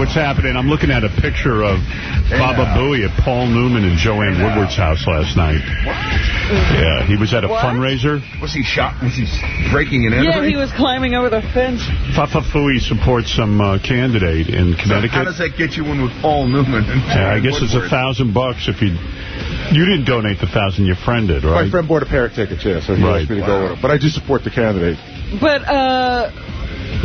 what's happening? I'm looking at a picture of Baba now. Booey at Paul Newman and Joanne Woodward's house last night. Yeah, he was at a What? fundraiser. Was he shot? Was he breaking an Yeah, enemy? he was climbing over the fence. Fafa Fooey supports some uh, candidate in Connecticut. How does that get you in with Paul Newman? Yeah, I guess it's a thousand bucks if you... You didn't donate the thousand, your friend did, right? My friend bought a pair of tickets, yeah, so he Right. asked me to go with him. But I do support the candidate. But, uh,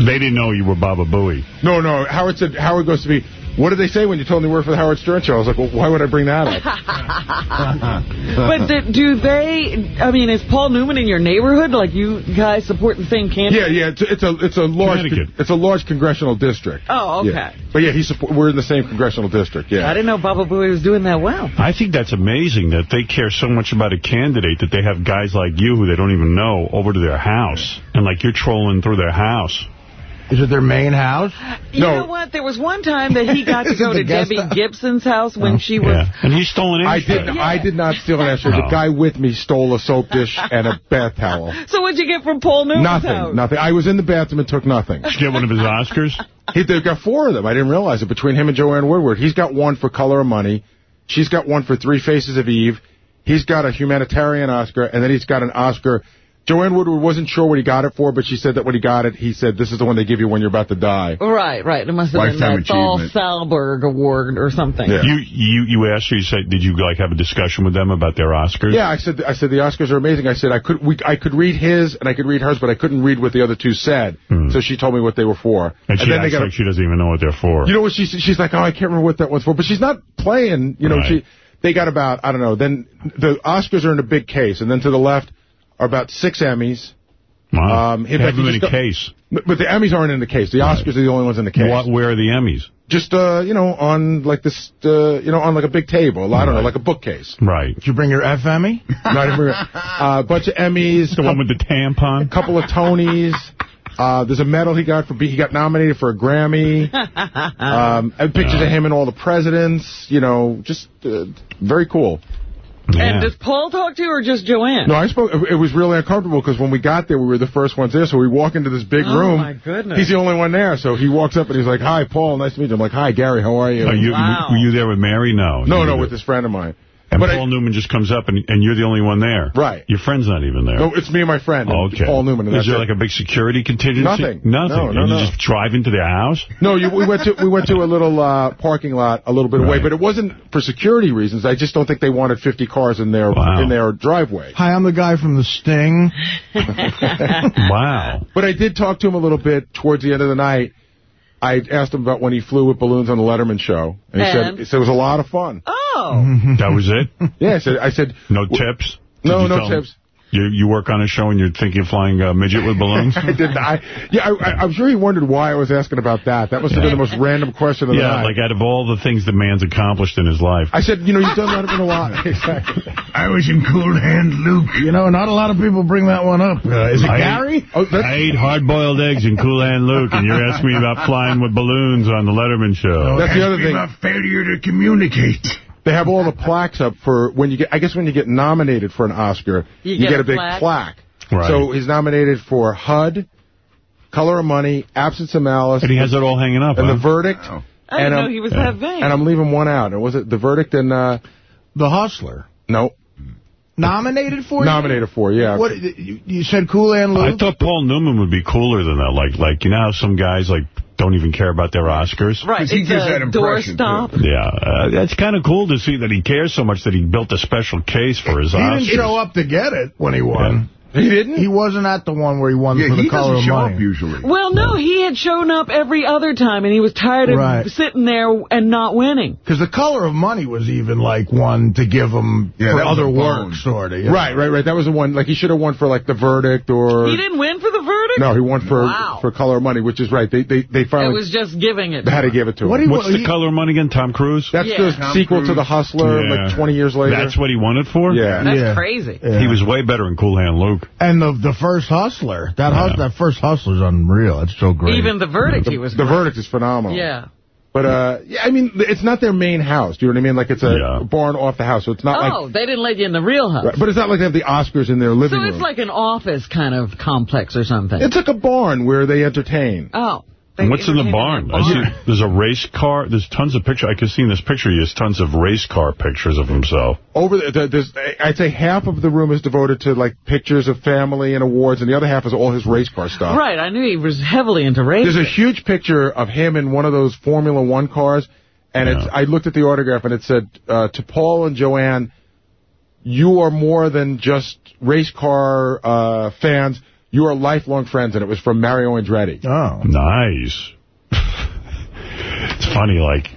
They didn't know you were Baba Booey. No, no, Howard said, Howard goes to me, what did they say when you told me you worked for the Howard Stern Show? I was like, well, why would I bring that up? but do, do they, I mean, is Paul Newman in your neighborhood? Like, you guys support the same candidate? yeah, yeah. it's, it's a it's a large it's a large congressional district. Oh, okay. Yeah. But yeah, he support, we're in the same congressional district, Yeah. I didn't know Baba Booey was doing that well. I think that's amazing that they care so much about a candidate that they have guys like you who they don't even know over to their house. And like you're trolling through their house. Is it their main house? You No. know what? There was one time that he got to go to Debbie house. Gibson's house when oh. she was... Yeah. And he's stolen I anything. did I did not steal an ashtray. Oh. The guy with me stole a soap dish and a bath towel. So what'd you get from Paul Newman's Nothing, house? nothing. I was in the bathroom and took nothing. Did you get one of his Oscars? He, they've got four of them. I didn't realize it. Between him and Joanne Woodward. He's got one for Color of Money. She's got one for Three Faces of Eve. He's got a humanitarian Oscar, and then he's got an Oscar. Joanne Woodward wasn't sure what he got it for, but she said that when he got it, he said, this is the one they give you when you're about to die. Right, right. It must have been that Saul. Salberg Award or something. Yeah. You you you asked her, you said, did you like have a discussion with them about their Oscars? Yeah, I said I said the Oscars are amazing. I said I could we I could read his and I could read hers, but I couldn't read what the other two said. So she told me what they were for. Hmm. And she then they acts got a- she doesn't even know what they're for. You know what she? She's like, oh, I can't remember what that one's for. But she's not playing. You know, Right. she they got about, I don't know, then the Oscars are in a big case. And then to the left are about six Emmys. wow. um, in have fact, them in a case. But but the Emmys aren't in the case. The Oscars are the only ones in the case. What, where are the Emmys? Just, uh, you know, on like this, uh, you know, on like a big table. I don't know, like a bookcase. Right. Did you bring your F FME? Not even, uh, a bunch of Emmys. The one with the tampon? a couple of Tonys. Uh, there's a medal he got for he got nominated for a Grammy. Um, and pictures of him and all the presidents. You know, just uh, very cool. Yeah. And does Paul talk to you or just Joanne? No, I spoke. It was really uncomfortable because when we got there, we were the first ones there. So we walk into this big Oh, room. my goodness. He's the only one there. So he walks up and he's like, "Hi, Paul. Nice to meet you." I'm like, "Hi, Gary. How are you?" Are you, Wow. Were you there with Mary? No. no, no, with this friend of mine. And but I- Paul Newman just comes up, and, and you're the only one there. Right. Your friend's not even there. No, it's me and my friend. and okay. Paul Newman. And Is there it. like a big security contingency? Nothing. Nothing. No, no, and you no. just drive into their house? No, you, we went to we went to a little uh, parking lot a little bit away, but it wasn't for security reasons. I just don't think they wanted 50 cars in their Wow. in their driveway. Hi, I'm the guy from The Sting. wow. But I did talk to him a little bit towards the end of the night. I asked him about when he flew with balloons on the Letterman show, and he And? said he said it was a lot of fun. Oh. That was it? Yeah, I said I said No tips? Did no no tell him- tips. You you work on a show and you're thinking of flying a midget with balloons? I did. I, yeah, I, I, I'm sure he wondered why I was asking about that. That must have been the most random question of the yeah, night. like out of all the things the man's accomplished in his life. I said, you know, you've done Letterman a lot. exactly. I was in Cool Hand Luke. You know, not a lot of people bring that one up. Uh, is it I- Gary? Oh, I ate hard-boiled eggs in Cool Hand Luke, and you're asking me about flying with balloons on the Letterman show. that's the other thing. About failure to communicate. They have all the plaques up for when you get. I guess when you get nominated for an Oscar, You you, get get, a a big plaque? plaque. Right. So he's nominated for HUD, Color of Money, Absence of Malice, And he has it all hanging up, and huh? the verdict. Wow. I didn't And, know um, he was yeah. that vain. And I'm leaving one out. And was it the verdict and uh The Hustler. no Nominated for you? nominated for? Yeah. What, you, you said Cool and Luke? I thought Paul Newman would be cooler than that. Like, like you know how some guys like don't even care about their Oscars? Right. he It's gives a that impression, doorstop. too. Yeah, uh, that's kind of cool to see that he cares so much that he built a special case for his he Oscars. didn't show up to get it when he won. He didn't. He wasn't at the one where he won Yeah, for the he color doesn't of show money. up usually. Well, no, he had shown up every other time, and he was tired of Right. sitting there and not winning. Because the color of money was even like one to give him Yeah, for other work, sort of. Right, right, right. That was the one. Like he should have won for like the verdict or. He didn't win for the verdict? No, he won for Wow. for Color of Money, which is right. They they they finally. It was just giving it. had to give it to What him. do you- What's the color of money again? Tom Cruise? That's Yeah. the Tom sequel to The Hustler, Yeah. like 20 years later. That's what he won it for? Yeah. That's Yeah. crazy. Yeah. He was way better in Cool Hand Luke. And the the first Hustler. That hus- Yeah. that first Hustler's unreal. It's so great. Even the verdict, he was The great. verdict is phenomenal. Yeah. But, uh, yeah, I mean, it's not their main house. Do you know what I mean? Like, it's a Yeah. barn off the house, so it's not Oh, like... they didn't let you in the real house. Right, but it's not like they have the Oscars in their living room. So room. it's like an office kind of complex or something. It's like a barn where they entertain. oh. And what's in the barn? in I see there's a race car. There's tons of pictures. I can see in this picture he has tons of race car pictures of himself. Over the, the, there's, I'd say half of the room is devoted to like pictures of family and awards, and the other half is all his race car stuff. Right, I knew he was heavily into racing. There's a huge picture of him in one of those Formula One cars, and it's, I looked at the autograph and it said uh, to Paul and Joanne, "You are more than just race car uh, fans. You are lifelong friends." And it was from Mario Andretti. Oh, nice. it's funny, like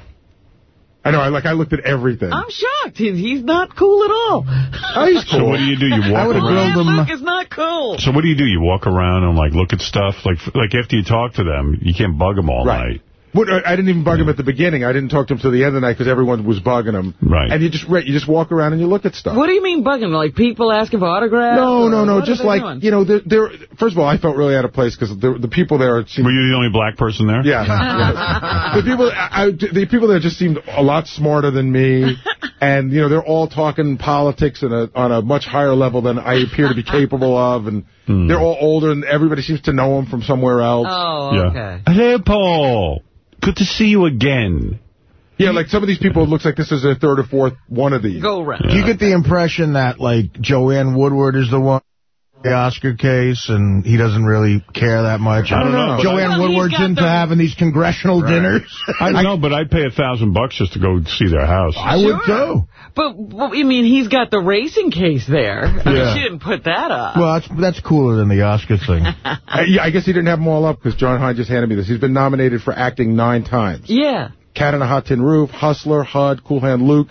I know. I like. I looked at everything. I'm shocked. He, he's not cool at all. Oh, he's So what do you do? You walk around. Luke is not cool. So what do you do? You walk around and like look at stuff. Like like after you talk to them, you can't bug them all Right. night. What, I didn't even bug him at the beginning. I didn't talk to him till the end of the night because everyone was bugging him. Right. And you just right, you just walk around and you look at stuff. What do you mean bugging? Like people asking for autographs? No, or no, no. Just like doing? you know, they're, they're, first of all, I felt really out of place because the the people there seemed. Were you the only black person there? Yeah. the people, I, I- the people there just seemed a lot smarter than me, and you know they're all talking politics in a, on a much higher level than I appear to be capable of, and Hmm. they're all older, and everybody seems to know them from somewhere else. Oh, Yeah. okay. Hey, Paul. Good to see you again. Yeah, like some of these people, it looks like this is their third or fourth one of these. Go round. Do you get the impression that, like, Joanne Woodward is the one the Oscar case, and he doesn't really care that much? I don't know, but Joanne Well, he's into the- having these congressional dinners. I know, but I'd pay a thousand bucks just to go see their house. I would, Sure. too. But, well, I mean, he's got the racing case there. I mean, Yeah. she didn't put that up. Well, that's that's cooler than the Oscar thing. I, uh, yeah, I guess he didn't have them all up because John Hein just handed me this. He's been nominated for acting nine times. yeah. Cat in a Hot Tin Roof, Hustler, HUD, Cool Hand Luke,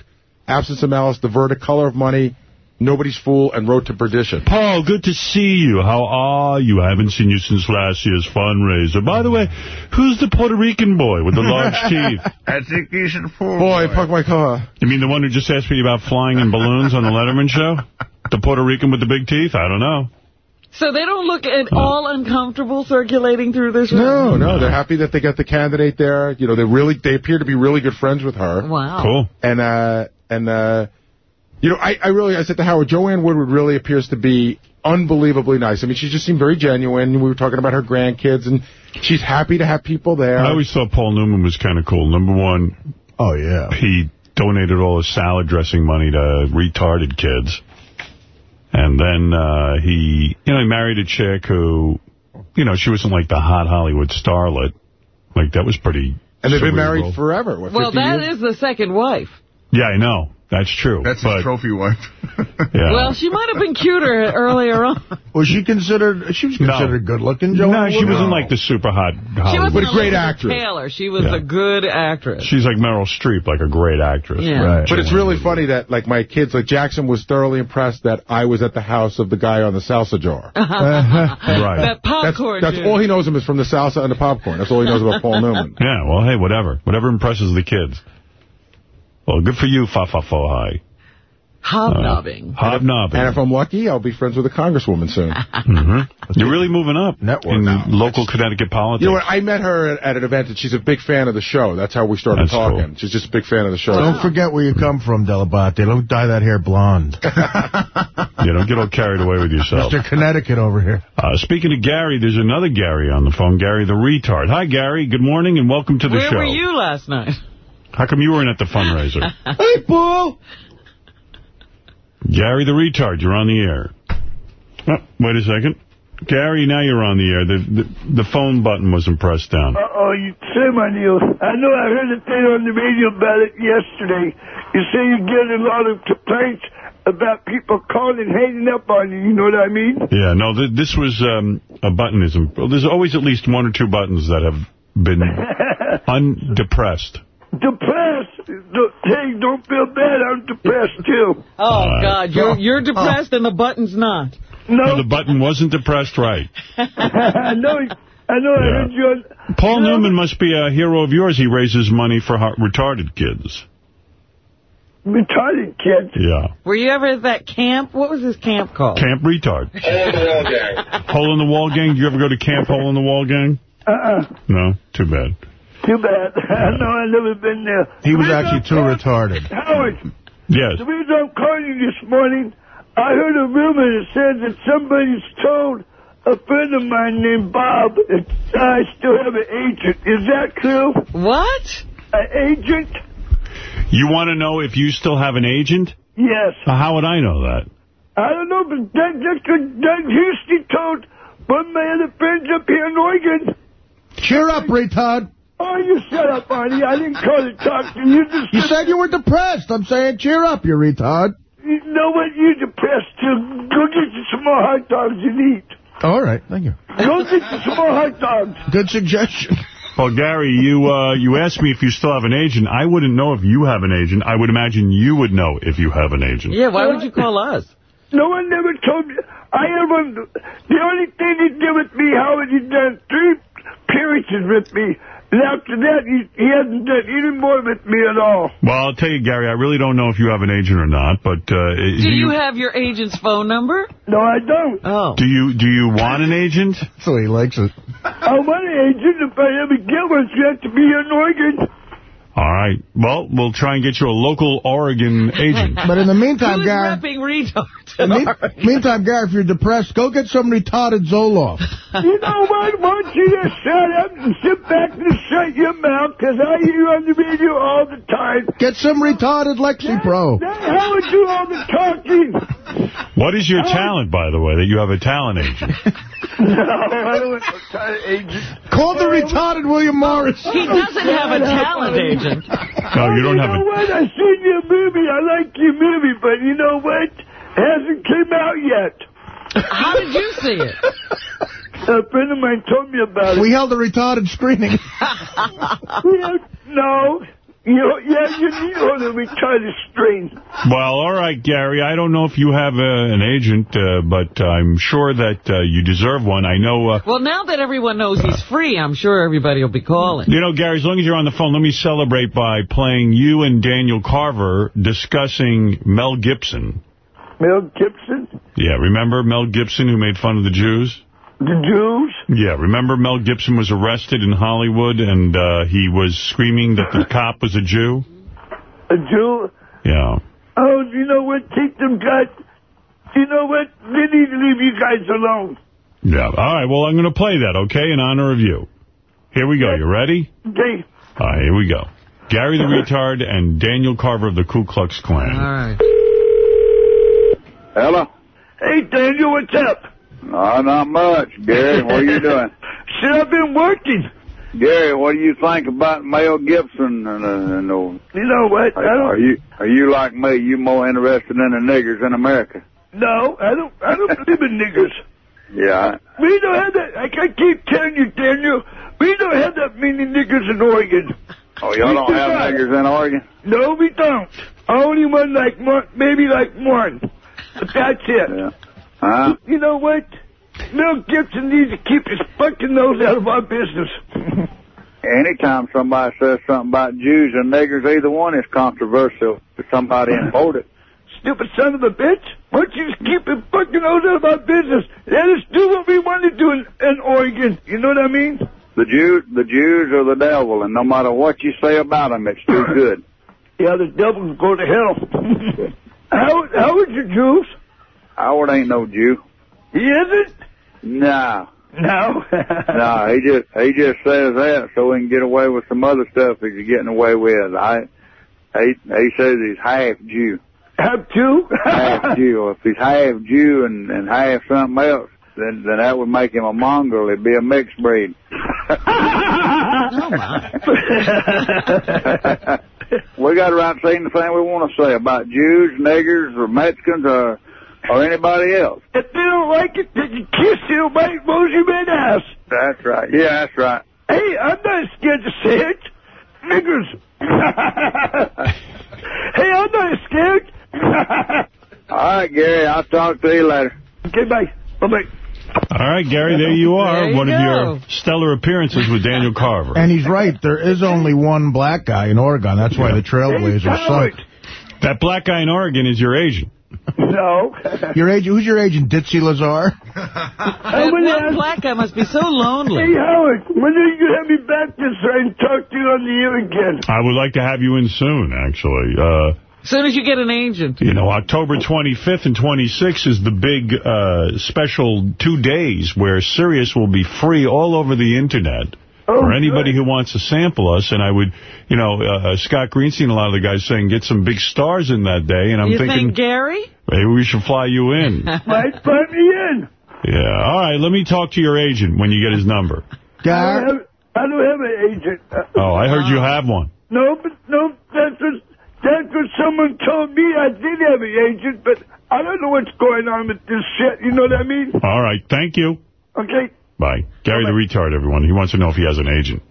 Absence of Malice, The Verdict, Color of Money, Nobody's Fool, and Road to Perdition. Paul, good to see you. How are you? I haven't seen you since last year's fundraiser. By the way, who's the Puerto Rican boy with the large teeth? I think you should fool. Boy, park my car. You mean the one who just asked me about flying in balloons on the Letterman show? The Puerto Rican with the big teeth? I don't know. So they don't look at all uncomfortable circulating through this room? No, no, they're happy that they got the candidate there. You know, they really, they appear to be really good friends with her. Wow. Cool. And, uh, and, uh, you know, I, I really, I said to Howard, Joanne Woodward really appears to be unbelievably nice. I mean, she just seemed very genuine. We were talking about her grandkids, and she's happy to have people there. I always thought Paul Newman was kind of cool. Number one, Oh, yeah. he donated all his salad dressing money to retarded kids. And then uh, he, you know, he married a chick who, you know, she wasn't like the hot Hollywood starlet. Like, that was pretty and they've been married forever. What, Well, 50 that years? is the second wife. Yeah, I know. That's true. That's but, his trophy wife. Yeah. Well, she might have been cuter earlier on. Was she considered, she was No. considered good-looking, no, she Woodward? wasn't like the super hot She wasn't But a great Elizabeth actress. Taylor. She was Yeah. a good actress. She's like Meryl Streep, like a great actress. Yeah. Right. But it's really funny that, like, my kids, like, Jackson was thoroughly impressed that I was at the house of the guy on the salsa jar. Right. that popcorn. that's dude. all he knows him is from the salsa and the popcorn. That's all he knows about Paul Newman. Yeah, well, hey, whatever. Whatever impresses the kids. Well, good for you, Fa Fa Fo Hi. Hobnobbing. Hobnobbing. And if I'm lucky, I'll be friends with a congresswoman soon. hmm You're really moving up Network in now. local Connecticut politics. You know what? I met her at, at an event, and she's a big fan of the show. That's how we started That's talking. cool. She's just a big fan of the show. Don't forget where you come from, Dell'Abate. Don't dye that hair blonde. You don't get all carried away with yourself. Mr. Connecticut over here. Uh, speaking of Gary, there's another Gary on the phone, Gary the retard. Hi, Gary. Good morning and welcome to the Where show. Where were you last night? How come you weren't at the fundraiser? Hey, Paul. Gary the retard, you're on the air. Oh, wait a second. Gary, now you're on the air. The, the the phone button wasn't pressed down. Uh-oh, you say my Neil. I know I heard a thing on the radio about it yesterday. You say you get a lot of complaints about people calling and hating up on you. You know what I mean? Yeah, no, th this was um, a buttonism. Well, there's always at least one or two buttons that have been undepressed. Depressed. Don't- Hey, don't feel bad. I'm depressed, too. Oh, Uh, God. You're, you're depressed and the button's not. No, No, the button wasn't depressed right. I know. I know I heard you on... Paul No. Newman must be a hero of yours. He raises money for retarded kids. Retarded kids. Yeah. Were you ever at that camp? What was this camp called? Camp Retard. Hole in the Wall Gang. Did you ever go to Camp Hole in the Wall Gang? Uh-uh. No? Too bad. Too bad. I know I've never been there. He was The actually too retarded. Howard, Yes. the reason I'm calling you this morning, I heard a rumor that said that somebody's told a friend of mine named Bob, and I still have an agent. Is that true? What? An agent? You want to know if you still have an agent? Yes. How would I know that? I don't know, but Doug, Doug, Doug Houston told one of my other friends up here in Oregon. Cheer up, retard. Oh, you shut up, Artie. I didn't call to talk to you. Just You said you were depressed. I'm saying cheer up, you retard. You know what? You're depressed, too. Go get you some more hot dogs and eat. All right, thank you. Go get you some more hot dogs. Good suggestion. Well, Gary, you uh, you asked me if you still have an agent. I wouldn't know if you have an agent. I would imagine you would know if you have an agent. Yeah, why would you call us? No one ever told me. I haven't. The only thing he did with me, Howard, he done three appearances with me. And after that, he, he hasn't done any more with me at all. Well, I'll tell you, Gary, I really don't know if you have an agent or not, but... Uh, Do you have your agent's phone number? No, I don't. Oh. Do you do you want an agent? So he likes it. I want an agent. If I ever get one, you have to be in Oregon. All right. Well, we'll try and get you a local Oregon agent. But in the meantime, Who's Gary... rapping retard? In the mean- meantime, Gary, if you're depressed, go get some retarded Zoloft. You know what? Why don't you just shut up and sit back and shut your mouth, because I hear you on the radio all the time. Get some retarded Lexapro. That would do all the talking. What is your talent, by the way, that you have a talent agent? No, I don't want no kind of agent. Call the retarded William Morris. He doesn't have a talent agent. No, you don't you have know a... what? I seen your movie. I like your movie, but you know what? It hasn't came out yet. How did you see it? A friend of mine told me about it. We held a retarded screening. Yeah, no. You know, yeah, you need on a retarded string. Well, all right, Gary, I don't know if you have uh, an agent, uh, but I'm sure that uh, you deserve one. I know... Uh, Well, now that everyone knows he's free, I'm sure everybody will be calling. You know, Gary, as long as you're on the phone, let me celebrate by playing you and Daniel Carver discussing Mel Gibson. Mel Gibson, Yeah, remember Mel Gibson who made fun of the Jews? The Jews. Yeah, remember Mel Gibson was arrested in Hollywood and uh, he was screaming that the cop was a Jew? A Jew. Yeah. Oh, you know what? Take them guys. You know what? They need to leave you guys alone. Yeah. All right, well, I'm going to play that, okay, in honor of you. Here we go. You ready? Okay. All right, here we go. Gary the Retard and Daniel Carver of the Ku Klux Klan. All right. Hello? Hey, Daniel, what's up? No, not much. Gary, what are you doing? Shit, I've been working. Gary, what do you think about Mel Gibson? And, uh, and, uh, You know what? I are don't. you are you like me? You more interested in the niggers in America? No, I don't. I don't believe in niggers. Yeah. We don't have that. Like I keep telling you, Daniel, we don't have that many niggers in Oregon. Oh, y'all don't have niggers in Oregon? No, we don't. Only one like one, maybe like one. But that's it. Yeah. Huh? You know what? Mel Gibson needs to keep his fucking nose out of our business. Anytime somebody says something about Jews and niggers, either one is controversial to somebody imported. Stupid son of a bitch. Why don't you just keep his fucking nose out of our business? Let us do what we want to do in, in Oregon. You know what I mean? The Jews, the Jews are the devil, and no matter what you say about them, it's too good. Yeah, the devil can go to hell. how, how is your Jews? Howard ain't no Jew. He isn't? No. No. No, he just he just says that so he can get away with some other stuff that he's getting away with. I he he says he's half Jew. Half Jew? Half Jew. If he's half Jew and, and half something else, then then that would make him a mongrel. It'd be a mixed breed. Oh, my. we got a right to say anything we want to say about Jews, niggers, or Mexicans, or or anybody else. if they don't like it, they can kiss you, white rosy red ass. That's right. Yeah, that's right. Hey, I'm not scared to say it. Niggers. hey, I'm not scared. All right, Gary. I'll talk to you later. okay, bye. Bye-bye. All right, Gary, there you are. There you one of your stellar appearances with Daniel Carver. And he's right. There is only one black guy in Oregon. That's why the Trailblazers Howard. suck. That black guy in Oregon is your agent. No. Your agent, who's your agent? Ditzy Lazar? That one ask- black guy must be so lonely. Hey. Howard, when are you going to have me back this so I can talk to you on the air again? I would like to have you in soon, actually. Uh, As soon as you get an agent. You know, October 25th and 26th is the big uh, special two days where Sirius will be free all over the Internet. Oh, for anybody good. who wants to sample us, and I would, you know, uh, Scott Greenstein, a lot of the guys saying get some big stars in that day, and I'm you thinking think Gary? maybe we should fly you in. Might find me in. yeah, all right, let me talk to your agent when you get his number. I don't have, I don't have an agent. Uh, Oh, I heard you have one. No, but no, that's what, that's what someone told me. I did have an agent, but I don't know what's going on with this shit. You know what I mean? All right, thank you. Okay. Bye. Gary the retard, everyone. He wants to know if he has an agent.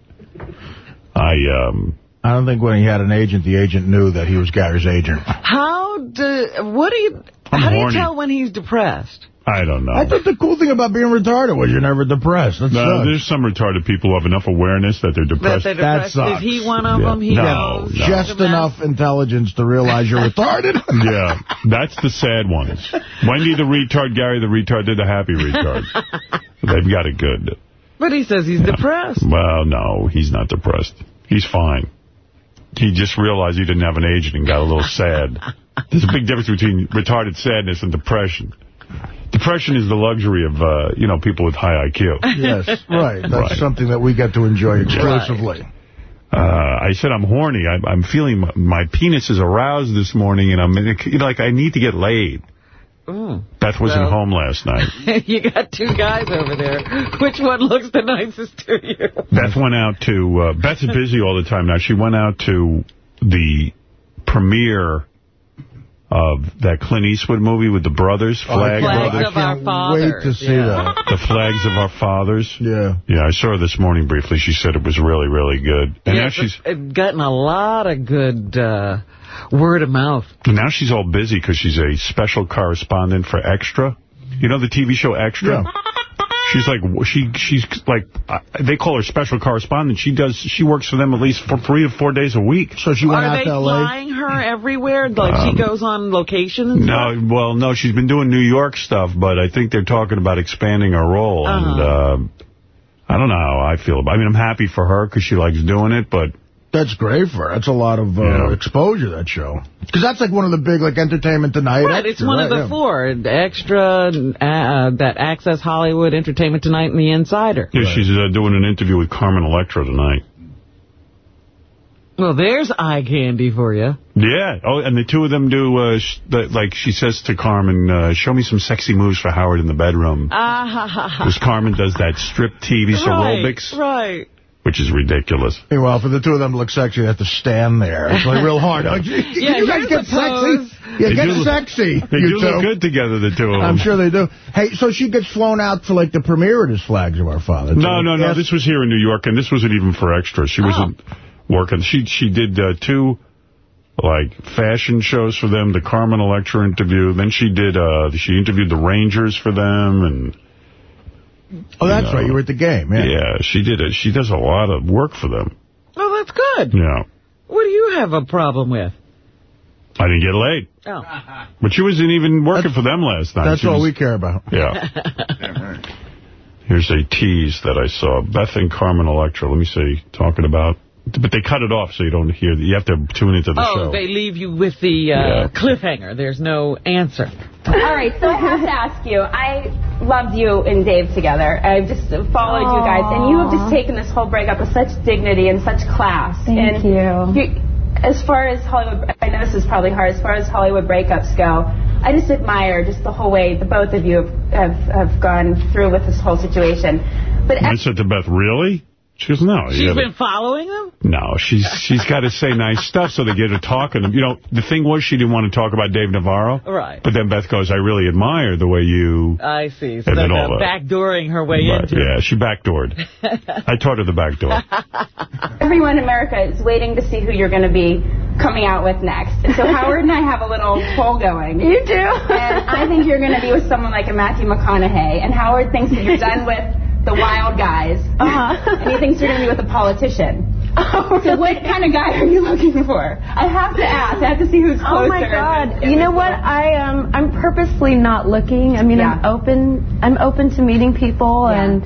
I, um... I don't think when he had an agent, the agent knew that he was Gary's agent. How do, what do you, I'm how do you tell when he's depressed? I don't know. I think the cool thing about being retarded was you're never depressed. That No, sucks. there's some retarded people who have enough awareness that they're That depressed. they're That depressed? sucks. Is he one of Yeah. them? He No, no. Just enough intelligence to realize you're retarded. yeah, that's the sad ones. Wendy the retard, Gary the retard, they're the happy retard. They've got it good. But he says he's depressed. Well, no, he's not depressed. He's fine. He just realized he didn't have an agent and got a little sad. There's a big difference between retarded sadness and depression. Depression is the luxury of, uh, you know, people with high IQ. yes, right. That's Right. something that we get to enjoy exclusively. Uh, I said I'm horny. I'm, I'm feeling my, my penis is aroused this morning, and I'm you know, like I need to get laid. Ooh. Beth wasn't Well. home last night. you got two guys over there. Which one looks the nicest to you? Beth went out to, uh, Beth's busy all the time now. She went out to the premiere of that Clint Eastwood movie with the brothers, Flag Flags Brothers. of our Wait to see yeah. that. The Flags of Our Fathers. Yeah. Yeah, I saw her this morning briefly. She said it was really, really good. And now she's it's gotten a lot of good uh, word of mouth. now she's all busy because she's a special correspondent for Extra. You know the TV show Extra? Yeah. She's like, she, she's like, uh, they call her special correspondent. She does, she works for them at least for three or four days a week. So she went Are out they to L.A. Are they flying her everywhere? Like she goes on location and stuff? No, well, no, she's been doing New York stuff, but I think they're talking about expanding her role. And uh, I don't know how I feel. about I mean, I'm happy for her because she likes doing it, but That's great for her. That's a lot of uh, Yeah. exposure, that show. Because that's like one of the big, like, Entertainment Tonight. Right, it's extra, one of the yeah. four. Extra, uh, that Access Hollywood, Entertainment Tonight, and The Insider. yeah, she's uh, doing an interview with Carmen Electra tonight. Well, there's eye candy for you. Yeah. Oh, and the two of them do, uh, sh the, like, she says to Carmen, uh, show me some sexy moves for Howard in the bedroom. Ah, ha, ha, ha. Because Carmen does that strip TV aerobics, Right, which is ridiculous. Meanwhile, for the two of them to look sexy, they have to stand there. It's like real hard. Like, Yeah, you guys here's get the pose. sexy? Yeah, They get do look- sexy. They you do look good together, the two of them. I'm sure they do. Hey, so she gets flown out for, like, the premiere of this Flags of Our Father. No, no, no. Yes. This was here in New York, and this wasn't even for extra. She wasn't working. She she did uh, two like fashion shows for them, the Carmen Electra interview. Then she did uh she interviewed the Rangers for them, and Oh, that's you know. right. You were at the game, yeah. yeah, she did it. She does a lot of work for them. Oh, that's good. Yeah, What do you have a problem with? I didn't get laid, Oh. but she wasn't even working for them last night. That's She all was- we care about. Yeah. Here's a tease that I saw. Beth and Carmen Electra, let me see, talking about... But they cut it off so you don't hear... That you have to tune into the Oh, show. they leave you with the uh, Yeah. cliffhanger. There's no answer. All right, so I have to ask you. I loved you and Dave together. I've just followed you guys, and you have just taken this whole breakup with such dignity and such class. Thank and you. As far as Hollywood, I know this is probably hard. As far as Hollywood breakups go, I just admire just the whole way the both of you have have, have gone through with this whole situation. But I said to Beth, really? She goes, no. She's gotta- been following them? No, she's she's got to say nice stuff so they get her talking. You know, the thing was she didn't want to talk about Dave Navarro. Right. But then Beth goes, I really admire the way you... I see. So And then they're all that. backdooring her way Right, into yeah, she backdoored. I taught her the back door. everyone in America is waiting to see who you're going to be coming out with next. And so Howard and I have a little poll going. You do? And I think you're going to be with someone like a Matthew McConaughey. And Howard thinks that you're done with the wild guys. Uh-huh. And he thinks you're going to be with a politician. So what kind of guy are you looking for? I have to ask. I have to see who's closer. Oh my God! You know what? I um I'm purposely not looking. I mean, I'm open. I'm open to meeting people, Yeah. and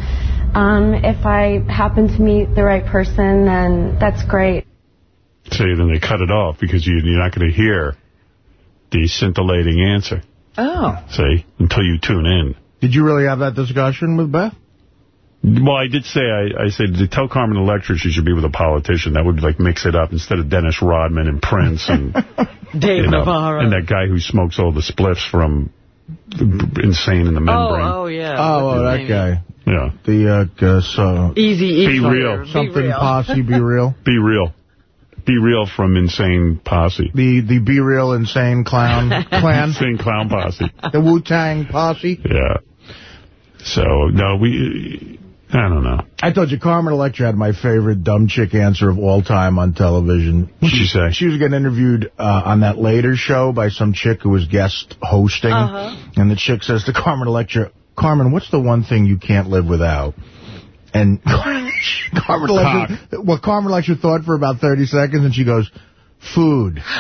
um if I happen to meet the right person, then that's great. See, then they cut it off because you, you're not going to hear the scintillating answer. Oh. See, until you tune in. Did you really have that discussion with Beth? Well, I did say, I, I said, to tell Carmen Electra she should be with a politician. That would, like, mix it up instead of Dennis Rodman and Prince and, Dave you know, Navarro. and that guy who smokes all the spliffs from Insane in the Membrane. Oh, oh, yeah. Oh, oh that name? guy. Yeah. The, uh, uh, so, Easy. Be real. something real. posse, be real. Be real. B-Real from Insane Posse. The the be real insane clown clan. Insane Clown Posse. The Wu Tang posse. Yeah. So, no, we, I don't know. I told you Carmen Electra had my favorite dumb chick answer of all time on television. What'd she say? She was getting interviewed uh, on that later show by some chick who was guest hosting. Uh-huh. And the chick says to Carmen Electra, Carmen, what's the one thing you can't live without? And Carmen Electra, well, Carmen Electra thought for about 30 seconds, and she goes, food.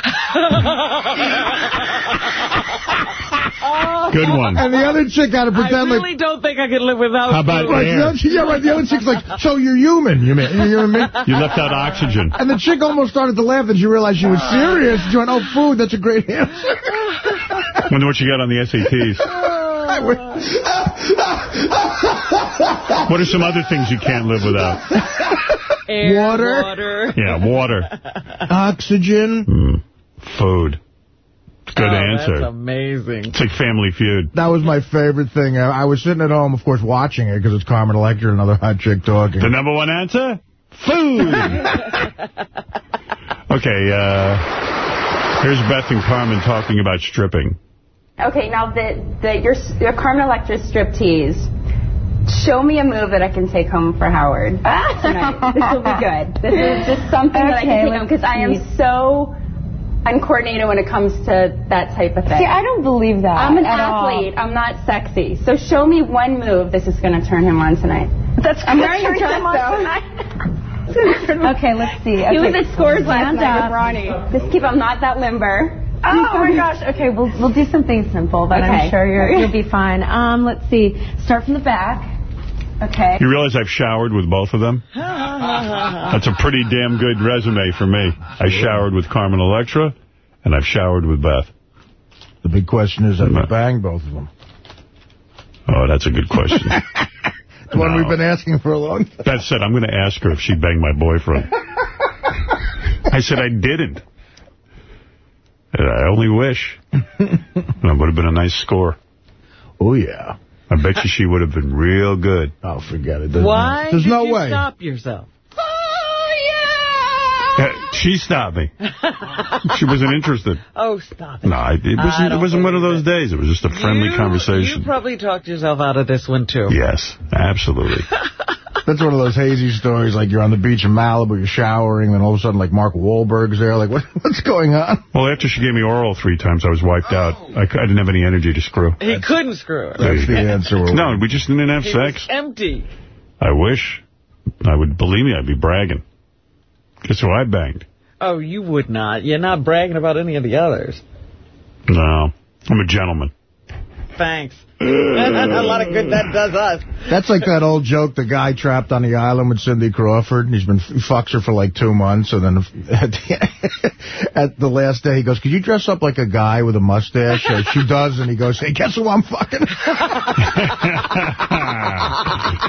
Good one. And the other chick had to I pretend like... I really don't think I could live without How about food. Right, the air? other, yeah, right. The other chick's like, so you're human. You mean, you know what I mean? You left out oxygen. And the chick almost started to laugh, and she realized she was serious. She went, oh, food, that's a great answer. Wonder what you got on the SATs. What are some other things you can't live without? Air, Water. water. Yeah, water. Oxygen. Mm. Food. Good Oh, answer. That's amazing. It's like Family Feud. That was my favorite thing. I, I was sitting at home, of course, watching it, because it's Carmen Electra, another hot chick talking. The number one answer? Food. okay, uh, here's Beth and Carmen talking about stripping. Okay, now the, the your, your Carmen Electra striptease. Show me a move that I can take home for Howard tonight. This will be good. This is just something that I can take home because I am so uncoordinated when it comes to that type of thing. See, I don't believe that. I'm an at all. athlete. I'm not sexy. So show me one move this is going to turn him on tonight. That's I'm wearing a dress though. tonight. It's gonna turn him on. Okay, let's see. He was at scores last night up. with Ronnie. Just keep. I'm not that limber. Oh my gosh. Okay, we'll we'll do something simple, but Okay. I'm sure you're, you'll be fine. Um, let's see. Start from the back. Okay. You realize I've showered with both of them? That's a pretty damn good resume for me. I showered with Carmen Electra, and I've showered with Beth. The big question is, have you uh, banged both of them? Oh, that's a good question. The one we've been asking for a long time. Beth said, I'm going to ask her if she banged my boyfriend. I said, I didn't. And I only wish. that would have been a nice score. Oh, yeah. I bet you she would have been real good. Oh, forget it. There's Why No, there's did no you way. stop yourself? Uh, She stopped me. She wasn't interested. Oh, stop it. No, I- it wasn't, it wasn't one of believe those days. It was just a friendly You- conversation. You probably talked yourself out of this one, too. Yes, absolutely. That's one of those hazy stories, like you're on the beach in Malibu, you're showering, then all of a sudden, like, Mark Wahlberg's there. Like, what, what's going on? Well, after she gave me oral three times, I was wiped out. I didn't have any energy to screw. He couldn't screw her. That's the answer. No, we just didn't have He sex. empty. I wish. I would, believe me, I'd be bragging. Guess who I banged? Oh, you would not. You're not bragging about any of the others. No, I'm a gentleman. Thanks. A lot of good that does us. That's like that old joke, the guy trapped on the island with Cindy Crawford, and he's been he fucks her for like two months, and then at the, at the last day he goes, could you dress up like a guy with a mustache? Uh, she does, and he goes, hey, guess who I'm fucking?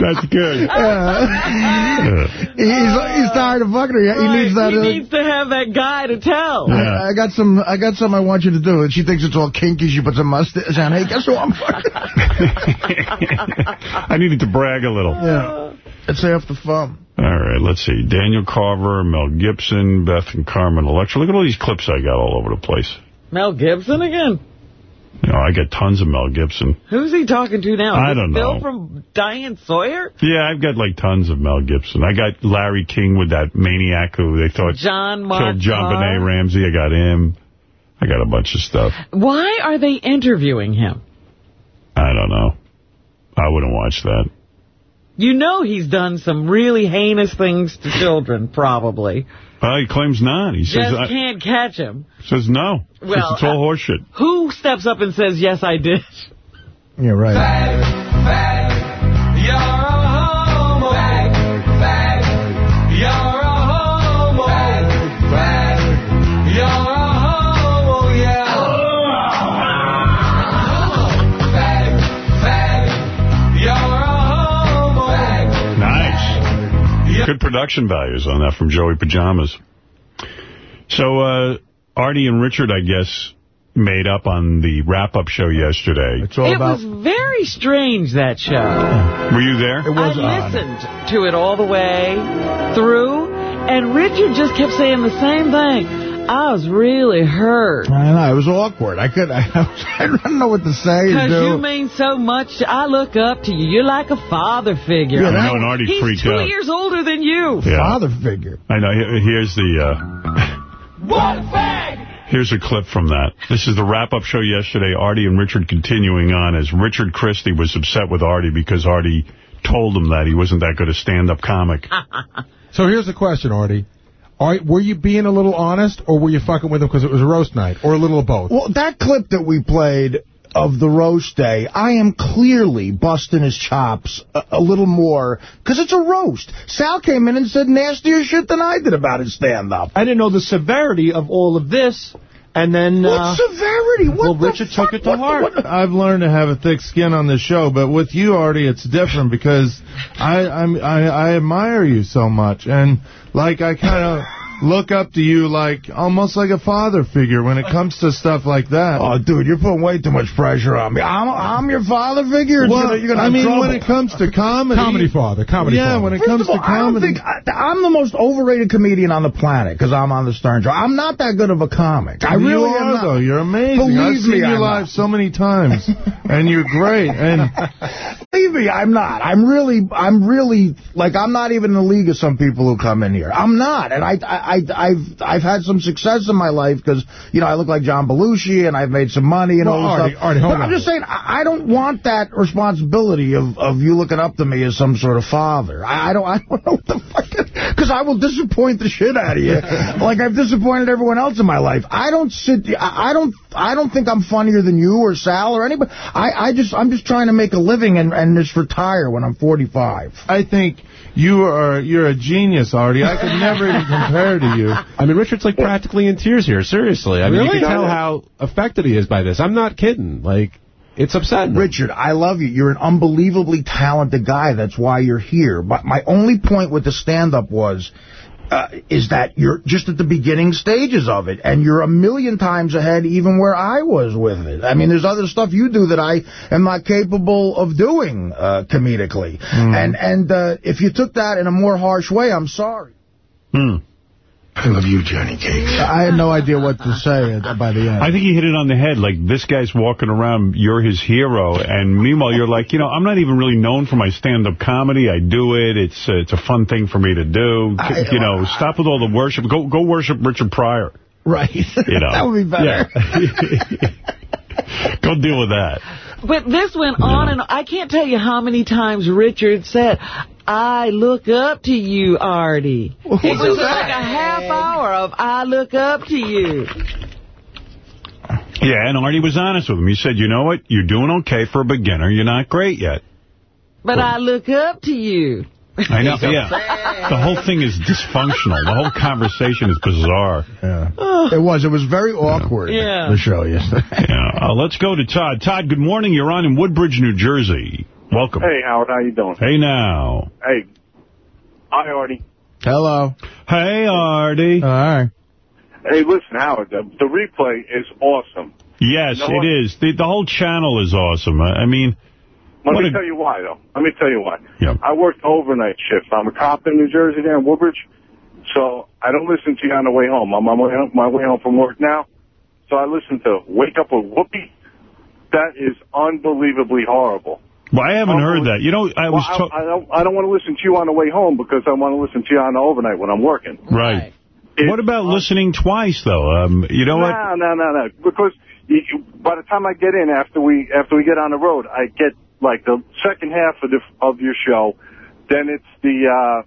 That's good. Yeah. he's, he's tired of fucking her. He Right, needs that. he uh, needs to have that guy to tell. Yeah. I, I got some. I got some. I want you to do. And she thinks it's all kinky. She puts a mustache on. Hey, guess who I'm fucking? I needed to brag a little. yeah, it's half the fun. All right, let's see. Daniel Carver, Mel Gibson, Beth and Carmen Electra. Look at all these clips I got all over the place. Mel Gibson again? You know, I got tons of Mel Gibson. Who's he talking to now? I don't Bill know. Bill from Diane Sawyer? Yeah, I've got like tons of Mel Gibson. I got Larry King with that maniac who they thought John Mark killed John Carr? Benet Ramsey. I got him. I got a bunch of stuff. Why are they interviewing him? I don't know. I wouldn't watch that. You know he's done some really heinous things to children, probably. Well, he claims not. He says, Just I, can't catch him. says no. Says Well, it's all uh, horseshit. Who steps up and says, yes, I did? Yeah, right. Production values on that from Joey Pajamas. So, uh, Artie and Richard, I guess, made up on the wrap-up show yesterday. It's all It about... was very strange, that show. Were you there? It was I odd. listened to it all the way through, and Richard just kept saying the same thing. I was really hurt. I know, it was awkward. I could, I, I don't know what to say Because you mean so much. I look up to you. You're like a father figure. Yeah, I know, and Artie He's freaked two years older than you. Yeah. Father figure. I know. Here's the... Uh, Here's a clip from that. This is the wrap-up show yesterday. Artie and Richard continuing on as Richard Christie was upset with Artie because Artie told him that he wasn't that good a stand-up comic. So here's the question, Artie. Are, were you being a little honest, or were you fucking with him because it was a roast night, or a little of both? Well, that clip that we played of the roast day, I am clearly busting his chops a, a little more, because it's a roast. Sal came in and said nastier shit than I did about his stand-up. I didn't know the severity of all of this. And then... What uh, severity? What well, Richard fuck? took it to What- heart. what- I've learned to have a thick skin on this show, but with you, Artie, it's different because I I'm, I, I admire you so much, and like I kind of look up to you like almost like a father figure when it comes to stuff like that. Oh, dude, you're putting way too much pressure on me. I'm, I'm your father figure? Well, gonna- you're gonna I mean, trouble. when it comes to comedy, Comedy father, comedy yeah, father. when it First comes all, to comedy, think I, I'm the most overrated comedian on the planet because I'm on the Stern Show. I'm not that good of a comic. I you really are am not. though. You're amazing. Believe I've me, seen you I'm live so many times, and you're great. And Believe me, I'm not. I'm really, I'm really, like, I'm not even in the league of some people who come in here. I'm not. And I, I, I I've, I've had some success in my life because, you know, I look like John Belushi and I've made some money and Well, all this Artie, stuff. Artie, but I'm just saying, I, I don't want that responsibility of, of you looking up to me as some sort of father. I, I don't, I don't know what the fuck, because I will disappoint the shit out of you. like I've disappointed everyone else in my life. I don't sit, I, I don't, I don't think I'm funnier than you or Sal or anybody. I, I just, I'm just trying to make a living and, and just retire when I'm 45. I think you are you're a genius, Artie. I could never even compare to you. I mean, Richard's like practically in tears here. Seriously. I mean, Really? you can tell how affected he is by this. I'm not kidding. Like, it's upsetting. Richard, I love you. You're an unbelievably talented guy. That's why you're here. But my only point with the stand-up was, uh, is that you're just at the beginning stages of it, and you're a million times ahead even where I was with it. I mean, there's other stuff you do that I am not capable of doing uh, comedically. And and uh, if you took that in a more harsh way, I'm sorry. Hmm. I love you, Johnny Cakes. I had no idea what to say by the end. I think he hit it on the head. Like, this guy's walking around, you're his hero, and meanwhile, you're like, you know, I'm not even really known for my stand-up comedy. I do it. It's uh, it's a fun thing for me to do. I- you know, stop with all the worship. Go go worship Richard Pryor. right. You know. that would be better. Yeah. Go deal with that. But this went on, and I can't tell you how many times Richard said, I look up to you, Artie. It was like a half hour of I look up to you. Yeah, and Artie was honest with him. He said, you know what? You're doing okay for a beginner. You're not great yet. But I look up to you. I know, yeah. The whole thing is dysfunctional. The whole conversation is bizarre. Yeah. It was. It was very awkward, Yeah. the show yesterday. Yeah. Uh, let's go to Todd. Todd, good morning. You're on in Woodbridge, New Jersey. Welcome. Hey, Howard, how you doing? Hey, now. Hey, hi, Artie. Hello. Hey, Artie. Hi. Hey, listen, Howard, the, the replay is awesome. Yes, You know it is. The, the whole channel is awesome. I I mean, Let me a- tell you why, though. Let me tell you why. Yeah. I worked overnight shifts. I'm a cop in New Jersey there in Woodbridge, so I don't listen to you on the way home. I'm on my way home, my way home from work now, so I listen to Wake Up with Whoopi. That is unbelievably horrible. Well, I haven't heard that. You know, I Well, was... I, I don't. I don't want to listen to you on the way home because I want to listen to you on the overnight when I'm working. right. What about listening twice, though? Um, you know what? No, no, no, no. Because you, you, by the time I get in after we after we get on the road, I get like the second half of the of your show, then it's the uh,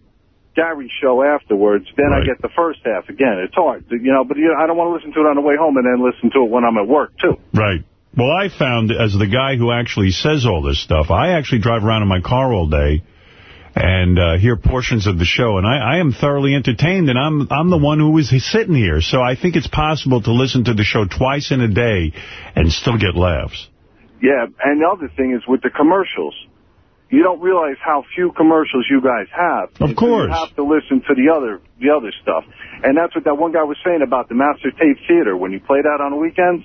Gary show afterwards. Then Right. I get the first half again. It's hard, you know. But you know, I don't want to listen to it on the way home and then listen to it when I'm at work too. Right. Well, I found, as the guy who actually says all this stuff, I actually drive around in my car all day and uh, hear portions of the show, and I, I am thoroughly entertained, and I'm I'm the one who is sitting here. So I think it's possible to listen to the show twice in a day and still get laughs. Yeah, and the other thing is with the commercials. you don't realize how few commercials you guys have. Of course. You have to listen to the other the other stuff. And that's what that one guy was saying about the Master Tape Theater. When you play that on the weekends,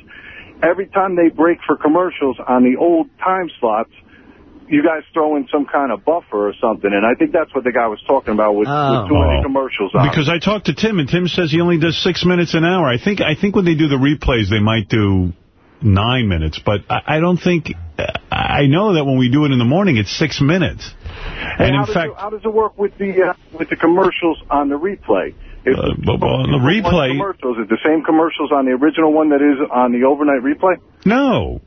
every time they break for commercials on the old time slots, you guys throw in some kind of buffer or something. And I think that's what the guy was talking about with, with too many Oh. commercials on. Because I talked to Tim, and Tim says he only does six minutes an hour. I think I think when they do the replays, they might do nine minutes. But I, I don't think... I know that when we do it in the morning, it's six minutes. Hey, And how in does fact... it, how does it work with the uh, with the commercials on the replay? If Uh, but- but on the replay- commercials is it the same commercials on the original one that is on the overnight replay? No.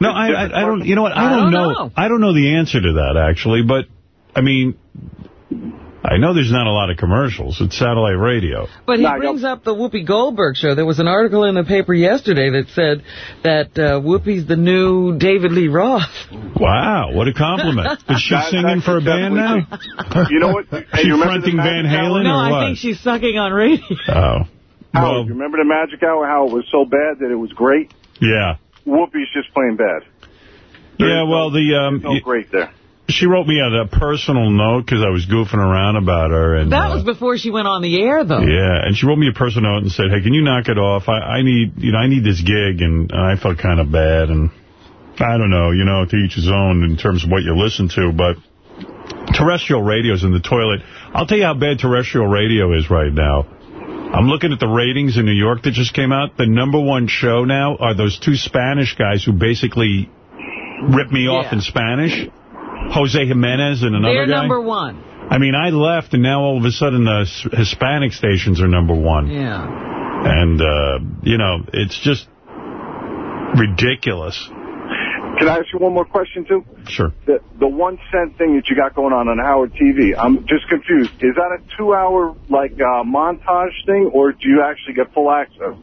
No, I, I, I don't, you know what, I, I don't, don't know. know. I don't know the answer to that, actually, but, I mean, I know there's not a lot of commercials. It's satellite radio. But he brings up the Whoopi Goldberg show. There was an article in the paper yesterday that said that uh, Whoopi's the new David Lee Roth. Wow, what a compliment. Is she That- singing for a band now? You know what? Hey, she you fronting Van Magic Hour? Halen no, or I think she's sucking on radio. Oh. Howard, you remember the Magic Hour, how it was so bad that it was great? Yeah. Whoopi's just playing bad. Yeah, well, the... Um, No great there. She wrote me a, a personal note because I was goofing around about her. and That uh, was before she went on the air, though. Yeah, and she wrote me a personal note and said, "Hey, can you knock it off? I, I need, you know, I need this gig," and, and I felt kind of bad, and I don't know, you know, to each his own in terms of what you listen to, but terrestrial radio's in the toilet. I'll tell you how bad terrestrial radio is right now. I'm looking at the ratings in New York that just came out. The number one show now are those two Spanish guys who basically rip me off in Spanish. Jose Jimenez and another They're guy. number one. I mean, I left, and now all of a sudden the Hispanic stations are number one. Yeah. And, uh, you know, it's just ridiculous. Can I ask you one more question, too? Sure. The the one cent thing that you got going on on Howard TV, I'm just confused. Is that a two-hour, like, uh, montage thing, or do you actually get full access?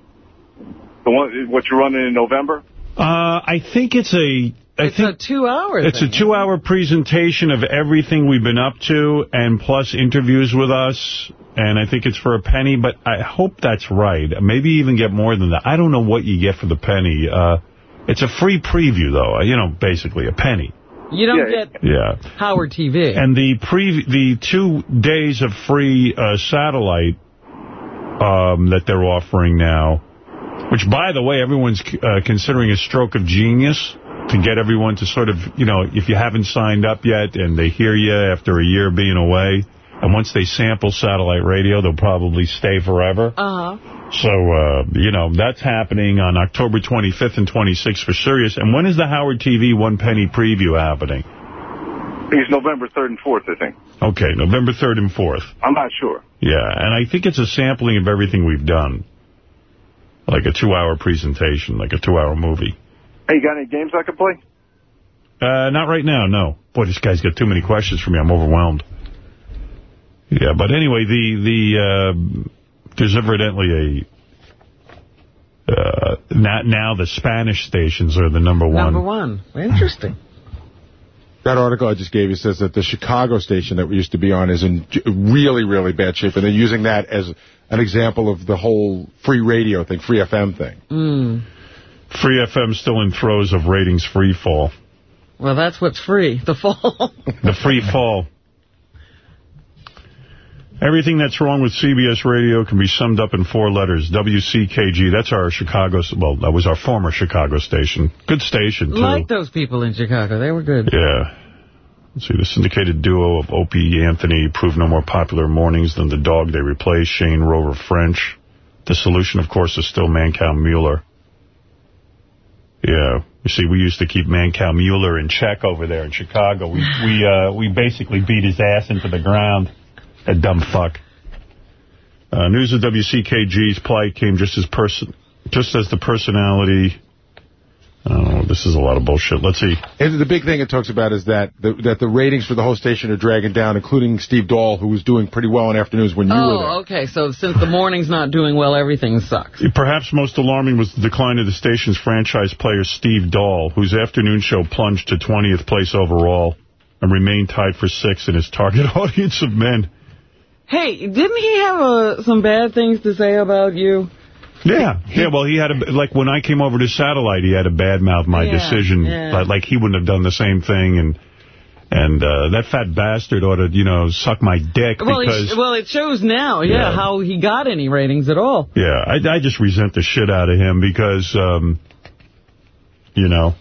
The one, what you're running in November? Uh, I think it's a... I It's think a two-hour It's thing. a two-hour presentation of everything we've been up to, and plus interviews with us, and I think it's for a penny, but I hope that's right. Maybe even get more than that. I don't know what you get for the penny. Uh, it's a free preview, though, you know, basically a penny. You don't Yeah. get Yeah. Howard TV. And the pre the two days of free uh, satellite um, that they're offering now, which, by the way, everyone's uh, considering a stroke of genius to get everyone to sort of, you know, if you haven't signed up yet and they hear you after a year being away, and once they sample satellite radio, they'll probably stay forever. Uh-huh. So, uh, you know, that's happening on October 25th and 26th for Sirius. And when is the Howard TV One Penny preview happening? It's November 3rd and 4th, I think. Okay, November 3rd and 4th. I'm not sure. Yeah, and I think it's a sampling of everything we've done. Like a two-hour presentation, like a two-hour movie. Hey, you got any games I can play? Uh, not right now, no. Boy, this guy's got too many questions for me. I'm overwhelmed. Yeah, but anyway, the the uh, there's evidently a uh, now, now the Spanish stations are the number one. Number one. Interesting. That article I just gave you says that the Chicago station that we used to be on is in really, really bad shape, and they're using that as an example of the whole free radio thing, free FM thing. Mm. Free FM still in throes of ratings free fall. Well, that's what's free. The fall. The free fall. Everything that's wrong with CBS Radio can be summed up in four letters. WCKG, that's our Chicago, well, that was our former Chicago station. Good station, too. like those people in Chicago. They were good. Yeah. Let's see, the syndicated duo of Opie Anthony proved no more popular mornings than the dog they replaced, Shane Rover French. The solution, of course, is still Mancow Muller. Yeah. You see, we used to keep Mancow Muller in check over there in Chicago. We we uh, we basically beat his ass into the ground. That dumb fuck. Uh, news of WCKG's plight came just as person, just as the personality. Oh, this is a lot of bullshit. Let's see. And the big thing it talks about is that the, that the ratings for the whole station are dragging down, including Steve Dahl, who was doing pretty well in afternoons when you were there. Oh, okay. So since the morning's not doing well, everything sucks. Perhaps most alarming was the decline of the station's franchise player Steve Dahl, whose afternoon show plunged to 20th place overall and remained tied for sixth in his target audience of men. Hey, didn't he have uh, some bad things to say about you? Yeah, yeah. Well, he had a like when I came over to satellite, he had a bad mouth my Yeah, decision. yeah. Like, he wouldn't have done the same thing, and And uh, that fat bastard ought to, you know, suck my dick Well, because... it, well, it shows now, yeah, Yeah. how he got any ratings at all. Yeah, I, I just resent the shit out of him because, um, you know,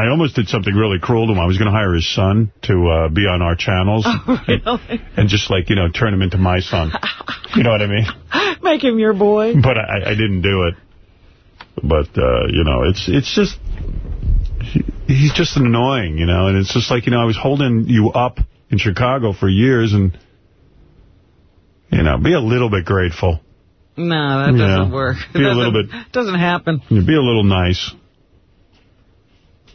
I almost did something really cruel to him. I was going to hire his son to uh, be on our channels really? and just, like, you know, turn him into my son. You know what I mean? Make him your boy. But I, I didn't do it. But, uh, you know, it's it's just, he, he's just annoying, you know, and it's just like, you know, I was holding you up in Chicago for years and, you know, be a little bit grateful. No, that doesn't work. Be a Doesn't- little bit- Doesn't happen. Be a little nice.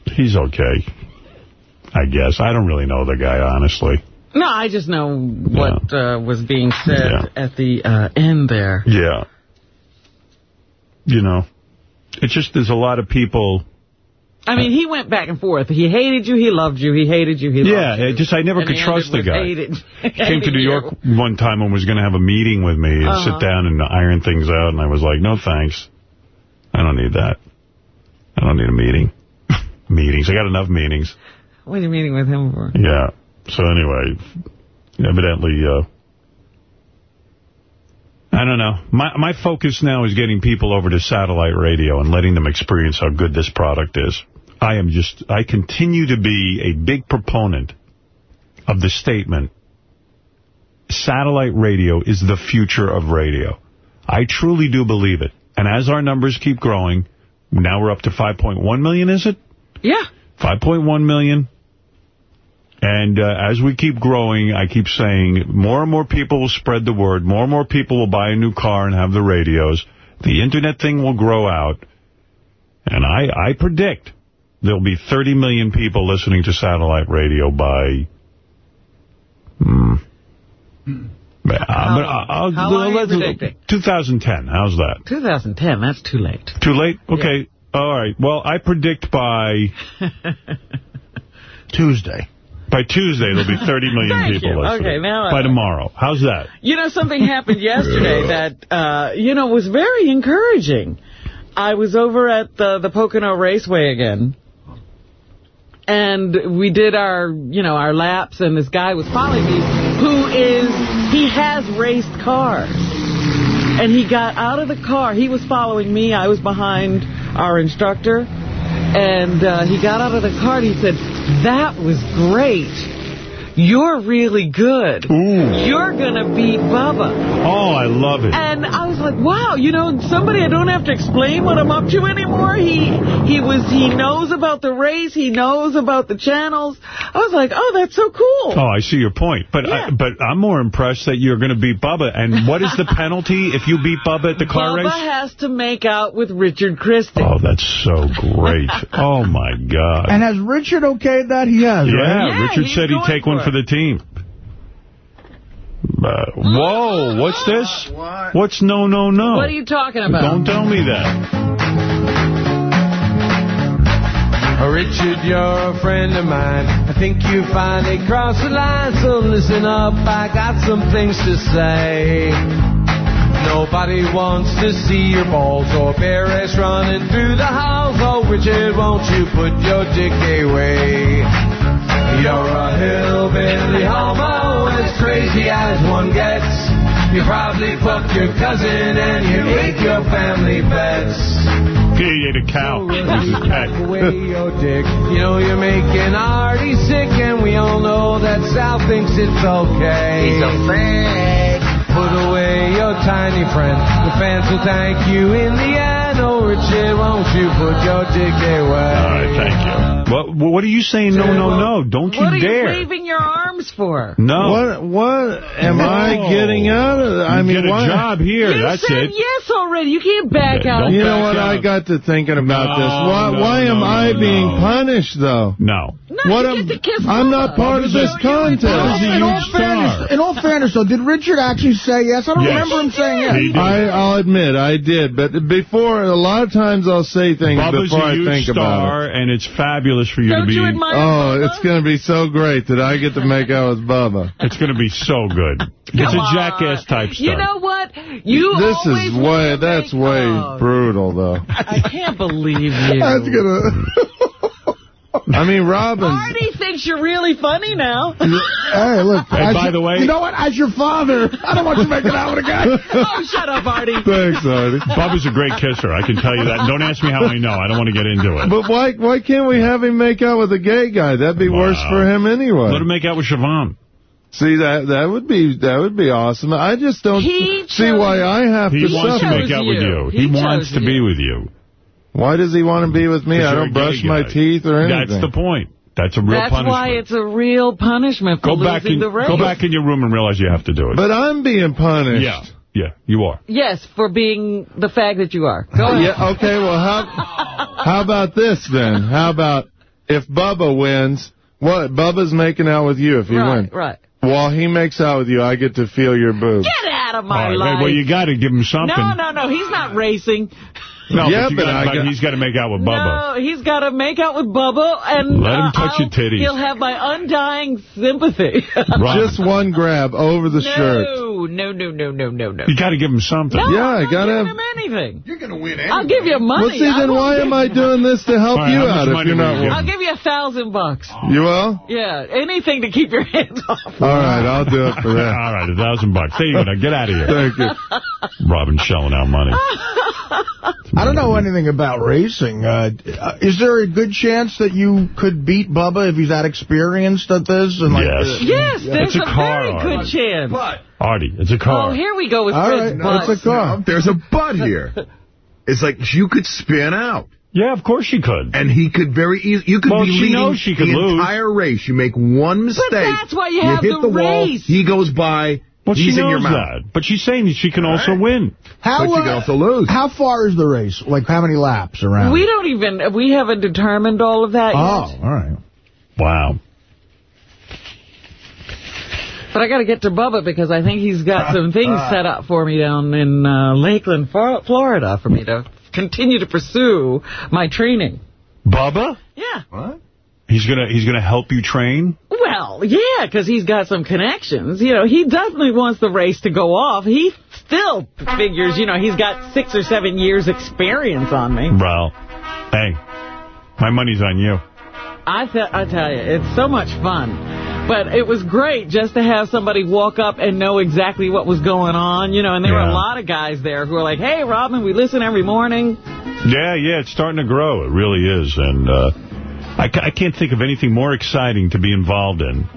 He's okay, I guess. I don't really know the guy, honestly. No, I just know what uh, was being said at the uh, end there. Yeah. You know, it's just there's a lot of people... I mean, he went back and forth. He hated you, he loved you, he hated you, he Yeah, loved you. just I never And could trust the guy. hated- He came to New you. York one time and was going to have a meeting with me and Uh-huh. sit down and iron things out, and I was like, no thanks. I don't need that. I don't need a meeting. Meetings. I got enough meetings. What are you meeting with him for? Yeah. So anyway, evidently, uh, I don't know. My my focus now is getting people over to satellite radio and letting them experience how good this product is. I am just, I continue to be a big proponent of the statement, satellite radio is the future of radio. I truly do believe it. And as our numbers keep growing, now we're up to 5.1 million, is it? Yeah. 5.1 million. And uh, as we keep growing, I keep saying more and more people will spread the word. More and more people will buy a new car and have the radios. The Internet thing will grow out. And I, I predict there'll be 30 million people listening to satellite radio by... Hmm. But, uh, How but long? I'll, How long are you predicting? 2010. How's that? 2010, that's too late. Too late? Okay. All right. Well, I predict by... Tuesday. By Tuesday, there'll be 30 million people listening. Okay, now By like tomorrow. How's that? You know, something happened yesterday that, uh, you know, was very encouraging. I was over at the, the Pocono Raceway again, and we did our, you know, our laps, and this guy was following me, who is, he has raced cars. And he got out of the car. He was following me. I was behind our instructor. And uh, he got out of the car and he said, that was great. You're really good. Ooh. You're going to beat Bubba. Oh, I love it. And I was like, wow, you know, somebody I don't have to explain what I'm up to anymore. He he was he knows about the race. He knows about the channels. I was like, oh, that's so cool. Oh, I see your point. But I, but I'm more impressed that you're going to beat Bubba. And what is the penalty if you beat Bubba at the car Bubba race? has to make out with Richard Christie. Oh, that's so great. oh, my God. And has Richard okayed that? He has, yeah, right? Richard said he'd take one for the team. Uh, whoa, what's this? What's no, no, no? What are you talking about? Don't tell me that. Oh, Richard, you're a friend of mine. I think you finally crossed the line, so listen up. I got some things to say. Nobody wants to see your balls or bare ass running through the halls. Oh, Richard, won't you put your dick away? You're a hillbilly homo, as crazy as one gets. You probably fucked your cousin and you ate your family bets. He ate a cow. It was his pet. away your dick. You know you're making Artie sick, and we all know that Sal thinks it's okay. He's a fag. Put away your tiny friend. The fans will thank you in the end. Oh, Richard, won't you put your dick away? All right, thank you. What, what are you saying? No, no, no. Don't you dare. What are dare. you waving your arms for? No. What what am I getting out of it? I You mean, get a why- job here. You That's said it. yes already. You can't back Okay, out. don't You know what? out. I got to thinking about No, this. Why, no, why am no, I no, being no. punished, though? No. No, What you am- get to kiss I'm not part of this contest. Bubba's a in, all huge fairness, star. in all fairness, though, did Richard actually say yes? I don't Yes. remember him saying yes. I, I'll admit, I did. But before, a lot of times I'll say things Bubba's before I huge think about star, it. and it's fabulous for you Don't to be. you admire Oh, Bubba? it's going to be so great that I get to make out with Bubba. It's going to be so good. It's Come a on. jackass type stuff. You know what? You this is way, that's make- way Oh, brutal, though. I can't believe you. That's gonna. I mean, Robin. Artie thinks you're really funny now. Hey, look. Hey, by your- the way- You know what? As your father, I don't want you making out with a guy. oh, shut up, Artie. Thanks, Artie. Bubba's a great kisser, I can tell you that. Don't ask me how I know. I don't want to get into it. But why why can't we have him make out with a gay guy? That'd be worse for him anyway. Let him make out with Siobhan. See that that would be that would be awesome. I just don't He see why I have He to He wants to make out with you. you. He, He wants chose to be with you. Why does he want to be with me? I don't brush gay my teeth or anything. That's the point. That's a real That's punishment. why it's a real punishment for go back in, the race. Go back in your room and realize you have to do it. But I'm being punished. yeah, yeah, you are. Yes, for being the fag that you are. Go ahead. Yeah, okay, well, how, how about this then? How about if Bubba wins, what? Bubba's making out with you if he right, wins. right. While he makes out with you, I get to feel your boobs. Get out of my right, life. well, you got to give him something. no, no, no. He's not racing. No, Yeah, but, but gotta- I got- he's got to make out with Bubba. No, he's got to make out with Bubba and Let him uh, touch your I'll- titties. He'll have my undying sympathy. Right. Just one grab over the shirt. no, no, no, no, no, no, no. You got to give him something. No, Yeah, I'm I gotta not have- giving him anything. You're going to win I'll give you money. Well, see, I then won't why give am I you- doing this to help All right, you out if you're not you winning? I'll give you a thousand bucks. You will? Yeah, anything to keep your hands off. All right, I'll do it for that. All right, a thousand bucks. There you go. Now get out of here. Thank you. Robin shelling out money. I don't know anything about racing. Uh, uh, is there a good chance that you could beat Bubba if he's that experienced at this? And like, Yes. Yes, there's It's a a, car, very good Artie. chance. But, Artie, it's a car. Oh, here we go with All Fred's right, butts. it's a car. There's a but here. It's like you could spin out. yeah, of course she could. And he could very easily, you could Well, be she leading knows she could the lose. entire race. You make one mistake. that's why you have hit the the, wall. He goes by. Well, he's she in your knows mouth. that. But she's saying that she can also right. win. How, But you can uh, also lose. How far is the race? Like, how many laps around? We don't even, we haven't determined all of that yet. Oh, yet. all right. Wow. But I got to get to Bubba because I think he's got some things set up for me down in uh, Lakeland, Florida, for me to continue to pursue my training. Bubba? Yeah. What? He's gonna he's gonna help you train. Well, yeah, because he's got some connections. You know, he definitely wants the race to go off. He still figures, you know, he's got six or seven years experience on me. Well, hey, my money's on you. I, th I tell you, it's so much fun. But it was great just to have somebody walk up and know exactly what was going on, you know, and there were a lot of guys there who were like, hey, Robin, we listen every morning. Yeah, yeah, it's starting to grow. It really is, and uh, I, I can't think of anything more exciting to be involved in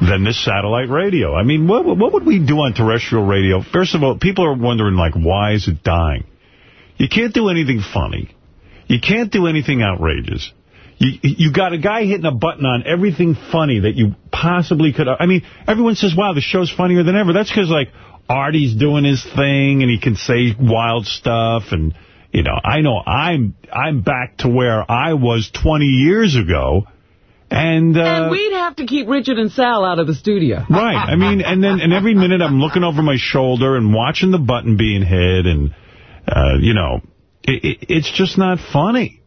than this satellite radio. I mean, what what would we do on terrestrial radio? First of all, people are wondering, like, why is it dying? You can't do anything funny. You can't do anything outrageous. You you got a guy hitting a button on everything funny that you possibly could. I mean, everyone says, wow, the show's funnier than ever. That's because, like, Artie's doing his thing, and he can say wild stuff, and, you know, I know I'm I'm back to where I was 20 years ago, and... Uh, and we'd have to keep Richard and Sal out of the studio. Right. I mean, and then and every minute I'm looking over my shoulder and watching the button being hit, and uh, you know, it, it, it's just not funny.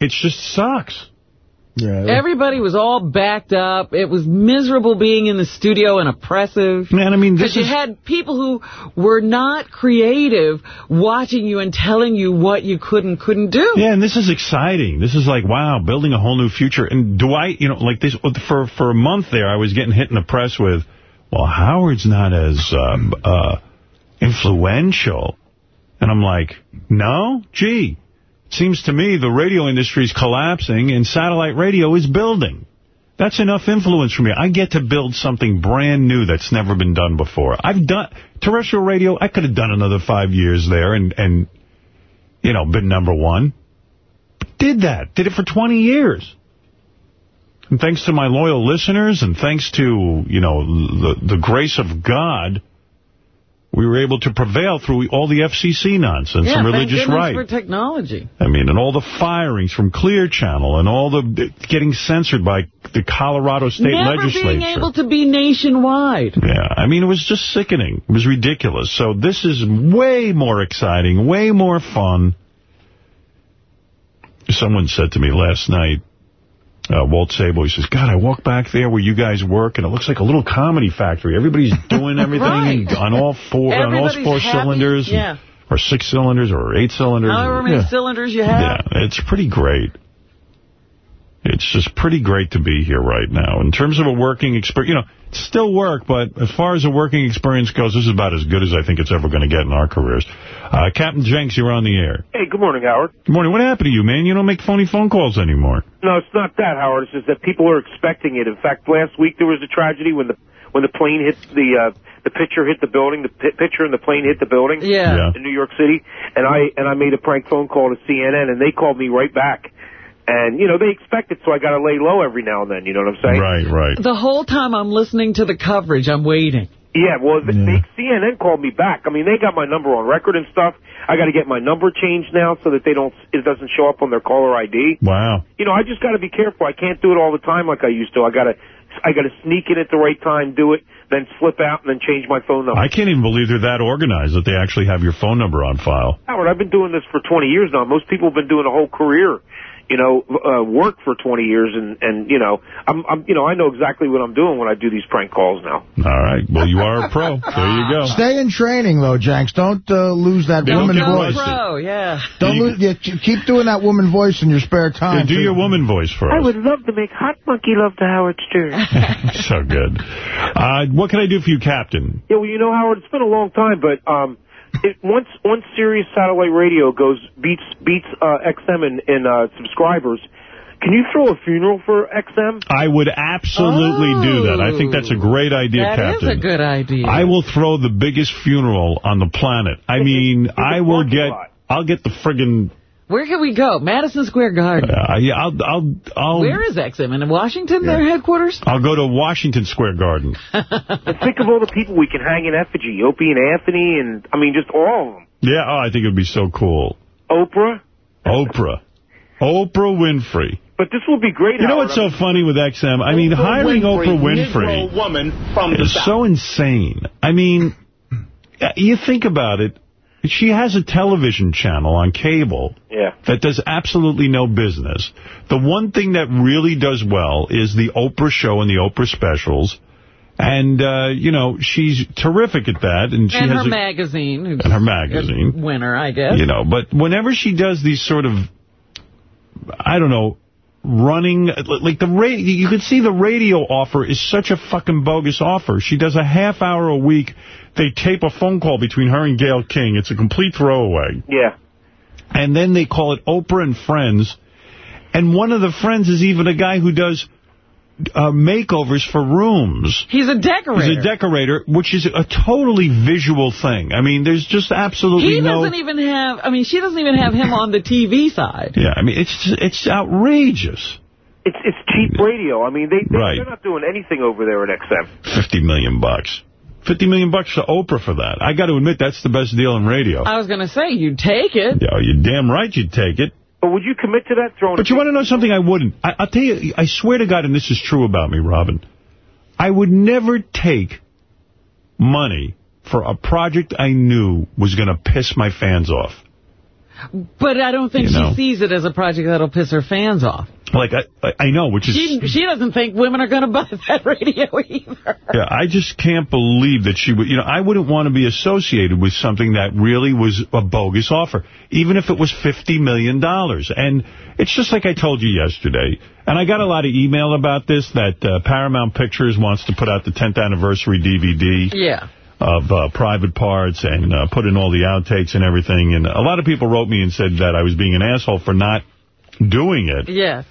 It just sucks. Yeah. Everybody was all backed up. It was miserable being in the studio and oppressive. Man, I mean, this Because you is had people who were not creative watching you and telling you what you could and couldn't do. yeah, and this is exciting. This is like wow, building a whole new future. And do I, you know, like this for for a month there, I was getting hit in the press with, well, Howard's not as um, uh, influential, and I'm like, no, gee. Seems to me the radio industry is collapsing and satellite radio is building. That's enough influence for me. I get to build something brand new that's never been done before. I've done terrestrial radio. I could have done another five years there and, and you know, been number one. Did that. Did it for 20 years. And thanks to my loyal listeners and thanks to, you know, the, the grace of God, we were able to prevail through all the FCC nonsense yeah, and religious right. for technology. I mean, and all the firings from Clear Channel and all the getting censored by the Colorado State Never Legislature. being able to be nationwide. Yeah, I mean, it was just sickening. It was ridiculous. So this is way more exciting, way more fun. Someone said to me last night, uh, Walt Sabo, he says, God, I walk back there where you guys work, and it looks like a little comedy factory. Everybody's doing everything Right. on all four on all four happy. cylinders, Yeah. or six cylinders, or eight cylinders. However many yeah. cylinders you have. Yeah, it's pretty great. It's just pretty great to be here right now. In terms of a working experience, you know, it's still work, but as far as a working experience goes, this is about as good as I think it's ever going to get in our careers. Uh, Captain Janks, you're on the air. Hey, good morning, Howard. Good morning. What happened to you, man? You don't make phony phone calls anymore. No, it's not that, Howard. It's just that people are expecting it. In fact, last week there was a tragedy when the when the plane hit the uh, the pitcher hit the building, the pi pitcher and the plane hit the building Yeah. Yeah. in New York City, and I and I made a prank phone call to CNN, and they called me right back. And, you know, they expect it, so I got to lay low every now and then, you know what I'm saying? Right, right. The whole time I'm listening to the coverage, I'm waiting. Yeah, well, they, they, CNN called me back. I mean, they got my number on record and stuff. I got to get my number changed now so that they don't it doesn't show up on their caller ID. Wow. You know, I just got to be careful. I can't do it all the time like I used to. I got to I got to sneak in at the right time, do it, then slip out and then change my phone number. I can't even believe they're that organized that they actually have your phone number on file. Howard, I've been doing this for 20 years now. Most people have been doing a whole career, you know, uh, work for 20 years, and and you know, I'm, I'm you know, I know exactly what I'm doing when I do these prank calls now. All right. Well, you are a pro. There you go. Stay in training, though, Janks. Don't uh, lose that Don't woman get voice. rusty. Oh, yeah. Don't lose, yeah, keep doing that woman voice in your spare Yeah, time. do too. your woman voice for I would love to make Hot Monkey love to Howard Stern. so good. Uh, what can I do for you, Captain? Yeah, well, you know, Howard, it's been a long time, but um, it, once once Sirius satellite radio goes beats beats uh, XM in, in uh, subscribers, can you throw a funeral for XM? I would absolutely do that. I think that's a great idea, That is Captain. a good idea. I will throw the biggest funeral on the planet. I mean, I will get, I'll get the friggin', Where can we go? Madison Square Garden. uh, yeah, I'll, I'll, I'll, Where is XM? In Washington, their headquarters? I'll go to Washington Square Garden. Think of all the people we can hang in effigy. Opie and Anthony, and, I mean, just all of them. Yeah, oh, I think it would be so cool. Oprah. Oprah. Oprah Winfrey. But this will be great, You know what's so funny with XM? I mean, hiring Oprah Winfrey woman from the is South. so insane. I mean, you think about it. She has a television channel on cable Yeah. that does absolutely no business. The one thing that really does well is the Oprah show and the Oprah specials. And, uh, you know, she's terrific at that. And she and has her a, magazine. and her magazine. Winner, I guess. You know, but whenever she does these sort of, I don't know, running, like the radio, you could see the radio offer is such a fucking bogus offer. She does a half hour a week. They tape a phone call between her and Gayle King. It's a complete throwaway. Yeah. And then they call it Oprah and Friends. And one of the friends is even a guy who does uh, makeovers for rooms. He's a decorator. He's a decorator, which is a totally visual thing. I mean, there's just absolutely He no... doesn't even have, I mean, she doesn't even have him on the TV side. Yeah, I mean, it's it's outrageous. It's it's cheap radio. I mean, they, they Right. they're not doing anything over there at XM. 50 million bucks. 50 million bucks to Oprah for that. I got to admit, that's the best deal in radio. I was going to say, you'd take it. Yeah, you're damn right you'd take it. But would you commit to that? Throwing But you want to know something I wouldn't? I, I'll tell you, I swear to God, and this is true about me, Robin, I would never take money for a project I knew was going to piss my fans off. But I don't think You know. she sees it as a project that'll piss her fans off. Like, I, I know, which is... She she doesn't think women are going to buy that radio either. Yeah, I just can't believe that she would, you know, I wouldn't want to be associated with something that really was a bogus offer, even if it was 50 million. dollars. And it's just like I told you yesterday, and I got a lot of email about this, that uh, Paramount Pictures wants to put out the 10th anniversary DVD Yeah. Of uh, Private Parts and uh, put in all the outtakes and everything. And a lot of people wrote me and said that I was being an asshole for not doing it. Yes.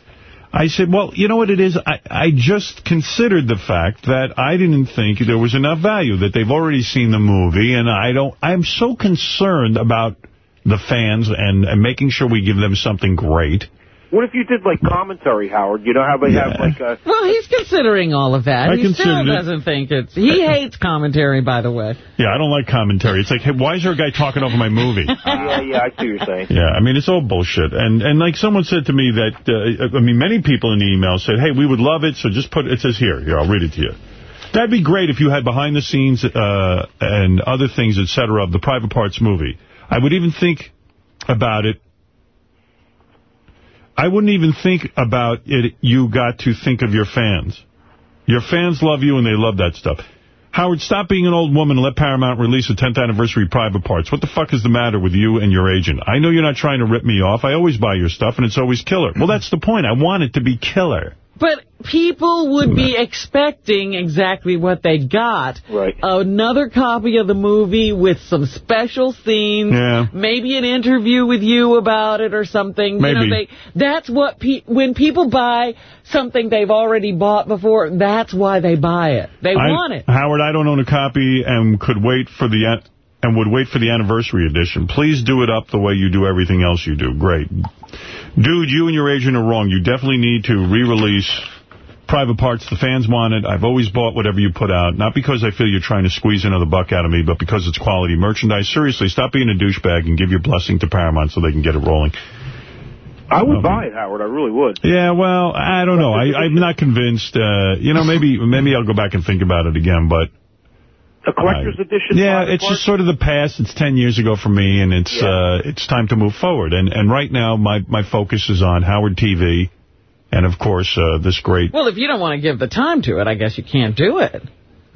I said, well, you know what it is? I, I just considered the fact that I didn't think there was enough value, that they've already seen the movie, and I don't. I'm so concerned about the fans and, and making sure we give them something great. What if you did like commentary, Howard? You know how they have like a Well, he's considering all of that. I he still it. doesn't think it's... He hates commentary, by the way. Yeah, I don't like commentary. It's like, hey, why is there a guy talking over my movie? yeah, yeah, I see what you're saying. Yeah, I mean, it's all bullshit. And and like someone said to me that, uh, I mean, many people in the email said, hey, we would love it, so just put, it says here, here, I'll read it to you. That'd be great if you had behind the scenes uh, and other things, et cetera, of the Private Parts movie. I would even think about it. I wouldn't even think about it. You got to think of your fans. Your fans love you and they love that stuff. Howard, stop being an old woman and let Paramount release a 10th anniversary private parts. What the fuck is the matter with you and your agent? I know you're not trying to rip me off. I always buy your stuff, and it's always killer. Well, that's the point. I want it to be killer. But people would be expecting exactly what they got. Right. Another copy of the movie with some special scenes. Yeah. Maybe an interview with you about it or something. You know, Maybe. they, that's what pe when people buy something they've already bought before, that's why they buy it. They I- want it. Howard, I don't own a copy and could wait for the an- and would wait for the anniversary edition. Please do it up the way you do everything else you do. Great. Dude, you and your agent are wrong. You definitely need to re-release private parts. The fans want it. I've always bought whatever you put out, not because I feel you're trying to squeeze another buck out of me, but because it's quality merchandise. Seriously, stop being a douchebag and give your blessing to Paramount so they can get it rolling. I would Um, buy it, Howard. I really would. Yeah, well, I don't know. I, I'm not convinced. Uh, you know, maybe maybe I'll go back and think about it again, but... A collector's edition. Yeah, it's just sort of the past. It's 10 years ago for me, and it's uh, it's time to move forward. And and right now, my, my focus is on Howard TV, and, of course, uh, this great... Well, if you don't want to give the time to it, I guess you can't do it.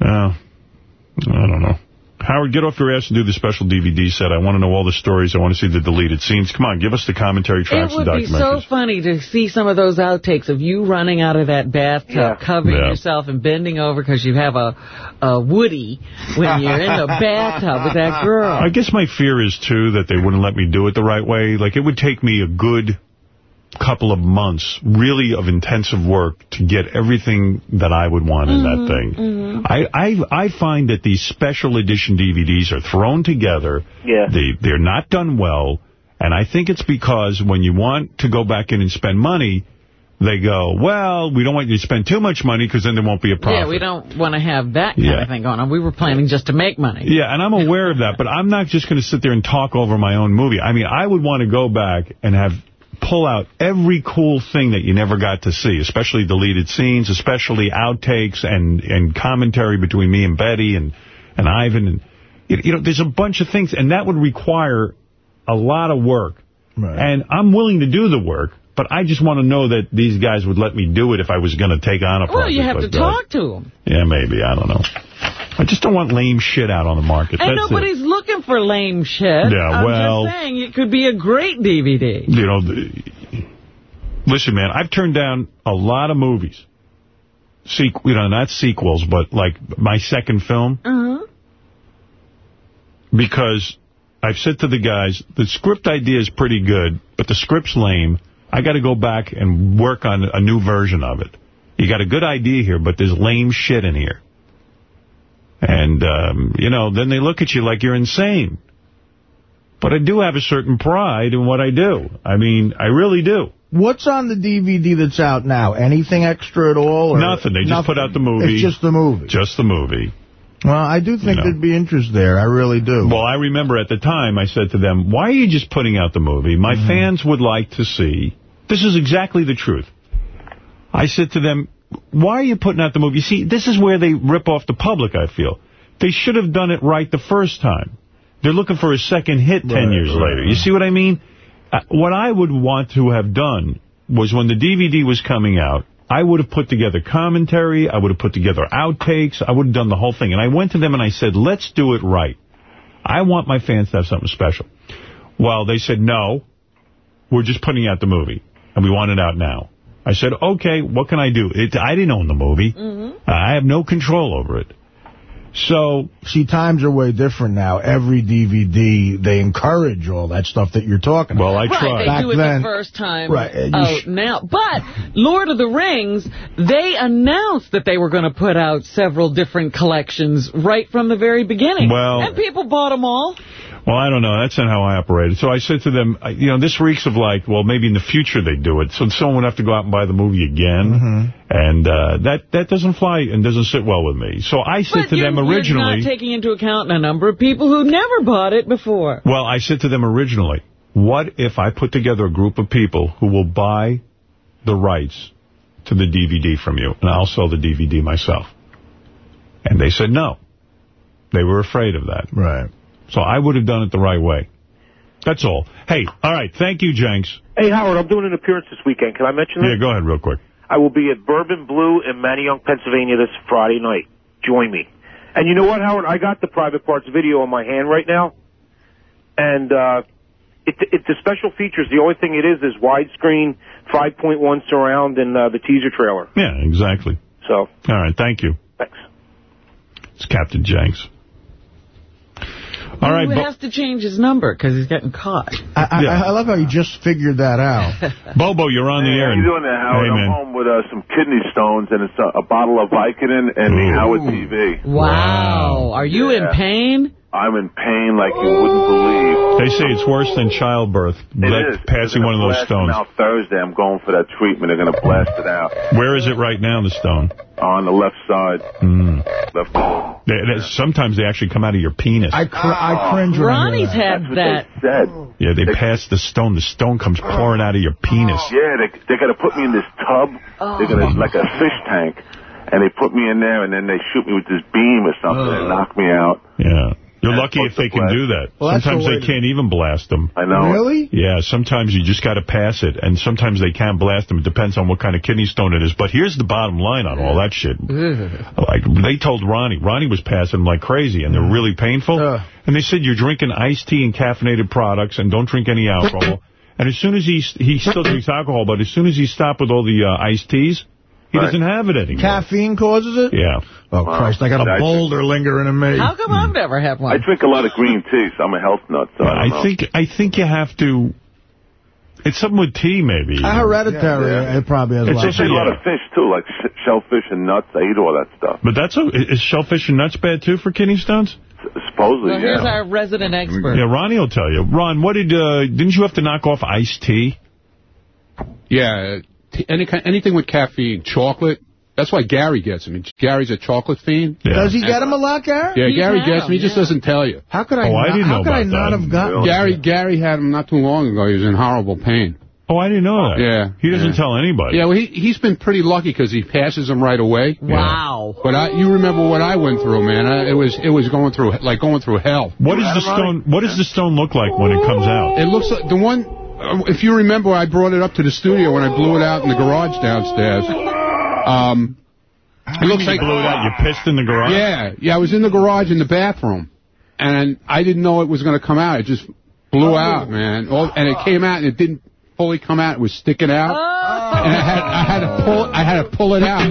Uh, I don't know. Howard, get off your ass and do the special DVD set. I want to know all the stories. I want to see the deleted scenes. Come on, give us the commentary tracks and documentaries. It would be so funny to see some of those outtakes of you running out of that bathtub, covering Yeah. yourself and bending over because you have a, a Woody when you're in the bathtub with that girl. I guess my fear is, too, that they wouldn't let me do it the right way. Like, it would take me a good couple of months, really, of intensive work to get everything that I would want in that mm-hmm, thing. Mm-hmm. I, I I find that these special edition DVDs are thrown together. Yeah. They, they're not done well. And I think it's because when you want to go back in and spend money, they go, well, we don't want you to spend too much money because then there won't be a profit. Yeah, we don't want to have that kind Yeah. of thing going on. We were planning just to make money. Yeah, and I'm aware of that, but I'm not just going to sit there and talk over my own movie. I mean, I would want to go back and have pull out every cool thing that you never got to see, especially deleted scenes, especially outtakes and, and commentary between me and Betty and, and Ivan. And you you know, there's a bunch of things, and that would require a lot of work. Right. And I'm willing to do the work, but I just want to know that these guys would let me do it if I was going to take on a project Well, you have to that. talk to them. Yeah, maybe. I don't know. I just don't want lame shit out on the market. And That's it. nobody's looking for lame shit. Yeah, I'm well- just saying it could be a great DVD. you know, the, listen, man, I've turned down a lot of movies. Sequ you know, not sequels, but like my second film, Uh-huh. because I've said to the guys, the script idea is pretty good, but the script's lame. I got to go back and work on a new version of it. You got a good idea here, but there's lame shit in here. And, um, you know, then they look at you like you're insane. But I do have a certain pride in what I do. I mean, I really do. What's on the DVD that's out now? Anything extra at all? Or Nothing. They just nothing? put out the movie. It's just the movie. Just the movie. Well, I do think No. there'd be interest there. I really do. Well, I remember at the time I said to them, why are you just putting out the movie? My Mm-hmm. fans would like to see. This is exactly the truth. I said to them, why are you putting out the movie? You see, this is where they rip off the public, I feel. They should have done it right the first time. They're looking for a second hit 10 Right, years right, later. You see what I mean? Uh, what I would want to have done was when the DVD was coming out, I would have put together commentary, I would have put together outtakes, I would have done the whole thing. And I went to them and I said, let's do it right. I want my fans to have something special. Well, they said, no, we're just putting out the movie, and we want it out now. I said, okay, what can I do? It, I didn't own the movie. Mm-hmm. I have no control over it. So, see, times are way different now. Every DVD, they encourage all that stuff that you're talking about. Well, I about. Right, Back do it then, the first time Right, and out now. But Lord of the Rings, they announced that they were going to put out several different collections right from the very beginning. Well- and people bought them all. Well, I don't know. That's not how I operated. So I said to them, you know, this reeks of like, well, maybe in the future they do it. So someone would have to go out and buy the movie again. And uh, that, that doesn't fly and doesn't sit well with me. So I said But to you're, them you're originally... not taking into account a number of people who never bought it before. Well, I said to them originally, what if I put together a group of people who will buy the rights to the DVD from you, and I'll sell the DVD myself? And they said no. They were afraid of that. Right. So I would have done it the right way. That's all. Hey, all right, thank you, Janks. Hey, Howard, I'm doing an appearance this weekend. Can I mention that? Yeah, go ahead real quick. I will be at Bourbon Blue in Manayunk, Pennsylvania this Friday night. Join me. And you know what, Howard? I got the private parts video on my hand right now, and uh, it, it the special features. The only thing it is is widescreen, 5.1 surround, and uh, the teaser trailer. Yeah, exactly. So. All right, thank you. Thanks. It's Captain Janks. All right, He has to change his number because he's getting caught. I, I, I love how you just figured that out. Bobo, you're on the air. How you doing there, Howard? Hey, I'm man. home with uh, some kidney stones and it's a, a bottle of Vicodin and the Howard TV. Wow. Are you in pain? I'm in pain like you wouldn't believe. They say it's worse than childbirth, It like is. passing one of those stones. out Thursday. I'm going for that treatment. They're going to blast it out Where is it right now, the stone? on the left side. Mm. Left side. They, they- sometimes they actually come out of your penis. I, cr I cringe when I hear Ronnie's that. had that. Said. yeah, they pass the stone. The stone comes pouring out of your penis. Yeah, they they're going to put me in this tub. They're going to like a fish tank, and they put me in there, and then they shoot me with this beam or something and knock me out. Yeah. You're lucky if they can blast. do that. Well, sometimes the they can't even blast them. I know. Really? Yeah, sometimes you just got to pass it, and sometimes they can blast them. It depends on what kind of kidney stone it is. But here's the bottom line on all that shit. Like they told Ronnie, Ronnie was passing them like crazy, and they're really painful. And they said you're drinking iced tea and caffeinated products, and don't drink any alcohol. and as soon as he he still drinks alcohol, but as soon as he stopped with all the uh, iced teas, he Right. doesn't have it anymore. Caffeine causes it? Yeah. Oh, Christ, I got a That's- boulder lingering in me. How come I've never had one? I drink a lot of green tea, so I'm a health nut. So I, I think I think you have to. It's something with tea, maybe. Uh, Hereditary, Yeah, yeah. it probably has It's a lot. just I a- a lot of fish too, like sh- shellfish and nuts. I eat all that stuff. But that's a, is shellfish and nuts bad too for kidney stones? S- Supposedly, Well, here's yeah. our resident expert. Yeah, Ronnie will tell you. Ron, what did uh, didn't you have to knock off iced tea? Yeah, t- any kind, anything with caffeine, chocolate. That's why Gary gets them. Gary's a chocolate fiend. Yeah. Does he get him a lot, Gary? Yeah, He's Gary gets them. He them, just doesn't tell you. How could I Oh, I not, didn't how know could I not that. have gotten Gary Gary had them not too long ago. He was in horrible pain. Oh, I didn't know that. Yeah. He doesn't Yeah. tell anybody. Yeah, well, he, he's been pretty lucky because he passes them right away. Wow. But I, you remember what I went through, man. I, it was it was going through like going through hell. What does the stone? What does the stone look like when it comes out? It looks like the one. Uh, If you remember, I brought it up to the studio when I blew it out in the garage downstairs. Um, it looks You like blew it out. You pissed in the garage. Yeah, yeah. I was in the garage in the bathroom, and I didn't know it was going to come out. It just blew out, man. All, and it came out, and it didn't fully come out. It was sticking out, and I had I had to pull I had to pull it out.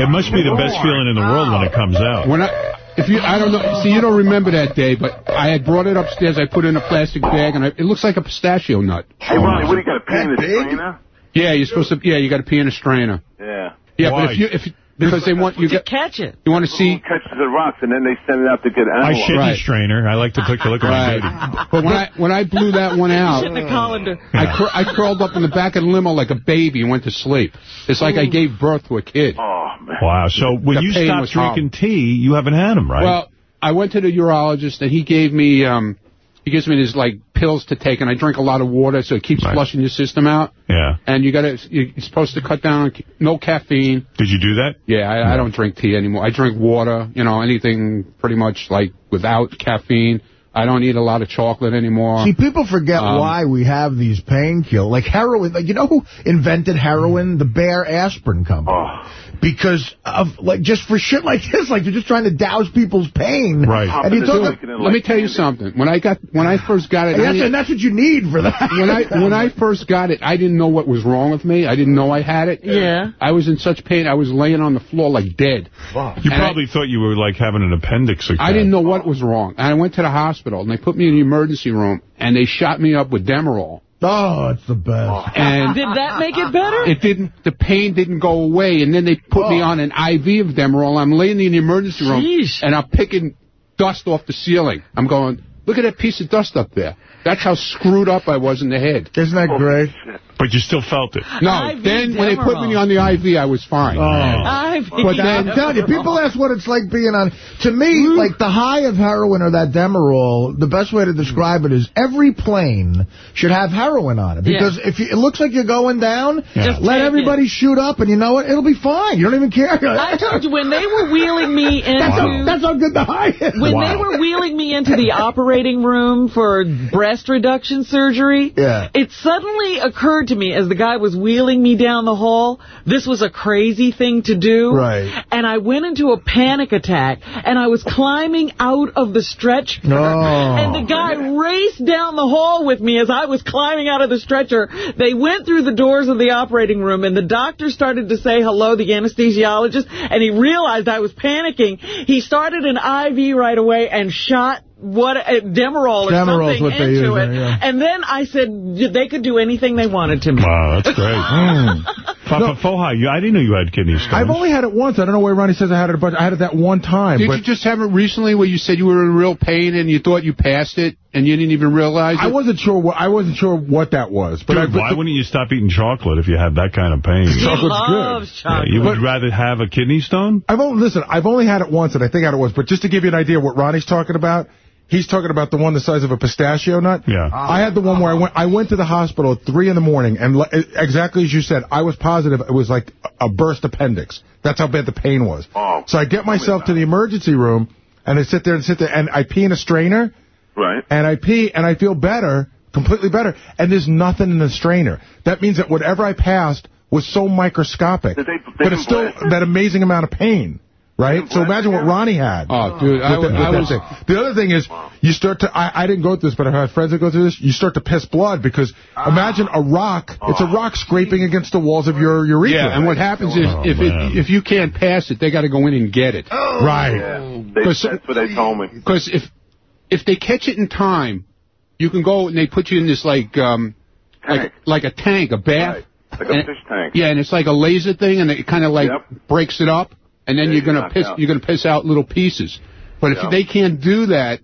It must be the best feeling in the world when it comes out. When I. If you, I don't know. See, you don't remember that day, but I had brought it upstairs. I put it in a plastic bag, and I, it looks like a pistachio nut. Hey, Ronnie, what do you got? A pee in the strainer? Yeah, you're supposed to. Yeah, you got to pee in a strainer. Yeah. Yeah, Why? but if you if because they want you To get catch it. you want to see Catches the rocks, and then they send it out to get I analyzed. shit Right. strainer. I like to take a look at my baby. But when I when I blew that one out, in the colander. I cur- I curled up in the back of the limo like a baby and went to sleep. It's like I gave birth to a kid. Oh, man. Wow. So when The you stop was drinking tea, you haven't had them, right? Well, I went to the urologist and he gave me um he gives me these like pills to take and I drink a lot of water so it keeps Right. flushing your system out. yeah. And you got to you're supposed to cut down on no caffeine. Did you do that? Yeah, I, I don't drink tea anymore. I drink water, you know, anything pretty much like without caffeine. I don't eat a lot of chocolate anymore. See, people forget Um, why we have these painkillers. Like heroin. Like, you know who invented heroin? The Bayer Aspirin Company. Oh. Because of, like, just for shit like this, like, they're just trying to douse people's pain. Right. And you Dude, talk, like- Let me tell you something. When I got when I first got it, and that's, didn't- and that's what you need for that. when I when I first got it, I didn't know what was wrong with me. I didn't know I had it. Yeah. I was in such pain. I was laying on the floor like dead. Wow. You And probably thought you were like having an appendix. attack. I didn't know what was wrong. And I went to the hospital and they put me in the emergency room and they shot me up with Demerol. Oh, it's the best. Oh. And Did that make it better? it didn't. The pain didn't go away. And then they put me oh. on an IV of Demerol. I'm laying in the emergency room Sheesh. and I'm picking dust off the ceiling. I'm going, look at that piece of dust up there. That's how screwed up I was in the head. Isn't that oh, great? But you still felt it. No, IV then when they put me on the IV, I was fine. Oh. I've But then- I'm telling you, people ask what it's like being on. To me, like the high of heroin or that Demerol, the best way to describe it is every plane should have heroin on it because if you, it looks like you're going down, Just let take everybody shoot up, and you know what? It'll be fine. You don't even care. I told you when they were wheeling me into that's, how, that's how good the high is. when Wow. they were wheeling me into the operating room for breast reduction surgery. Yeah. It suddenly occurred to to me as the guy was wheeling me down the hall, this was a crazy thing to do. Right. And I went into a panic attack, and I was climbing out of the stretcher. No. And the guy raced down the hall with me as I was climbing out of the stretcher. They went through the doors of the operating room, and the doctor started to say hello, the anesthesiologist, and he realized I was panicking. He started an IV right away and shot what uh, Demerol or Demerol's something into use it. there, yeah. And then I said they could do anything they wanted to me. Wow, that's great. Mm. Papa Foha, you, I didn't know you had kidney stones. I've only had it once. I don't know why Ronnie says I had it a bunch. I had it that one time. Did but you just have it recently where you said you were in real pain and you thought you passed it and you didn't even realize it? I wasn't sure what I wasn't sure what that was. But Dude, I, why wouldn't you stop eating chocolate if you had that kind of pain? He Chocolate's loves good. chocolate. Yeah, you would rather have a kidney stone? I've only listen. I've only had it once, and I think I had it once. But just to give you an idea of what Ronnie's talking about, he's talking about the one the size of a pistachio nut. Yeah. I had the one where I went. I went to the hospital at three in the morning, and li- exactly as you said, I was positive it was like a burst appendix. That's how bad the pain was. Oh, So I get myself to the emergency room, and I sit there and sit there, and I pee in a strainer, Right. and I pee, and I feel better, completely better, and there's nothing in the strainer. That means that whatever I passed was so microscopic, Did they- they but it's still it? that amazing amount of pain. Right? So imagine what Ronnie had. Oh, dude, I, with the- I was... thing. The other thing is, you start to, I, I didn't go through this, but I've had friends that go through this, you start to piss blood because imagine a rock, it's a rock scraping against the walls of your urethra. Yeah, and what happens is Oh, if it, if you can't pass it, they got to go in and get it. Oh, Right. Yeah. They, Because- that's what they told me. Because if if they catch it in time, you can go and they put you in this like um like Tank. like a tank, a bath. Right. Like a And- fish tank. Yeah, and it's like a laser thing, and it kind of like Yep. breaks it up, and then you're gonna piss out. you're gonna piss out little pieces. But if they can't do that,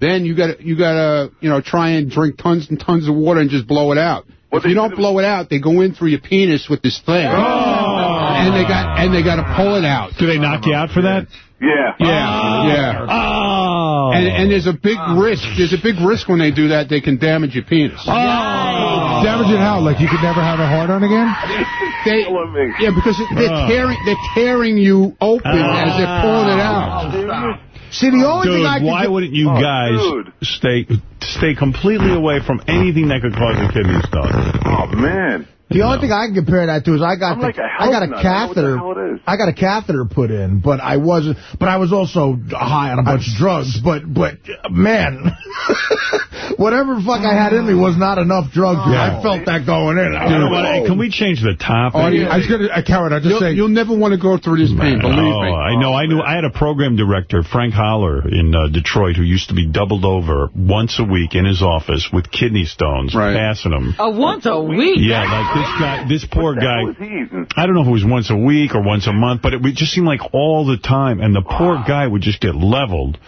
then you got to you got to you know try and drink tons and tons of water and just blow it out. What if you don't do- blow it out, they go in through your penis with this thing, oh. and they got and they got to pull it out. Do they knock you out for that? Yeah. Yeah, yeah. Oh. oh. And, and there's a big oh. risk. There's a big risk when they do that. They can damage your penis. Oh. Damage it how? Like you could never have a hard on again? They, Killing me. yeah, because they're Oh. tearing they're tearing you open ah. as they're pulling it out. Oh, See, the only thing I Dude, can why do- wouldn't you Oh, guys dude. stay stay completely away from anything that could cause a kidney stone? Oh, man. The only thing I can compare that to is I got the, like a I got a nut. I know what the catheter. hell it is. I got a catheter put in, but I wasn't. But I was also high on a bunch of drugs. But but man, whatever the fuck I had in me was not enough drugs. I felt that going in. I You know what? like, Can we change the topic? Oh, yeah. I was gonna, uh, Karen, I just You'll, say, you'll never want to go through this pain. Believe oh, me. I know. I knew. I had a program director, Frank Holler, in uh, Detroit, who used to be doubled over once a week in his office with kidney stones, Right. passing them. Uh, once a week. Yeah, like this guy, this poor What the hell guy. was he eating? I don't know if it was once a week or once a month, but it would just seemed like all the time, and the poor guy would just get leveled.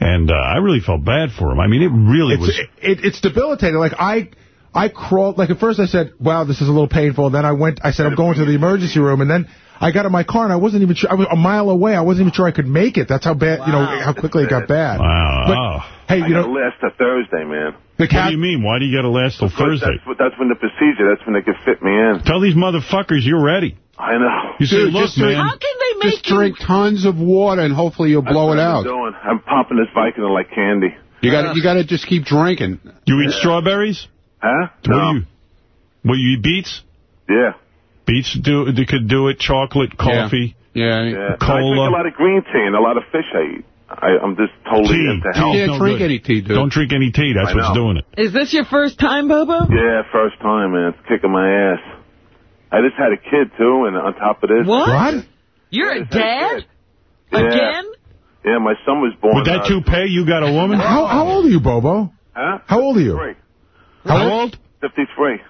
And uh, I really felt bad for him. I mean, it really it's, was. it, it's debilitating. Like I, I crawled. Like at first I said, "Wow, this is a little painful." And Then I went. I said, "I'm going to the emergency room," and then I got in my car and I wasn't even sure. I was a mile away. I wasn't even sure I could make it. That's how bad. You know how quickly it got bad. Wow. But, Oh. hey, you got know last to Thursday, man. the What do you mean? Why do you got to last till Thursday? That's, that's when the procedure, that's when they can fit me in. Tell these motherfuckers you're ready. I know. You say, Dude, look, just- man. How can they make Just drink tons of water and hopefully you'll That's blow what it I've out. doing. I'm popping this Vicodin like candy. You got to you got to just keep drinking. You eat strawberries? Huh? What No. do you? What you eat beets? Yeah. Beets do they could do it. Chocolate, coffee. Yeah. Yeah. Cola. I drink a lot of green tea and a lot of fish I eat. I, I'm just totally Tea. into health. You can't no drink good. any tea, dude. Don't drink any tea. That's I what's know. doing it. Is this your first time, Bobo? Yeah, first time, man. It's kicking my ass. I just had a kid, too, and on top of this... What? What? You're a dad? did. Yeah. Again? Yeah, my son was born... With that uh, toupee, you got a woman? How how old are you, Bobo? Huh? How old are you? 53. How old? 53.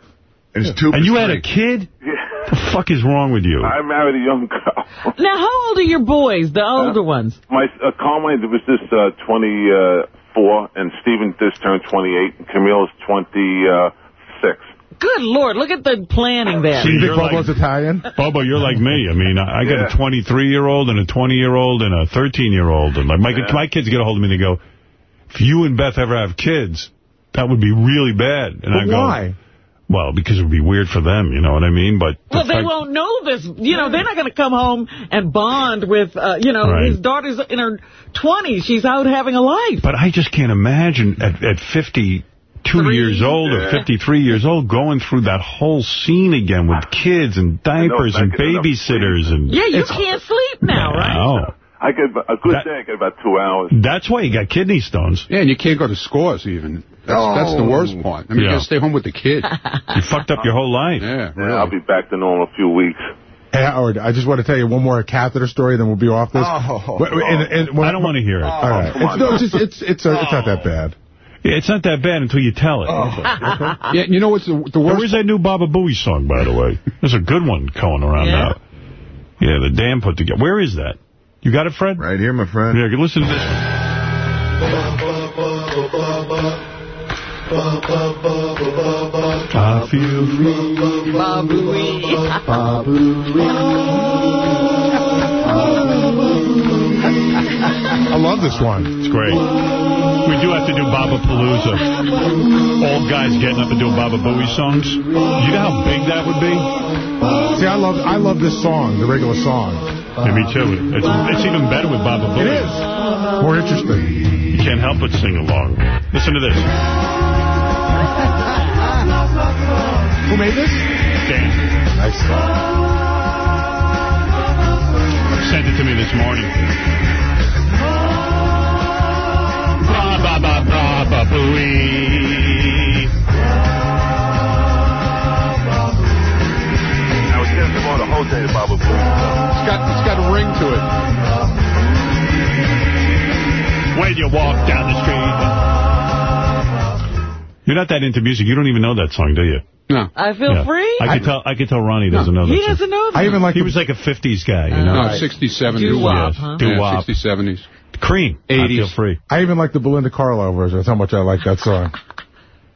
And it's two And you had a kid? Yeah. What the fuck is wrong with you? I married a young girl. Now, how old are your boys, the older ones? My uh, Carmine was just uh, 24, and Stephen just turned 28, and Camille is 26. Good Lord, look at the planning there. See, You think you're like, Bobo's Italian? Bobo, you're like me. I mean, I, I got Yeah. a 23-year-old and a 20-year-old and a 13-year-old. And like my, Yeah. my kids get a hold of me and they go, if you and Beth ever have kids, that would be really bad. And I go, why? Well, because it would be weird for them, you know what I mean? But the Well, they won't know this. You know, they're not going to come home and bond with, uh, you know, Right. his daughter's in her 20s. She's out having a life. But I just can't imagine at, at 50 52 years old or 53 years old going through that whole scene again with kids and diapers and not getting enough babysitters. and Yeah, you can't sleep now, right? Wow. I could, a good day. I get about two hours. That's why you got kidney stones. Yeah, and you can't go to scores even. That's, that's the worst part. I mean, you Yeah. got to stay home with the kid. You fucked up your whole life. Yeah, Yeah, I'll be back to normal in a few weeks. Hey, Howard, I just want to tell you one more catheter story, then we'll be off this. Oh. Wait, wait, and- and when- I don't want to hear it. All right. It's, no, it's, just, it's, it's, uh, it's not that bad. Yeah, it's not that bad until you tell it. Yeah, you know what's the, the worst? Where's that new Baba Booey song, by the way? There's a good one going around Yeah? now. Yeah, the Dan put together. Where is that? You got it, Fred? Right here, my friend. Yeah, listen to this. I feel free. I love this one. It's great. We do have to do Baba Palooza. Old guys getting up and doing Baba Booey songs. You know how big that would be? See, I love I love this song, the regular song. Yeah, me too. It's, it's even better with Baba Booey. It is. More interesting. You can't help but sing along. Listen to this. Who made this? Dan. Nice. Sent it to me this morning. Baba Baba Booey. I was just about to Jose to Baba Booey. It's got, it's got a ring to it. When you walk down the street. You're not that into music. You don't even know that song, do you? No. I feel Yeah. free. I could tell. I could tell Ronnie doesn't know that. He doesn't know that. I even like He the- was like a 50s guy, you know. No, 60s, 70s. Doo-wop, Yes. huh? Yeah, 60s, 70s. Cream. 80s. I feel free. I even like the Belinda Carlisle version. That's how much I like that song.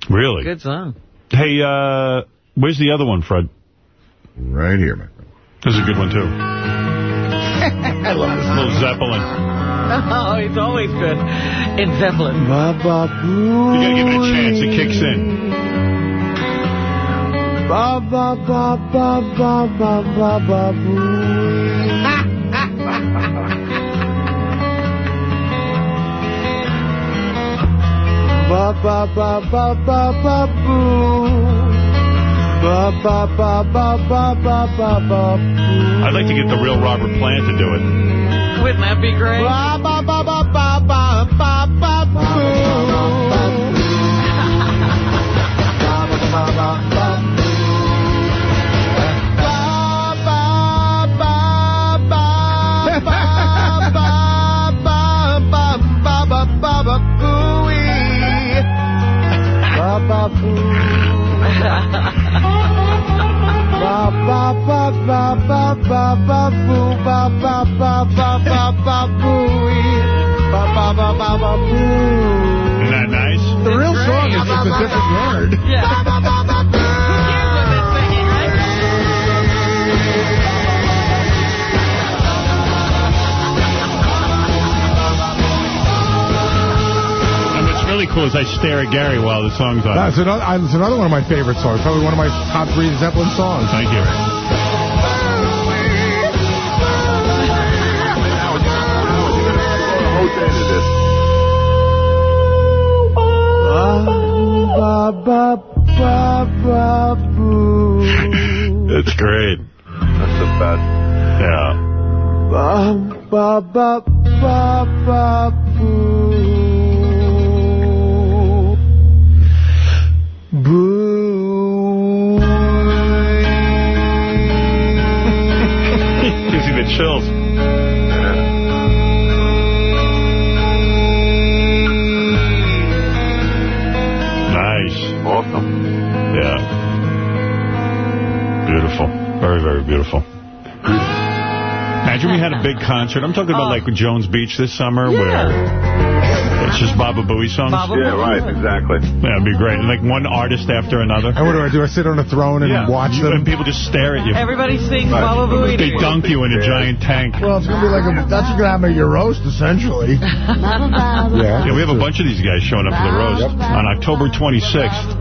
Really? Good song. Hey, uh, where's the other one, Fred? Right here, my friend. This is a good one, too. I love this. Little Zeppelin. Oh, it's always good. In Zeppelin. You gotta give it a chance. It kicks in. Ba ba ba ba ba ba ba ba Ba ba ba ba ba ba boo. Ba ba ba ba ba ba ba ba boo. I'd like to get the real Robert Plant to do it. Wouldn't that be great? Ba ba ba ba ba ba ba ba boo. babu. Ba ba ba ba ba ba ba ba ba ba ba ba ba ba ba ba ba ba. Isn't that nice? The real song is just a different word. Really cool is I stare at Gary while the song's on. That's another, I- it's another one of my favorite songs. Probably one of my top three Zeppelin songs. Thank you. Jose. Ba ba ba ba boo. It's great. That's the best. Yeah. Ba ba ba ba ba boo. Boo. Gives you the chills. Nice. Awesome. Yeah. Beautiful. Very, very beautiful. Imagine we had a big concert. I'm talking about like Jones Beach this summer where it's just Baba Booey songs. Baba Yeah, right, exactly. Yeah, it'd be great. And like one artist after another. And what do I do? I sit on a throne and Yeah. watch You- them? And people just stare at you. Everybody sings Baba Booey. They dunk you in a giant tank. Well, it's going to be like a, that's going to happen at your roast, essentially. Yeah. Yeah, we have a bunch of these guys showing up for the roast on October 26th.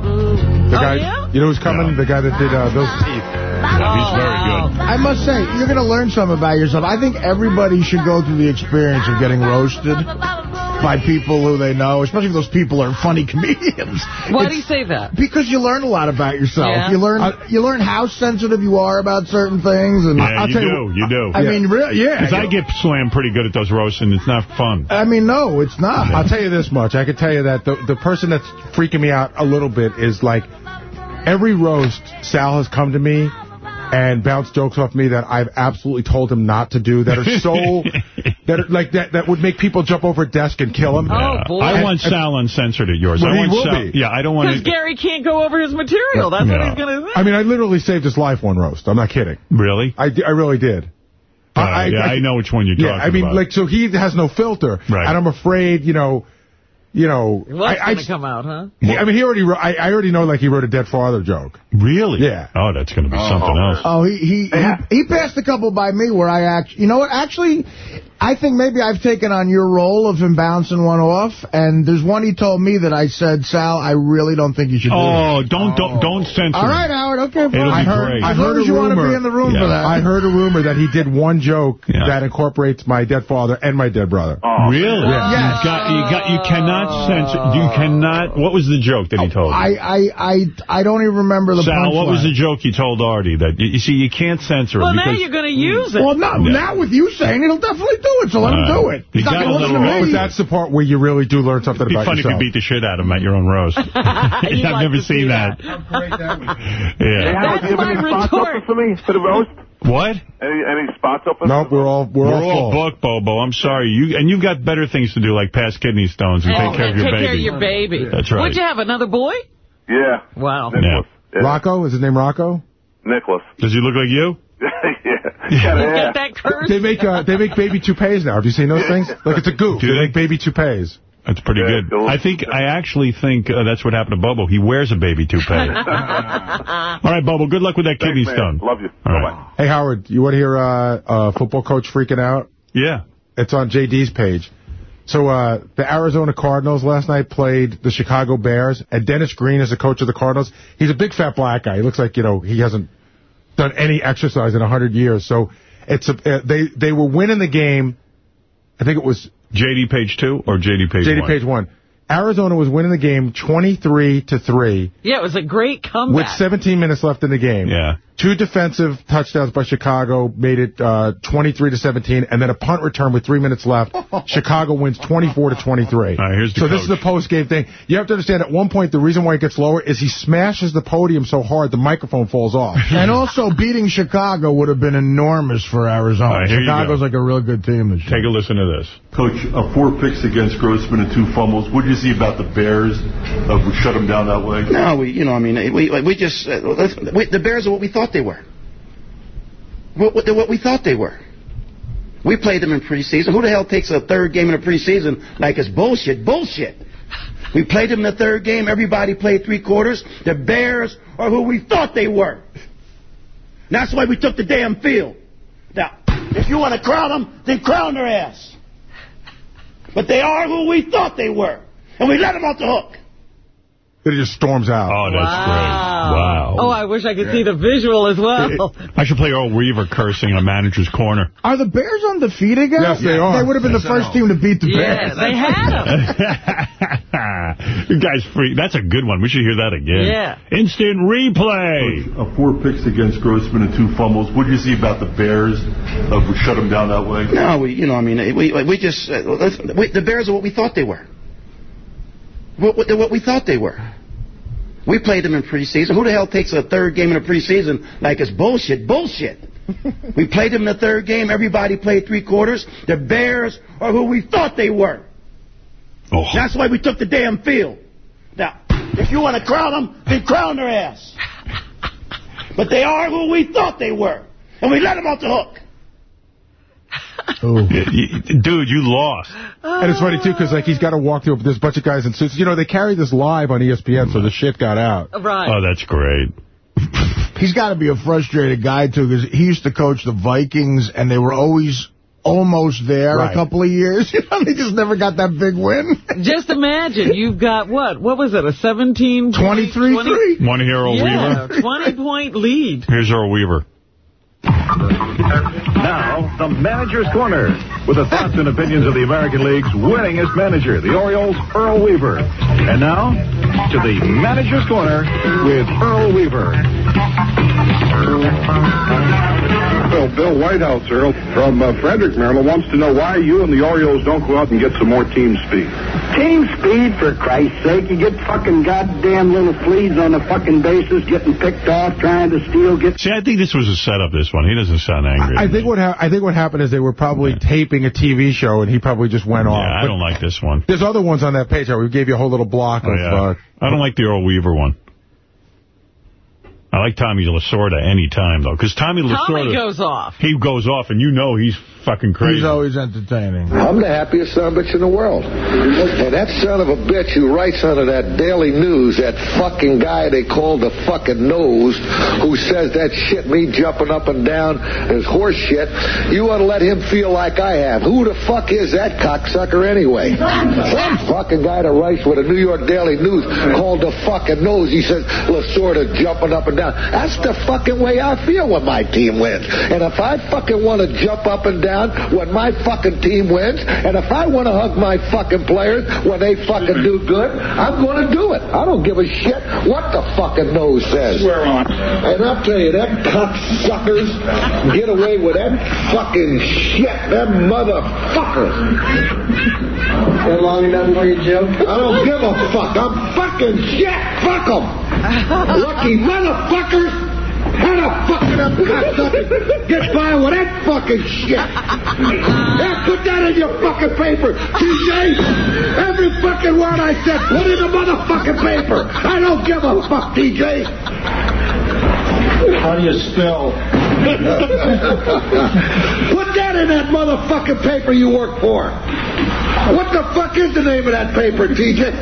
The guy, yeah? you know who's coming? The guy that did uh, those teeth. Yeah, he's very oh, good. I must say, you're going to learn something about yourself. I think everybody should go through the experience of getting roasted. by people who they know, especially if those people are funny comedians. Why It's- do you say that? Because you learn a lot about yourself. Yeah. You learn you learn how sensitive you are about certain things. And Yeah, I'll you tell do, you do. I mean, really, yeah. Because I get slammed pretty good at those roasts, and it's not fun. I mean, no, it's not. I'll tell you this much. I can tell you that the, the person that's freaking me out a little bit is like every roast Sal has come to me and bounce jokes off me that I've absolutely told him not to do that are so that are like that that would make people jump over a desk and kill him. Yeah. I want Sal uncensored at yours. Well, I he want will Sal, be. Yeah, I don't want Because to. Gary can't go over his material. That's what he's going to say. I mean, I literally saved his life one roast. I'm not kidding. Really? I, I really did. Uh, yeah, I know which one you're yeah, talking about. I mean, about. like, so he has no filter. Right. And I'm afraid, you know, you know. What's I, I, going to come out, huh? he- I mean, he already, wrote, I, I already know, like, he wrote a dead father joke. Really? Yeah. Oh, that's going to be oh, something else. Oh, he he, he he passed a couple by me where I actually, you know what? Actually, I think maybe I've taken on your role of him bouncing one off. And there's one he told me that I said, Sal, I really don't think you should do. Oh, don't don't don't oh. censor. All him. right, Howard. Okay, fine. It'll be I heard, great. I As long heard a you want to rumor. be in the room Yeah. for that. I heard a rumor that he did one joke Yeah. that incorporates my dead father and my dead brother. Oh. Really? Yeah. You got you got you cannot censor. You oh. cannot. What was the joke that he told? you? I, I, I, I don't even remember the Sal, what was the joke you told Artie that you, you see you can't censor Well, him now because you're going to use it. Well, not, Yeah. now with you saying it, he'll definitely do it, so let him do it. He's not going to listen to me. But that's the part where you really do learn something about it'd be about funny if you beat the shit out of him at your own roast. I've like never seen that. Hey, Yeah. Howard, do you have That's any my spots retort. for me for the roast? What? Any any spots open? No, we're all we're, We're all all full. booked, Bobo. I'm sorry. You and you've got better things to do, like pass kidney stones and And take care of your take baby. care of your baby. That's right. Would you have another boy? Yeah. Wow. Nicholas. Yeah. Rocco is his name Rocco? Nicholas. Does he look like you? Yeah. You get that curse? They make uh, they make baby toupees now. Have you seen those things? Like it's a goof. Do they they? make baby toupees. That's pretty Yeah, good. cool. I think I actually think uh, that's what happened to Bobo. He wears a baby toupee. all right, Bobo. Good luck with that kidney man. stone. Love you. All right. Bye-bye. Hey Howard, you want to hear uh, a football coach freaking out? Yeah. It's on JD's page. So uh, the Arizona Cardinals last night played the Chicago Bears, and Dennis Green is the coach of the Cardinals. He's a big fat black guy. He looks like you know he hasn't done any exercise in a hundred years. So it's a, uh, they they were winning the game. I think it was JD page two or JD page JD one? page one. Arizona was winning the game 23 to three Yeah, it was a great comeback. with 17 minutes left in the game. Yeah. Two defensive touchdowns by Chicago made it uh, 23 to 17, and then a punt return with three minutes left. Chicago wins 24 to 23. All right, here's the so this is the post game thing. You have to understand at one point the reason why it gets lower is he smashes the podium so hard the microphone falls off. And also, beating Chicago would have been enormous for Arizona. All right, here you Chicago's like a real good team this year. Take a listen to this. Coach, uh, four picks against Grossman and two fumbles. What did you see about the Bears? Uh, we shut them down that way. No, we, you know, I mean, we we just uh, we, the Bears are what we thought they were. What, what, what we thought they were. We played them in preseason. Who the hell takes a third game in a preseason like it's bullshit? Bullshit. We played them in the third game. Everybody played three quarters. The Bears are who we thought they were. That's why we took the damn field. Now, if you want to crown them, then crown their ass. But they are who we thought they were. And we let them off the hook. It just storms out. Oh, that's wow. great. Wow. Oh, I wish I could see the visual as well. I should play Earl Weaver cursing in a manager's corner. Are the Bears undefeated, guys? Yes, they are. They would have been the first team to beat the yeah, Bears. they had him. you guys free. That's a good one. We should hear that again. Yeah. Instant replay. Uh, four picks against Grossman and two fumbles. What did you see about the Bears? Uh, we shut them down that way. No, we, you know, I mean, we we just uh, let's- we, the Bears are what we thought they were. What, what, what we thought they were. We played them in preseason. Who the hell takes a third game in a preseason like it's bullshit? Bullshit. we played them in the third game. Everybody played three quarters. The Bears are who we thought they were. Oh. That's why we took the damn field. Now, if you want to crown them, then crown their ass. But they are who we thought they were. And we let them off the hook. Y- y- Dude, you lost. And it's funny, too, because like, he's got to walk through this bunch of guys in suits. You know, they carry this live on ESPN, so the shit got out. Right. Oh, that's great. He's got to be a frustrated guy, too, because he used to coach the Vikings, and they were always almost there Right. a couple of years. You know, they just never got that big win. Just imagine, you've got what? What was it, a 17? 23-3. Want to hear Earl Yeah, Weaver? 20-point lead. Here's Earl Weaver. Now, the Manager's Corner, with the thoughts and opinions of the American League's winningest manager, the Orioles' Earl Weaver. And now, to the Manager's Corner with Earl Weaver. Well, Bill Whitehouse, Earl, from uh, Frederick, Maryland, wants to know why you and the Orioles don't go out and get some more team speed. Team speed, for Christ's sake. You get fucking goddamn little fleas on the fucking bases, getting picked off, trying to steal, get... See, I think this was a setup, this one. He doesn't sound angry. I think what ha I think what happened is they were probably taping a TV show, and he probably just went off. Yeah, I But don't like this one. There's other ones on that page. We gave you a whole little block Oh, of... yeah. Uh, I don't like the Earl Weaver one. I like Tommy Lasorda any time, though, because Tommy Lasorda... Tommy goes off. He goes off, and you know he's fucking crazy. He's always entertaining. I'm the happiest son of a bitch in the world. And that son of a bitch who writes under that Daily News, that fucking guy they call the fucking nose, who says that shit, me jumping up and down, is horse shit, you ought to let him feel like I have. Who the fuck is that cocksucker anyway? Some fucking guy that writes with the New York Daily News called the fucking nose, he says, Lasorda jumping up and down. That's the fucking way I feel when my team wins. And if I fucking want to jump up and down when my fucking team wins, and if I want to hug my fucking players when they fucking do good, I'm going to do it. I don't give a shit what the fucking nose says. Swear on. And I'll tell you, that cocksuckers get away with that fucking shit. That motherfucker. That long enough for you, Joe? I don't give a fuck. I'm fucking shit. Fuck them. Lucky motherfuckers. How the fucking up cocksuckers get by with that fucking shit? Yeah, put that in your fucking paper. TJ, every fucking word I said, put in the motherfucking paper. I don't give a fuck, TJ. How do you spell? Put that in that motherfucking paper you work for. What the fuck is the name of that paper, TJ?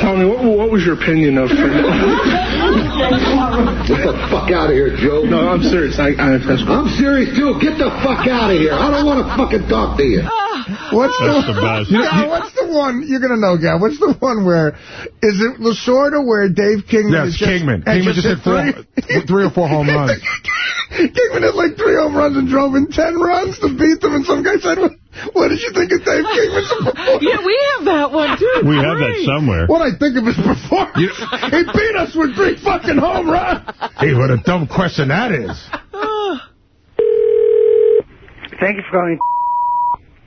Tell me, what, what was your opinion of... Get the fuck out of here, Joe. No, I'm serious. I, I, that's I'm serious, too. Get the fuck out of here. I don't want to fucking talk to you. What's That's the, the best. Gal, what's the one, you're going to know, Gal, what's the one where, is it Lasorda where Dave Kingman yes, is just, Kingman. Kingman just hit four, three, three or four home runs. Kingman had like three home runs and drove in ten runs to beat them, and some guy said, what, what did you think of Dave Kingman's performance? Yeah, we have that one, too. We have that somewhere. What I think of his performance? he beat us with three fucking home runs. hey, what a dumb question that is. Thank you for calling.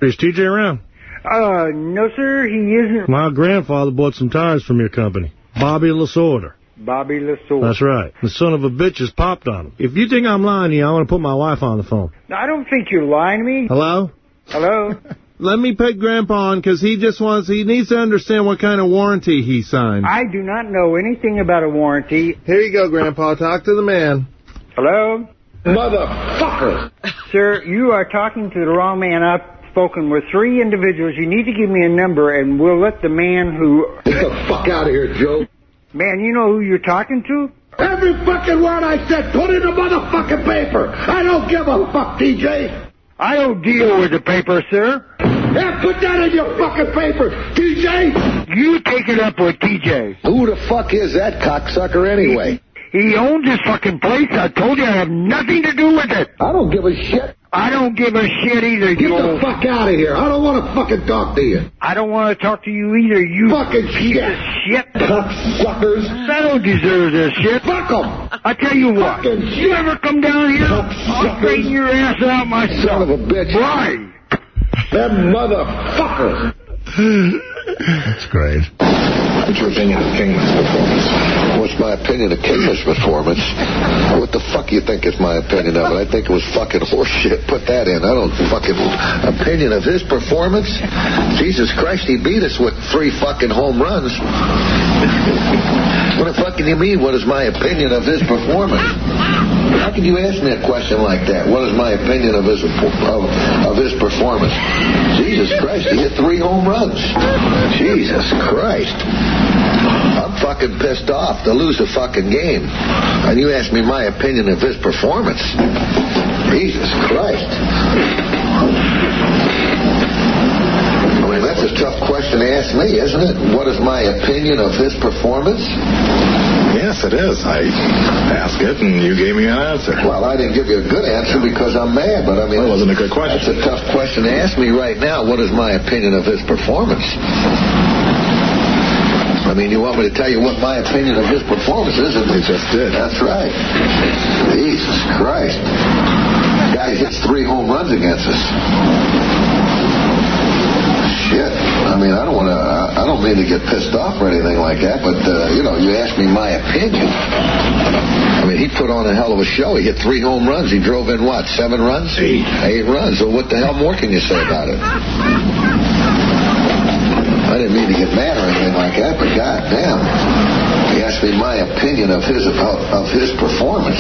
Is TJ around? Uh, no, sir, he isn't. My grandfather bought some tires from your company. Bobby Lasorda. Bobby Lasorda. That's right. The son of a bitch has popped on him. If you think I'm lying to you, I want to put my wife on the phone. I don't think you're lying to me. Hello? Hello? Let me put Grandpa on, because he just wants, he needs to understand what kind of warranty he signed. I do not know anything about a warranty. Here you go, Grandpa. Talk to the man. Hello? Motherfucker. Sir, you are talking to the wrong man. I've spoken with three individuals. You need to give me a number, and we'll let the man who... Get the fuck out of here, Joe. Man, you know who you're talking to? Every fucking word I said, put in the motherfucking paper. I don't give a fuck, DJ. I don't deal with the paper, sir. Yeah, put that in your fucking paper, TJ. You take it up with TJ. Who the fuck is that cocksucker anyway? He owns this fucking place. I told you I have nothing to do with it. I don't give a shit. I don't give a shit either, Get Joe. the fuck out of here. I don't want to fucking talk to you. I don't want to talk to you either, you Fucking piece shit. of shit. Cocksuckers. I don't deserve this shit. Fuck them. I tell you what, Fucking you ever come down here, I'll straighten your ass out myself. Son of a bitch. Why? That motherfucker. That's great. What's your opinion of Kingman's performance? What's my opinion of Kingman's performance? What the fuck you think is my opinion of it? I think it was fucking horseshit. Put that in. I don't fucking opinion of his performance. Jesus Christ, he beat us with three fucking home runs. What the fuck do you mean? What is my opinion of his performance? How can you ask me a question like that? What is my opinion of his of, of his performance? Jesus Christ, he hit three home runs. Jesus Christ. I'm fucking pissed off to lose a fucking game. And you ask me my opinion of his performance. Jesus Christ. I mean, that's a tough question to ask me, isn't it? What is my opinion of his performance? Yes, it is. I asked it, and you gave me an answer. Well, I didn't give you a good answer because I'm mad, but I mean... It wasn't a good question. That's a tough question to ask me right now. What is my opinion of his performance? I mean, you want me to tell you what my opinion of his performance is? You just did. That's right. Jesus Christ. Guy hits three home runs against us. Shit. I mean, I don't want to. I don't mean to get pissed off or anything like that, but uh, you know, you asked me my opinion. I mean, he put on a hell of a show. He hit three home runs. He drove in what? Seven runs? Eight. Eight runs. So what the hell more can you say about it? I didn't mean to get mad or anything like that, but goddamn, he asked me my opinion of his of, of his performance.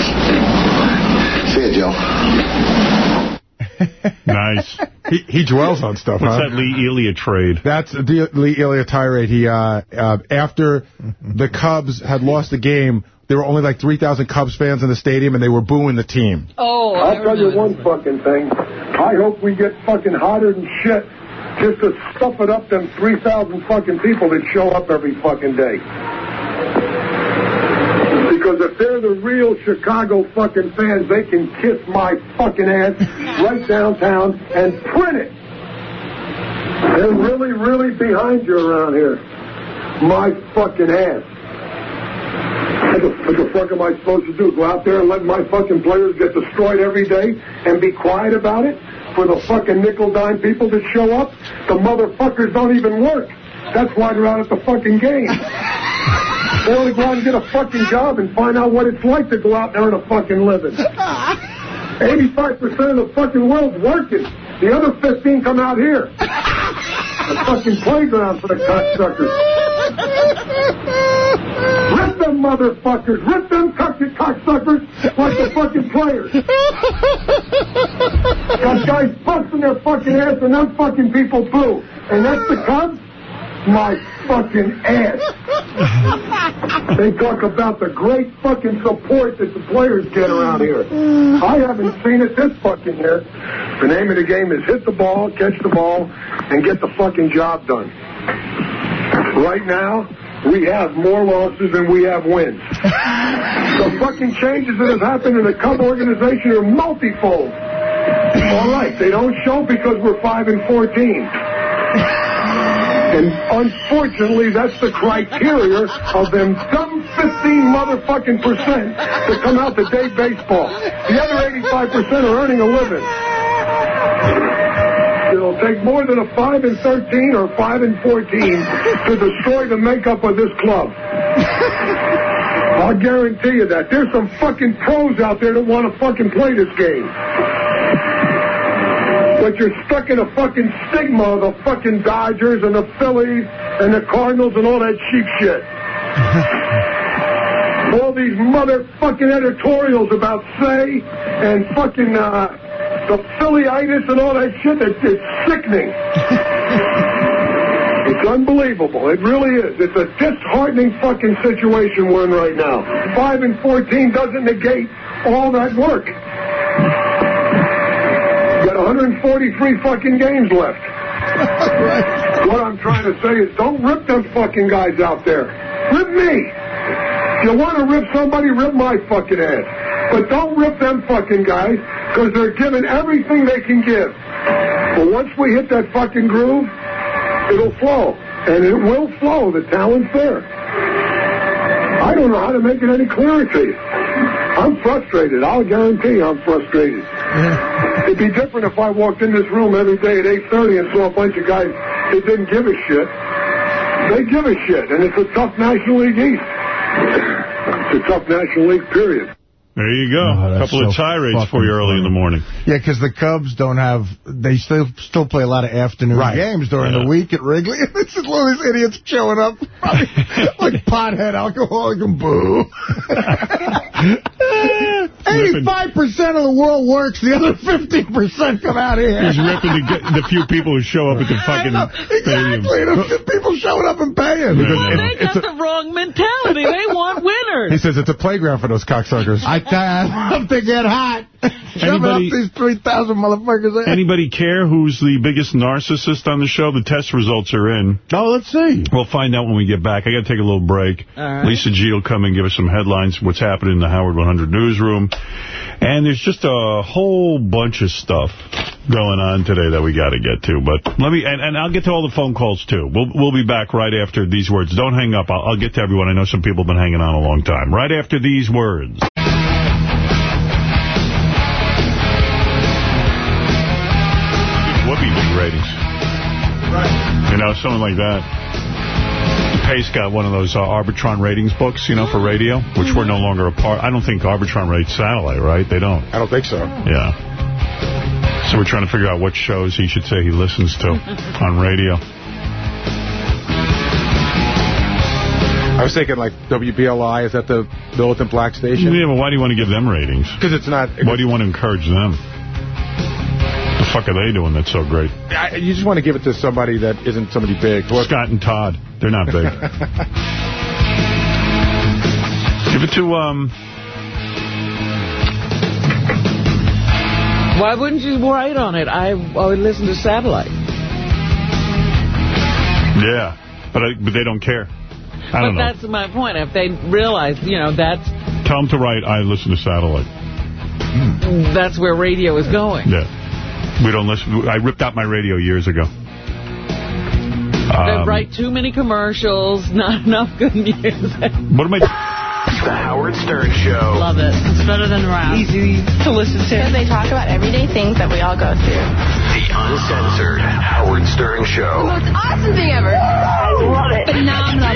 See you, Joe. Nice. He, he dwells on stuff, What's huh? that Lee Elia trade? That's the Lee Elia tirade. He, uh, uh, after the Cubs had lost the game, there were only like 3,000 Cubs fans in the stadium, and they were booing the team. Oh, I'll tell you one fucking thing. I hope we get fucking hotter than shit just to stuff it up them 3,000 fucking people that show up every fucking day. Because if they're the real Chicago fucking fans, they can kiss my fucking ass right downtown and print it. They're really, really behind you around here. My fucking ass. What the, what the fuck am I supposed to do? Go out there and let my fucking players get destroyed every day and be quiet about it? For the fucking nickel dime people that show up? The motherfuckers don't even work. That's why they're out at the fucking game. They only go out and get a fucking job and find out what it's like to go out there and a fucking living. 85% of the fucking world's working. The other 15 come out here. A fucking playground for the cocksuckers. Them motherfuckers. Rip them cocky cocksuckers like the fucking players. Got guys busting their fucking ass and them fucking people boo. And that's the Cubs? My fucking ass. They talk about the great fucking support that the players get around here. I haven't seen it this fucking year. The name of the game is hit the ball, catch the ball, and get the fucking job done. Right now, we have more losses than we have wins. the fucking changes that have happened in the Cub organization are multifold. All right, they don't show because we're 5 and 14. And unfortunately, that's the criteria of them dumb 15 motherfucking percent that come out to day baseball. The other 85% are earning a living. It'll take more than a 5 and 13 or 5 and 14 to destroy the makeup of this club. I'll guarantee you that. There's some fucking pros out there that want to fucking play this game. But you're stuck in a fucking stigma of the fucking Dodgers and the Phillies and the Cardinals and all that cheap shit. all these motherfucking editorials about say and fucking uh, the Phillyitis and all that shit, it's, it's sickening. It's unbelievable. It really is. It's a disheartening fucking situation we're in right now. 5 and 14 doesn't negate all that work. You Got 143 fucking games left. What I'm trying to say is don't rip them fucking guys out there. Rip me. If you want to rip somebody, rip my fucking ass. But don't rip them fucking guys because they're giving everything they can give. But once we hit that fucking groove, it'll flow. And it will flow. The talent's there. I don't know how to make it any clearer to you. I'm frustrated. I'll guarantee you I'm frustrated. It'd be different if I walked in this room every day at 8.30 and saw a bunch of guys that didn't give a shit. They give a shit, and it's a tough National League East. It's a tough National League, period. There you go. Oh, a that's couple of tirades for you fucking early in the morning. Yeah, because the Cubs don't have, they still still play a lot of afternoon Right. games during Yeah. the week at Wrigley. And it's just all these idiots showing up like pothead alcoholic and boo. 85% of the world works. The other 15% come out here. He's ripping the, the few people who show up at the fucking stadium. Exactly. The people showing up and paying. Well, Yeah. they got the wrong mentality. They want winners. He says it's a playground for those cocksuckers. I, I love to get hot. Anybody- these 3,000 motherfuckers. there. Anybody care who's the biggest narcissist on the show? The test results are in. Oh, let's see. We'll find out when we get back. I got to take a little break. Right. Lisa G will come and give us some headlines, what's happening in the Howard 100 newsroom. And there's just a whole bunch of stuff going on today that we got to get to. But let me, and, and I'll get to all the phone calls, too. We'll we'll be back right after these words. Don't hang up. I'll, I'll get to everyone. I know some people have been hanging on a long time. Right after these words. Ratings. You know, something like that. Pace got one of those uh, Arbitron ratings books, you know, for radio, which we're no longer a part. I don't think Arbitron rates satellite, right? They don't. I don't think so. Yeah. So we're trying to figure out what shows he should say he listens to on radio. I was thinking like WBLI, is that the Militant Black station? Yeah, but why do you want to give them ratings? Because it's not... Why do you want to encourage them? The fuck are they doing that's so great? I, you just want to give it to somebody that isn't somebody big. Scott and Todd. They're not big. Give it to, um... Why wouldn't you write on it? I, I would listen to satellite. Yeah, but, I, but they don't care. I but don't know. that's my point. If they realize, you know, that's Tell them to write, I listen to satellite. that's where radio is going. Yeah. We don't listen. I ripped out my radio years ago. they Um, write too many commercials, not enough good music. What am I... The Howard Stern Show. Love it. It's better than rap. Easy to listen to. Because they talk about everyday things that we all go through. The uncensored Howard Stern Show. The most awesome thing ever. I love it. Phenomenal.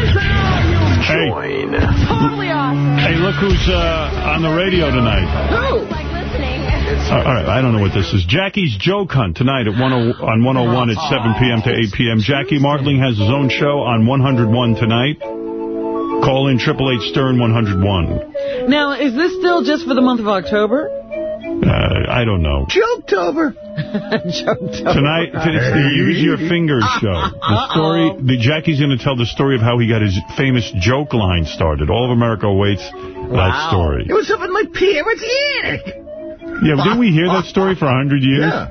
Hey. Join. Totally awesome. Hey, look who's uh, on the radio tonight. Who? Like listening. All right, I don't know what this is. Jackie's Joke Hunt tonight at 10, on 101 at 7 p.m. to 8 p.m. Jackie Martling has his own show on 101 tonight. Call in 888 Stern 101. Now, is this still just for the month of October? Uh, I don't know. Joketober. Joketober. Tonight, it's the Use Your Fingers show. The story, the Jackie's going to tell the story of how he got his famous joke line started. All of America waits that story. It was up in my parents' attic. Yeah, didn't we hear that story for a 100 years? Yeah.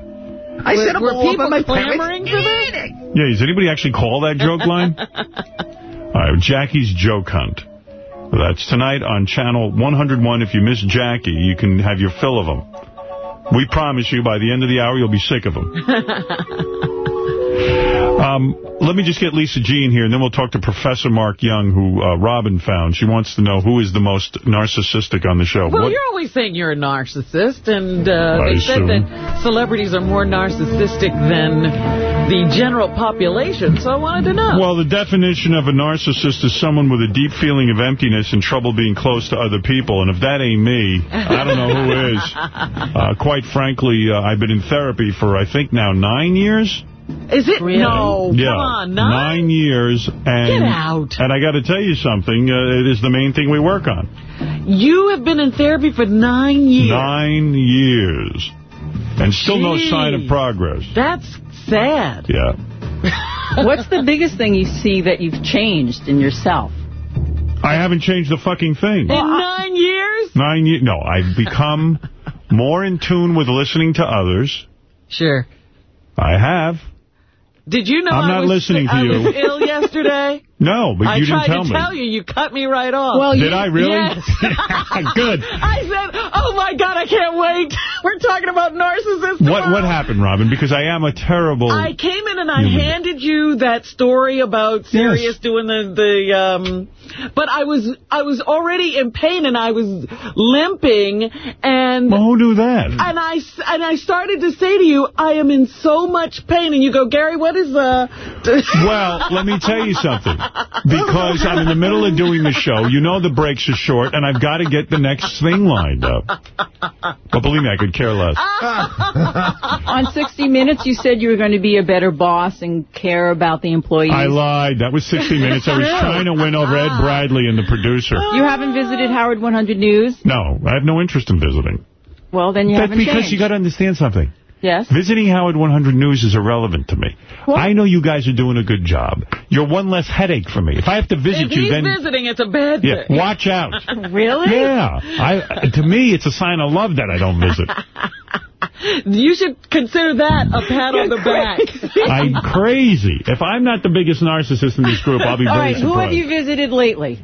I Were- set up were all up people in my clamoring parents' for that? Yeah, does anybody actually call that joke line? All right, Jackie's Joke Hunt. That's tonight on Channel 101. If you miss Jackie, you can have your fill of them. We promise you, by the end of the hour, you'll be sick of them. Um, let me just get Lisa G in here, and then we'll talk to Professor Mark Young, who uh, Robin found. She wants to know who is the most narcissistic on the show. Well, What- you're always saying you're a narcissist, and uh, they said that celebrities are more narcissistic than the general population, so I wanted to know. Well, the definition of a narcissist is someone with a deep feeling of emptiness and trouble being close to other people. And if that ain't me, I don't know who is. Uh, quite frankly, uh, I've been in therapy for, I think, now nine years. Is it? No, yeah, come on, nine? nine years. And, Get out. And I got to tell you something. Uh, it is the main thing we work on. You have been in therapy for nine years. Nine years. And still no sign of progress. That's sad. Yeah. What's the biggest thing you see that you've changed in yourself? I haven't changed the fucking thing. In nine years? Nine years. No, I've become more in tune with listening to others. Sure. I have. Did you know I'm I not was, listening to I you. was ill yesterday? No, but I you didn't try to. I tried to tell you. You cut me right off. Well, Did you- I really? Yes. Good. I said, oh, my God, I can't wait. We're talking about narcissists What what happened, Robin? Because I am a terrible... I came in and I Human. handed you that story about Sirius doing the the um but I was I was already in pain and I was limping and Well, who knew that? and I s- and I started to say to you I am in so much pain and you go Gary what is uh Well, let me tell you something. Because I'm in the middle of doing the show, you know the breaks are short, and I've got to get the next thing lined up. But believe me, I could care less. On 60 Minutes, you said you were going to be a better boss and care about the employees. I lied. That was 60 Minutes. I was trying to win over Ed Bradley and the producer. You haven't visited Howard 100 News? No, I have no interest in visiting. Well, then you That's haven't because changed. you got to understand something. Yes. Visiting Howard 100 News is irrelevant to me. I know you guys are doing a good job. You're one less headache for me. If I have to visit If you, he's then visiting, it's a bad yeah, thing. watch out. really? Yeah. I, to me, it's a sign of love that I don't visit. You should consider that a pat on the back. I'm crazy. If I'm not the biggest narcissist in this group, I'll be All very right, who have you visited lately?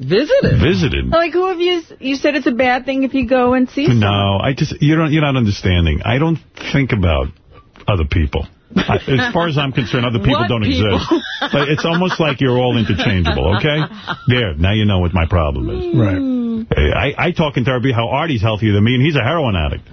Visited? Visited? Like, who have you... You said it's a bad thing if you go and see someone. No, I just you don't you're not understanding. I don't think about other people. I, as far as I'm concerned, other people What don't people? exist. Like, it's almost like you're all interchangeable, okay? There, now you know what my problem is. Hmm. Right. I, I talk in therapy how Artie's healthier than me, and he's a heroin addict.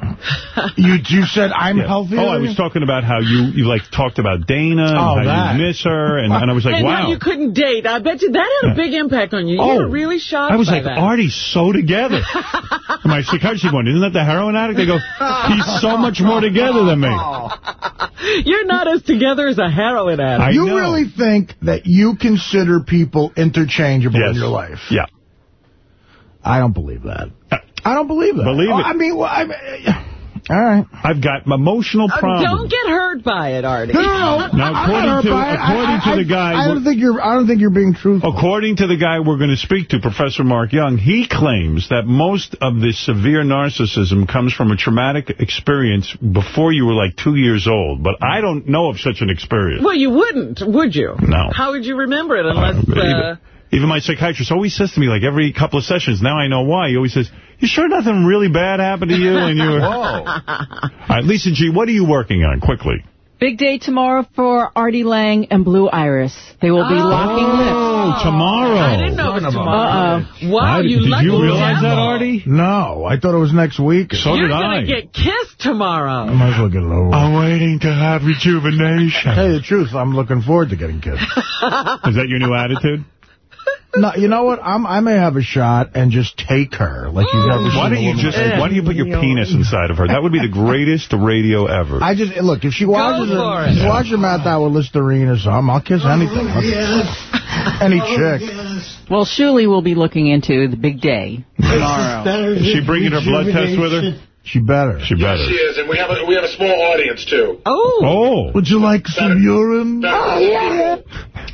You you said I'm Yeah. healthier. Oh, I was talking about how you, you like talked about Dana and Oh, how that. you miss her, and, and I was like, and wow. how you couldn't date. I bet you that had a big impact on you. You Oh, were really shocked I was by like, that. Artie's so together. and my psychiatrist going, isn't that the heroin addict? They go, he's so much more together than me. You're not as together as a heroin addict. you really think that you consider people interchangeable in your life? Yeah. I don't believe that. Uh, I don't believe that. Believe Oh, it. I mean, well, I, all right. I've got emotional Uh, problems. Don't get hurt by it, Artie. No, no, no. Now, I'm not according hurt to- by it. according I- to I- the guy I don't think you're. I don't think you're being truthful. According to the guy we're going to speak to, Professor Mark Young, he claims that most of this severe narcissism comes from a traumatic experience before you were like two years old. But I don't know of such an experience. Well, you wouldn't, would you? No. How would you remember it unless... Uh, Uh, even, even my psychiatrist always says to me, like every couple of sessions, now I know why, he always says, you sure nothing really bad happened to you? And you were... All right, Lisa G., what are you working on, quickly? Big day tomorrow for Artie Lange and Blue Iris. They will be oh. locking lips. Oh, tomorrow. I didn't know it was tomorrow. Uh-oh. Wow, I- you did you realize that. Artie? No, I thought it was next week. So You're did I. going to get kissed tomorrow. I might as well get it over. I'm waiting to have rejuvenation. Tell you the truth, I'm looking forward to getting kissed. Is that your new attitude? no, you know what? I'm, I may have a shot and just take her like you've never Why don't you just, take. why don't you put your penis inside of her? That would be the greatest radio ever. I just look if she watches for a, it. if she watches a Matt out with Listerine or something, I'll kiss anything. Any chick. Well, Shuli will be looking into the big day tomorrow. Is she bringing her blood test with her? She better. She better. Yes, She is, and we have a, we have a small audience too, Oh. Oh. Would you like some urine?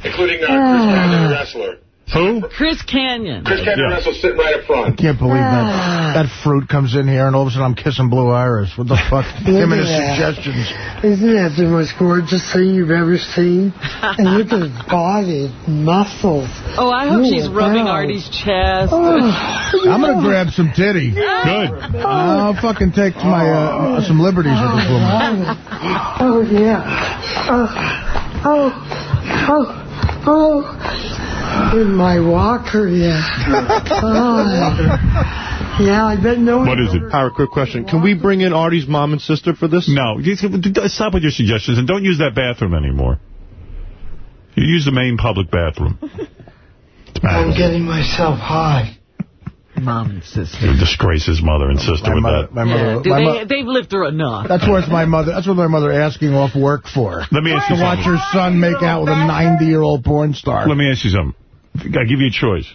including uh, Chris Kanyon, the wrestler. Who? Chris Kanyon. Chris Kanyon Yeah. wrestles sitting right up front. I can't believe that. That fruit comes in here and all of a sudden I'm kissing Blue Iris. What the fuck? Give me the suggestions. Isn't that the most gorgeous thing you've ever seen? And look at his body, muscles. Oh, I hope Ooh, she's rubbing wow. Artie's chest. I'm gonna grab some titty. Good. I'll fucking take my uh, some liberties with this woman. Oh, yeah. Oh, oh, oh, oh. In my walker, yeah. Oh. Yeah, I bet no What is it? Howard, quick question. Can we bring in Artie's mom and sister for this? No. Stop with your suggestions and don't use that bathroom anymore. You use the main public bathroom. I'm getting myself high. Mom and sister. You disgrace his mother and sister My with mother, that. my mother, do my they, they've lived through enough. that's worth my mother. That's what my mother asking off work for. Let me ask you to watch something. her son make out with a 90-year-old porn star. Let me ask you something. I give you a choice.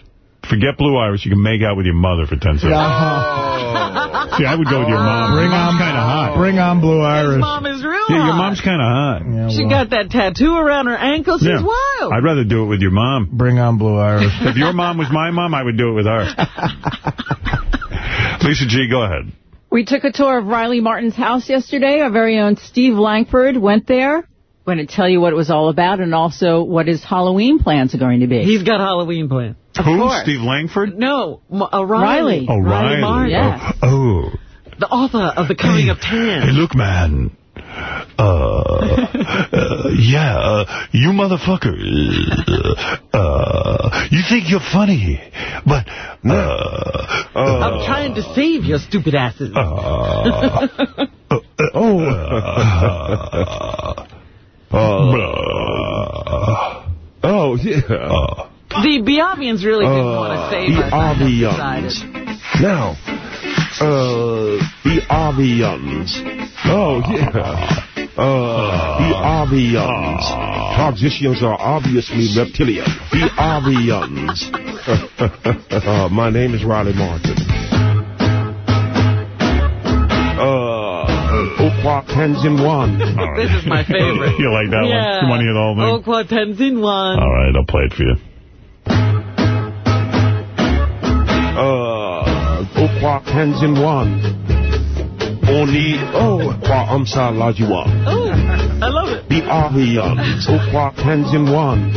Forget Blue Iris. You can make out with your mother for 10 seconds. Uh-huh. See, I would go with your mom. Bring Your mom's on, kind of hot. Bring on Blue Iris. Mom is real Yeah, your mom's kind of hot. Yeah, She well, got that tattoo around her ankle. She's Yeah. wild. I'd rather do it with your mom. Bring on Blue Iris. If your mom was my mom, I would do it with her. Lisa G., go ahead. We took a tour of Riley Martin's house yesterday. Our very own Steve Langford went there. Going to tell you what it was all about and also what his Halloween plans are going to be. He's got Halloween plans. Of Who? Steve Langford? No, M- uh, Riley. Riley. Oh, Riley. Martin. Oh. The author of The Coming of Hey, Tan. look, man. Uh, uh, yeah, uh, you motherfucker. Uh, you think you're funny, but, uh, uh, I'm trying to save your stupid asses. uh, oh, uh, uh, Oh, yeah. the Biavians really didn't Uh, want to save the us. Avians. Now, uh, the Avians. Oh, yeah. Uh, the Avians. Positions are obviously reptilian. The Avians. uh, my name is Riley Martin. Okwa Tenzin one. This is my favorite. You like that yeah. one? You want to hear the whole thing? Okwa Tenzin one. All right, I'll play it for you. Uh, Okwa Tenzin one. Only Okwa Amsa Lajiwa. Oh, I love it. The Arians. Okwa Tenzin one.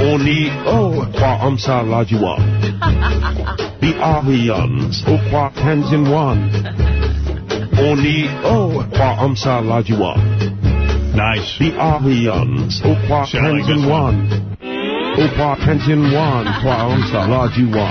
Only Okwa Amsa Lajiwa. The Arians. Okwa Tenzin one. Only Okwa Amsa Lajiwa. Nice. The Sound like this Tenzin one. Okwa Tenzin one. Okwa Amsa Lajiwa.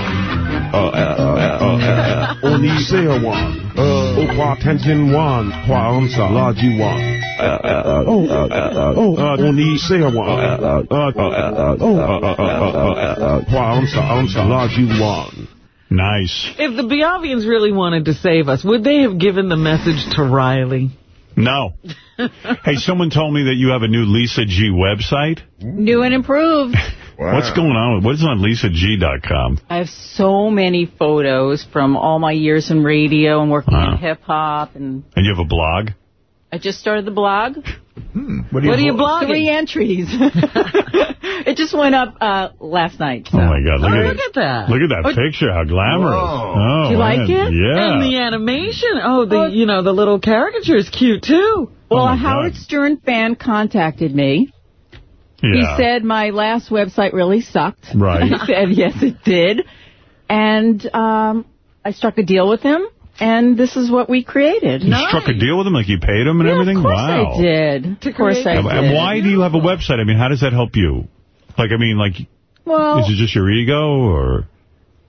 Uh, uh, uh, uh, uh, Only say one. Uh, Okwa Tenzin one. Okwa Amsa Lajiwa. Uh, uh, uh, oh, uh, uh, oh, uh, only say one. Uh, uh, uh, uh, oh, uh, uh, uh, uh, uh, Okwa Amsa Amsa Lajiwa. Nice. If the Biavians really wanted to save us, would they have given the message to Riley? No. hey, someone told me that you have a new Lisa G website. New and improved. What's going on? with What is on lisag.com? I have so many photos from all my years in radio and working Wow. in hip-hop. And And you have a blog? I just started the blog. What What are you blogging? Three entries. it just went up uh, last night. Oh, my God. Look, Oh, at, look at that. Look at that Oh, picture. How glamorous. Oh, Do you like man. it? Yeah. And the animation. Oh, the you know the little caricature is cute too. Well, Oh, a Howard Stern fan contacted me. He said my last website really sucked. Right. I said, yes, it did. And um, I struck a deal with him, and this is what we created. You struck a deal with him? Like you paid him and Yeah, everything? of course wow. I did. Of course I And- did. And why do you have a website? I mean, how does that help you? Like, I mean, like, Well, is it just your ego or?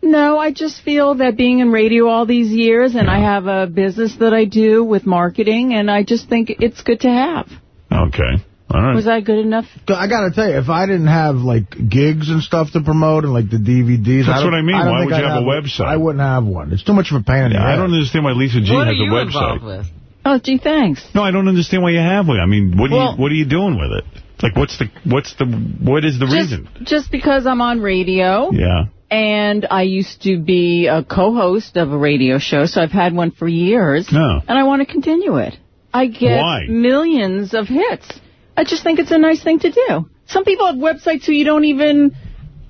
no, I just feel that being in radio all these years, and I have a business that I do with marketing, and I just think it's good to have. Okay. All right. Was I good enough? I got to tell you, if I didn't have, like, gigs and stuff to promote and, like, the DVDs... That's I what I mean. don't Why think would you I'd have a website? I wouldn't have one. It's too much of a pain in the Yeah, I don't understand why Lisa G what has are you a involved website. with? Oh, gee, thanks. No, I don't understand why you have one. I mean, what do Well- you what are you doing with it? Like, what's the what's the what is the Just, reason? just because I'm on radio. Yeah. And I used to be a co-host of a radio show, so I've had one for years. No. And I want to continue it. I get Why? millions of hits. I just think it's a nice thing to do. Some people have websites who you don't even,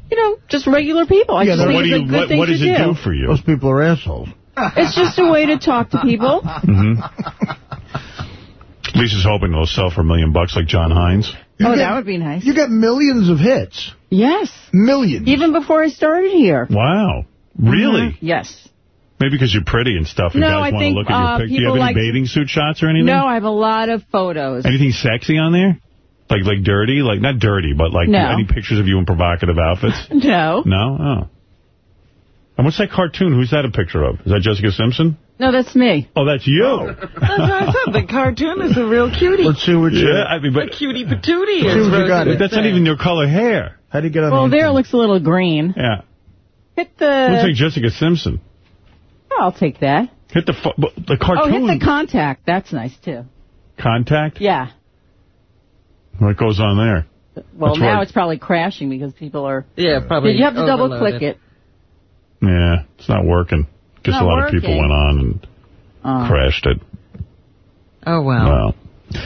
you know, just regular people. I Yeah, just think what it's do a good what- thing what to does it do for you? Those people are assholes. It's just a way to talk to people. Mm-hmm. Lisa's hoping they'll sell for a million bucks like John Hein's. oh, that would be nice. You get millions of hits. Yes. Millions. Even before I started here. Wow. Really? Mhm. Yes. Maybe because you're pretty and stuff, and No, guys I want to think, look at your uh, pic. Do you people have any like- bathing suit shots or anything? No, I have a lot of photos. Anything sexy on there? Like like dirty? Like not dirty, but like No. any pictures of you in provocative outfits? No. No? Oh. And what's that cartoon? Who's that a picture of? Is that Jessica Simpson? No, that's me. Oh, that's you. That's what I said. The cartoon is a real cutie. Let's see what you... Yeah, I mean, A but cutie patootie. Let's see what you Rosie got. that's not even your color hair. How do you get on Well, there it looks a little green. Yeah. Hit the... Looks like Jessica Simpson. I'll take that. Hit the fu- but the Oh, hit the contact. That's nice, too. contact. Yeah. What goes on there? Well, That's now right. it's probably crashing because people are... Yeah, probably. You have to double-click it. Yeah, it's not working. Guess Not a lot of people went on and Oh. crashed it. Oh, wow. Wow.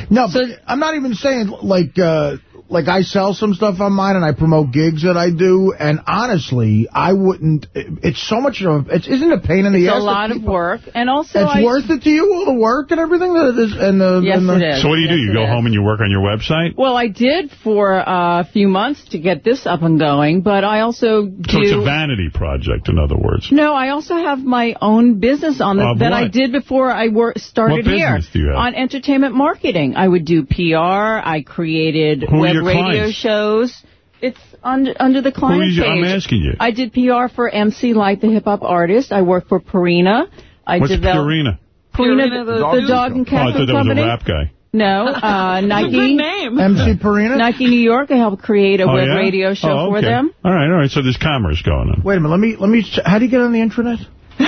No, but I'm not even saying, like, uh, like I sell some stuff on mine and I promote gigs that I do, and honestly, I wouldn't, it- it's so much of, it isn't a pain in the It's ass. a lot of work. And also... It's I, worth it to you, all the work and everything? That it is, and the, Yes, and the, it is. So what do you do? You go is. home and you work on your website? Well, I did for uh, a few months to get this up and going, but I also do... So it's a vanity project, in other words. No, I also have my own business on the, Of that I did before I wor- started What here. business do you have? On entertainment marketing. I would do PR. I created Who are web your radio clients? shows. It's under under the client Who is your- page. I'm asking you. I did PR for MC Lyte, the hip hop artist. I worked for Purina. I What's developed Purina? Purina, Purina, the, the the dog and Oh, I cat thought food that was a rap guy. No, uh, Nike. Good name. MC Purina? Nike New York. I helped create a Oh, web yeah? radio show Oh, for okay. them. All right, all right. So there's commerce going on. Wait a minute, let me, let me, how do you get on the internet? All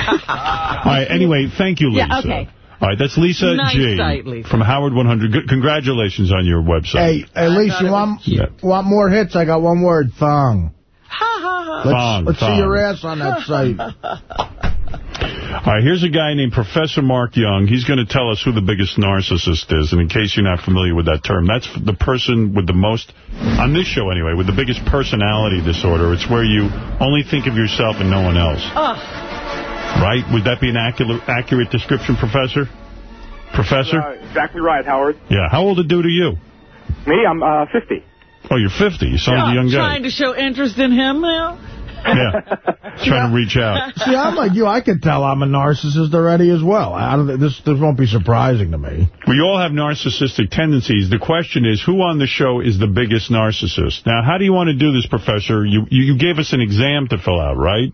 right, anyway, thank you, Lisa. Yeah, okay. All right, that's Lisa Nice G. site, Lisa. from Howard 100. Good, congratulations on your website. Hey, at least you want, want more hits? I got one word, thong. Ha, ha, ha. Let's, Thong, let's thong. see your ass on that site. All right, here's a guy named Professor Mark Young. He's going to tell us who the biggest narcissist is. And in case you're not familiar with that term, that's the person with the most, on this show anyway, with the biggest personality disorder. It's where you only think of yourself and no one else. Right? Would that be an accurate, accurate description, Professor? Professor? Uh, exactly right, Howard. Yeah. How old a dude are you? Me, I'm uh, 50. Oh, you're 50. You sound like a young guy. Trying to show interest in him now? Yeah. Trying to reach out. See, I'm like you. I can tell I'm a narcissist already as well. I don't, this, this won't be surprising to me. We all have narcissistic tendencies. The question is, who on the show is the biggest narcissist? Now, how do you want to do this, Professor? You, you, you gave us an exam to fill out, right?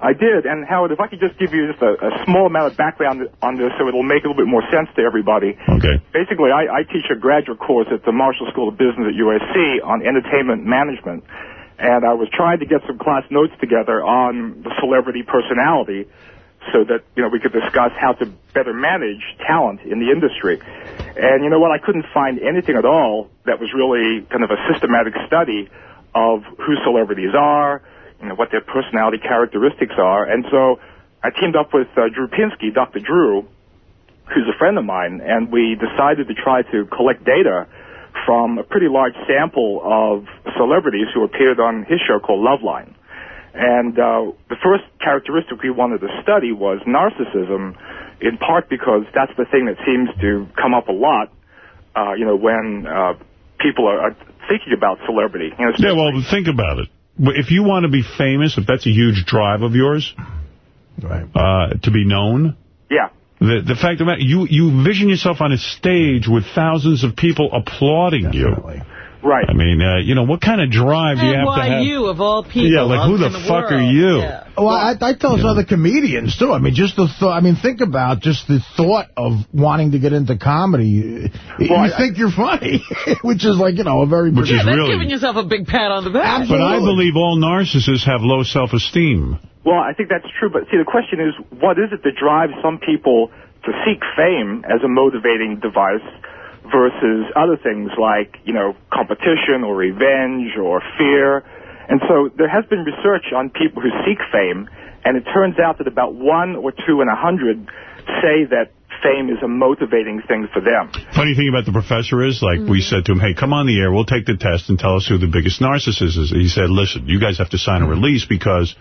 I did, and Howard, if I could just give you just a, a small amount of background on this so it'll make a little bit more sense to everybody. Okay. Basically, I, I teach a graduate course at the Marshall School of Business at USC on entertainment management, and I was trying to get some class notes together on the celebrity personality so that, you know, we could discuss how to better manage talent in the industry. And you know what? I couldn't find anything at all that was really kind of a systematic study of who celebrities are, you know, what their personality characteristics are. And so I teamed up with uh, Drew Pinsky, Dr. Drew, who's a friend of mine, and we decided to try to collect data from a pretty large sample of celebrities who appeared on his show called Loveline. And uh, the first characteristic we wanted to study was narcissism, in part because that's the thing that seems to come up a lot, uh, you know, when uh, people are, are thinking about celebrity. You know, Yeah, well, think about it. If you want to be famous, if that's a huge drive of yours, right. uh, to be known, yeah. the the fact of the matter, you, you envision yourself on a stage with thousands of people applauding you. Right. I mean, uh, you know, what kind of drive do you And have to why have? you, of all people? Yeah, like, who in the fuck are you? Yeah. Well, I, I tell us other comedians, too. I mean, just the thought, I mean, think about just the thought of wanting to get into comedy. you think you're funny, which is like, you know, a very... Which yeah, is really- giving yourself a big pat on the back. Absolutely. But I believe all narcissists have low self-esteem. Well, I think that's true, but see, the question is, what is it that drives some people to seek fame as a motivating device versus other things like, you know, competition or revenge or fear? And so there has been research on people who seek fame, and it turns out that about one or two in a hundred say that fame is a motivating thing for them. Funny thing about the professor is, like, we said to him, hey, come on the air, we'll take the test and tell us who the biggest narcissist is. He said, listen, you guys have to sign a release because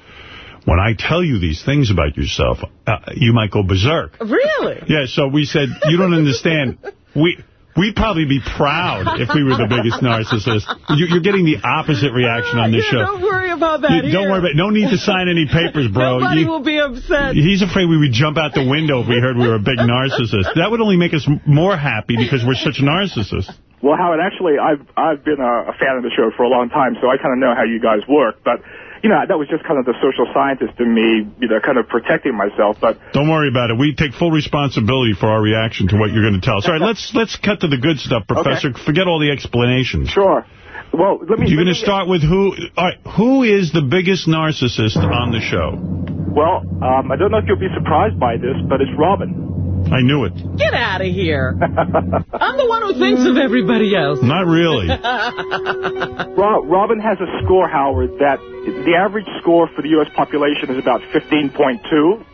when I tell you these things about yourself, uh, you might go berserk. Really? Yeah, so we said, you don't understand. We... We'd probably be proud if we were the biggest narcissist. You- You're getting the opposite reaction on this yeah, show. don't worry about that You- don't here. worry about No need to sign any papers, bro. Nobody You- will be upset. He's afraid we would jump out the window if we heard we were a big narcissist. That would only make us more happy because we're such narcissists. Well, Howard, actually, I've I've been a, a fan of the show for a long time, so I kind of know how you guys work. But you know, that was just kind of the social scientist in me, you know, kind of protecting myself. But Don't worry about it. We take full responsibility for our reaction to what you're going to tell us. All right, let's let's cut to the good stuff, Professor. Forget all the explanations. Sure. Well, let me. You're going to start with who? All right, who is the biggest narcissist on the show? Well, um, I don't know if you'll be surprised by this, but it's Robin. I knew it. Get out of here. I'm the one who thinks of everybody else. Not really. Robin has a score, Howard, that the average score for the U.S. population is about 15.2.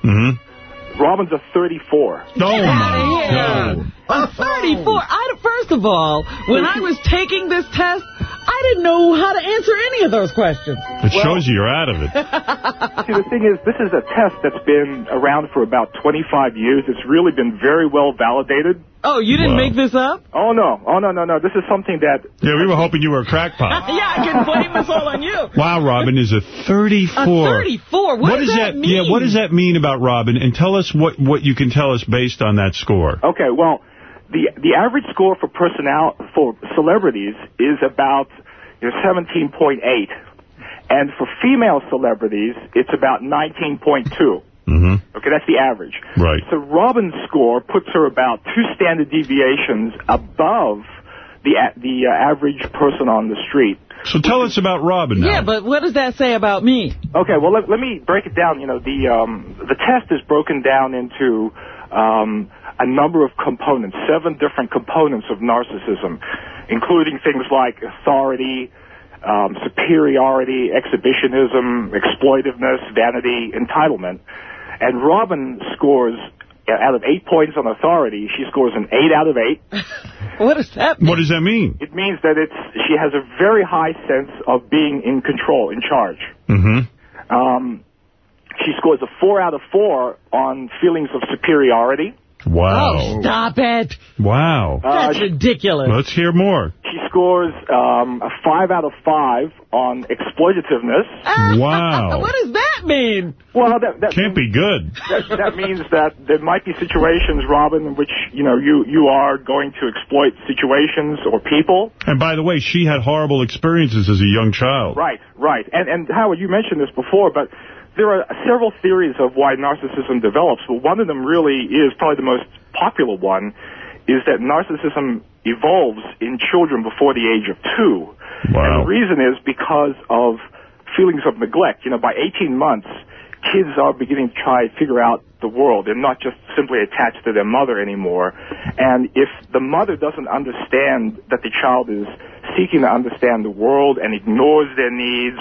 Mm-hmm. Robin's a 34. Oh, my Yeah. I'm 34. I, first of all, when I was taking this test, I didn't know how to answer any of those questions. It shows you you're out of it. See, the thing is, this is a test that's been around for about 25 years. It's really been very well validated. Oh, you didn't Wow. make this up? Oh, no. Oh, no, no, no. This is something that... Yeah, we were hoping you were a crackpot. yeah, I can blame this all on you. Wow, Robin is a 34. A 34? What, does that, mean? Yeah, what does that mean about Robin? And tell us what, what you can tell us based on that score. Okay, well, the the average score for personnel for celebrities is about you know, 17.8, and for female celebrities, it's about 19.2. Mm-hmm. Okay, that's the average. Right. So Robin's score puts her about two standard deviations above the the uh, average person on the street. So tell us about Robin now. Yeah, but what does that say about me? Okay, well let, let me break it down. You know, the um, the test is broken down into um, a number of components, seven different components of narcissism, including things like authority, um, superiority, exhibitionism, exploitiveness, vanity, entitlement. And Robin scores, uh, out of eight points on authority, she scores an eight out of eight. What does that mean? What does that mean? It means that it's she has a very high sense of being in control, in charge. Mm-hmm. Um, she scores a four out of four on feelings of superiority. Wow. Oh, stop it. Wow. Uh, That's ridiculous. Let's hear more. She scores um, a five out of five on exploitativeness. Wow. what does that mean? Well, that, that Can't be good. that, that means that there might be situations, Robin, in which you know you you are going to exploit situations or people. And by the way, she had horrible experiences as a young child. Right, right. And and Howard, you mentioned this before, but there are several theories of why narcissism develops. But one of them really is probably the most popular one, is that narcissism evolves in children before the age of two. And the reason is because of feelings of neglect. You know, by 18 months, kids are beginning to try to figure out the world. They're not just simply attached to their mother anymore. And if the mother doesn't understand that the child is seeking to understand the world and ignores their needs,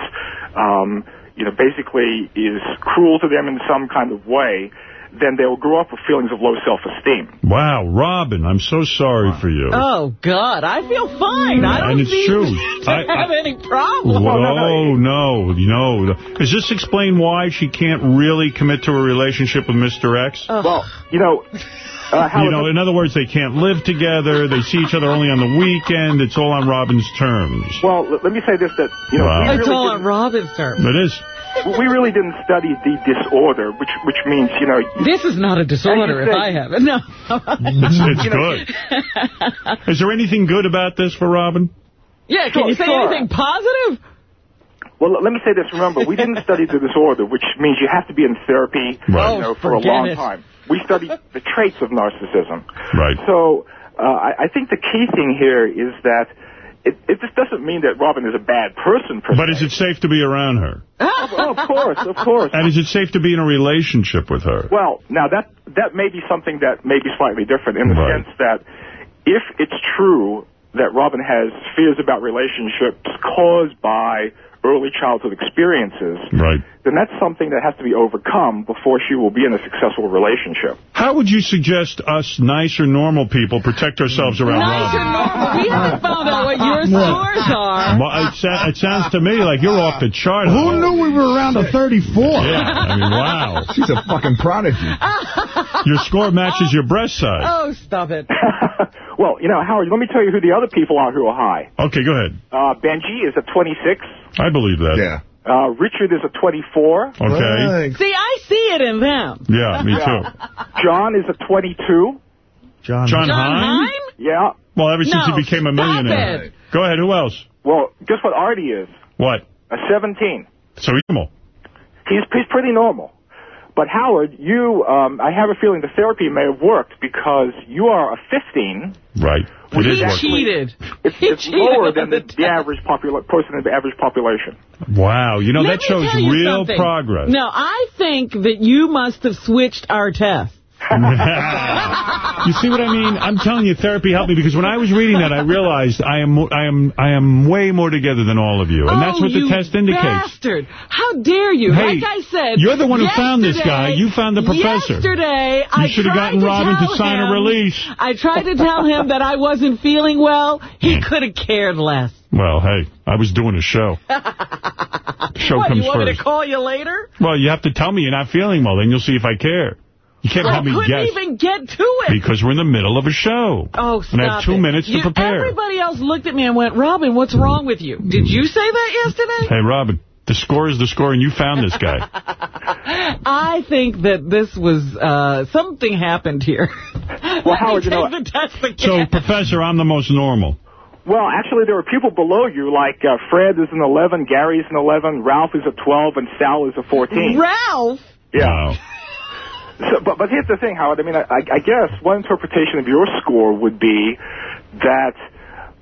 um, you know, basically is cruel to them in some kind of way, then they'll grow up with feelings of low self-esteem. Wow, Robin, I'm so sorry for you. Oh, God, I feel fine. I don't And it's true. to I- have any problem. Whoa, no, no. Does this explain why she can't really commit to a relationship with Mr. X? Well, you know, uh, you know, in other words, they can't live together. They see each other only on the weekend. It's all on Robin's terms. well, let, let me say this, that, you know, Wow. we It's really all didn't- on Robin's terms. It is. we really didn't study the disorder, which which means, you know... This is not a disorder if I have it. No. It's, it's good. Is there anything good about this for Robin? yeah, can Sure, you say sure. anything positive? Well, let me say this. Remember, we didn't study the disorder, which means you have to be in therapy Right. you know, for a forget long it. time. We studied the traits of narcissism. Right. So uh, I, I think the key thing here is that it, it just doesn't mean that Robin is a bad person, per But se. is it safe to be around her? Oh, of course, of course. And is it safe to be in a relationship with her? Well, now that that may be something that may be slightly different in the Right. sense that if it's true that Robin has fears about relationships caused by early childhood experiences, Right. Then that's something that has to be overcome before she will be in a successful relationship. How would you suggest us nice or normal people protect ourselves around Nice Robin? and normal. We haven't found out what your scores are. Well, it, sa- it sounds to me like you're off the chart. Who knew we were around a 34? Yeah, I mean, wow. She's a fucking prodigy. Your score matches your breast size. Oh, stop it. Well, you know, Howard, let me tell you who the other people are who are high. Okay, go ahead. Uh, Benji is a 26. I believe that. Yeah. Uh, Richard is a 24. Okay. See, I see it in them. Yeah, me too. John is a 22. John. John John Hine? Heim? Yeah. Well, ever since No, he became a millionaire. it. Go ahead, who else? Well, guess what Artie is? What? A 17. So normal. He's, he's pretty normal. But Howard, you, um, I have a feeling the therapy may have worked because you are a 15. Right. It is He working. cheated. It's, He it's cheated lower on than the the, the average popula- person in the average population. Wow. You know, Let that me shows tell you real something. progress. No, I think that you must have switched our test. you see what I mean? I'm telling you, therapy helped me because when I was reading that, I realized I am I am I am way more together than all of you, and that's oh, what the oh, you test indicates. bastard. How dare you? Hey, like I said, you're the one who found this guy. You found the professor. Yesterday, I You should have tried gotten to Robin to tell sign a him- release. I tried to tell him that I wasn't feeling well. He hmm. could have cared less. Well, hey, I was doing a show. show what, comes you want me to call you later? Well, you have to tell me you're not feeling well, then you'll see if I care. You can't I have me couldn't even get to it. because we're in the middle of a show. Oh, stop And I have two it. minutes to You- prepare. Everybody else looked at me and went, Robin, what's wrong with you? Did you say that yesterday? Hey, Robin, the score is the score, and you found this guy. I think that this was, uh, something happened here. Well, Howard, you know, the test again. so, Professor, I'm the most normal. Well, actually, there are people below you, like uh, Fred is an 11, Gary's an 11, Ralph is a 12, and Sal is a 14. Ralph? Yeah. Wow. So, but, but here's the thing, Howard. I mean, I, I guess one interpretation of your score would be that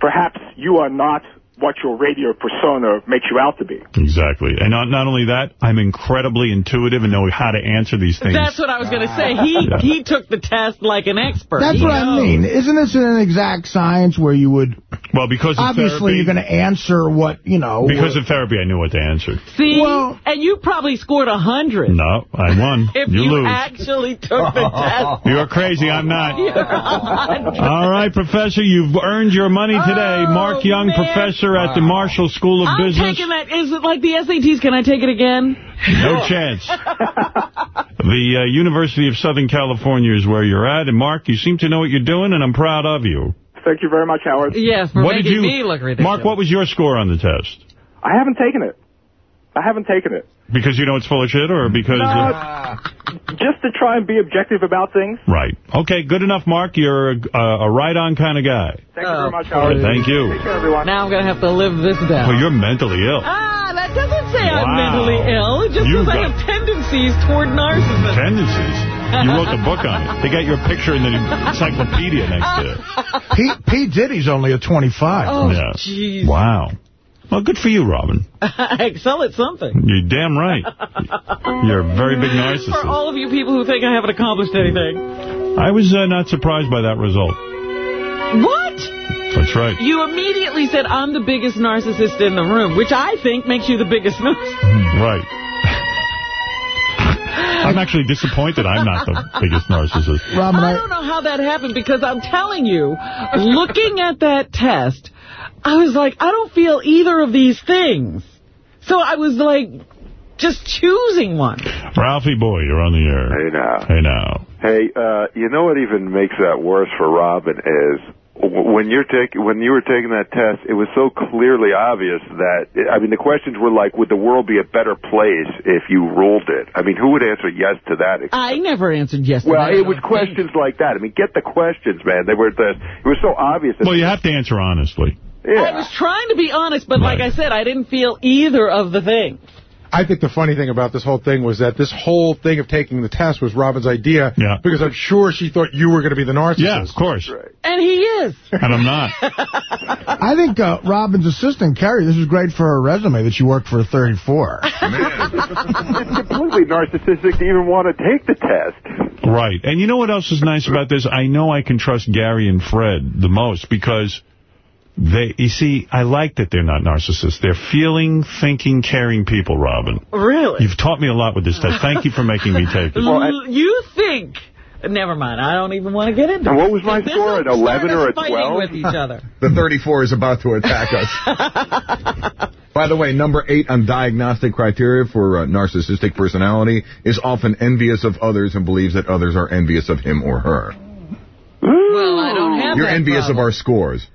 perhaps you are not what your radio persona makes you out to be. Exactly. And not, not only that, I'm incredibly intuitive and know how to answer these things. That's what I was going to say. He Yeah. he took the test like an expert. That's He what I mean. Isn't this an exact science where you would Well, because of Obviously, therapy, you're going to answer what, you know. because what- of therapy, I knew what to answer. See? and you probably scored a 100. No, I won. If you, you, lose. actually took the test. You're crazy. I'm not. You're 100. All right, Professor, you've earned your money today. Oh, Mark Young, Professor at the Marshall School of I'm Business. taking that. Is it like the SATs? Can I take it again? No chance. the uh, University of Southern California is where you're at. And, Mark, you seem to know what you're doing, and I'm proud of you. Thank you very much, Howard. Yes, for what did you, me look ridiculous. Mark, what was your score on the test? I haven't taken it. I haven't taken it. Because you know it's full of shit, or because... No, uh, Just to try and be objective about things. right. Okay, good enough, Mark. You're a, a right-on kind of guy. Thank you very much, All right, Howard. thank you. Take care, everyone. Now I'm going to have to live this down. Well, you're mentally ill. Ah, that doesn't say I'm mentally ill. It just You says I have tendencies toward narcissism. Tendencies. You wrote the book on it. They got your picture in the encyclopedia next to it. Pete, P. Diddy's only a 25. Oh, Yeah. jeez. Wow. Well, good for you, Robin. I excel at something. You're damn right. You're a very big narcissist. For all of you people who think I haven't accomplished anything. I was uh, not surprised by that result. What? That's right. You immediately said I'm the biggest narcissist in the room, which I think makes you the biggest narcissist. Right. I'm actually disappointed I'm not the biggest narcissist. Robin, I I, don't know how that happened because I'm telling you, looking at that test, I was like, I don't feel either of these things. So I was like, just choosing one. Ralphie boy, you're on the air. Hey now. Hey now. Hey, uh, you know what even makes that worse for Robin is when you're taking when you were taking that test, it was so clearly obvious that I mean the questions were like, would the world be a better place if you ruled it? I mean, who would answer yes to that? I never answered yes to Well, it was questions like that. I mean, get the questions, man. They were the, it was so obvious. That, Well, you have to answer honestly. I was trying to be honest, but like I said, I didn't feel either of the things. I think the funny thing about this whole thing was that this whole thing of taking the test was Robin's idea. Yeah. Because I'm sure she thought you were going to be the narcissist. Yeah, of course. And he is. And I'm not. I think uh, Robin's assistant, Carrie, this is great for her resume that she worked for a 34. it's completely narcissistic to even want to take the test. Right. And you know what else is nice about this? I know I can trust Gary and Fred the most because they, you see, I like that they're not narcissists. They're feeling, thinking, caring people, Robin. Really? You've taught me a lot with this test. Thank you for making me take it. L- you think... Never mind. I don't even want to get into And it. what was my This score, At 11 or us a fighting 12? with each other. The 34 is about to attack us. By the way, number eight on diagnostic criteria for uh, narcissistic personality is often envious of others and believes that others are envious of him or her. Well, I don't have You're that envious problem. of our scores.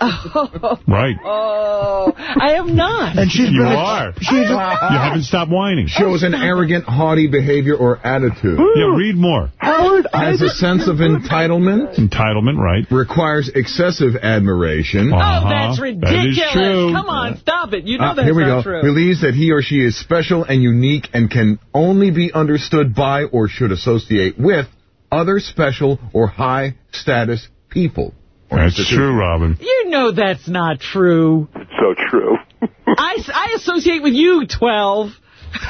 Right. Oh, I am not. And she's You been a- are. She's You haven't stopped whining. Shows an arrogant, haughty behavior or attitude. Yeah, read more. Howard, Has a sense of entitlement. Entitlement, right. Requires excessive admiration. Oh, Uh-huh. that's That is ridiculous. true. Come on, stop it. You know Uh, that's here we not go. true. Believes that he or she is special and unique and can only be understood by or should associate with other special or high status people. Or That's true, Robin. You know that's not true. So true. I, I associate with you, 12. That's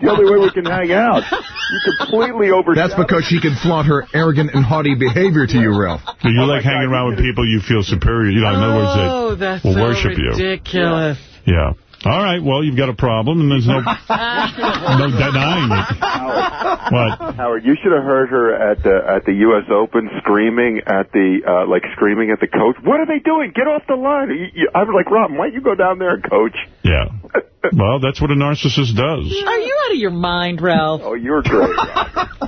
the only way we can hang out. You completely over. That's because she can flaunt her arrogant and haughty behavior to you, Ralph. So you oh like hanging around with people you feel superior. You know, in other words, oh, they that's will so worship you. ridiculous. Yeah. All right. Well, you've got a problem, and there's no no denying it. What? Howard, you should have heard her at the at the U.S. Open screaming at the uh, like screaming at the coach. What are they doing? Get off the line! You, you, I was like, Rob, why don't you go down there and coach? Yeah. Well, that's what a narcissist does. Are you out of your mind, Ralph? Oh, you're great.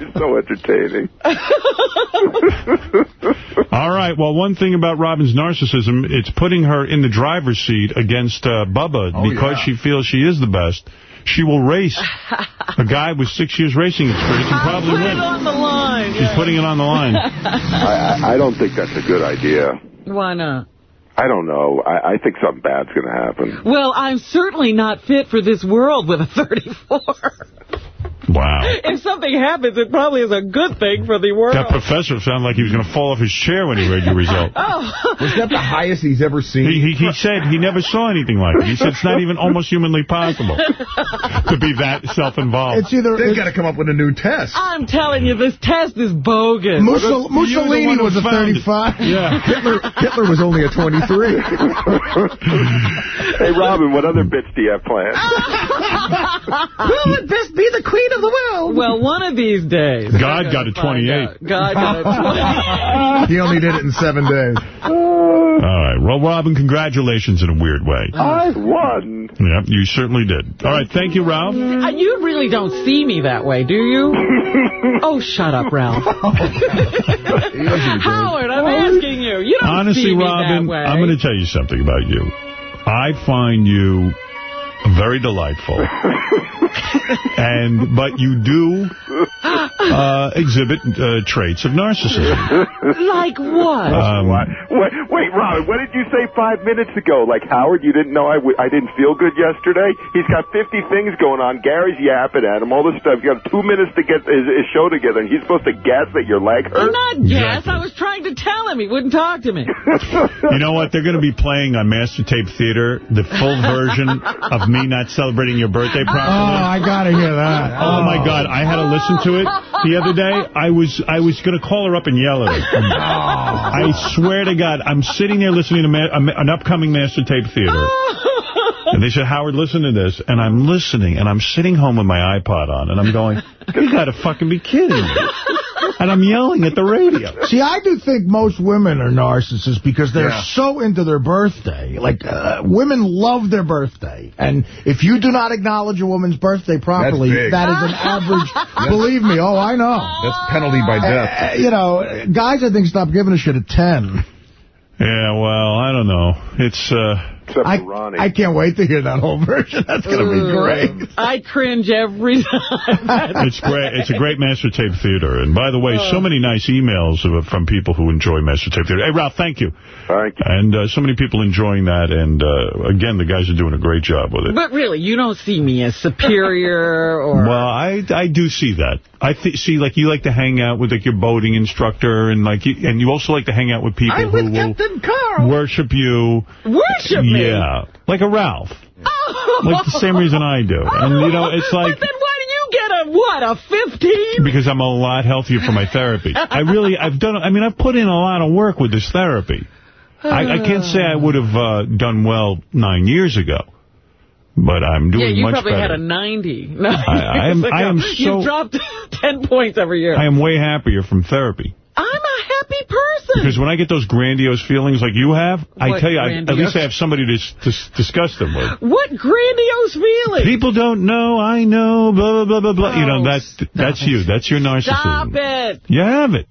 You're so entertaining. All right. Well, one thing about Robin's narcissism, it's putting her in the driver's seat against uh, Bubba Oh, because yeah. she feels she is the best. She will race a guy with six years racing experience and probably Put it win. on the line. She's putting it on the line. I, I I don't think that's a good idea. Why not? I don't know. I, I think something bad's going to happen. Well, I'm certainly not fit for this world with a 34. Wow. If something happens, it probably is a good thing for the world. That professor sounded like he was going to fall off his chair when he read your result. Oh. Was that the highest he's ever seen? He, he, he said he never saw anything like it. He said it's not even almost humanly possible to be that self-involved. It's either They've got to come up with a new test. I'm telling you, this test is bogus. Mussol- Well, you're the Mussolini was a 35. Yeah. Hitler, Hitler was only a 23. Hey, Robin, what other bits do you have planned? Who would this be the queen of the world? Well, one of these days. God got a 28. God got a 28. he only did it in seven days. All right. Well, Robin, congratulations in a weird way. I won. Yep, you certainly did. All right. Thank you, Ralph. Uh, You really don't see me that way, do you? oh, shut up, Ralph. Howard, I'm asking you. You don't Honestly, see me Robin, that way. Honestly, Robin, I'm going to tell you something about you. I find you very delightful. and But you do uh, exhibit uh, traits of narcissism. Like what? Um, Wait, wait, Robin, what did you say five minutes ago? Like, Howard, you didn't know I, w I didn't feel good yesterday? He's got 50 things going on. Gary's yapping at him, all this stuff. You got two minutes to get his, his show together, and he's supposed to guess that your leg hurt? Not guess. I was trying to tell him. He wouldn't talk to me. You know what? They're going to be playing on Master Tape Theater the full version of me not celebrating your birthday properly. Oh. I got to hear that. Oh, oh, my God. I had to listen to it the other day. I was I was going to call her up and yell at her. I swear to God, I'm sitting there listening to ma an upcoming Master Tape Theater. And they said, Howard, listen to this. And I'm listening, and I'm sitting home with my iPod on, and I'm going, you got to fucking be kidding me. And I'm yelling at the radio. See, I do think most women are narcissists because they're Yeah. so into their birthday. Like, uh, women love their birthday. And if you do not acknowledge a woman's birthday properly, that is an average, believe me, oh, I know. That's penalty by death. Uh, you know, guys, I think, stop giving a shit at 10. Yeah, well, I don't know. It's, uh... Except I, for Ronnie. I can't wait to hear that whole version. That's going to be great. I cringe every time. It's great. It's a great Master Tape Theater. And by the way, Oh. so many nice emails from people who enjoy Master Tape Theater. Hey, Ralph, thank you. Thank you. And uh, so many people enjoying that. And, uh, again, the guys are doing a great job with it. But really, you don't see me as superior or... Well, I I do see that. I th see like you like to hang out with like your boating instructor and like you, and you also like to hang out with people I'm who with will Captain Carl. worship you. Worship me? Yeah, like a Ralph. Oh. Like the same reason I do. And you know, it's like But then why do you get a, what, a 15? because I'm a lot healthier for my therapy. I really, I've done, I mean, I've put in a lot of work with this therapy. I, I can't say I would have uh, done well nine years ago, but I'm doing Yeah, you probably better. had a 90. No, I am- I am so- You've dropped 10 points every year. I am way happier from therapy. I'm a happy person. Because when I get those grandiose feelings like you have, I tell you, I, at least I have somebody to, to discuss them with. What grandiose feeling. People don't know, I know, blah, blah, blah, blah, blah. you know, Oh, that's that's you. That's your narcissism. Stop it. You have it.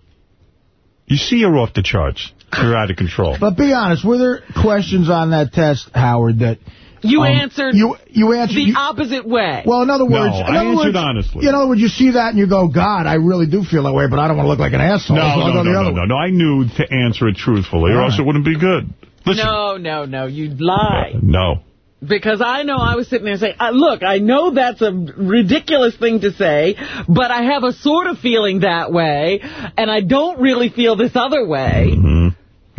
You see you're off the charts. You're out of control. But be honest, were there questions on that test, Howard, that... You um, answered you you answered the you- opposite way. Well, in other No, words, in I other answered words, honestly. In other words, you see that and you go, God, I really do feel that way, but I don't want to look like an asshole. No, so no, no, the no, other no, way. no. I knew to answer it truthfully, or All else it wouldn't be good. Listen. no, no, no. you'd lie. No. Because I know I was sitting there saying, uh, look, I know that's a ridiculous thing to say, but I have a sort of feeling that way, and I don't really feel this other way. hmm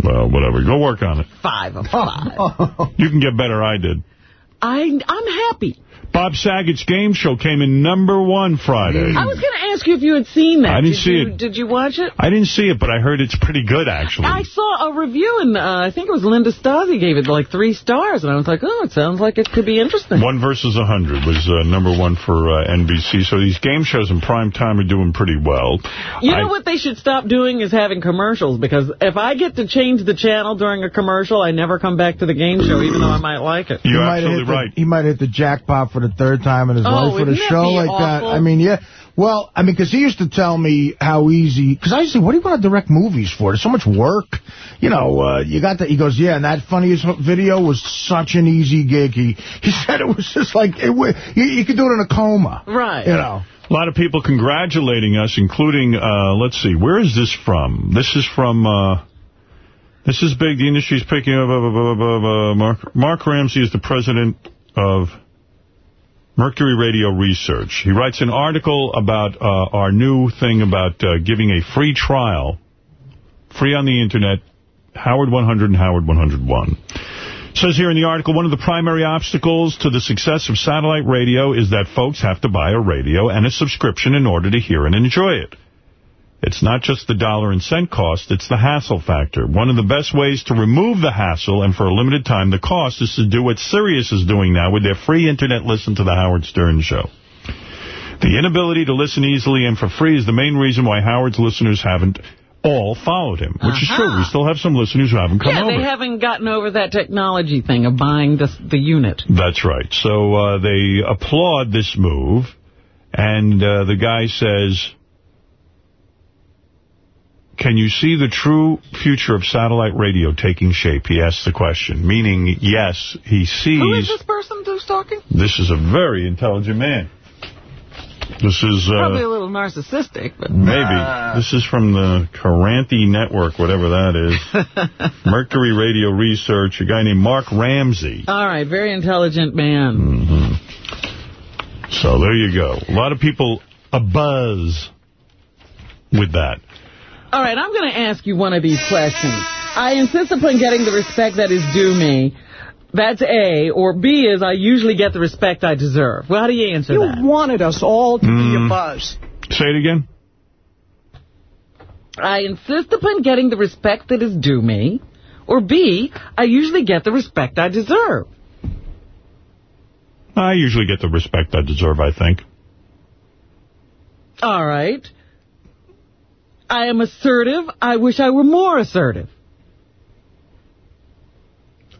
Well, whatever. Go work on it. Five of five. You can get better. I did. I, I'm happy. Bob Saget's game show came in number one Friday. I was going to ask you if you had seen that. I didn't Did see you- it. Did you watch it? I didn't see it, but I heard it's pretty good, actually. I saw a review, and uh, I think it was Linda Stasi gave it like three stars, and I was like, oh, it sounds like it could be interesting. One versus a hundred was uh, number one for uh, NBC. So these game shows in prime time are doing pretty well. You know what they should stop doing is having commercials, because if I get to change the channel during a commercial, I never come back to the game show, even though I might like it. You're might have absolutely hit the- right. he might hit the jackpot for the third time in his Oh, life with a wouldn't that show be like that. I mean, yeah. Well, I mean, because he used to tell me how easy... Because I used to say, what do you want to direct movies for? There's so much work. You know, uh, you got that... He goes, yeah, and that funniest video was such an easy gig. He, he said it was just like... It, wa- you, you could do it in a coma. Right. You know. A lot of people congratulating us, including, uh, let's see, where is this from? This is from, uh, this is big. The industry's picking up. Uh, uh, uh, uh, uh, Mark, Mark Ramsey is the president of Mercury Radio Research. He writes an article about uh, our new thing about uh, giving a free trial, free on the Internet, Howard 100 and Howard 101. Says here in the article, one of the primary obstacles to the success of satellite radio is that folks have to buy a radio and a subscription in order to hear and enjoy it. It's not just the dollar and cent cost, it's the hassle factor. One of the best ways to remove the hassle and for a limited time the cost is to do what Sirius is doing now with their free internet listen to the Howard Stern Show. The inability to listen easily and for free is the main reason why Howard's listeners haven't all followed him, which is true. Uh-huh. We still have some listeners who haven't come yeah, over. they haven't gotten over that technology thing of buying the, the unit. That's right. So uh, they applaud this move, and uh, the guy says, can you see the true future of satellite radio taking shape? He asks the question, meaning, yes, he sees... Who is this person who's talking? This is a very intelligent man. This is... Uh, Probably a little narcissistic, but... Maybe. This is from the Caranthi Network, whatever that is. Mercury Radio Research, a guy named Mark Ramsey. All right, very intelligent man. Mm-hmm. So there you go. A lot of people abuzz with that. All right, I'm going to ask you one of these questions. I insist upon getting the respect that is due me. That's A. Or B is I usually get the respect I deserve. Well, how do you answer that? you wanted us all to be Mm. a buzz. Say it again. I insist upon getting the respect that is due me. Or B, I usually get the respect I deserve. I usually get the respect I deserve, I think. All right. I am assertive. I wish I were more assertive.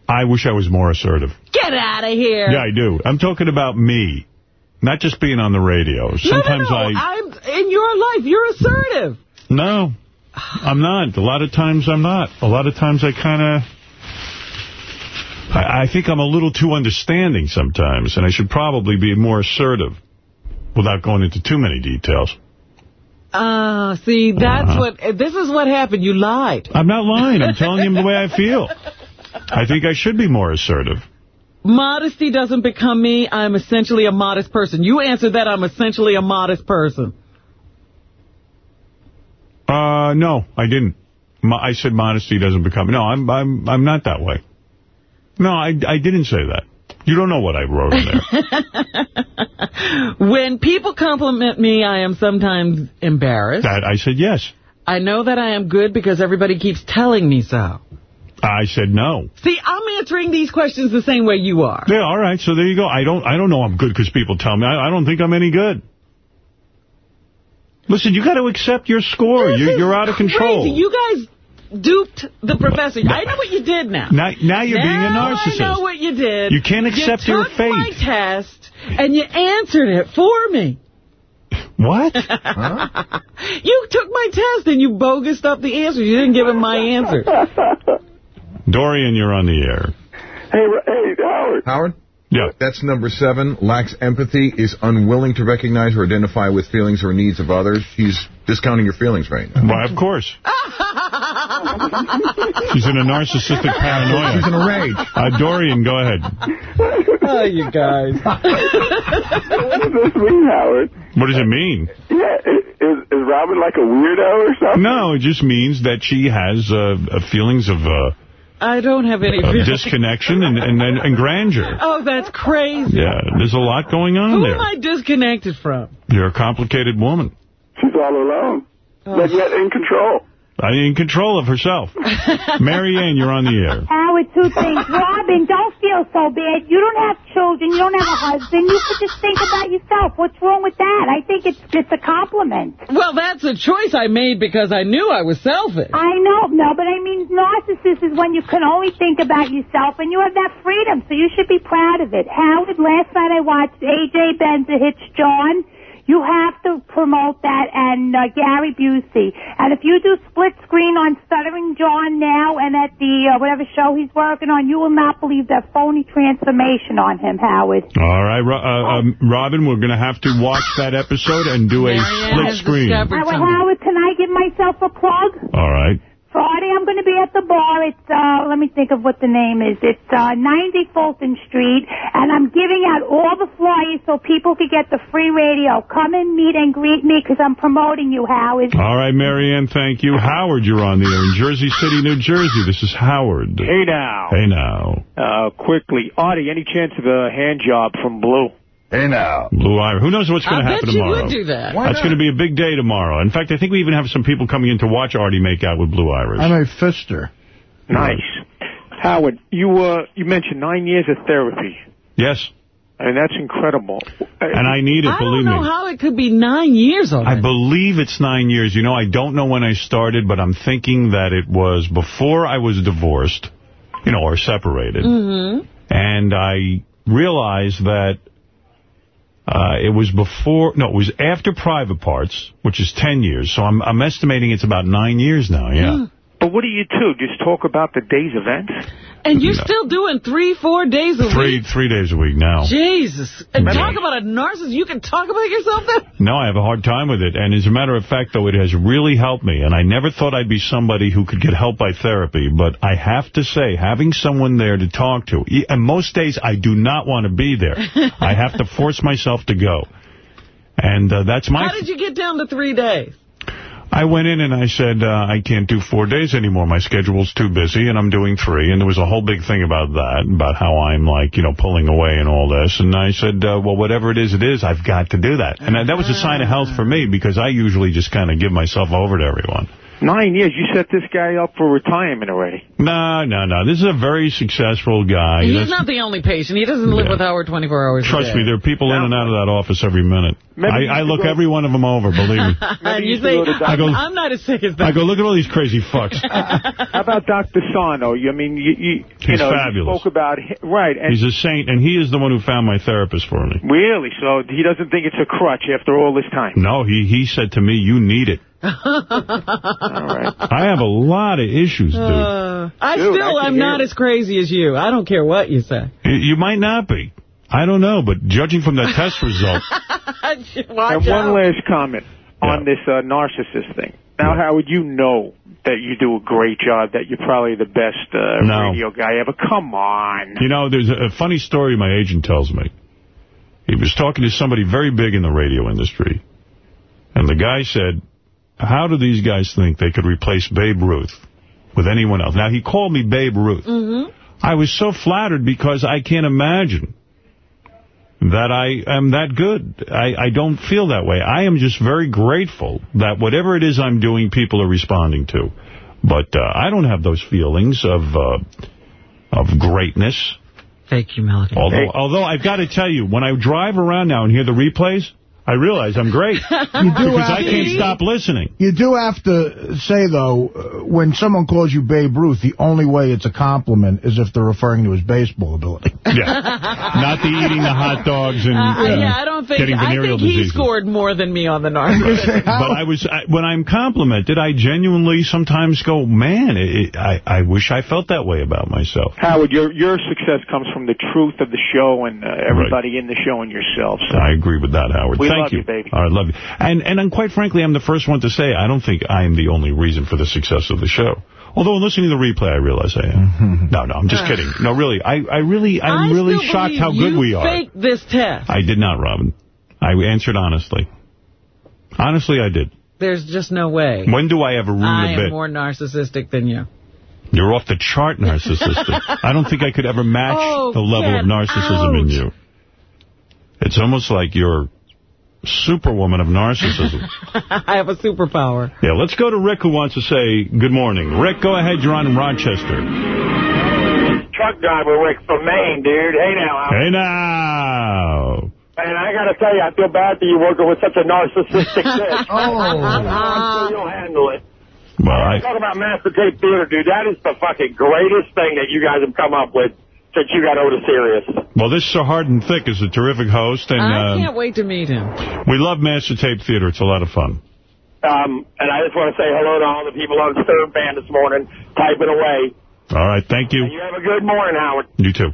I wish I was more assertive. Get out of here. Yeah, I do. I'm talking about me, not just being on the radio. Sometimes no, no, no. I... I'm in your life. You're assertive. No, I'm not. A lot of times I'm not. A lot of times I kind of... I, I think I'm a little too understanding sometimes, and I should probably be more assertive without going into too many details. Ah, see, that's Uh-huh. what, this is what happened. You lied. I'm not lying. I'm telling him the way I feel. I think I should be more assertive. Modesty doesn't become me. I'm essentially a modest person. You answered that I'm essentially a modest person. Uh, no, I didn't. I said modesty doesn't become... No, I'm I'm I'm not that way. No, I, I didn't say that. You don't know what I wrote in there. When people compliment me, I am sometimes embarrassed. that I said yes. I know that I am good because everybody keeps telling me so. I said no. See, I'm answering these questions the same way you are. Yeah, all right. So there you go. I don't I don't know I'm good because people tell me. I, I don't think I'm any good. Listen, you got to accept your score. You, you're out of control. Crazy. You guys duped the professor. I know what you did now. Now, now you're being a narcissist. I know what you did. You can't accept you your took my test, and you answered it for me. What? You took my test, and you bogused up the answers. You didn't give him my answer. Dorian, you're on the air. Hey, hey, Howard. Howard? Yeah. That's number seven. Lacks empathy, is unwilling to recognize or identify with feelings or needs of others. He's discounting your feelings right now. Why, of course. She's in a narcissistic paranoia. She's in a rage. Uh, Dorian, go ahead. oh, you guys. what does this mean, Howard? What does it mean? Yeah, is, is Robin like a weirdo or something? No, it just means that she has uh, uh, feelings of, uh, I don't have any of disconnection and, and, and, and grandeur. Oh, that's crazy. Yeah, there's a lot going on Who there. am I disconnected from? You're a complicated woman. She's all alone, oh. but yet in control. I in control of herself. Mary Ann, you're on the air. Howard, two things. Robin, don't feel so bad. You don't have children. You don't have a husband. You should just think about yourself. What's wrong with that? I think it's it's a compliment. Well, that's a choice I made because I knew I was selfish. I know, no, but I mean, narcissist is when you can only think about yourself, and you have that freedom, so you should be proud of it. Howard, last night I watched AJ Benza hits John. You have to promote that, and uh, Gary Busey. And if you do split screen on Stuttering John now and at the uh, whatever show he's working on, you will not believe that phony transformation on him, Howard. All right, Ro uh, um, Robin, we're going to have to watch that episode and do a Marianne split has screen. Howard, Howard, can I give myself a plug? All right. Friday I'm going to be at the bar. It's, uh, let me think of what the name is. It's, uh, 90 Fulton Street, and I'm giving out all the flyers so people can get the free radio. Come and meet and greet me because I'm promoting you, Howard. All right, Marianne, thank you. Howard, you're on the air in Jersey City, New Jersey. This is Howard. Hey now. Hey now. Uh, quickly, Artie, any chance of a hand job from Blue? Hey now. Blue Iris. Who knows what's going to I happen bet you tomorrow? would do that. Why That's going to be a big day tomorrow. In fact, I think we even have some people coming in to watch Artie make out with Blue Iris. I'm a fister. Nice. Howard, you uh, you mentioned nine years of therapy. Yes. I mean, that's incredible. And I need it, I believe don't know me. how it could be nine years already. I believe it's nine years. You know, I don't know when I started, but I'm thinking that it was before I was divorced, you know, or separated. Mm-hmm. And I realized that uh, it was before, no, it was after Private Parts, which is 10 years. So I'm, I'm estimating it's about nine years now, yeah. But what do you do? Just talk about the day's events? And you're still doing three, four days a Three week? three days a week now. Jesus. And talk about a narcissist. You can talk about yourself then? No, I have a hard time with it. And as a matter of fact, though, it has really helped me. And I never thought I'd be somebody who could get help by therapy. But I have to say, having someone there to talk to, and most days I do not want to be there. I have to force myself to go. And uh, that's my... How did you get down to three days? I went in and I said, uh, I can't do four days anymore. My schedule's too busy, and I'm doing three. And there was a whole big thing about that, about how I'm, like, you know, pulling away and all this. And I said, uh, well, whatever it is, it is. I've got to do that. And that was a sign of health for me, because I usually just kind of give myself over to everyone. Nine years. You set this guy up for retirement already. No, no, no. This is a very successful guy. He's That's- not the only patient. He doesn't live Yeah. with Howard 24 hours Trust a day. me, there are people in and out of that office every minute. I, I look every one of them over, believe me. and you say, I go- I'm not as sick as that. I go, look at all these crazy fucks. How about Dr. Sarno? You, I mean, you, you, you He's know, fabulous. you spoke about, hi- right, and He's a saint, and he is the one who found my therapist for me. really, so he doesn't think it's a crutch after all this time. No, he, he said to me, you need it. I have a lot of issues, dude. Uh, I dude, still I am not it. as crazy as you. I don't care what you say. You- you might not be. I don't know, but judging from that test result, and one last comment on this uh, narcissist thing. Now, Howard, you know that you do a great job, that you're probably the best uh, No. radio guy ever. Come on. you know, there's a, a funny story my agent tells me. He was talking to somebody very big in the radio industry, and the guy said, how do these guys think they could replace Babe Ruth with anyone else? Now, he called me Babe Ruth. Mm-hmm. I was so flattered because I can't imagine that I am that good. I, I don't feel that way. I am just very grateful that whatever it is I'm doing, people are responding to. But uh, I don't have those feelings of uh, of greatness. Fake humility. Although, although I've got to tell you, when I drive around now and hear the replays, I realize I'm great. You do because I can't stop listening. You do have to say, though, uh, when someone calls you Babe Ruth, the only way it's a compliment is if they're referring to his baseball ability. Yeah. Not the eating the hot dogs and Uh, uh, yeah, I don't think. getting I think he diseases. scored more than me on the narcissist. But I was I, when I'm complimented, I genuinely sometimes go, man, it, it, I I wish I felt that way about myself. Howard, your your success comes from the truth of the show and uh, everybody in the show and yourself. So. I agree with that, Howard. We Thank love you, baby. All right, love you. And and I'm quite frankly, I'm the first one to say I don't think I am the only reason for the success of the show. Although in listening to the replay, I realize I am. no, no, I'm just ah. kidding. No, really, I I really I'm I really shocked how good we are. faked this test. I did not, Robin. I answered honestly. Honestly, I did. There's just no way. When do I ever ruin I a bit? am more narcissistic than you. You're off the chart narcissistic. I don't think I could ever match Oh, the level of get narcissism in you. It's almost like you're superwoman of narcissism. I have a superpower. yeah, let's go to Rick who wants to say good morning. Rick, go ahead. You're on in Rochester. Truck driver Rick from Maine, dude. Hey now. Howard. Hey now. And I got to tell you, I feel bad for you're working with such a narcissistic bitch. Oh. I'm sure you'll handle it. Well, I, Talk about Master Tape Theater, dude. That is the fucking greatest thing that you guys have come up with since you got over to Sirius. well, this Sir Hardin Thick is a terrific host, and I uh, can't wait to meet him. we love Master Tape Theater. It's a lot of fun. Um, and I just want to say hello to all the people on the third Band this morning, typing away. All right, thank you. And you have a good morning, Howard. You too.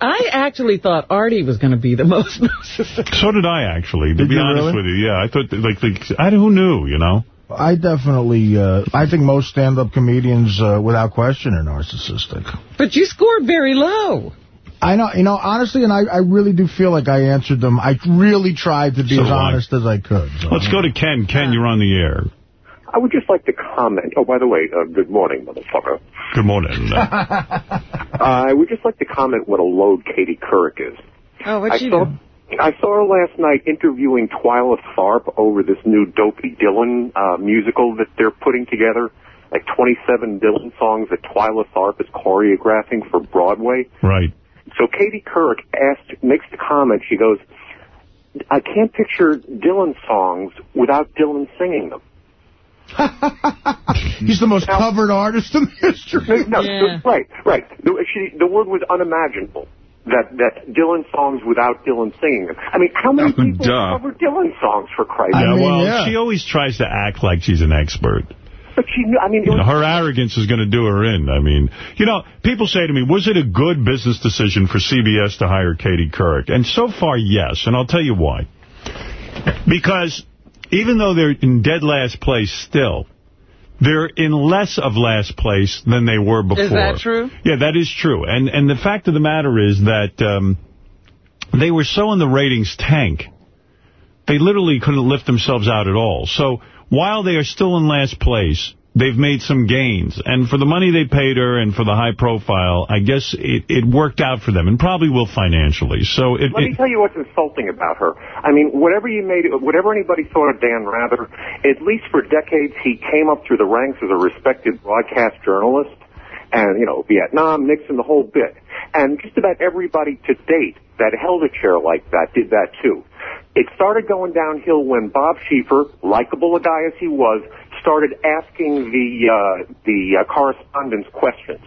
I actually thought Artie was going to be the most narcissistic. So did I, actually, to Did be honest really? with you. Yeah, I thought, like, like I, who knew, you know? I definitely, uh, I think most stand-up comedians, uh, without question, are narcissistic. But you scored very low. I know, you know, honestly, and I, I really do feel like I answered them. I really tried to be So as do I. honest as I could. so. Let's go to Ken. Ken, you're on the air. I would just like to comment. Oh, by the way, uh, good morning, motherfucker. Good morning. Uh, I would just like to comment what a load Katie Couric is. Oh, what I you saw, do? I saw her last night interviewing Twyla Tharp over this new Dopey Dylan uh, musical that they're putting together. Like 27 Dylan songs that Twyla Tharp is choreographing for Broadway. Right. So Katie Couric asked, makes the comment, she goes, I can't picture Dylan songs without Dylan singing them. He's the most covered artist in history. No, the- right, right. The, she, the word was unimaginable. That that Dylan songs without Dylan singing them. I mean, how many people Duh. cover Dylan songs for Christ's Yeah, sake? well, she always tries to act like she's an expert. But she, I mean, it You know, was, her arrogance is going to do her in. I mean, you know, people say to me, was it a good business decision for CBS to hire Katie Couric? And so far, yes. And I'll tell you why. Because even though they're in dead last place still, they're in less of last place than they were before. Is that true? Yeah, that is true. And and the fact of the matter is that um, they were so in the ratings tank, they literally couldn't lift themselves out at all. So while they are still in last place, they've made some gains. And for the money they paid her and for the high profile, I guess it, it worked out for them and probably will financially. So it, let me it tell you what's insulting about her. I mean, whatever you made, whatever anybody thought of Dan Rather, at least for decades he came up through the ranks as a respected broadcast journalist, and you know Vietnam, Nixon, the whole bit. And just about everybody to date that held a chair like that did that too. It started going downhill when Bob Schieffer, likable a guy as he was, started asking the uh, the uh, correspondents questions.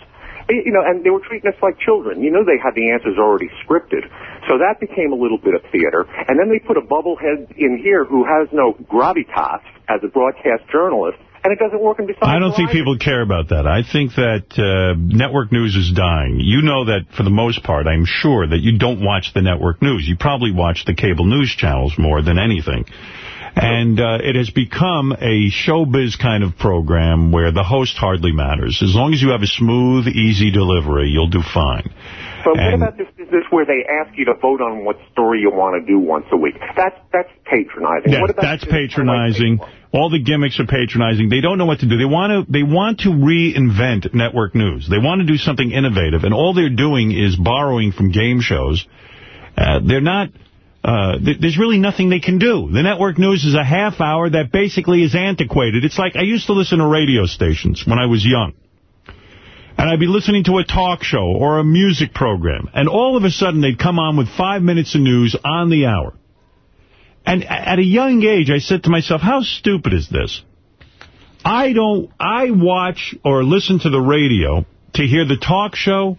You know, and they were treating us like children. You know, they had the answers already scripted. So that became a little bit of theater. And then they put a bubblehead in here who has no gravitas as a broadcast journalist, and it doesn't work. And besides, I don't think people care about that. I think that uh, network news is dying. You know that for the most part, I'm sure that you don't watch the network news. You probably watch the cable news channels more than anything. And uh, it has become a showbiz kind of program where the host hardly matters. As long as you have a smooth, easy delivery, you'll do fine. But what about this business where they ask you to vote on what story you want to do once a week? That's that's patronizing. Yeah, what about that's this kind of like patronizing. All the gimmicks are patronizing. They don't know what to do. They want to they want to reinvent network news. They want to do something innovative, and all they're doing is borrowing from game shows. Uh, they're not. Uh, th there's really nothing they can do. The network news is a half hour that basically is antiquated. It's like I used to listen to radio stations when I was young. And I'd be listening to a talk show or a music program. And all of a sudden, they'd come on with five minutes of news on the hour. And at a young age, I said to myself, how stupid is this? I don't, I watch or listen to the radio to hear the talk show.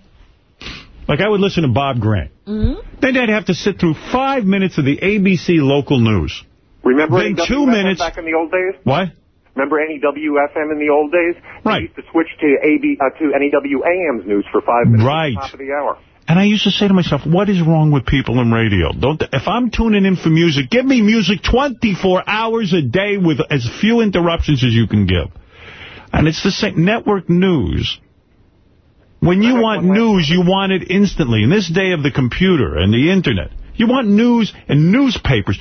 Like I would listen to Bob Grant. Then I'd have to sit through five minutes of the ABC local news. Remember Then NWFM two minutes. back in the old days? What? Remember NEWFM in the old days? They Right. used to switch to AB uh, to NEWAM's news for five minutes Right. at the top of the hour. And I used to say to myself, what is wrong with people in radio? Don't If I'm tuning in for music, give me music 24 hours a day with as few interruptions as you can give. And it's the same. Network news. When you want news, you want it instantly. In this day of the computer and the Internet, you want news and newspapers.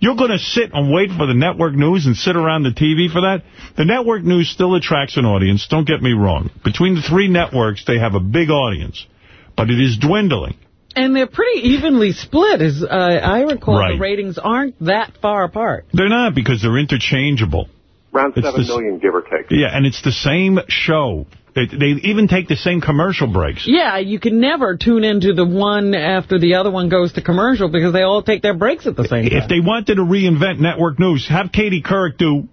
You're going to sit and wait for the network news and sit around the TV for that? The network news still attracts an audience, don't get me wrong. Between the three networks, they have a big audience. But it is dwindling. And they're pretty evenly split. As uh, I recall, Right. the ratings aren't that far apart. They're not because they're interchangeable. Around It's seven the s- million, give or take. Yeah, and it's the same show. They, they even take the same commercial breaks. Yeah, you can never tune into the one after the other one goes to commercial because they all take their breaks at the same time. If they wanted to reinvent network news, have Katie Couric do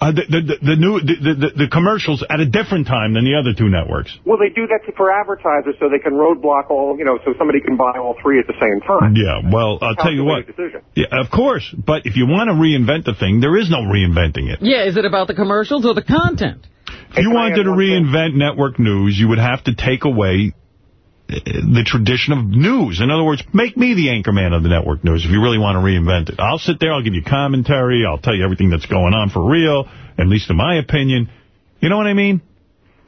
uh, the, the, the, the new the, the, the commercials at a different time than the other two networks. Well, they do that to, for advertisers so they can roadblock all, you know, so somebody can buy all three at the same time. Yeah, well, I'll tell you what. Decision. Yeah, of course. But if you want to reinvent the thing, there is no reinventing it. Yeah, is it about the commercials or the content? If you wanted to reinvent network news, you would have to take away uh, the tradition of news. In other words, make me the anchorman of the network news if you really want to reinvent it. I'll sit there, I'll give you commentary, I'll tell you everything that's going on for real, at least in my opinion. You know what I mean?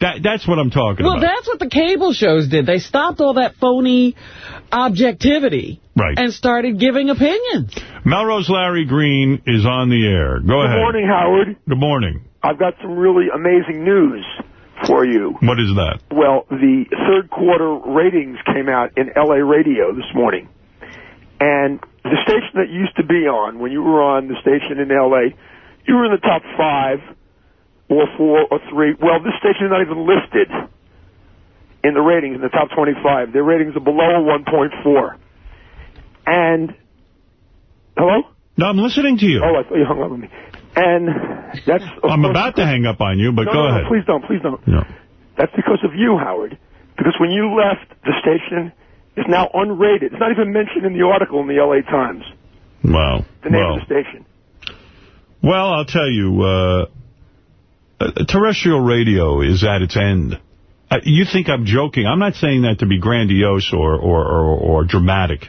That That's what I'm talking Well, about. Well, that's what the cable shows did. They stopped all that phony objectivity Right. and started giving opinions. Melrose Larry Green is on the air. Go Good ahead. Good morning, Howard. Good morning. I've got some really amazing news for you. What is that? Well, the third quarter ratings came out in L.A. radio this morning. And the station that you used to be on, when you were on the station in L.A., you were in the top five or four or three. Well, this station is not even listed in the ratings, in the top 25. Their ratings are below 1.4. And, hello? No, I'm listening to you. Oh, I thought you hung up on me. And that's... I'm about to hang up on you, but no, go no, no, ahead. please don't, please don't. No. That's because of you, Howard. Because when you left, the station is now unrated. It's not even mentioned in the article in the L.A. Times, Wow. the name well, of the station. well, I'll tell you, uh, uh, terrestrial radio is at its end. Uh, you think I'm joking. I'm not saying that to be grandiose or, or, or, or dramatic.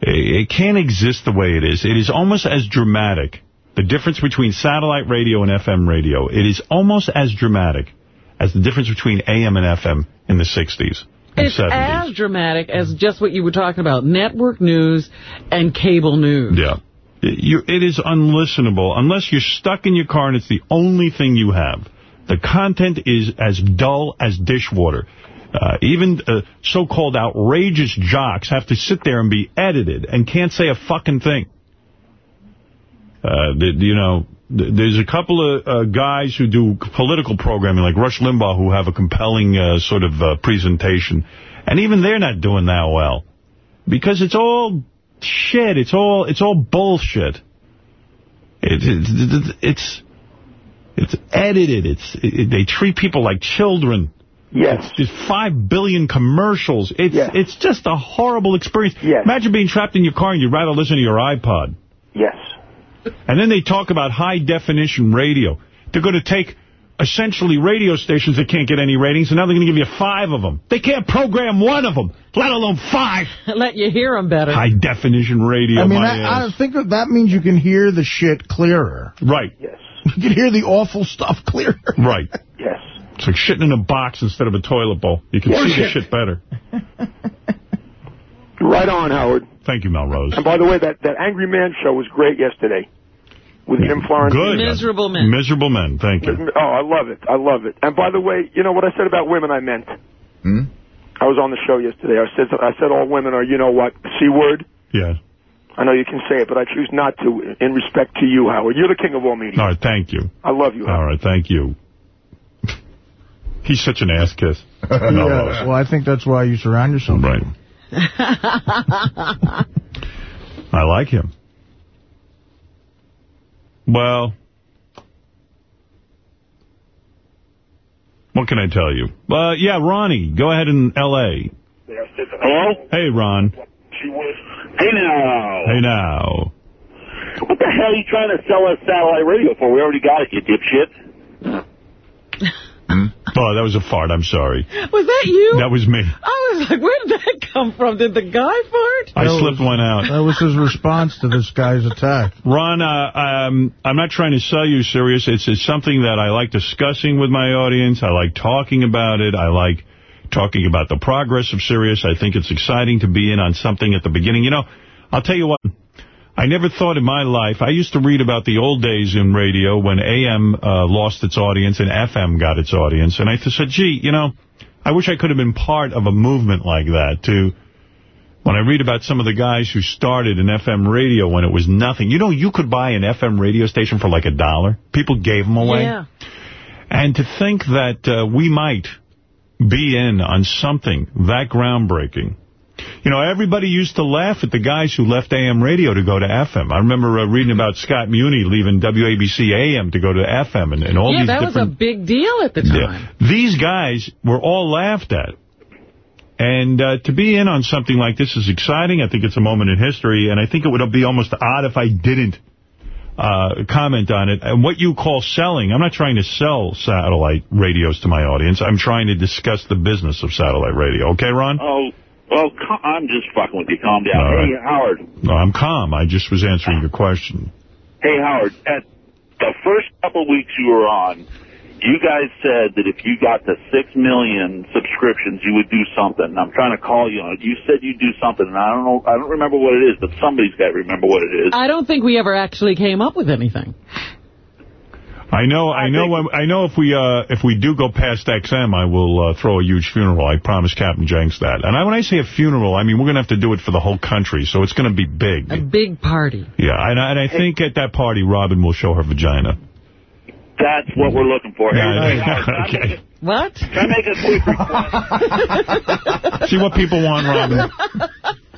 It, it can't exist the way it is. It is almost as dramatic. The difference between satellite radio and FM radio, it is almost as dramatic as the difference between AM and FM in the 60s and It's 70s. as dramatic as just what you were talking about, network news and cable news. Yeah. It, you, it is unlistenable unless you're stuck in your car and it's the only thing you have. The content is as dull as dishwater. Uh, even uh, so-called outrageous jocks have to sit there and be edited and can't say a fucking thing. Uh, the, you know, there's a couple of uh, guys who do political programming, like Rush Limbaugh, who have a compelling uh, sort of uh, presentation. And even they're not doing that well. Because it's all shit. It's all it's all bullshit. It, it, it's it's edited. It's it, they treat people like children. Yes. It's five billion commercials. It's it's just a horrible experience. Yes. Imagine being trapped in your car and you'd rather listen to your iPod. Yes. And then they talk about high-definition radio. They're going to take essentially radio stations that can't get any ratings, and now they're going to give you five of them. They can't program one of them, let alone five. Let you hear them better. High-definition radio, I mean, I. I think that, that means you can hear the shit clearer. Right. Yes. You can hear the awful stuff clearer. Right. Yes. It's like shitting in a box instead of a toilet bowl. You can Yeah. see the shit better. Right on, Howard. Thank you, Melrose. And by the way, that, that Angry Man show was great yesterday with Jim Florentine. Good. Miserable men. Miserable men. Thank you. Oh, I love it. I love it. And by the way, you know what I said about women I meant? Hmm? I was on the show yesterday. I said I said all women are, you know what, C-word. Yeah. I know you can say it, but I choose not to in respect to you, Howard. You're the king of all media. All right, thank you. I love you, Howard. All right, thank you. He's such an ass kiss. Yeah, well, I think that's why you surround yourself. Right. I like him. Well, what can I tell you? Uh, yeah, Ronnie, go ahead in L.A. Hello? Hey, Ron. Hey now. Hey, now. What the hell are you trying to sell us satellite radio for? We already got it, you dipshit. Oh, that was a fart. I'm sorry. Was that you? That was me. I was like, where did that come from? Did the guy fart? I slipped one out. That was his response to this guy's attack. Ron, uh, um, I'm not trying to sell you, Sirius. It's, it's something that I like discussing with my audience. I like talking about it. I like talking about the progress of Sirius. I think it's exciting to be in on something at the beginning. You know, I'll tell you what. I never thought in my life, I used to read about the old days in radio when AM uh, lost its audience and FM got its audience. And I said, gee, you know, I wish I could have been part of a movement like that to when I read about some of the guys who started an FM radio when it was nothing. You know, you could buy an FM radio station for like a dollar. People gave them away. Yeah. And to think that uh, we might be in on something that groundbreaking. You know, everybody used to laugh at the guys who left AM radio to go to FM. I remember uh, reading about Scott Muni leaving WABC AM to go to FM and, and all yeah, these that was a big deal at the time. Yeah. These guys were all laughed at. And uh, to be in on something like this is exciting. I think it's a moment in history, and I think it would be almost odd if I didn't uh, comment on it. And what you call selling, I'm not trying to sell satellite radios to my audience. I'm trying to discuss the business of satellite radio. Okay, Ron? Oh, well, I'm just fucking with you. Calm down. All hey, right. Howard. No, I'm calm. I just was answering your question. Hey, Howard. At the first couple weeks you were on, you guys said that if you got to six million subscriptions, you would do something. I'm trying to call you on it. You said you'd do something, and I don't know. I don't remember what it is, but somebody's got to remember what it is. I don't think we ever actually came up with anything. I know, I know, when, I know. If we uh, if we do go past XM, I will uh, throw a huge funeral. I promise Captain Janks that. And I, when I say a funeral, I mean we're gonna have to do it for the whole country, so it's gonna be big. A big party. Yeah, and, I- and I think at that party, Robin will show her vagina. That's what we're looking for. Hey, Yeah, hey, Howard, can I okay. What? Can I make a quick request? See what people want, Robin.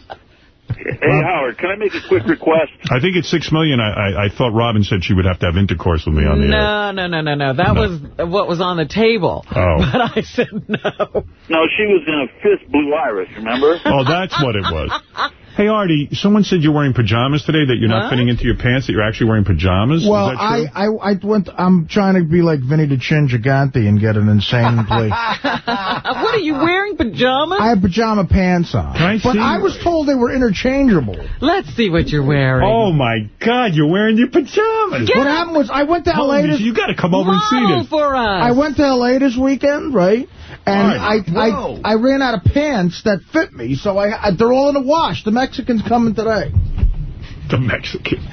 Hey, Howard, can I make a quick request? I think it's six million. I, I I thought Robin said she would have to have intercourse with me on the air. No, no, no, no, no. That was what was on the table. Oh. But I said no. No, she was going to fist Blue Iris, remember? Oh, that's what it was. Hey, Artie, someone said you're wearing pajamas today, that you're not What? fitting into your pants, that you're actually wearing pajamas. Well, Is that true? I, I, I went. I'm trying to be like Vinny the Chin Gigante and get an insane play. what are you wearing, pajamas? I have pajama pants on. Can I but see? I was told they were interchangeable. Let's see what you're wearing. Oh, my God, you're wearing your pajamas. what happened was I went to L.A. Holy this you got to come over and see Model this. for us. I went to L.A. this weekend, right? And right. I, Whoa. I I ran out of pants that fit me, so I, I they're all in the wash. The Mexicans coming today. The Mexican.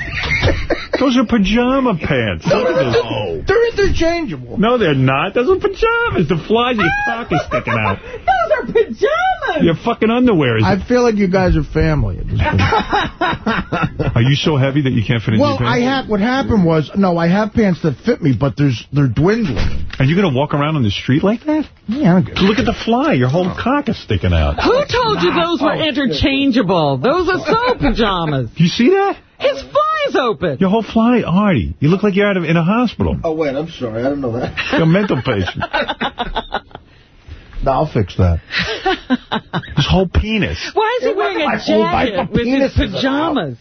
Those are pajama pants. Look at this. Oh. They're interchangeable. No, they're not. Those are pajamas. The flies of your ah! cock is sticking out. Those are pajamas. Your fucking underwear is... I feel like you guys are family at this point. Are you so heavy that you can't fit into well, your I pants? have. What happened was, no, I have pants that fit me, but there's they're dwindling. Are you going to walk around on the street like that? Yeah, I'm good. Look at the fly. Your whole cock is sticking out. Who told you those were interchangeable? Those are so pajamas. You see that? His fly's open. Your whole fly, Artie. You look like you're out of in a hospital. Oh wait, I'm sorry, I don't know that. You're a mental patient. No, I'll fix that. His whole penis. Why is he wearing a whole jacket my with his penis is out. pajamas?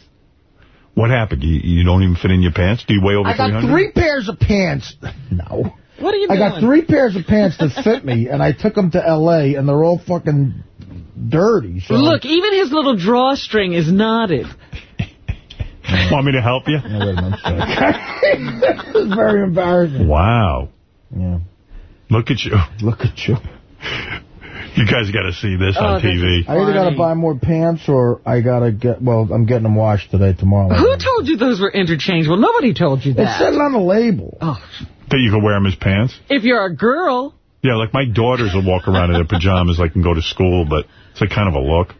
What happened? You, you don't even fit in your pants? Do you weigh over I got 300? three pairs of pants. No. What are you I doing? got three pairs of pants that fit me, and I took them to L.A., and they're all fucking dirty. So Look, even his little drawstring is knotted. Want me to help you? No, wait a minute, I'm sorry. it's very embarrassing. Wow. Yeah. Look at you. Look at you. You guys got to see this Oh, on this TV. I either got to buy more pants or I got to get, well, I'm getting them washed today, tomorrow. Who told you those were interchangeable? Nobody told you It that. said it on the label. Oh, That you can wear them as pants? if you're a girl, Yeah, like my daughters will walk around in their pajamas like and go to school, but it's like kind of a look.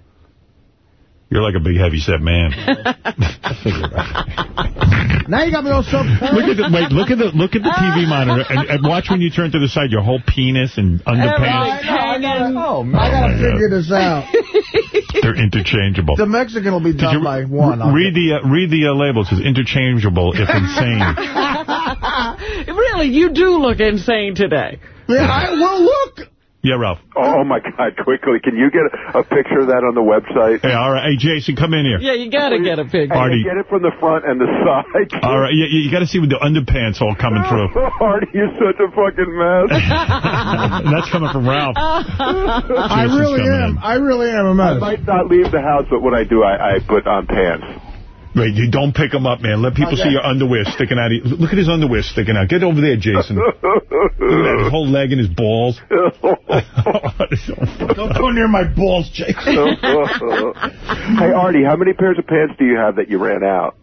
You're like a big, heavy-set man. Now you got me all so look at the wait. Look at the look at the TV monitor and, and watch when you turn to the side. Your whole penis and underpants. I gotta, Oh, I gotta my God. figure this out. They're interchangeable. The Mexican will be Did done you by one. I'll read the uh, read the uh, label? It says interchangeable if insane. really, you do look insane today. Yeah, I, well, look. Yeah, Ralph. Oh, my God, quickly. Can you get a, a picture of that on the website? Hey, all right. Hey, Jason, come in here. Yeah, you got to get a picture. Artie. Get it from the front and the side. All right, yeah, you got to see with the underpants all coming through. Artie, you're such a fucking mess. That's coming from Ralph. I really am. in. I really am a I mess. might not leave the house, but when I do, I, I put on pants. Wait, you don't pick them up, man. Let people oh, see your underwear sticking out. of- Look at his underwear sticking out. Get over there, Jason. Look at that, his whole leg and his balls. Don't go near my balls, Jake. hey, Artie, how many pairs of pants do you have that you ran out?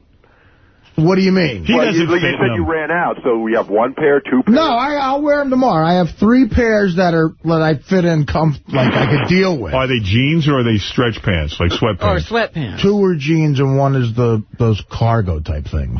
What do you mean? He well, doesn't you, you said them. you ran out, so we have one pair, two pairs. No, I, I'll wear them tomorrow. I have three pairs that are that I fit in, comf like I could deal with. Are they jeans or are they stretch pants, like sweatpants? Or sweatpants? sweatpants. Two are jeans and one is the those cargo type things.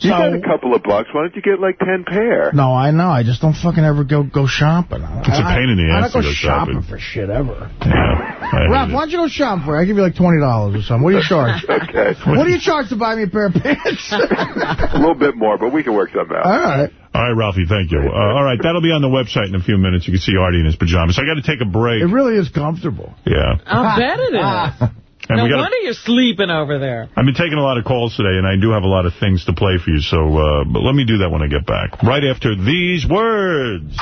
You So- got a couple of bucks. Why don't you get like ten pair? No, I know. I just don't fucking ever go go shopping. It's a pain in the ass I don't to go go shopping. shopping for shit ever. Yeah, Ralph, it. why don't you go shopping for? it? I give you like twenty dollars or something. What do you charge? Okay. what do you charge to buy me a pair of pants? a little bit more, but we can work something out. All right. All right, Ralphie, thank you. Uh, all right, that'll be on the website in a few minutes. You can see Artie in his pajamas. I got to take a break. It really is comfortable. Yeah. I bet it is. And no we gotta, wonder you're sleeping over there. I've been taking a lot of calls today, and I do have a lot of things to play for you, so uh, but let me do that when I get back. Right after these words.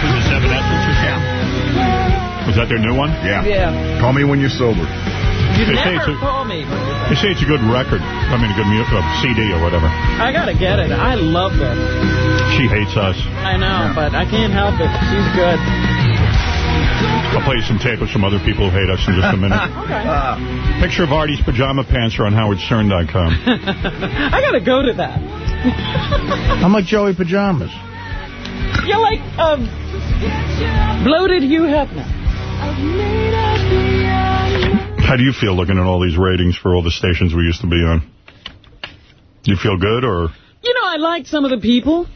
Was this Evanescence or something? Was that their new one? Yeah. Yeah. Call me when you're sober. You They never it's call me. They say it's a good record. I mean, a good mu- uh, CD or whatever. I gotta get it. I love this. She hates us. I know, but I can't help it. She's good. I'll play you some tape of some other people who hate us in just a minute. okay. Picture of Artie's pajama pants are on howardstern.com. I gotta go to that. I'm like Joey Pajamas. You're like um, bloated Hugh Hefner. How do you feel looking at all these ratings for all the stations we used to be on? You feel good or... You know, I like some of the people,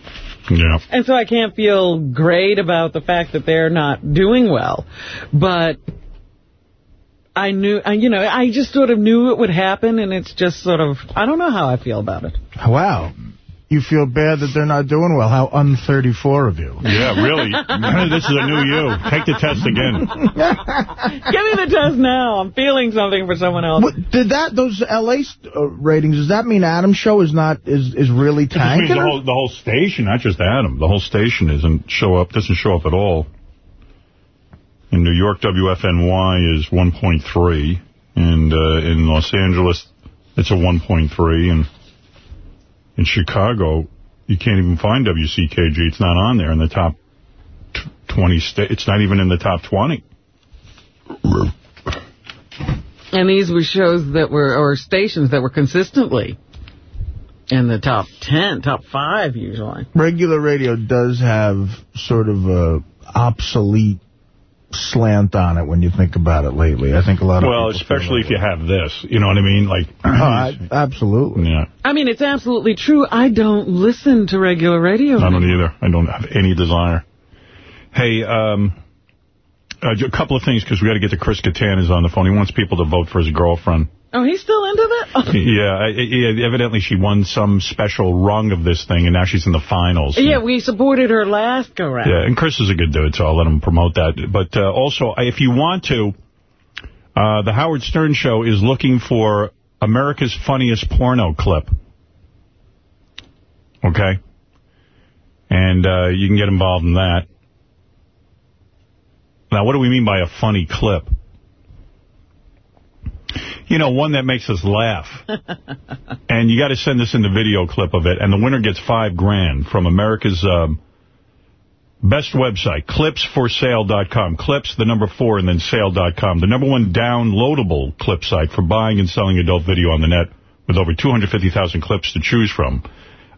Yeah. and so I can't feel great about the fact that they're not doing well. But I knew, I- you know, I just sort of knew it would happen, and it's just sort of, I don't know how I feel about it. Wow. You feel bad that they're not doing well. How un-34 of you. Yeah, really. this is a new you. Take the test again. Give me the test now. I'm feeling something for someone else. What, did that those L.A. Uh, ratings? Does that mean Adam's show is not is is really It tanking? the whole, the whole station, not just Adam. The whole station isn't show up, doesn't show up at all. In New York, WFNY is 1.3, and uh, in Los Angeles, it's a 1.3, and in Chicago, you can't even find WCKG. It's not on there in the top 20 states. It's not even in the top 20. And these were shows that were, or stations that were consistently in the top 10, top 5 usually. Regular radio does have sort of a obsolete slant on it when you think about it lately. I think a lot of Well, people especially if you have this. You know what I mean? Like, Oh, I, absolutely. yeah. I mean, it's absolutely true. I don't listen to regular radio. I don't either. I don't have any desire. Hey, um, uh, a couple of things, because we got to get to Chris Kattan is on the phone. He wants people to vote for his girlfriend. Oh, he's still into that? yeah, yeah, evidently she won some special rung of this thing, and now she's in the finals. Yeah, we supported her last go-round. Yeah, and Chris is a good dude, so I'll let him promote that. But uh, also, if you want to, uh, the Howard Stern Show is looking for America's funniest porno clip. Okay? And uh, you can get involved in that. Now, what do we mean by a funny clip? You know, one that makes us laugh. and you got to send us in the video clip of it, and the winner gets five grand from America's um, best website, clips4sale.com. Clips, the number four, and then sale.com. The number one downloadable clip site for buying and selling adult video on the net with over 250,000 clips to choose from.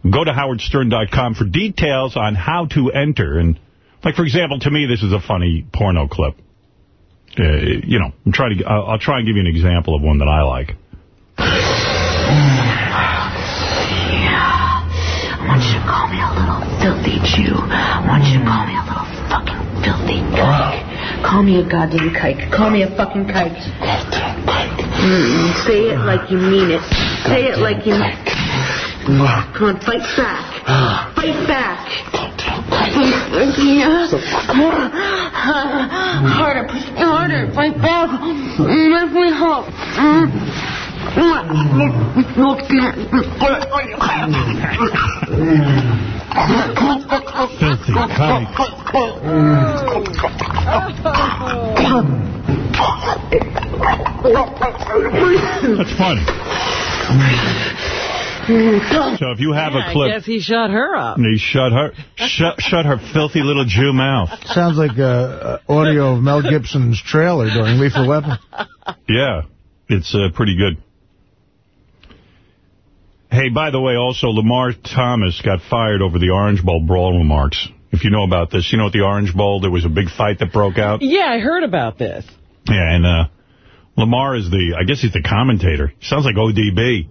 Go to howardstern.com for details on how to enter. And, like, for example, to me, this is a funny porno clip. Uh, you know, I'm trying to. I'll, I'll try and give you an example of one that I like. I want you to call me a little filthy Jew. I want you to call me a little fucking filthy kike. Call me a goddamn kike. Call me a fucking kike. Mm, say it like you mean it. Say it like you Come on, fight back. Fight back. Harder, push me harder. Fight back. Let me help. Filthy That's funny. So if you have Yeah, a clip, I guess he shut her up. he shut her, shut, shut her filthy little Jew mouth. Sounds like uh, uh, audio of Mel Gibson's trailer during Lethal Weapon. Yeah, it's uh, pretty good. Hey, by the way, also, Lamar Thomas got fired over the Orange Bowl brawl remarks. If you know about this, you know at the Orange Bowl, there was a big fight that broke out. Yeah, I heard about this. Yeah, and uh, Lamar is the, I guess he's the commentator. Sounds like ODB.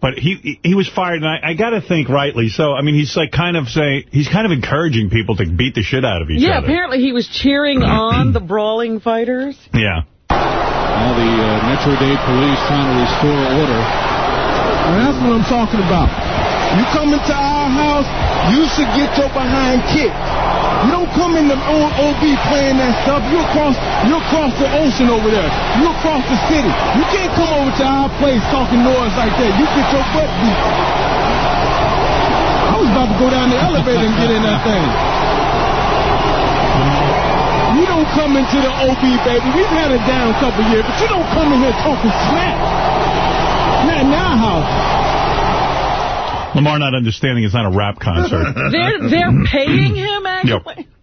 But he he was fired, and I, I got to think rightly. So, I mean, he's like kind of saying, he's kind of encouraging people to beat the shit out of each Yeah, other. Yeah, apparently he was cheering on the brawling fighters. Yeah. Now the uh, Metro Dade police trying to restore order. And that's what I'm talking about. You come into our house, you should get your behind kicked. You don't come in the old OB playing that stuff. You across, you across the ocean over there. You across the city. You can't come over to our place talking noise like that. You get your butt beat. I was about to go down the elevator and get in that thing. You don't come into the OB, baby. We've had it down a couple years, but you don't come in here talking smack. Not in our house. Lamar not understanding it's not a rap concert. They're, they're paying him, actually?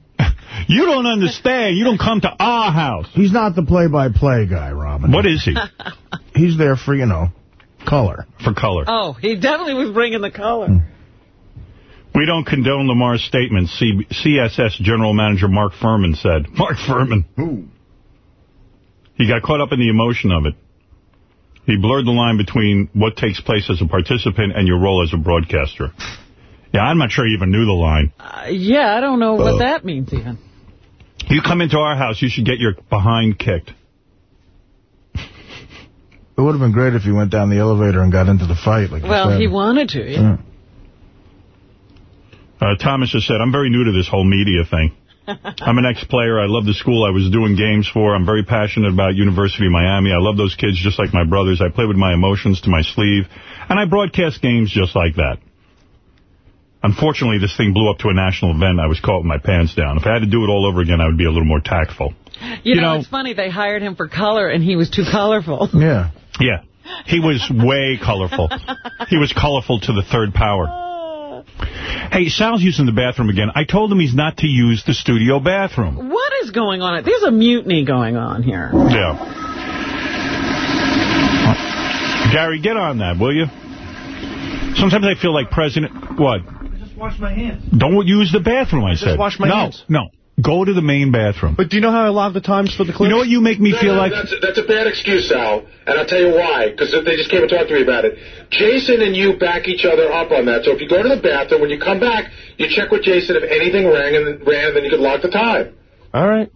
You don't understand. You don't come to our house. He's not the play-by-play guy, Robin. What is he? He's there for, you know, color. For color. Oh, he definitely was bringing the color. Hmm. We don't condone Lamar's statement, C CSS General Manager Mark Furman said. Mark Furman. Who? He got caught up in the emotion of it. He blurred the line between what takes place as a participant and your role as a broadcaster. Yeah, I'm not sure he even knew the line. Uh, yeah, I don't know what that means even. You come into our house, you should get your behind kicked. It would have been great if he went down the elevator and got into the fight. Like Well, he wanted to, yeah. Uh, Thomas just said, I'm very new to this whole media thing. I'm an ex-player. I love the school I was doing games for. I'm very passionate about University of Miami. I love those kids just like my brothers. I play with my emotions to my sleeve. And I broadcast games just like that. Unfortunately, this thing blew up to a national event. I was caught with my pants down. If I had to do it all over again, I would be a little more tactful. You, You know, know- it's funny. They hired him for color, and he was too colorful. Yeah. Yeah. He was way colorful. He was colorful to the third power. Hey, Sal's using the bathroom again. I told him he's not to use the studio bathroom. What is going on? There's a mutiny going on here. Yeah. Gary, get on that, will you? Sometimes I feel like President... What? I Just wash my hands. Don't use the bathroom, I said. wash my no, hands. No, no, Go to the main bathroom. But do you know how I log the times for the clip? You know what you make me No, feel no, like? That's, that's a bad excuse, Sal, and I'll tell you why, because they just came and talked to me about it. Jason and you back each other up on that. So if you go to the bathroom, when you come back, you check with Jason if anything rang and ran, and then you can log the time. All right.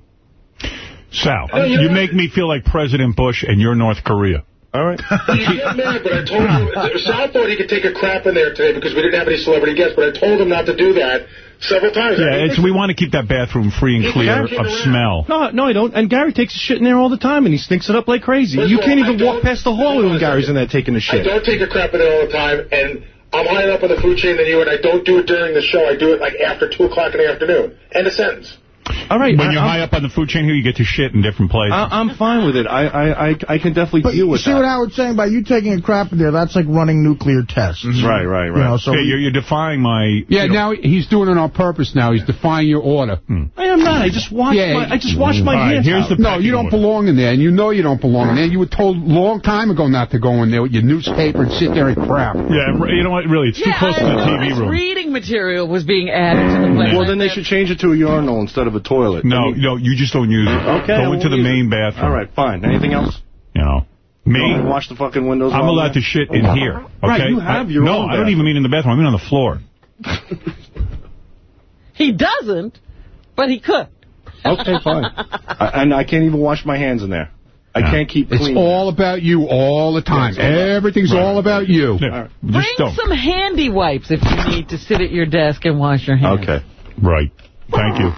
Sal, No, you you make me feel like President Bush and you're North Korea. All right. You get mad, but I told him, Sal thought he could take a crap in there today because we didn't have any celebrity guests, but I told him not to do that several times. Yeah, it's, we want to keep that bathroom free and clear of smell. No, no, I don't. And Gary takes his shit in there all the time, and he stinks it up like crazy. First you of can't all, even walk past the hallway when Gary's in there taking the shit. I don't take a crap in there all the time, and I'm higher up on the food chain than you, and I don't do it during the show. I do it like after 2 o'clock in the afternoon. End of sentence. All right. When I- you're I'm- high up on the food chain here, you get to shit in different places. I, I'm fine with it. I, I, I, I can definitely But deal you with see that. what Howard's saying? By you taking a crap in there, that's like running nuclear tests. Mm-hmm. Right, right, You know, so yeah, you're, you're defying my... Yeah, you know- now he's doing it on purpose now. He's defying your order. Hmm. I am not. I just wash Yeah. my, I just wash my All right, hands. here's the No, you don't belong in there, and you know you don't belong in there. You were told a long time ago not to go in there with your newspaper and sit there and crap. Yeah, you know what, really, it's too Yeah, close to the. TV room. reading material was being added to the place. Well, then they should change it to a urinal instead of a toilet. No, I mean- no, you just don't use it. Okay, Go into the main it. bathroom. All right, fine. Anything else? You know. Me? No, wash the fucking windows. I'm allowed there? to shit in here. Okay? Right, you have I- your No, own I don't even mean in the bathroom. I mean on the floor. He doesn't, but he could. Okay, fine. I, and I can't even wash my hands in there. I Yeah. can't keep clean. It's clean. all about you all the time. Yeah, all Everything's Right. all about you. Bring some handy wipes if you need to sit at your desk and wash your hands. Okay. Right. Thank you.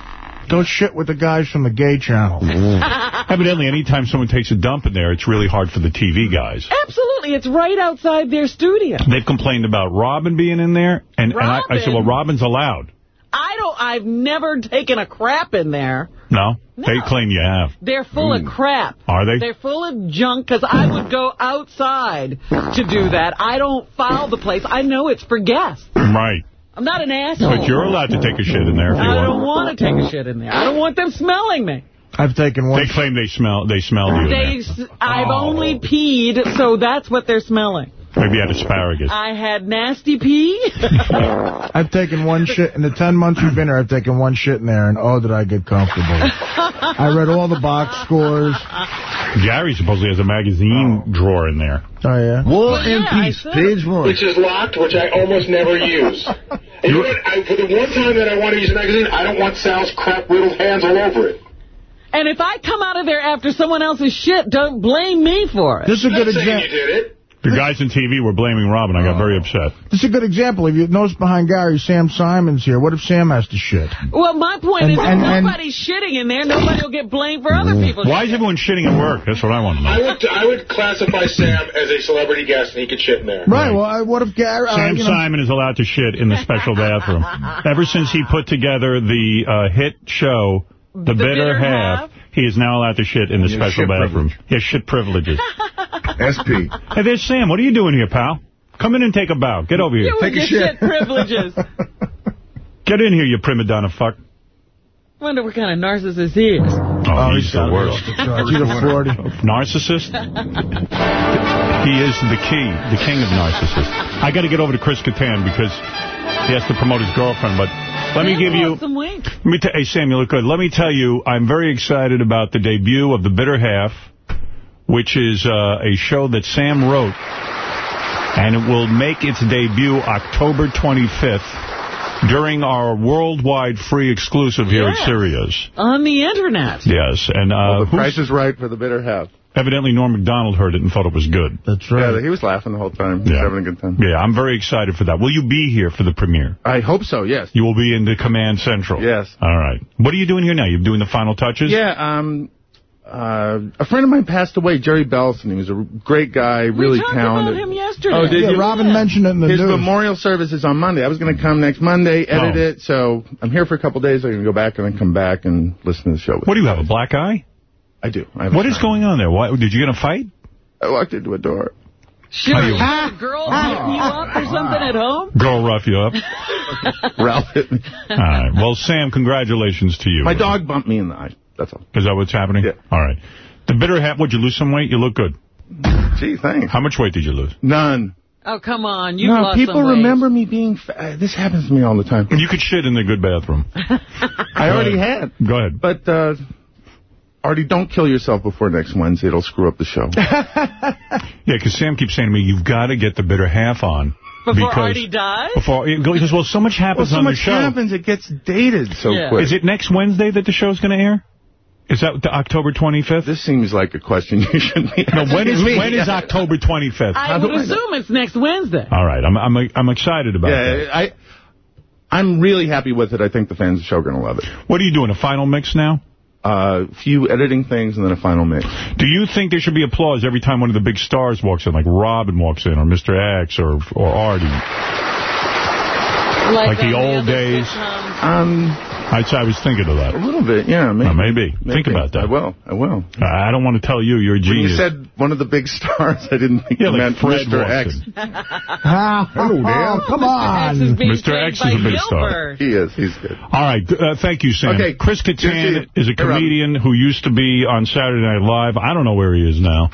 Don't shit with the guys from the gay channel. Mm. Evidently, anytime someone takes a dump in there, it's really hard for the TV guys. Absolutely. It's right outside their studio. They've complained about Robin being in there, and, and I, I said, well, Robin's allowed. I don't, I've never taken a crap in there. No? They claim you have. They're full of mm. crap. Are they? They're full of junk because I would go outside to do that. I don't foul the place. I know it's for guests. Right. I'm not an asshole. But you're allowed to take a shit in there if you I want. don't want to take a shit in there. I don't want them smelling me. I've taken one. They claim they smell. They smelled you. in They, s- I've only oh. peed, so that's what they're smelling. There. Maybe you had asparagus. I had nasty pee. I've taken one shit in the 10 months we've been here. I've taken one shit in there, and oh, did I get comfortable. I read all the box scores. Gary supposedly has a magazine oh. drawer in there. Oh, yeah? War Well, and yeah, Peace, page one. Which is locked, which I almost never use. And you know what? I, for the one time that I want to use a magazine, I don't want Sal's crap-riddled hands all over it. and if I come out of there after someone else's shit, don't blame me for it. This is a I'm good not saying example. You did it. The guys in TV were blaming Robin. I got very upset. This is a good example. If you notice behind Gary, Sam Simon's here. What if Sam has to shit? Well, my point And- is, if and- and- nobody's shitting in there, nobody will get blamed for other people. Why is everyone shitting at work? That's what I want to know. I would I would classify Sam as a celebrity guest, and he could shit in there. Right. Well, I- what if Gary... uh, Sam you know- Simon is allowed to shit in the special bathroom. Ever since he put together the uh, hit show, The, Bitter, Bitter Half, Half? he is now allowed to shit in the He special shit bathroom. He has shit privileges. SP. Hey, there's Sam. What are you doing here, pal? Come in and take a bow. Get over here. You with your shit privileges. Get in here, you prima donna fuck. Wonder what kind of narcissist he is. Oh, oh he's the worst. He's a 40. Narcissist? He is the key, the king of narcissists. I got to get over to Chris Kattan because he has to promote his girlfriend. But let me give you... Some wings. Let me t- hey, Sam, you look good. Let me tell you, I'm very excited about the debut of The Bitter Half, which is uh, a show that Sam wrote, and it will make its debut October 25th during our worldwide free exclusive here Yes. at Sirius. On the internet. Yes, and uh, Well, the price is right for the bitter half. Evidently Norm MacDonald heard it and thought it was good. That's right. Yeah, he was laughing the whole time. He was Yeah. having a good time. Yeah, I'm very excited for that. Will you be here for the premiere? I hope so, yes. You will be in the Command Central. Yes. All right. What are you doing here now? You're doing the final touches? Yeah, um, uh, a friend of mine passed away, Jerry Belson. He was a great guy, really talked talented. about him yesterday. Oh, did Yeah, you? Robin mentioned it in the His news. memorial service is on Monday. I was going to come next Monday, edit Oh. it, so I'm here for a couple days. I'm going to go back and then come back and listen to the show. What do you have, a black eye? I do. I What is going on there? Why, did you get a fight? I walked into a door. Should Are you- a girl beating you up or something at home? Girl rough you up? Ralph hit me. All right. Well, Sam, congratulations to you. My dog bumped me in the eye. That's all. Is that what's happening? Yeah. All right. The bitter hat, would you lose some weight? You look good. Gee, thanks. How much weight did you lose? None. Oh, come on. You no, lost people some weight. remember me being fat. This happens to me all the time. You could shit in the good bathroom. I already ahead. had. Go ahead. But, uh, Artie, don't kill yourself before next Wednesday. It'll screw up the show. Yeah, because Sam keeps saying to me, you've got to get the bitter half on. Before because Artie dies? Before, because, well, so much well, happens so on much the show. happens. It gets dated so Yeah. quick. Is it next Wednesday that the show's going to air? Is that the October 25th? This seems like a question you shouldn't be No, when is asking me. when is October 25th? I do would I assume it's next Wednesday. All right, I'm I'm I'm excited about Yeah, that. I, I'm really happy with it. I think the fans of the show are going to love it. What are you doing? A final mix now? A few editing things and then a final mix. Do you think there should be applause every time one of the big stars walks in, like Robin walks in, or Mr. X, or or Artie? Like the old other days? Um, I, I was thinking of that. a little bit, yeah, maybe. Uh, maybe. Think about that. I will. I will. I don't want to tell you you're a When you said one of the big stars, I didn't think Yeah, you like meant Fred Mr. walks X. in. Hello there. Come X is on. Mr. X is a big star. He is. He's good. All right. Uh, thank you, Sam. Okay. Chris Good Kattan is a comedian who used to be on Saturday Night Live. I don't know where he is now.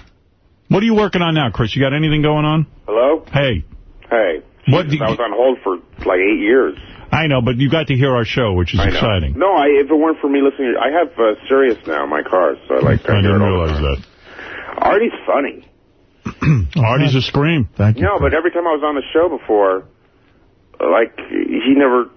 What are you working on now, Chris? You got anything going on? Hello? Hey. Hey. What Jesus, do I was on hold for like eight years. I know, but you got to hear our show, which is I know. exciting. No, I, if it weren't for me listening, I have uh, Sirius now in my car, so I like I I didn't it all the realize that. Artie's funny. Artie's a scream. Thank you. No, but every time I was on the show before, like he never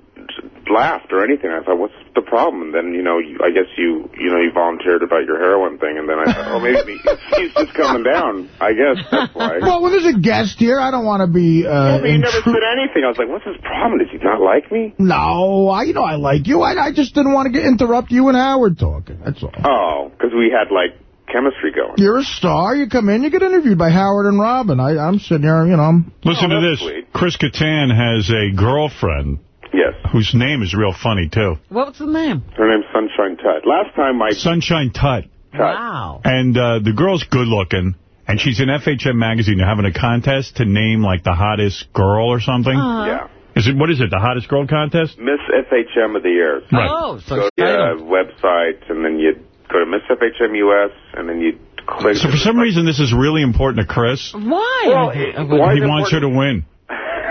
laughed or anything. I thought, what's the problem? And then you know, you, I guess you you know you volunteered about your heroin thing, and then I thought, oh maybe he's just coming down. I guess that's why. Well, when there's a guest here, I don't want to be. Uh, yeah, but he never said anything. I was like, what's his problem? Does he not like me? no, I, you know I like you. I, I just didn't want to get, interrupt you and Howard talking. That's all. Oh, because we had like chemistry going. You're a star. You come in, you get interviewed by Howard and Robin. I, I'm sitting here, you know. I'm, Listen Oh, to this. sweet. Chris Kattan has a girlfriend Yes. whose name is real funny, too. What's the name? Her name's Sunshine Tutt. Last time I Sunshine Tutt. Tutt. Wow. And uh, the girl's good looking. And she's in FHM magazine. They're having a contest to name, like, the hottest girl or something. Uh-huh. Yeah. Is it What is it, the hottest girl contest? Miss FHM of the Year. Right. Oh, so go to the uh, website, and then you go to Miss FHM US, and then you click. So for some reason, this is really important to Chris. Why? Well, it- why he is it wants her to win.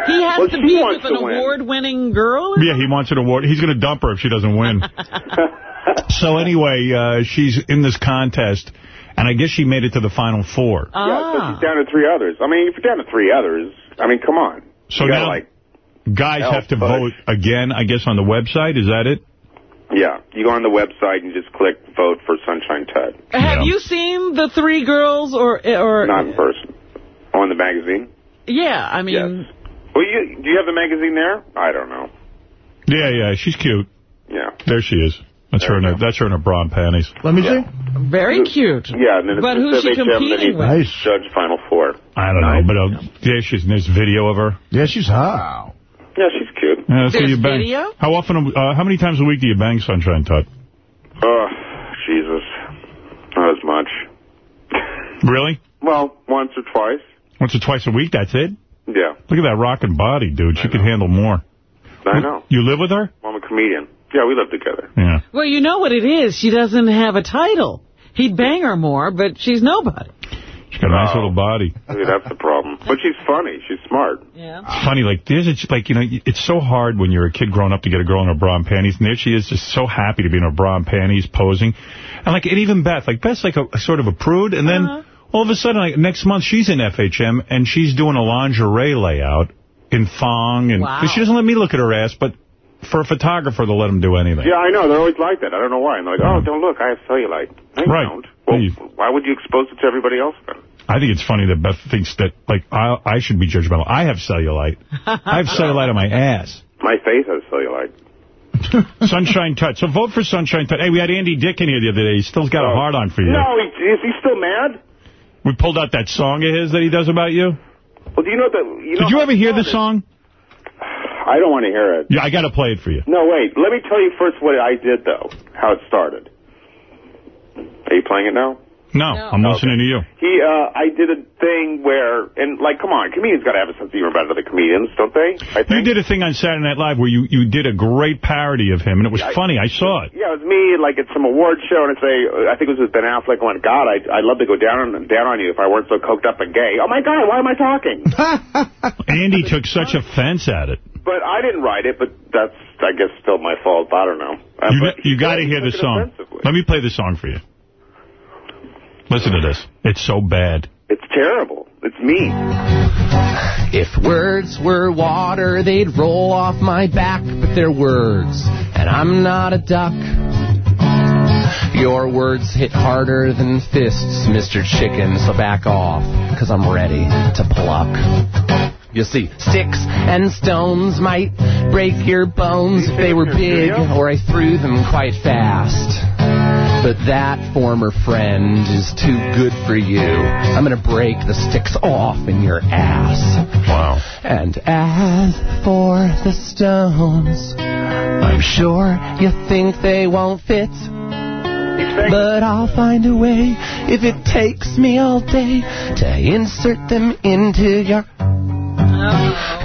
He has Well, to she be with an award-winning girl? Yeah, he wants her to win. He's going to dump her if she doesn't win. so anyway, uh, she's in this contest, and I guess she made it to the final four. Yeah, so Ah. she's down to three others. I mean, if you're down to three others, I mean, come on. So you gotta, now like, guys have to fudge. vote again, I guess, on the website. Is that it? yeah, you go on the website and just click vote for Sunshine Tutt. Have Yeah. you seen the three girls or or Not in person. On On the magazine? Yeah, I mean... Well, you, do you have the magazine there? I don't know. Yeah, yeah, she's cute. Yeah. There she is. That's her in her, that's her in her bra and panties. Let me see. Very cute. Yeah, and then it's But who's she FHM, competing he's with? Judge Final Four. I don't know, but uh, yeah, she's there's video of her. Yeah, she's hot. Yeah, she's cute. Yeah, that's There's you bang. video? How often? Uh, how many times a week do you bang Sunshine Tutt? Oh, Jesus. Not as much. Really? Well, once or twice. Once or twice a week? That's it? Yeah, Look at that rocking body, dude. She could handle more. I know. You live with her? I'm a comedian. Yeah, we live together. Yeah. Well, you know what it is. She doesn't have a title. He'd bang her more, but she's nobody. She's got a nice little body. Maybe that's the problem. But she's funny. She's smart. Yeah. It's funny, like, there's a, like, you know, it's so hard when you're a kid growing up to get a girl in her bra and panties, and there she is just so happy to be in her bra and panties posing. And, like, and even Beth, like, Beth's like a, a sort of a prude, and then Uh-huh. All of a sudden, like, next month, she's in FHM, and she's doing a lingerie layout in thong, and Wow. 'cause she doesn't let me look at her ass, but for a photographer, they'll let him do anything. Yeah, I know. They're always like that. I don't know why. And they're like, oh, don't look. I have cellulite. I Right. don't. Well, You- why would you expose it to everybody else then? I think it's funny that Beth thinks that, like, I, I should be judgmental. I have cellulite. I have cellulite on my ass. My face has cellulite. Sunshine Touch. So vote for Sunshine Touch. Hey, we had Andy Dick in here the other day. He still's got a hard on for you. Oh. No, he, is he still mad? We pulled out that song of his that he does about you. Well, do you know that? You know Did you ever hear the song? I don't want to hear it. Yeah, I got to play it for you. No, wait. Let me tell you first what I did, though. How it started. Are you playing it now? No, I'm listening to you. He, uh, I did a thing where, and like, come on, comedians got to have a sense of humor about other comedians, don't they? I You did a thing on Saturday Night Live where you, you did a great parody of him, and it was funny. I saw it. Yeah, it was me, like, at some award show, and I say, I think it was with Ben Affleck. I went, God, I'd, I'd love to go down on, down on you if I weren't so coked up and gay. Oh, my God, why am I talking? Andy took such offense at it. but I didn't write it, but that's, I guess, still my fault. I don't know. Uh, You, but got- you got to hear the song. Let me play the song for you. Listen to this. It's so bad. It's terrible. It's me. If words were water, they'd roll off my back, but they're words, and I'm not a duck. Your words hit harder than fists, Mr. Chicken, so back off, because I'm ready to pluck. You see, sticks and stones might break your bones if they were big, or I threw them quite fast. But that former friend is too good for you. I'm gonna break the sticks off in your ass. Wow. And as for the stones, I'm sure you think they won't fit. But I'll find a way, if it takes me all day, to insert them into your...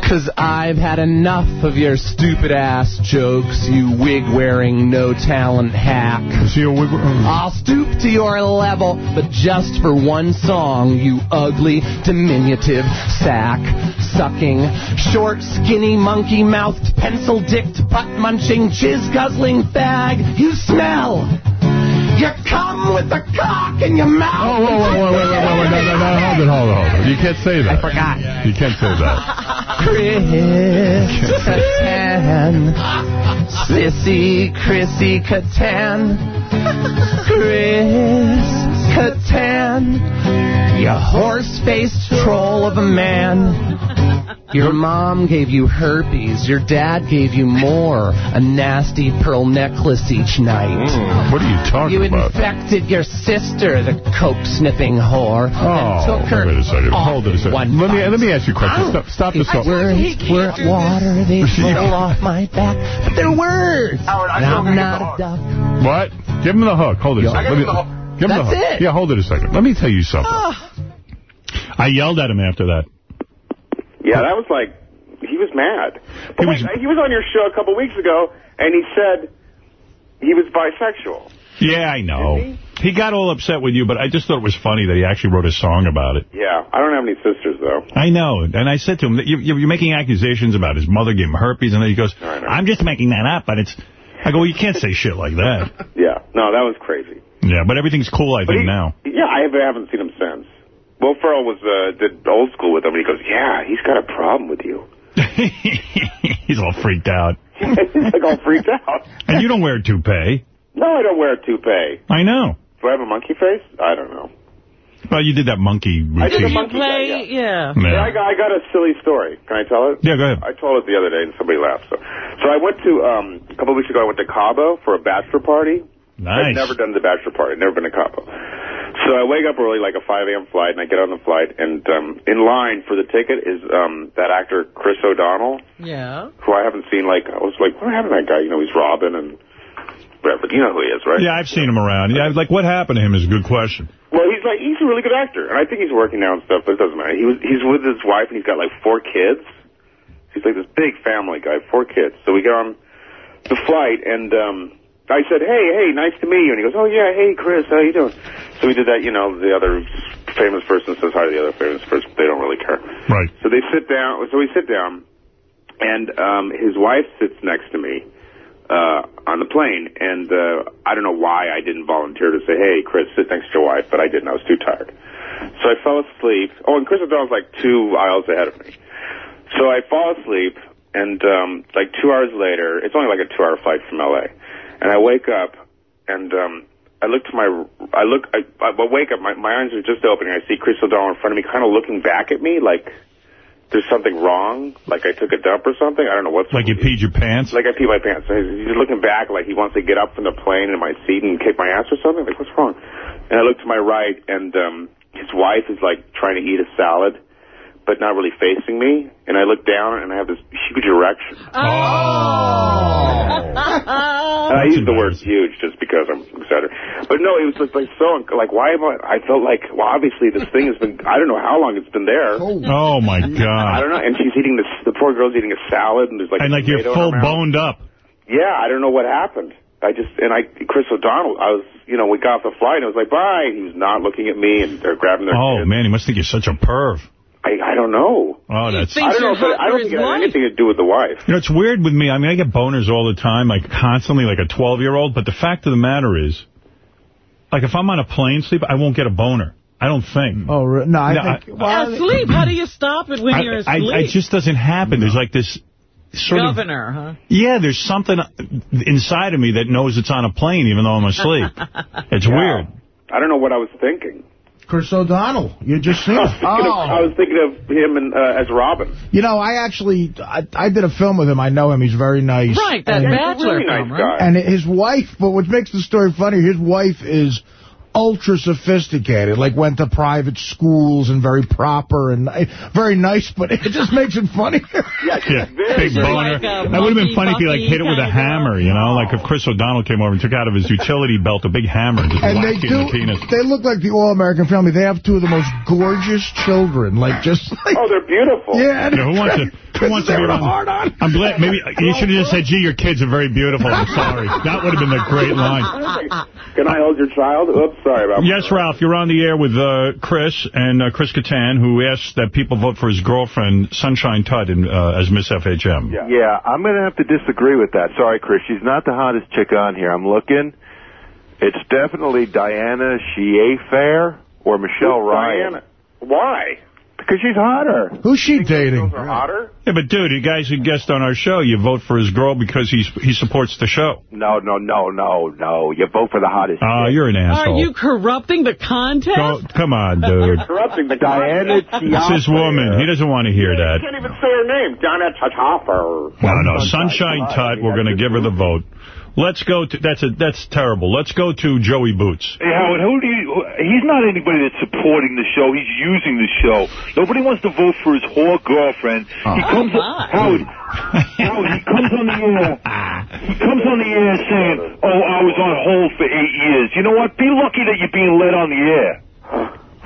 Cause I've had enough of your stupid ass jokes, you wig wearing, no talent hack. I'll stoop to your level, but just for one song, you ugly, diminutive sack. Sucking, short, skinny, monkey mouthed, pencil dicked, butt munching, jizz guzzling fag. You smell! You come with the cock in your mouth! Oh, whoa, whoa, whoa, wait, wait, wait, wait, no, no, no, hold it, hold it, hold it. You can't say that. I forgot. You can't say that. Chris Kattan. Sissy Chrissy Kattan. Chris Kattan. You horse-faced troll of a man. Your mom gave you herpes. Your dad gave you more. A nasty pearl necklace each night. Mm, what are you talking You about? You infected your sister, the coke-sniffing whore. Oh, and took her wait a second. Hold it a second. one Let me let me ask you a question. Stop, stop the If song. words were water, they'd You- roll off my back. But they're words. and I'm not a duck. What? Give him the hook. Hold it a Yo, second. I Let me- the hook. Give him the That's hook. it. Yeah, hold it a second. Let me tell you something. Ah. I yelled at him after that. Yeah, that was like, he was mad. But wait, he was on your show a couple weeks ago, and he said he was bisexual. Yeah, I know. He got all upset with you, but I just thought it was funny that he actually wrote a song about it. Yeah, I don't have any sisters, though. I know. And I said to him, you, you're making accusations about his mother giving him herpes, and then he goes, I'm just making that up, but it's... I go, well, you can't say shit like that. Yeah, no, that was crazy. Yeah, but everything's cool, I But think, he- now. Yeah, I haven't- haven't seen him since. Will Ferrell was uh, did old school with him, and he goes, "Yeah, he's got a problem with you." He's all freaked out. he's like all freaked out. And you don't wear a toupee. No, I don't wear a toupee. I know. Do I have a monkey face? I don't know. Well, you did that monkey I did routine. the monkey guy, Play, yeah. Yeah. I got, I got a silly story. Can I tell it? Yeah, go ahead. I told it the other day and somebody laughed. So, so I went to um, a couple of weeks ago. I went to Cabo for a bachelor party. Nice. I've never done the bachelor party. Never been to Cabo. So I wake up early, like a 5 a.m. flight, and I get on the flight. And um, in line for the ticket is um, that actor Chris O'Donnell, Yeah. who I haven't seen. Like I was like, what happened to that guy? You know, he's Robin and whatever. You know who he is, right? Yeah, I've seen him around. Yeah, like, what happened to him is a good question. Well, he's like he's a really good actor, and I think he's working now and stuff, but it doesn't matter. He was he's with his wife, and he's got like four kids. He's like this big family guy, four kids. So we get on the flight, and um, I said, "Hey, hey, nice to meet you." And he goes, "Oh yeah, hey, Chris, how you doing?" So we did that. You know, the other famous person says hi to the other famous person. They don't really care. Right. So they sit down. So we sit down, and um, his wife sits next to me uh, on the plane, and uh, I don't know why I didn't volunteer to say, "Hey, Chris, sit next to your wife," but I didn't. I was too tired, so I fell asleep. Oh, and Chris O'Donnell's like two aisles ahead of me, so I fall asleep, and um, like two hours later, it's only like a two-hour flight from L.A., and I wake up, and um, I look to my, I look, I, I wake up, my, my eyes are just opening. I see Chris O'Donnell in front of me, kind of looking back at me, like there's something wrong, like I took a dump or something. I don't know what's Like you peed your pants? like I pee my pants. He's he's looking back like he wants to get up from the plane in my seat and kick my ass or something. Like, what's wrong? And I look to my right, and um, his wife is like trying to eat a salad, but not really facing me. And I look down, and I have this huge erection. Oh! oh. I use the word huge just because I'm excited. But no, it was just like so, like, why am I, I felt like, well, obviously this thing has been, I don't know how long it's been there. Oh, oh my God. I don't know. And she's eating this, the poor girl's eating a salad, and there's like And, like, you're tomato in her full boned up. Yeah, I don't know what happened. I just, and I, Chris O'Donnell, I was, you know, we got off the flight, and I was like, bye. He was not looking at me, and they're grabbing their Oh, kids. man, he must think you're such a perv. I, I don't know. Oh, that's... I don't know if I don't think it had anything to do with the wife. You know, it's weird with me. I mean, I get boners all the time, like constantly, like a 12-year-old. But the fact of the matter is, like, if I'm on a plane sleep, I won't get a boner. I don't think. Oh, re- no, I No, think... Yeah, sleep. How do you stop it when I, you're I, asleep? it just doesn't happen. There's like this sort of... Governor, huh? Yeah, there's something inside of me that knows it's on a plane even though I'm asleep. It's Yeah. weird. I don't know what I was thinking. Chris O'Donnell. You just seen I him. was thinking, of, I was thinking of him and, uh, as Robin. You know, I actually, I, I did a film with him. I know him. He's very nice. Right, that And- bachelor really film, right? guy. And his wife, but what makes the story funny, his wife is ultra sophisticated, like went to private schools and very proper and eh, very nice, but it just makes it funny. Yeah, Yeah, big boner. like a that would have been funny if he like hit it with a hammer, you know, like if Chris O'Donnell came over and took out of his utility belt a big hammer and just and they whacked you in the do, penis. they look like the all-American family. They have two of the most gorgeous children, like just like, Oh, they're beautiful. yeah. Yeah, who wants to? Who wants to be is having a around? hard on. I'm glad. Maybe you should have just said, "Gee, your kids are very beautiful." I'm sorry. That would have been a great line. Can I hold your child? Oops, sorry about Yes, Ralph, you're on the air with uh, Chris and uh, Chris Kattan, who asked that people vote for his girlfriend, Sunshine Tutt, in, uh, as Miss FHM. Yeah. yeah, I'm going to have to disagree with that. Sorry, Chris. She's not the hottest chick on here. I'm looking. It's definitely Diana Fair or Michelle Ryan. Diana. Why? Because she's hotter. Who's she dating? Are hotter? Yeah, but dude, you guys who guest on our show, you vote for his girl because he's he supports the show. No, no, no, no, no. You vote for the hottest. Oh, you're an asshole. Are you corrupting the contest? Go, come on, dude. Corrupting the Diana It's his woman. He doesn't want to hear You that. can't even say her name. Donna Tuthofer. No, no. Sunshine Tutt, we're going to give her the vote. Let's go to, that's a, that's terrible. Let's go to Joey Boots. Hey, Howard, who do you, he's not anybody that's supporting the show. He's using the show. Nobody wants to vote for his whore girlfriend. He uh-huh. comes, Howard, Howard, he comes on the air, he comes on the air saying, oh, I was on hold for eight years. You know what? Be lucky that you're being let on the air.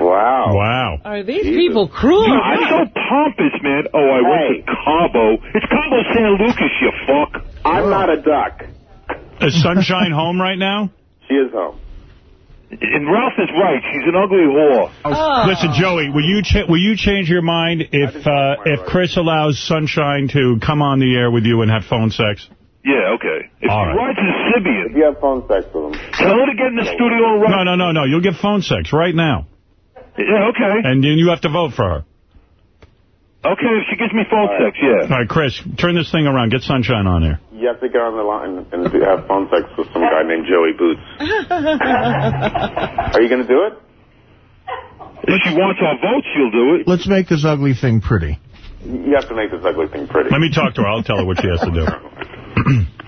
Wow. Wow. Are these people cruel? Dude, you're so pompous, man. Oh, I went to Cabo. It's Cabo San Lucas, you fuck. I'm not a duck. Is Sunshine home right now? She is home. And Ralph is right. She's an ugly whore. Oh. Listen, Joey, will you cha will you change your mind if uh, if Chris allows Sunshine to come on the air with you and have phone sex? Yeah, okay. If All she right. rides a Sybian, If you have phone sex with him. tell her to get in the studio and No, no, no, no. You'll get phone sex right now, Yeah, okay. and then you have to vote for her. Okay, if she gives me phone sex, yeah. All right, Chris, turn this thing around. Get Sunshine on here. You have to get on the line and do- have phone sex with some guy named Joey Boots. Are you going to do it? If she wants our votes, she'll do it. Let's make this ugly thing pretty. You have to make this ugly thing pretty. Let me talk to her. I'll tell her what she has to do.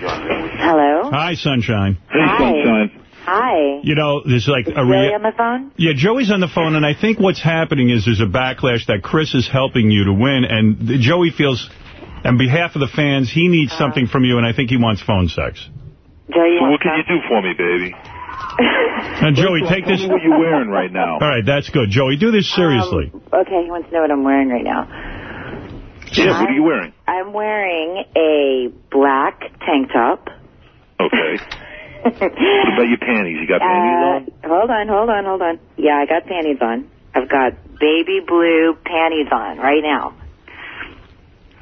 Hello? Hi, Sunshine. Hey, Hi. Sunshine. Hi. You know, there's like a Joey rea- on the phone? Yeah, Joey's on the phone, and I think what's happening is there's a backlash that Chris is helping you to win, and Joey feels, on behalf of the fans, he needs something from you, and I think he wants phone sex. Joey, So what can you do for me, baby? And Joey, First take this. me what you're wearing right now. All right, that's good. Joey, do this seriously. Um, okay, he wants to know what I'm wearing right now. Yeah, what are you wearing? I'm wearing a black tank top. Okay. what about your panties? You got panties Uh, hold on, hold on, hold on. Yeah, I got panties on. I've got baby blue panties on right now.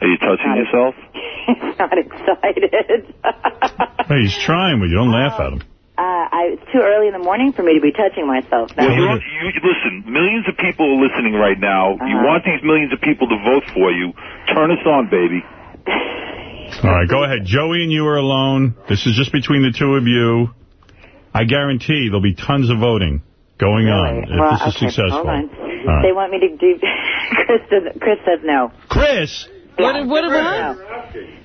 Are you touching yourself? Not excited. Hey, he's trying with you. Don't laugh at him. Uh, I, it's too early in the morning for me to be touching myself. Well, you, you, listen, millions of people are listening right now. You Uh-huh. want these millions of people to vote for you. Turn us on, baby. All right, go ahead. Joey and you are alone. This is just between the two of you. I guarantee there'll be tons of voting going on if well, this is okay, successful. hold on. All right. They want me to do... Chris, does, Chris says no. Chris? What, what about?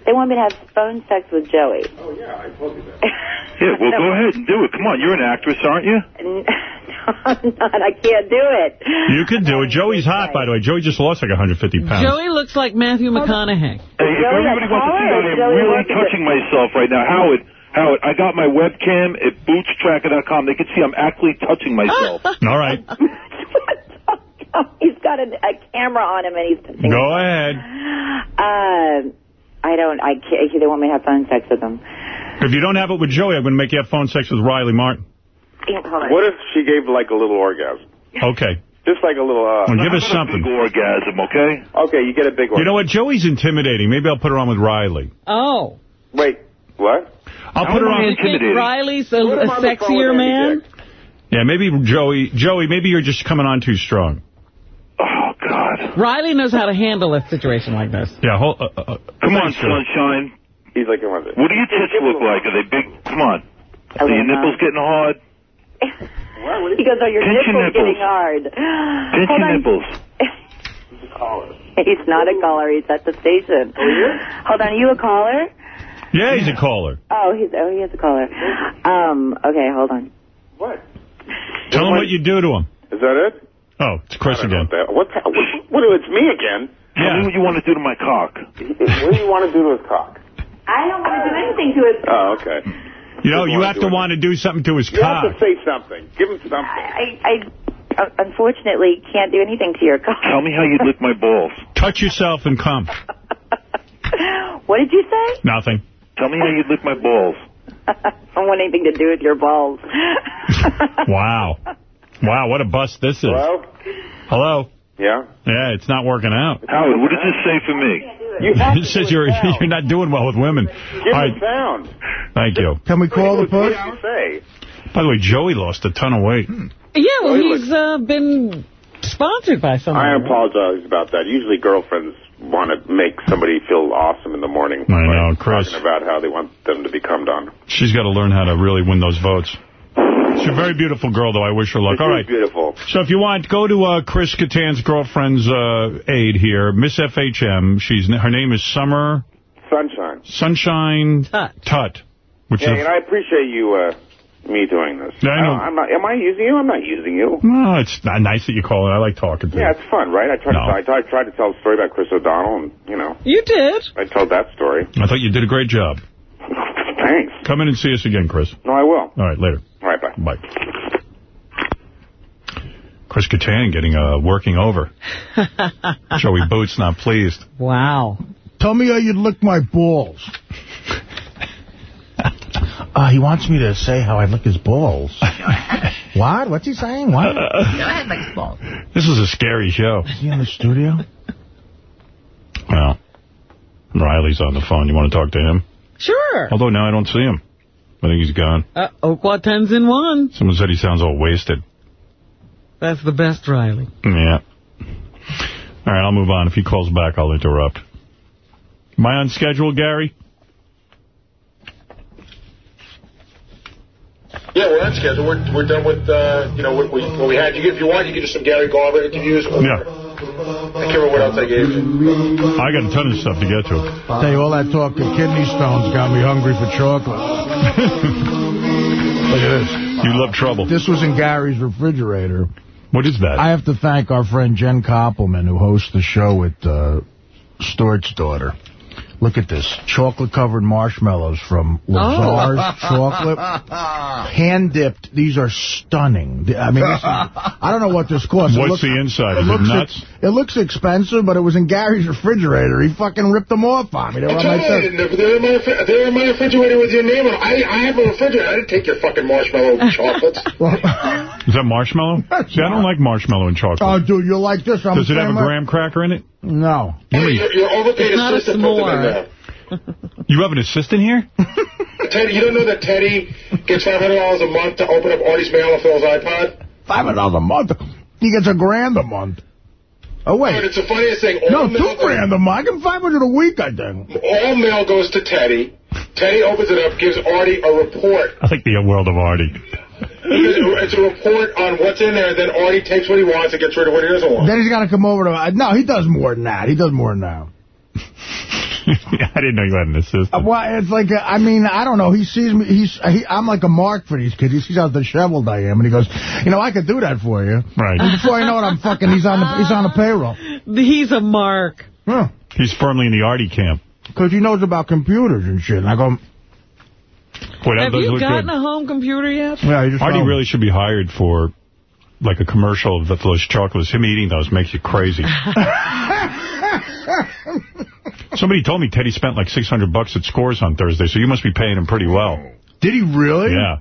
They want me to have phone sex with Joey. Oh, yeah, I told you that. yeah, well, go ahead and do it. Come on, you're an actress, aren't you? I'm not. I can't do it. You can do it. Joey's hot, by the way. Joey just lost like 150 pounds. Joey looks like Matthew McConaughey. Hey, if everybody wants to see that, I'm really touching myself right now. Howard, Howard, I got my webcam at bootstracker.com. They can see I'm actually touching myself. All right. He's got a, a camera on him and he's touching Go ahead. Uh, I don't. I can't. They want me to have phone sex with him. If you don't have it with Joey, I'm going to make you have phone sex with Riley Martin. Yeah, hold. What if she gave like a little orgasm? Okay. Just like a little. Uh, Well, give us something. orgasm, okay? Okay, you get a big one. You know what? Joey's intimidating. Maybe I'll put her on with Riley. Oh. Wait, what? I'll put her on. You think Riley's a, a on the phone sexier with man? Yeah, maybe Joey. Joey, maybe you're just coming on too strong. Oh, God. Riley knows how to handle a situation like this. Yeah, hold, uh, uh, Come on, thanks, sunshine. He's like, what is it? What do your tits look like? Are they big? Come on. Are your nipples getting hard? He goes, "Oh, your Pinch your nipples getting hard." Pinch Hold your on. nipples. He's not a caller. He's at the station. Hold on. Are you a caller? Yeah, he's a caller. Oh, he's oh, he is a caller. Um. Okay. Hold on. What? Tell him what you do to him. Is that it? Oh, it's Chris again. What? What? what it's me again. Tell me what you want to do to my cock. What do you want to do to his cock? I don't want to do anything to his. Oh, okay. You know, you have to want to do something to his You have cock. to say something. Give him something. I, I uh, unfortunately can't do anything to your car. Tell me how you'd lick my balls. Touch yourself and come. What did you say? Nothing. Tell me how you'd lick my balls. I don't want anything to do with your balls. Wow. Wow, what a bust this is. Hello? Hello? Yeah? Yeah, it's not working out. Howard, what does this say for me? You have It says you're you're not doing well with women. Give All him right, sound. thank you. Can we call the What push? did you say? By the way, Joey lost a ton of weight. Yeah, well, he's uh, been sponsored by someone. I apologize about that. Usually girlfriends want to make somebody feel awesome in the morning. I know, Chris. Talking about how they want them to be cummed on. She's got to learn how to really win those votes. She's a very beautiful girl, though. I wish her luck. All right. Beautiful. So if you want, go to uh, Chris Kattan's girlfriend's uh, aid here, Miss FHM. She's Her name is Summer Sunshine. Sunshine Tutt. Which Yeah, is and I appreciate you, uh, me doing this. Yeah, I know. I'm not, am I using you? I'm not using you. no, it's not nice that you call it. I like talking to Yeah, you. it's fun, right? I tried, No. to, I tried, tried to tell a story about Chris O'Donnell, and, you know, You did. I told that story. I thought you did a great job. Thanks. Come in and see us again, Chris. No, I will. All right, later. All right, bye. Bye. Chris Kattan getting uh, working over. Joey Boots not pleased. Wow. Tell me how you'd lick my balls. Uh, he wants me to say how I lick his balls. what? What's he saying? What? Go ahead, lick his balls. This is a scary show. Is he in the studio? Well, Riley's on the phone. You want to talk to him? Sure. Although now I don't see him. I think he's gone. Uh, Oakwa tens in one. Someone said he sounds all wasted. That's the best, Riley. Yeah. All right, I'll move on. If he calls back, I'll interrupt. Am I on schedule, Gary? Yeah, we're on schedule. We're, we're done with, uh, you know, what we, what we had. You, if you want, you can do some Gary Garver interviews. Yeah. I can't remember what else I gave you. I got a ton of stuff to get to. Tell you, all that talk of kidney stones got me hungry for chocolate. Look at this. You love trouble. This was in Gary's refrigerator. What is that? I have to thank our friend Jen Koppelman, who hosts the show with uh, Stuart's daughter. Look at this. Chocolate-covered marshmallows from Lazar's Oh. Chocolate. Hand-dipped. These are stunning. I mean, is, I don't know what this costs. What's looks- the inside? Is it looks nuts? It looks expensive, but it was in Gary's refrigerator. He fucking ripped them off on me. They were on I my told you, desk. they're in my, they're in my refrigerator with your name on. I, I have a refrigerator. I didn't take your fucking marshmallow chocolates. Is that marshmallow? See, I don't like marshmallow and chocolate. Oh, dude, you like this? I'm Does it have a graham cracker in it? No. Your, your overpaid It's not a assistant put them in s'more. There. You have an assistant here? Teddy, you don't know that Teddy gets $500 a month to open up Artie's mail and Phil's iPod? Five hundred dollars a month. He gets a grand a month. Oh wait, Dude, it's the funniest thing. no, two grand a month. I get five hundred a week, I think. all mail goes to Teddy. Teddy opens it up, gives Artie a report. I like the world of Artie. It's a report on what's in there, and then Artie takes what he wants and gets rid of what he doesn't want. Then he's got to come over to. No, he does more than that. He does more than that. I didn't know you had an assistant. Uh, Well, it's like, uh, I mean, I don't know. He sees me. He's. He, I'm like a mark for these kids. He sees how disheveled I am, and he goes, "You know, I could do that for you." Right. And before I know it, I'm fucking. He's on the. He's on the payroll. He's a mark. Huh. He's firmly in the Artie camp. Because he knows about computers and shit. And I go, Boy, that Have you gotten good. a home computer yet? yeah, he just. Artie told really should be hired for like a commercial of those chocolates. Him eating those makes you crazy. Somebody told me Teddy spent like 600 bucks at Scores on Thursday, so you must be paying him pretty well. Did he really? Yeah.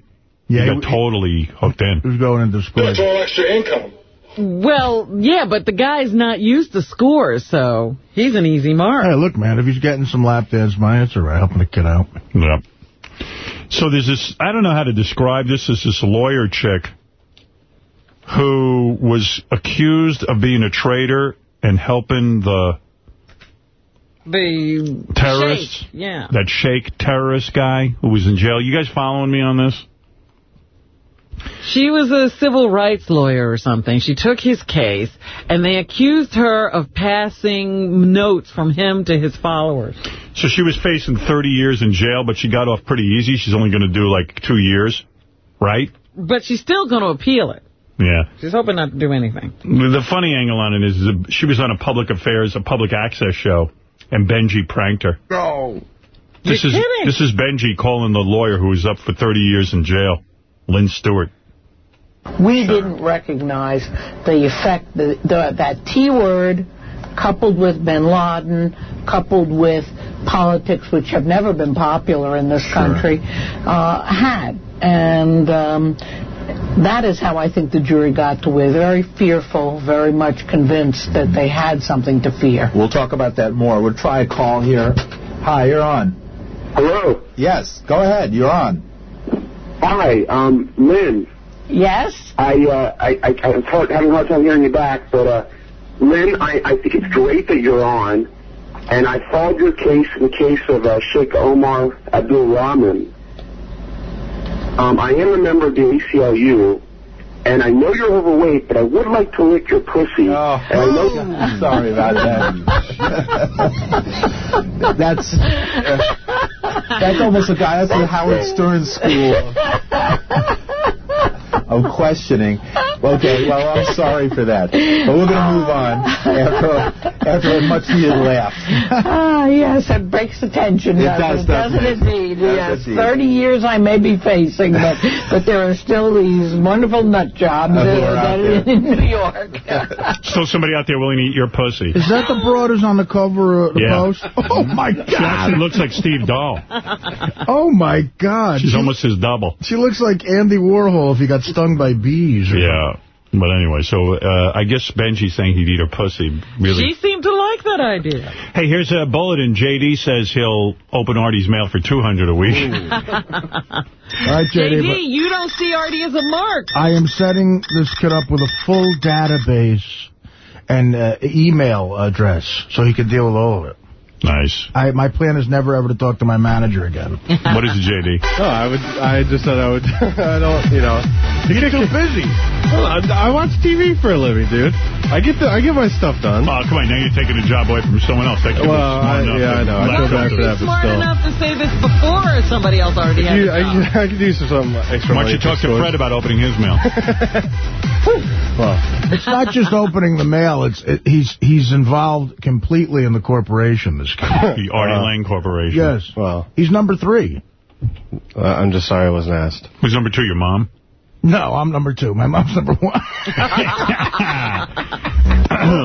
Yeah, he got totally hooked in. He was going into Scores. It's all extra income. Well, yeah, but the guy's not used to scores, so he's an easy mark. Hey, look, man, if he's getting some lap dance money, it's all right. Helping the kid out. Yeah. So there's this, I don't know how to describe this, is this lawyer chick who was accused of being a traitor and helping the The terrorist? Sheikh, yeah. That Sheikh terrorist guy who was in jail. You guys following me on this? She was a civil rights lawyer or something. She took his case, and they accused her of passing notes from him to his followers. So she was facing 30 years in jail, but she got off pretty easy. She's only going to do like two years, right? But she's still going to appeal it. Yeah. She's hoping not to do anything. The funny angle on it is, she was on a public affairs, a public access show, and Benji pranked her. No. This You're is kidding. this is Benji calling the lawyer who was up for 30 years in jail, Lynne Stewart. We didn't recognize the effect, the, the, that T word coupled with bin Laden, coupled with politics which have never been popular in this country, uh, had. And um, that is how I think the jury got to it. Very fearful, very much convinced that they had something to fear. We'll talk about that more. We'll try a call here. Hi, you're on. Hello. Yes, go ahead. You're on. Hi, um, Lynne. Yes? I, uh, I, I, I'm hard, having a hard time hearing you back, but, uh, Lynne, I, I think it's great that you're on, and I followed your case in the case of uh, Sheikh Omar Abdul Rahman. Um, I am a member of the ACLU, and I know you're overweight, but I would like to lick your pussy. Oh, and I know, Sorry about that. that's that's almost a guy. That's the Howard Stern school of questioning. Okay, well, I'm sorry for that. But we're going to move on after, after a much-needed laugh. ah, yes, it breaks the tension, It doesn't does, it? doesn't it? indeed? Does yes, indeed. 30 years I may be facing, but, but there are still these wonderful nut jobs who are out that in New York. Still somebody out there willing to eat your pussy. Is that the broad who's on the cover of the Yeah. post? Oh, my God. She actually looks like Steve Dahl. Oh, my God. She's she, almost his double. she looks like Andy Warhol if he got stung by bees. or Yeah. But anyway, so uh, I guess Benji's saying he'd eat her pussy. Really. She seemed to like that idea. Hey, here's a bulletin. JD says he'll open Artie's mail for 200 a week. All right, JD, JD, but you don't see Artie as a mark. I am setting this kid up with a full database and uh, email address so he can deal with all of it. Nice. I, my plan is never ever to talk to my manager again. What is it, JD? No, I would. I just said I would. I don't. You know. You get too busy. Well, I, I watch TV for a living, dude. I get the. I get my stuff done. Oh, come on. Now you're taking a job away from someone else. That kid Well, I- enough yeah, to I know. I let feel go bad do for that, Smart still. enough to say this before somebody else already had You, a job. I, I could use some extra Why don't you talk to stores. Fred about opening his mail? Well, It's not just opening the mail. It's it, he's he's involved completely in the corporation. This guy. the Artie Lange Corporation. Yes. Well, he's number three. uh, I'm just sorry I wasn't asked. Who's number two, your mom? No, I'm number two. My mom's number one.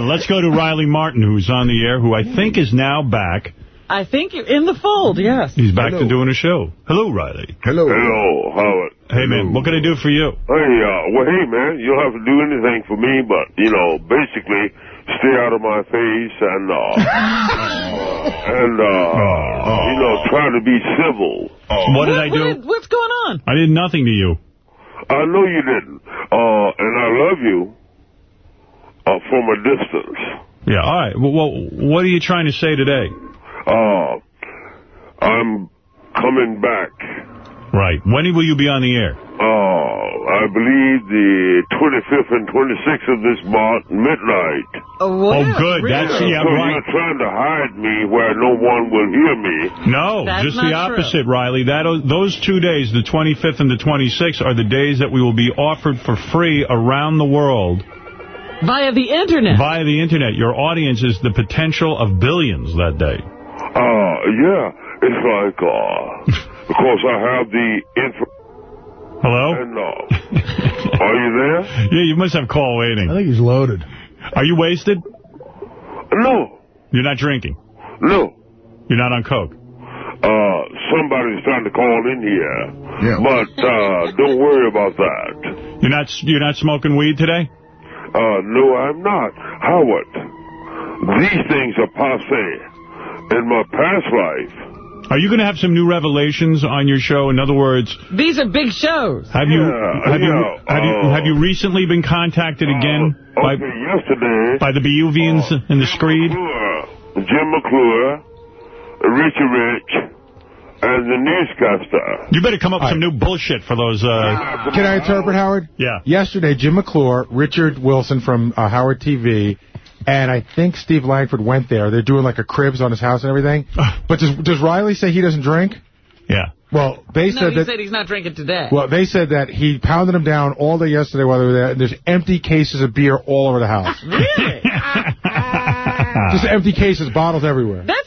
Let's go to Riley Martin, who's on the air, who I think is now back. I think you're in the fold, yes. He's back to doing a show. Hello, Riley. Hello. Hello, Howard. Hey, man, what can I do for you? Hey, uh, well, hey, man, you don't have to do anything for me, but, you know, basically, stay out of my face and, uh, and, uh, you know, try to be civil. What did I do? What- what's going on? I did nothing to you. I know you didn't. Uh, and I love you, uh, from a distance. Yeah, all right. Well, well, what are you trying to say today? Uh, I'm coming back. Right. When will you be on the air? Uh, I believe the 25th and 26th of this month, midnight. Oh, good. That's, yeah, so right. you're trying to hide me where no one will hear me. No, That's just the not true. opposite, Riley. That Those two days, the 25th and the 26th, are the days that we will be offered for free around the world. Via the internet. Via the internet. Your audience is the potential of billions that day. Uh, yeah, it's like, uh, of course I have the info. Hello? And, uh, are you there? Yeah, you must have call waiting. I think he's loaded. Are you wasted? No. You're not drinking? No. You're not on coke? Uh, somebody's trying to call in here. Yeah. But, uh, don't worry about that. You're not you're not smoking weed today? Uh, no, I'm not. Howard, these things are passe. In my past life, Are you going to have some new revelations on your show? In other words, These are big shows. have you Yeah, have you yeah, have you uh, have you recently been contacted again by okay, yesterday, by the Biavians in the Screed? McClure, Jim McClure, Richie Rich, and the newscaster. You better come up with some new bullshit for those. Uh, Can I interpret, Howard? Yeah. Yesterday, Jim McClure, Richard Wilson from uh, Howard TV, and I think Steve Langford went there. They're doing like a cribs on his house and everything. But does, does Riley say he doesn't drink? Yeah. Well, they no, said he that. said he's not drinking today. Well, they said that he pounded him down all day yesterday while they were there, and there's empty cases of beer all over the house. Really? Just empty cases, bottles everywhere. That's an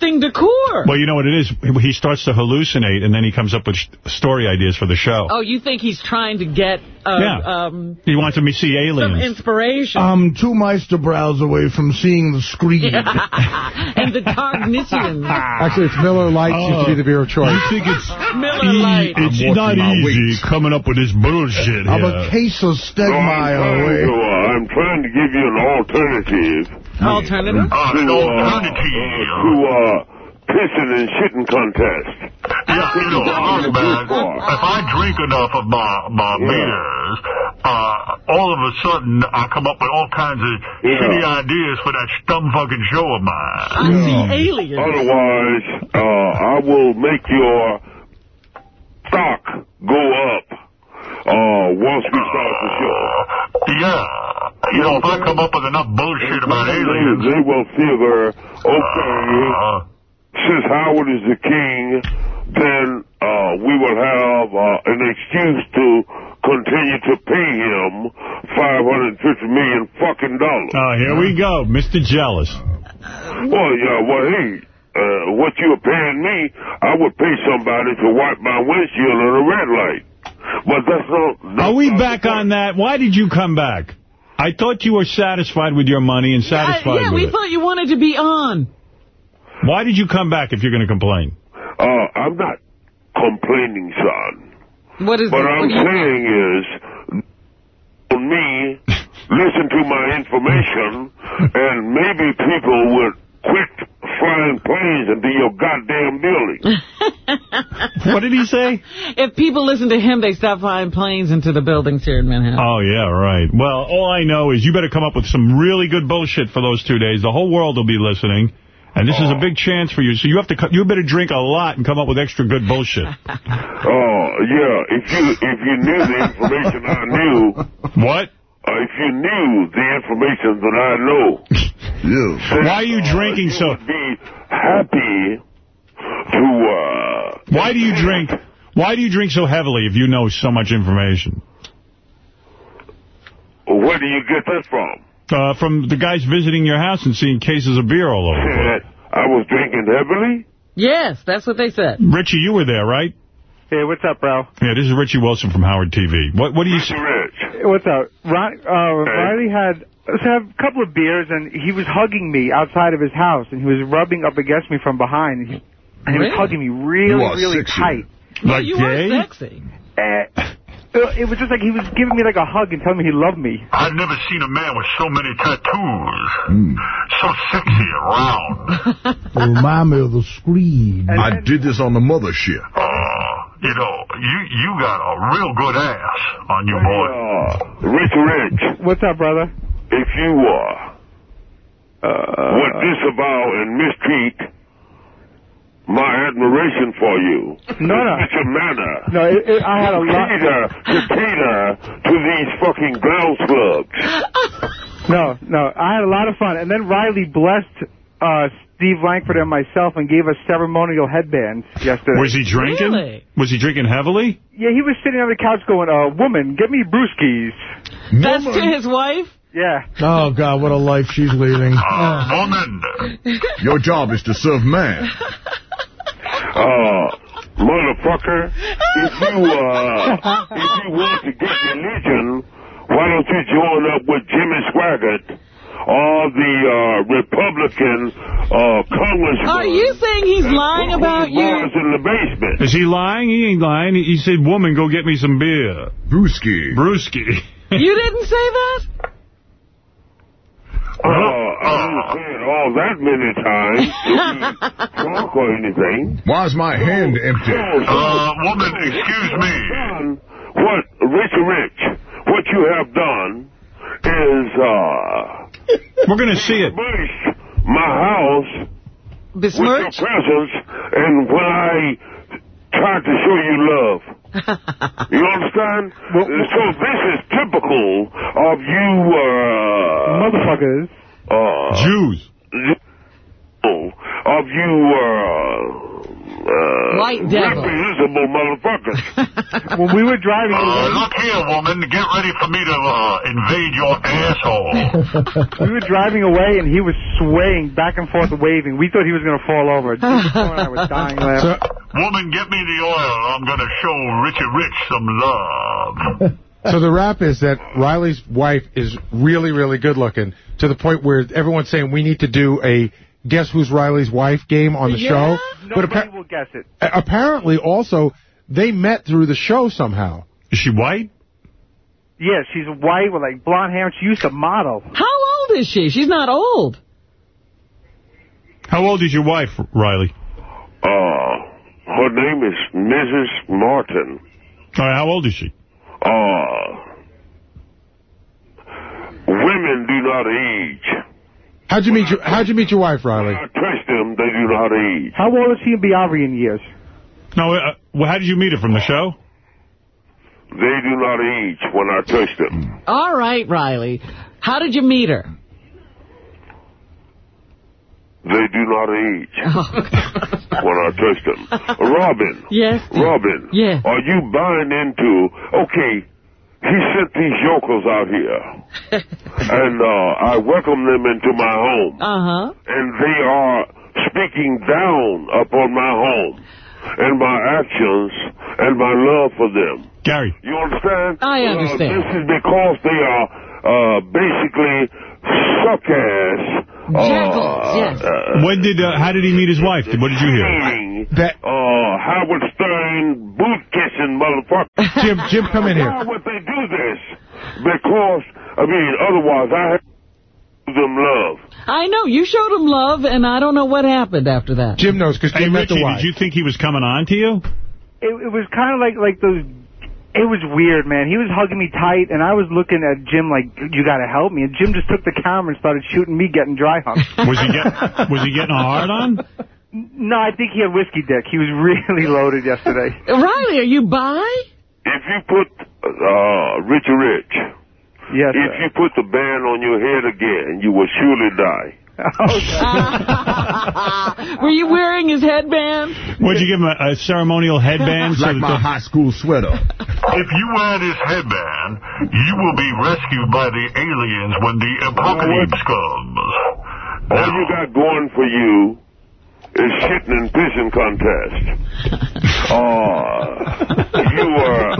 interesting decor. Well, you know what it is? He starts to hallucinate, and then he comes up with story ideas for the show. Oh, you think he's trying to get uh, Yeah. um, He wants him to see aliens. some inspiration? I'm two Meister Braus away from seeing the screen. and the Cognitians. Actually, it's Miller Lite seems to be the beer of choice. You think it's Miller Lite. It's not watching my easy coming up with this bullshit I'm here. a case of So I'm, trying away. to, uh, I'm trying to give you an alternative. Alternative? to, uh, uh, to uh, pissing and shitting contest. Yeah, you know, look, man, if I drink enough of my, my beers, uh, all of a sudden I come up with all kinds of shitty ideas for that scum fucking show of mine. I see aliens. Otherwise, uh, I will make your stock go up uh, once we start the show. Yeah. You know, if I come up with enough bullshit about aliens... They will figure, okay, since Howard is the king, then uh, we will have uh, an excuse to continue to pay him 550 million fucking dollars. Oh, here we go. Mr. Jealous. Well, yeah, well, hey, uh, what you're paying me, I would pay somebody to wipe my windshield at a red light. But that's not... Are we back on that? Why did you come back? I thought you were satisfied with your money and satisfied Uh, yeah, with we it. thought you wanted to be on. Why did you come back if you're going to complain? Uh, I'm not complaining, son. What is What what I'm you- saying is, on me, listen to my information, and maybe people would quit flying planes into your goddamn building. What did he say? If people listen to him, they stop flying planes into the buildings here in Manhattan. Oh, yeah, right. Well, all I know is you better come up with some really good bullshit for those two days. The whole world will be listening. And this is a big chance for you, so you have to you better drink a lot and come up with extra good bullshit. Oh, yeah. If you if you knew the information I knew. What? Uh, if you knew the information that I know. Yeah. Why are you drinking so? Would be happy to. Uh, Why do you drink? Why do you drink so heavily if you know so much information? where do you get that from? Uh, from the guys visiting your house and seeing cases of beer all over. the place. I was drinking heavily. Yes, that's what they said. Richie, you were there, right? Hey, what's up, bro? Yeah, this is Richie Wilson from Howard TV. What What do you? Hey, What's up? Ron, uh, Riley had let's have a couple of beers, and he was hugging me outside of his house, and he was rubbing up against me from behind, and he, and he was hugging me really, really sexy. tight. Like You are gay? sexy. Uh, it was just like he was giving me like a hug and telling me he loved me. I've never seen a man with so many tattoos. So sexy and round. Remind me of the scream. I did this on the mothership. You know, you you got a real good ass on you, boy. Uh, Rich Rich. What's up, brother? If you uh, would disavow and mistreat my admiration for you. No, no. It's a manner. No, it, it, I had a to lot. cater, to cater to these fucking ground slugs. No, no, I had a lot of fun, and then Riley blessed uh, Steve Langford and myself and gave us ceremonial headbands yesterday. Was he drinking? Was he drinking heavily? Yeah, he was sitting on the couch going, uh, woman, get me brewskis. That's to his wife? Yeah. Oh, God, what a life she's leading. woman. Your job is to serve man. Uh, motherfucker, if you, uh, if you want to get religion, why don't you join up with Jimmy Swaggart or the, uh, Republican, uh, congressman? Are you saying he's lying about you? Boys in the basement. Is he lying? He ain't lying. He, he said, woman, go get me some beer. Brewski. Brewski. You didn't say that? Uh, I didn't say it all that many times. Didn't talk or anything. Why's my hand empty? Uh, woman, excuse me. What, Rich Rich, what you have done is, uh... We're going to see it. My house with your presence, and when I tried to show you love. you understand? so this is typical of you, uh... Motherfuckers. Uh... Jews. Of you, uh... Uh, White devil. reprehensible motherfuckers. when we were driving... Uh, look here, woman. Get ready for me to uh, invade your asshole. we were driving away, and he was swaying back and forth, waving. We thought he was going to fall over. I was dying laughing. woman, get me the oil. I'm going to show Richie Rich some love. So the rap is that Riley's wife is really, really good looking to the point where everyone's saying we need to do a Guess Who's Riley's Wife game on the show. But Nobody appa- will guess it. apparently also they met through the show somehow. Is she white? Yeah, she's white with like blonde hair. She used to model. How old is she? She's not old. How old is your wife, Riley? Uh, her name is Mrs. Martin. All right, how old is she? Uh, women do not age. How'd you meet your How'd you meet your wife, Riley? I touch them, they do not age. How old is he in Biavri in years? No, uh, well, how did you meet her from the show? They do not age when I touch them. All right, Riley. How did you meet her? They do not age when I touch them. Robin. Yes. Robin. Yes. Are you buying into, okay, he sent these yokels out here, and uh, I welcome them into my home, Uh-huh. and they are speaking down upon my home, and my actions, and my love for them. Gary. You understand? I Uh, understand. this is because they are uh, basically suck-ass. Jackals, yes. Uh, When did, uh, how did he meet his wife? What did you hear? That uh, Howard Stern boot-kissing motherfucker. Jim, Jim, come in here. Why would they do this? Because, I mean, otherwise I have them love. I know. You showed him love, and I don't know what happened after that. Jim knows because Hey, met Richie, the wife. did you think he was coming on to you? It, it was kind of like like those It was weird, man. He was hugging me tight, and I was looking at Jim like, you got to help me. And Jim just took the camera and started shooting me getting dry humped. Was he get, was he getting a hard on? No, I think he had whiskey dick. He was really loaded yesterday. Riley, are you bi? If you put uh, Richie Rich, yes, if you put the band on your head again, you will surely die. Were you wearing his headband? Would you give him a, a ceremonial headband? Like that my the- high school sweater. If you wear this headband, you will be rescued by the aliens when the apocalypse comes. All you got going for you is shitting and pissing contest. Oh, you are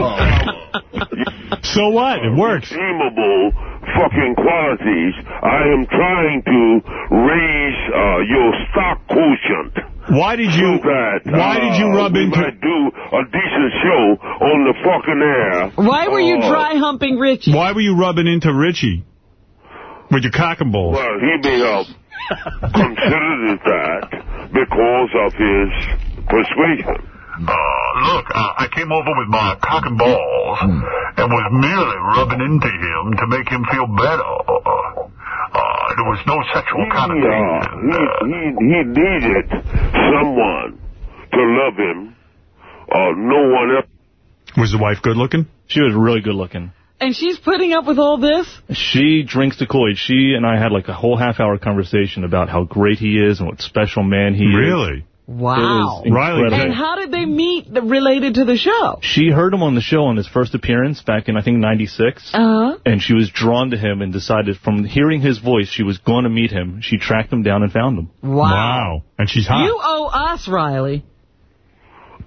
So what? It works. redeemable fucking qualities. I am trying to raise uh, your stock quotient. Why did you? So that, Why did you uh, rub we into? might do a decent show on the fucking air. Why were you Oh. dry humping Richie? Why were you rubbing into Richie with your cock and balls? Well, he may have considered it that because of his persuasion. Uh, look, uh, I came over with my cock and balls and was merely rubbing into him to make him feel better. Uh, there was no sexual connotation. he, he, he needed someone to love him. Uh, no one else. Was the wife good looking? She was really good looking. And she's putting up with all this? She drinks the Kool-Aid. She and I had like a whole half-hour conversation about how great he is and what special man he is. Really? Wow. Riley. And how did they meet the- related to the show? She heard him on the show on his first appearance back in, I think, 96. Uh-huh. And she was drawn to him and decided from hearing his voice she was going to meet him. She tracked him down and found him. Wow. Wow. And she's hot. You owe us, Riley.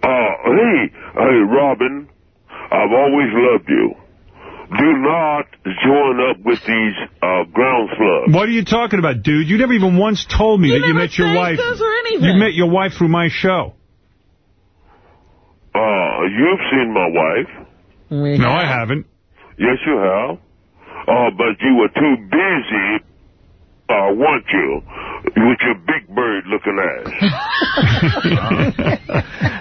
Uh, hey, hey, Robin, I've always loved you. Do not join up with these uh, ground slugs. What are you talking about, dude? You never even once told me that you met your wife. us or anything. You met your wife through my show. Uh, you've seen my wife. no, I haven't. Yes, you have. Uh, but you were too busy, uh, weren't you, with your big bird looking ass.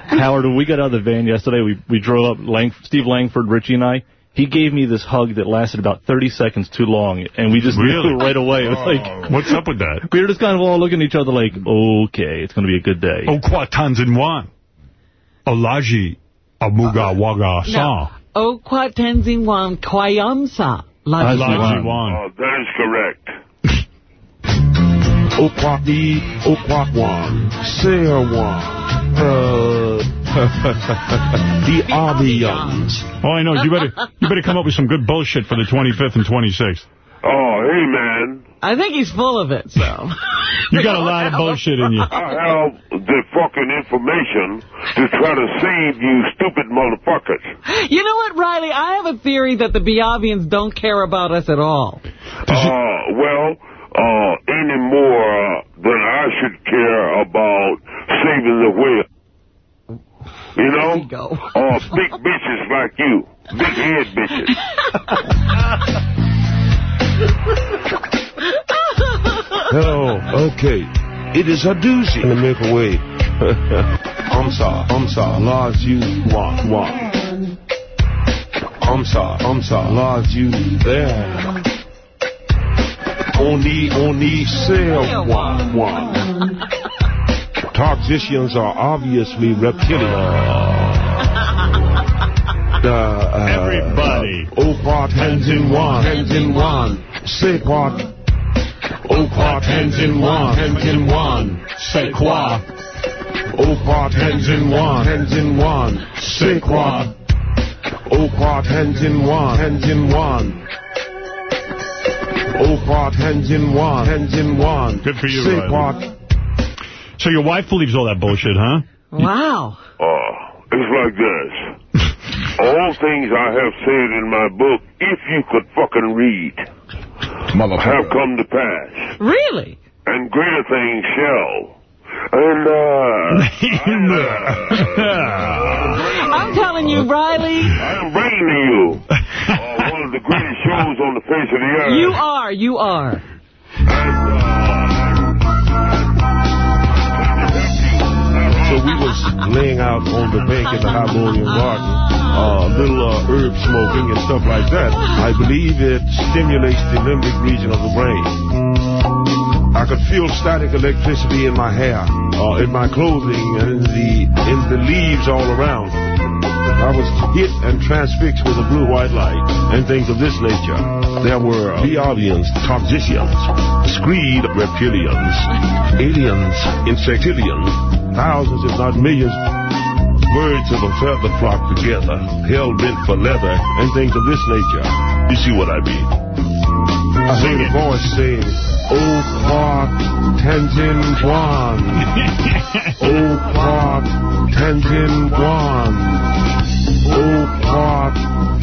Howard, when we got out of the van yesterday, we, we drove up, Lang, Steve Langford, Richie and I. He gave me this hug that lasted about 30 seconds too long, and we just Really? knew right away. It was like, What's up with that? we were just kind of all looking at each other like, okay, it's going to be a good day. Oh, kwa Tanzanwan. Olaji Amuga Waga No. Sa. Okwa Tenzin Wan Kwayamsa. Olajiwan. Oh, that is correct. Okwak di, okwak one, sair one, uh, the Avians. All I know is you better you better come up with some good bullshit for the 25th and 26th. Oh, hey, man. I think he's full of it, so. You got a lot of bullshit in you. I have the fucking information to try to save you stupid motherfuckers. You know what, Riley? I have a theory that the Biavians don't care about us at all. Uh, well, uh, any more uh, than I should care about saving the whale. You know? Uh, big bitches like you. Big head bitches. Oh, okay. It is a doozy in the Milky Way. I'm sorry, I'm sorry, large you want, want. I'm sorry, I'm sorry, large you there. Only, only sell one, one. Toxicians are obviously reptilian. The, uh, Everybody. Oquat hands in one, hands in one. Sequat. Oquat hands in one, hands in one. Sequat. Oquat hands in one, hands in one. Sequat. Oquat hands in one, hands in one. Oquat hands in one, hands in one. Good for you, Sequat. So your wife believes all that bullshit, huh? Wow. Uh, it's like this. All things I have said in my book, if you could fucking read, have come to pass. Really? And greater things shall. And, uh... I'm telling you, Riley, I'm bringing to you uh, one of the greatest shows on the face of the earth. you are, you are. So we was laying out on the bank in the Harmonium Garden, uh, little uh, herb smoking and stuff like that, I believe it stimulates the limbic region of the brain. I could feel static electricity in my hair, uh, in my clothing, and in the in the leaves all around. I was hit and transfixed with a blue-white light and things of this nature. There were Biavians, Toxicians, Screed Reptilians, Aliens, Insectilians, thousands if not millions birds of a feather flock together, hell-bent for leather, and things of this nature. You see what I mean? I heard a voice saying, Oh, Clark, Tenzin Guan. oh, Clark, Tenzin Guan. Oh, Clark,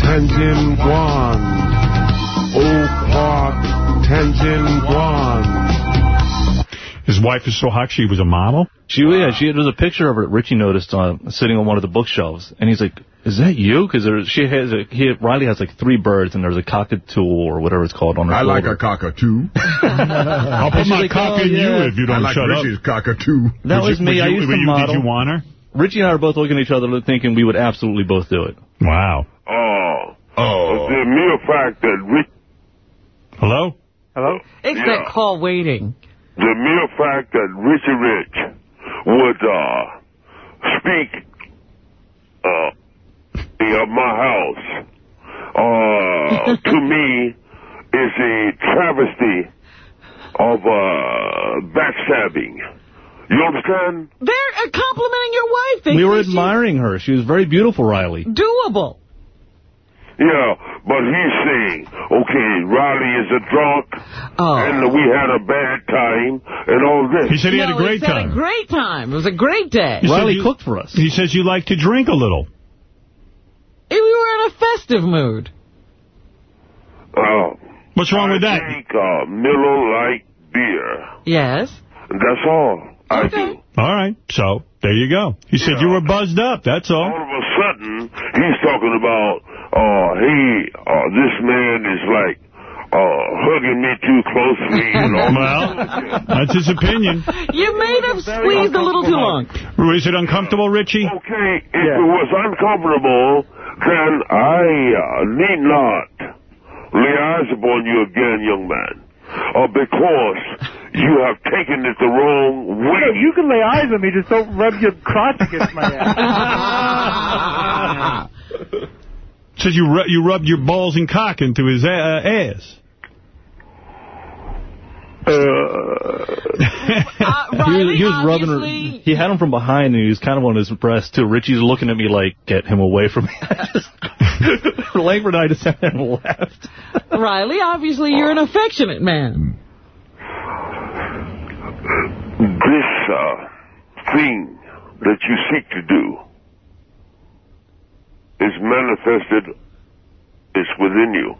Tenzin Guan. Oh, Clark, Tenzin Guan. His wife is so hot she was a model? She, yeah, she, there's a picture of her that Richie noticed uh, sitting on one of the bookshelves. And he's like, is that you? Because she has, a, he, Riley has like three birds and there's a cockatoo or whatever it's called on her I like a cockatoo. I'll put she's my like, cock oh, in you if you don't I like shut Richie's up. cockatoo. That Would was you- me. would I used to you- model. Did you want her? Richie and I are both looking at each other thinking we would absolutely both do it. Wow. Oh. Oh. The mere fact that Rich, Hello? Hello? It's Yeah. that call waiting. the mere fact that Richie Rich would uh, speak uh, of my house uh, to me is a travesty of uh, backstabbing. You understand? They're uh, complimenting your wife. They we were think she's admiring her. She was very beautiful, Riley. Doable. Yeah, but he's saying, okay, Riley is a drunk, Oh. and we had a bad time, and all this. He said he had a great time. he said time. a great time. It was a great day. He Riley you- cooked for us. He says you like to drink a little. We were in a festive mood. Uh, What's wrong with that? drink uh, Miller Lite beer. Yes. That's all I do. All right. So, there you go. He said you were buzzed up. That's all. All of a sudden, he's talking about, uh, he uh, this man is like, uh, hugging me too closely and all Well, that's his opinion. You may have squeezed a little too long. Is it uncomfortable, Richie? Okay, if it was uncomfortable, then I uh, need not lay eyes upon you again, young man. Uh, because you have taken it the wrong No, way. you can lay eyes on me, just don't rub your crotch against my ass. Says you ru you rubbed your balls and cock into his uh, ass. Uh, He Riley, was, he was rubbing her. obviously- He had him from behind, and he was kind of on his breast, too. Richie's looking at me like, get him away from me. Langford and I just sat there and laughed. Riley, obviously you're an affectionate man. This uh, thing that you seek to do is manifested, is within you.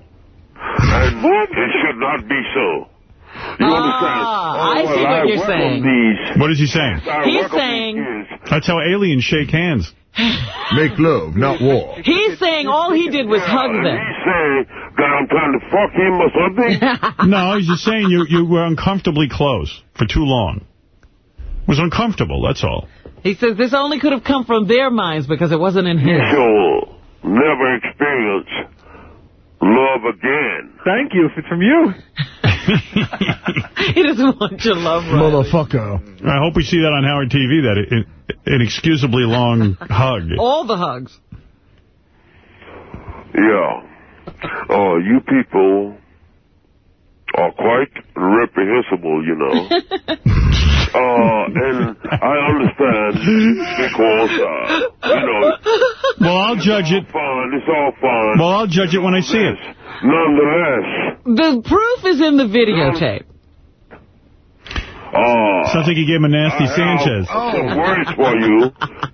And it should not be so. You understand? Ah, I Oh, see well, what you're saying. These, What is he saying? He's saying- That's how aliens shake hands. Make love, not war. He's saying all he did was hug them. He's saying that I'm trying to fuck him or something. No, he's just saying you, you were uncomfortably close for too long. It was uncomfortable, that's all. He says this only could have come from their minds because it wasn't in his. You'll never experience love again. Thank you. If it's from you. he doesn't want your love, Riley. Motherfucker. I hope we see that on Howard TV, that inexcusably long hug. All the hugs. Yeah. Oh, you people are quite reprehensible, you know. uh, and I understand because, uh, you know, Well, I'll judge it. fun, it's all fun. Well, I'll judge it when I see it. Nonetheless, The proof is in the videotape. uh, Sounds like you gave him a nasty I have Sanchez. some words for you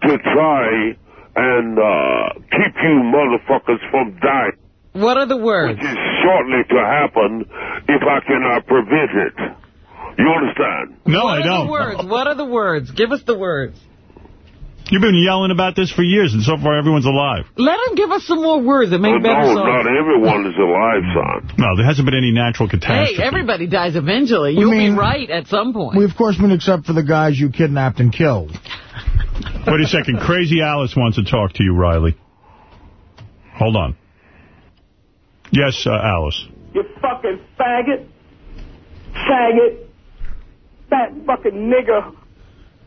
to try and uh, keep you motherfuckers from dying. What are the words? Which is shortly to happen if I cannot prevent it. You understand? No, what I don't. What are the words? What are the words? Give us the words. You've been yelling about this for years, and so far everyone's alive. Let him give us some more words that make Oh, better no, songs. not everyone is alive, son. No, there hasn't been any natural catastrophe. Hey, everybody dies eventually. We You'll mean- be right at some point. We, of course, mean except for the guys you kidnapped and killed. Wait a second. Crazy Alice wants to talk to you, Riley. Hold on. Yes, uh, Alice. You fucking faggot. Faggot. That fucking nigger.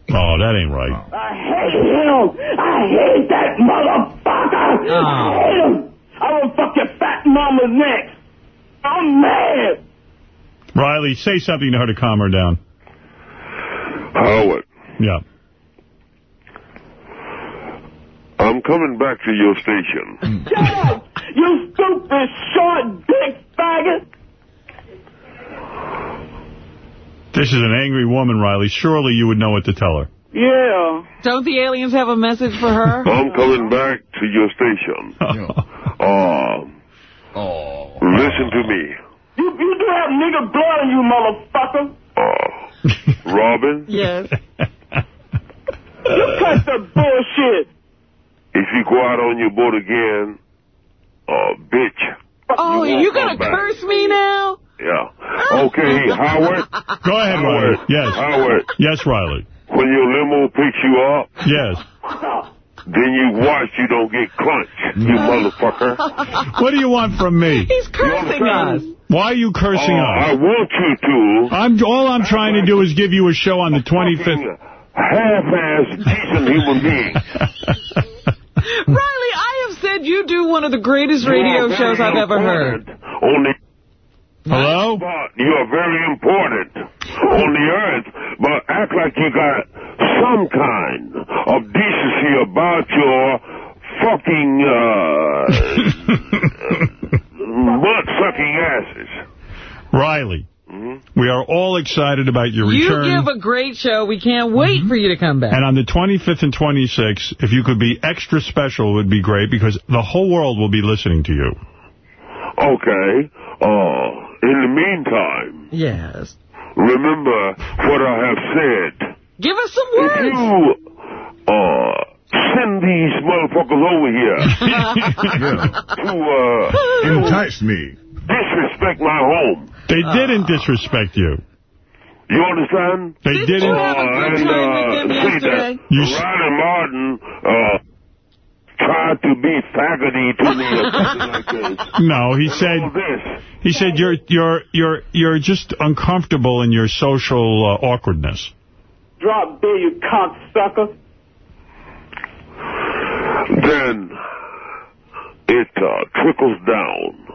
Oh, that ain't right. I hate him. I hate that motherfucker. I hate him. I will fuck your fat mama's neck. I'm mad. Riley, say something to her to calm her down. Howard, Yeah. I'm coming back to your station. Shut up. You stupid short dick faggot. This is an angry woman, Riley. Surely you would know what to tell her. Yeah. Don't the aliens have a message for her? I'm coming back to your station. Uh, listen to me. You, you do have nigger blood in you, motherfucker. Robin, Yes. You cut the bullshit. if you go out on your boat again, uh, bitch. Oh, You you gonna back. curse me now? Yeah. Okay, Howard. Go ahead, Riley. Yes. Howard, Yes, Riley. when your limo picks you up, Yes. then you watch you don't get crunched, you motherfucker. What do you want from me? He's cursing us. Why are you cursing Oh, us? I want you to. I'm all I'm trying to do is give you a show on the 25th. Half-ass decent human being. Riley, I have you do one of the greatest radio shows I've ever heard. Only Hello? you are very important on the earth, but act like you got some kind of decency about your fucking uh, butt-sucking asses. Riley, we are all excited about your You return. You give a great show. We can't wait for you to come back. And on the 25th and 26th, if you could be extra special, it would be great because the whole world will be listening to you. Okay. Uh, in the meantime, Yes. remember what I have said. Give us some words. If you uh, send these motherfuckers over here to uh, Entice me. Disrespect my home. They didn't disrespect you. You understand? They Did didn't. you have a good and, time uh, with them say yesterday? that You Ronnie Martin uh, tried to be faggoty to me or something like this. No, he All said this. he said you're you're you're you're just uncomfortable in your social uh, awkwardness. Drop dead, you cocksucker. Then it uh, trickles down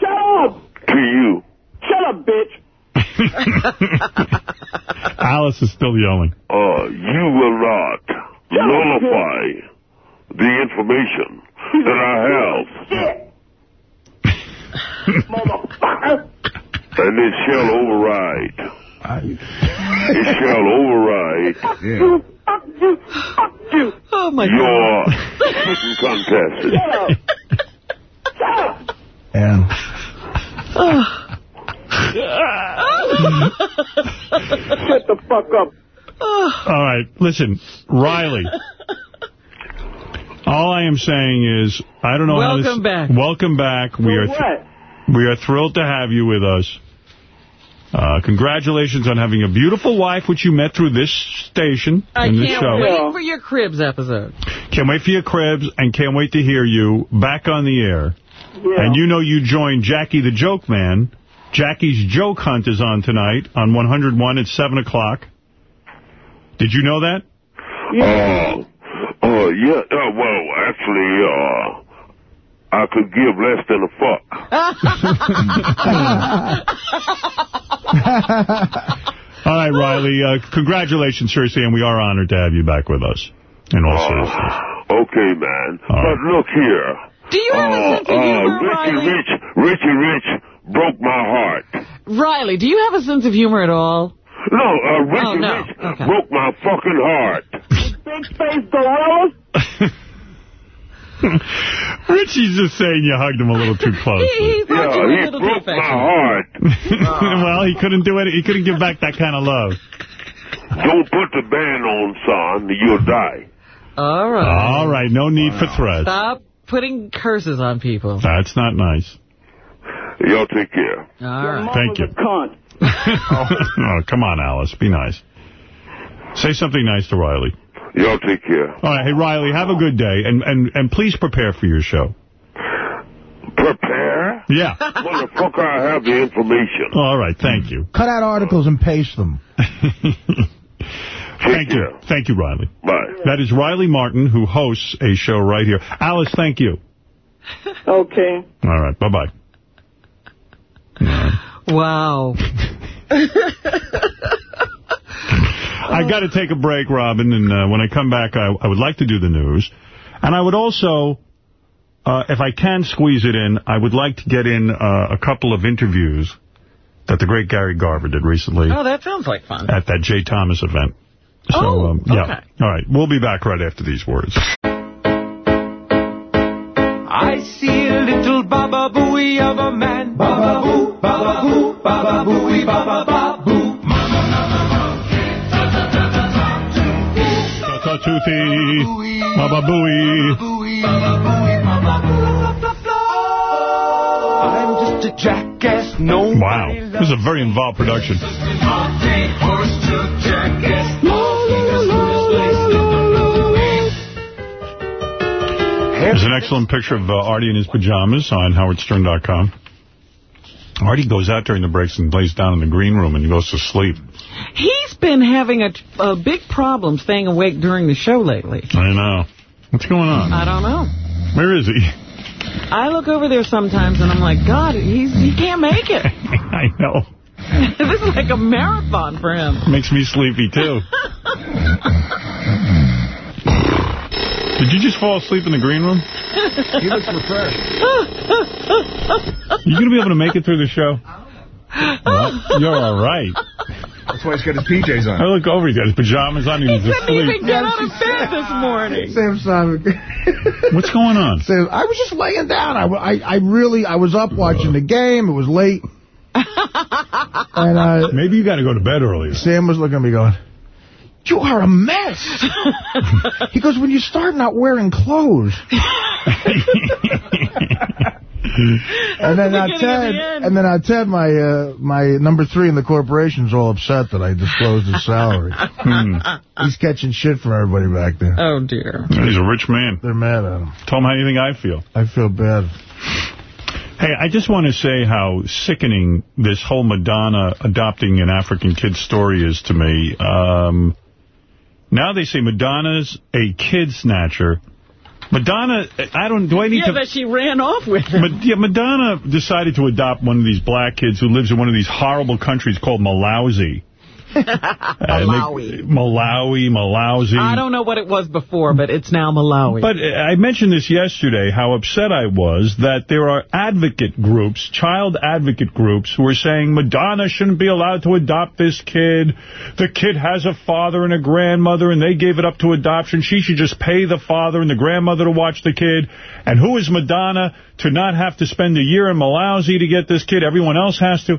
Shut up. to you. Shut up, bitch. Alice is still yelling. Uh, you will not nullify the information that I have, Shit. Motherfucker. and it shall override. It shall override Fuck you. Fuck you. Fuck you. Oh, my God. your spitting contest. Shut up. Shut up. And Shut the fuck up. All right, listen, Riley. All I am saying is, I don't know how Welcome this... back. Welcome back. We are what? we are thrilled to have you with us. Uh, congratulations on having a beautiful wife, which you met through this station I and this can't show. wait for your Cribs episode. Can't wait for your cribs and can't wait to hear you back on the air. Yeah. And you know you joined Jackie the Joke Man. Jackie's Joke Hunt is on tonight on 101 at 7 o'clock. Did you know that? Uh, uh, yeah, uh, well, actually, uh, I could give less than a fuck. All right, Riley, uh, congratulations, seriously, and we are honored to have you back with us. In all seriousness. Okay, man. All right. But look here. Do you have a Uh, sense of uh, humor, Richie Riley? Rich, Richie Rich broke my heart. Riley, do you have a sense of humor at all? No, uh, Richie Oh, no. Rich Okay. broke my fucking heart. Big face gorillas. Richie's just saying you hugged him a little too close. He, he you a Yeah, he little too broke my heart. well, he couldn't do it. He couldn't give back that kind of love. Don't put the band on, son. You'll die. All right. All right, no need for threats. Stop putting curses on people. That's not nice. Y'all take care. All right. Thank you. Cunt. oh, come on, Alice. Be nice. Say something nice to Riley. Y'all take care. All right, hey, Riley, have a good day, and, and, and please prepare for your show. Prepare? Yeah. Motherfucker, I have the information. All right, thank you. Cut out articles and paste them. Thank you. Thank you, Riley. Bye. That is Riley Martin, who hosts a show right here. Alice, thank you. Okay. All right, bye-bye. Wow. I got to take a break, Robin, and uh, when I come back, I, I would like to do the news. And I would also, uh, if I can squeeze it in, I would like to get in uh, a couple of interviews that the great Gary Garver did recently Oh, that sounds like fun. at that Jay Thomas event. So, Oh, um, yeah. okay. All right, we'll be back right after these words. I see a little baba booey of a man. Baba boo, baba boo, baba booey, baba ba boo. Toothy, Baba Booey. Baba booey, baba boo. I'm just a jackass, no. Wow, this is a very involved production. There's an excellent picture of uh, Artie in his pajamas on howardstern.com. Artie goes out during the breaks and lays down in the green room and goes to sleep. He's been having a, a big problem staying awake during the show lately. I know. What's going on? I don't know. Where is he? I look over there sometimes and I'm like, God, he's he can't make it. I know. this is like a marathon for him. Makes me sleepy, too. Did you just fall asleep in the green room? He looks refreshed. You going to be able to make it through the show? Well, you're all right. That's why he's got his PJs on. I look over, he's got his pajamas on, He he's couldn't even asleep. get out of bed this morning. Sam Simon. What's going on? Sam, I was just laying down. I, I, I really, I was up watching the game. It was late. and uh, Maybe you got to go to bed earlier. Sam was looking at me going, you are a mess. he goes, when you start not wearing clothes. and then beginning Ted, the and then uh, Ted, my uh, my number three in the corporation's all upset that I disclosed his salary. Hmm. He's catching shit from everybody back there. Oh, dear. He's a rich man. They're mad at him. Tell him how you think I feel. I feel bad. Hey, I just want to say how sickening this whole Madonna adopting an African kid story is to me. Um, now they say Madonna's a kid snatcher. Madonna, I don't, do I need Yeah, to... that she ran off with him. Ma- yeah, Madonna decided to adopt one of these black kids who lives in one of these horrible countries called Malawi. Malawi. Malawi, Malawi. I don't know what it was before, but it's now Malawi. But uh, I mentioned this yesterday, how upset I was that there are advocate groups, child advocate groups, who are saying Madonna shouldn't be allowed to adopt this kid. The kid has a father and a grandmother, and they gave it up to adoption. She should just pay the father and the grandmother to watch the kid. And who is Madonna to not have to spend a year in Malawi to get this kid? Everyone else has to.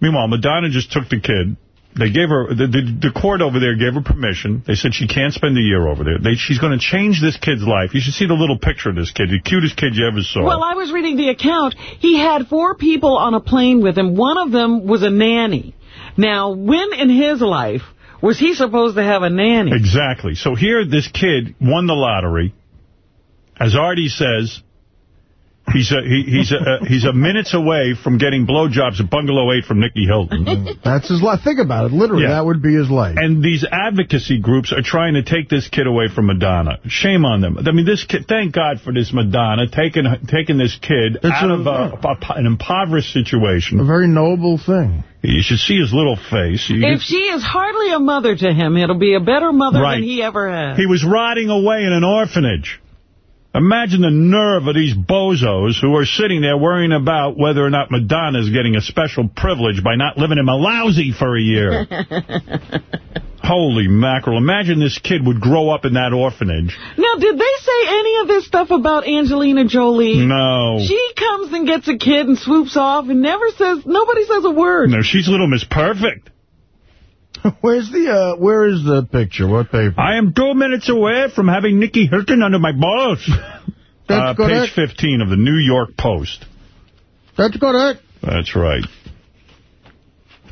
Meanwhile, Madonna just took the kid. They gave her, the, the, the court over there gave her permission. They said she can't spend a year over there. They, she's going to change this kid's life. You should see the little picture of this kid, the cutest kid you ever saw. Well, I was reading the account. He had four people on a plane with him. One of them was a nanny. Now, when in his life was he supposed to have a nanny? Exactly. So here, this kid won the lottery. As Artie says, he's a, he, he's a, uh, he's a minutes away from getting blowjobs at Bungalow 8 from Nicky Hilton. That's his life. Think about it. Literally, Yeah. that would be his life. And these advocacy groups are trying to take this kid away from Madonna. Shame on them. I mean, this kid, thank God for this Madonna taking taking this kid It's out a- of a, a- an impoverished situation. A very noble thing. You should see his little face. You If she is hardly a mother to him, it'll be a better mother Right. than he ever had. He was rotting away in an orphanage. Imagine the nerve of these bozos who are sitting there worrying about whether or not Madonna is getting a special privilege by not living in Malawi for a year. Holy mackerel. Imagine this kid would grow up in that orphanage. Now, did they say any of this stuff about Angelina Jolie? No. She comes and gets a kid and swoops off and never says, nobody says a word. No, she's Little Miss Perfect. Where's the, uh, where is the picture? What paper? I am two minutes away from having Nicky Hilton under my balls. That's uh, correct. page 15 of the New York Post. That's correct. That's right.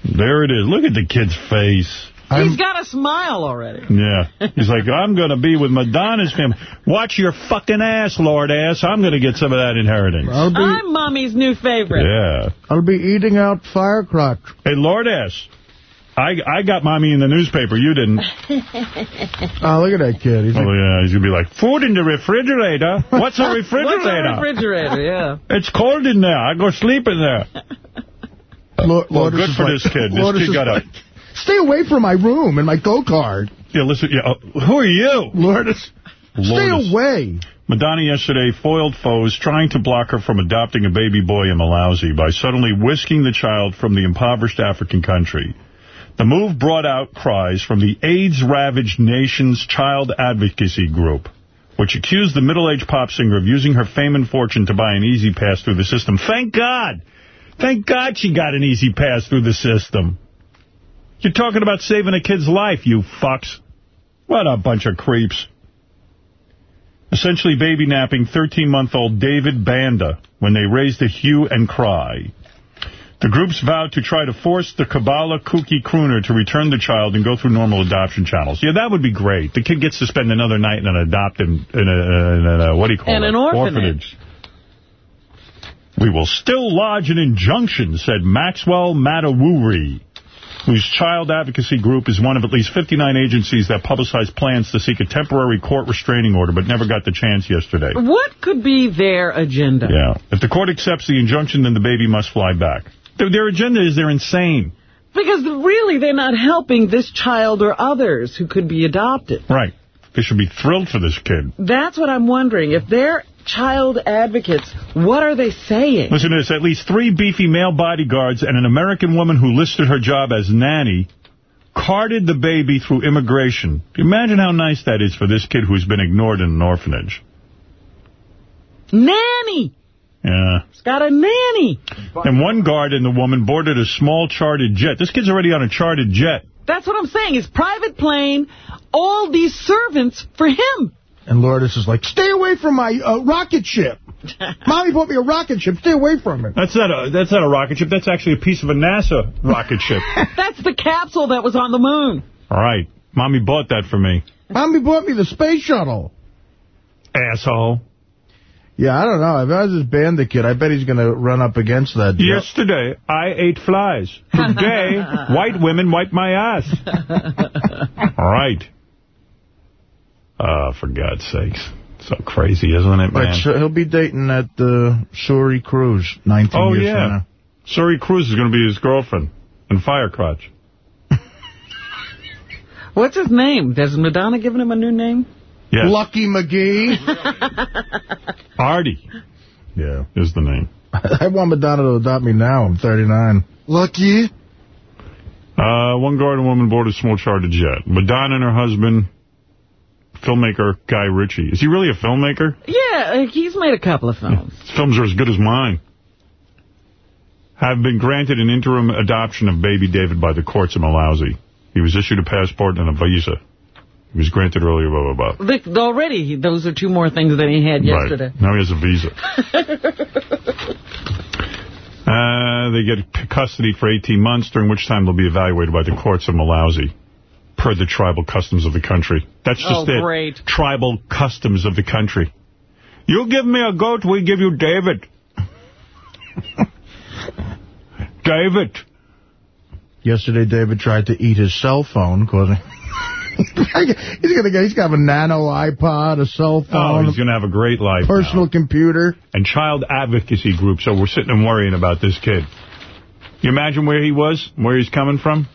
There it is. Look at the kid's face. He's got a smile already. Yeah. He's like, I'm going to be with Madonna's family. Watch your fucking ass, Lord ass. I'm going to get some of that inheritance. I'll be, I'm Mommy's new favorite. Yeah. I'll be eating out firecrotch. Hey, Lord ass. I I got mommy in the newspaper. You didn't. Oh, look at that kid. He's Oh, like, yeah. He's going to be like, food in the refrigerator? What's a refrigerator? What's a refrigerator? Yeah. It's cold in there. I go sleep in there. Lord, Well, Lourdes good for like- this kid. This Lourdes kid is got a... Stay away from my room and my go-kart. Yeah, listen. Yeah, uh, who are you? Lourdes. Stay away. Madonna yesterday foiled foes trying to block her from adopting a baby boy in Malawi by suddenly whisking the child from the impoverished African country. The move brought out cries from the AIDS-ravaged nation's child advocacy group, which accused the middle-aged pop singer of using her fame and fortune to buy an easy pass through the system. Thank God! Thank God she got an easy pass through the system. You're talking about saving a kid's life, you fucks. What a bunch of creeps. Essentially baby napping 13-month-old David Banda when they raised a hue and cry. The groups vowed to try to force the Kabbalah kooky crooner to return the child and go through normal adoption channels. Yeah, that would be great. The kid gets to spend another night in an adopted, in a, in a what do you call In it? an orphanage. We will still lodge an injunction, said Maxwell Matewere, whose child advocacy group is one of at least 59 agencies that publicized plans to seek a temporary court restraining order, but never got the chance yesterday. What could be their agenda? Yeah. If the court accepts the injunction, then the baby must fly back. Their, their agenda is they're insane. Because really, they're not helping this child or others who could be adopted. Right. They should be thrilled for this kid. That's what I'm wondering. If they're child advocates, what are they saying? Listen to this. At least three beefy male bodyguards and an American woman who listed her job as nanny carted the baby through immigration. Imagine how nice that is for this kid who's been ignored in an orphanage. Nanny! Yeah. It's got a nanny. And one guard and the woman boarded a small chartered jet. This kid's already on a chartered jet. That's what I'm saying. His private plane, all these servants for him. And Lourdes is like, stay away from my uh, rocket ship. Mommy bought me a rocket ship. Stay away from it. That's not a that's not a rocket ship. That's actually a piece of a NASA rocket ship. That's the capsule that was on the moon. All right. Mommy bought that for me. Mommy bought me the space shuttle. Asshole. Yeah, I don't know. If I was this Banda kid, I bet he's going to run up against that. jet. Yesterday, I ate flies. Today, white women wipe my ass. All right. Uh, for God's sakes. So crazy, isn't it, man? Like, so he'll be dating that uh, Suri Cruise 19 oh, years yeah. from now. Suri Cruise is going to be his girlfriend in Firecrotch. What's his name? Has Madonna given him a new name? Yes. Lucky McGee. Artie. Yeah. Is the name. I want Madonna to adopt me now. I'm 39. Lucky. Uh, one guard and woman boarded a small chartered jet. Madonna and her husband, filmmaker Guy Ritchie. Is he really a filmmaker? Yeah, uh, he's made a couple of films. His films are as good as mine. Have been granted an interim adoption of baby David by the courts in Malawi. He was issued a passport and a visa. He was granted earlier, blah, blah, blah. Look, Already, those are two more things than he had yesterday. Right. Now he has a visa. uh, they get custody for 18 months, during which time they'll be evaluated by the courts of Malawi, per the tribal customs of the country. That's just Oh, it. great. Tribal customs of the country. You give me a goat, we give you David. David. Yesterday, David tried to eat his cell phone, causing... he's gonna get. He's got a nano iPod, a cell phone. Oh, phone, he's going to have a great life personal computer. and child advocacy group, so we're sitting and worrying about this kid. You imagine where he was, where he's coming from?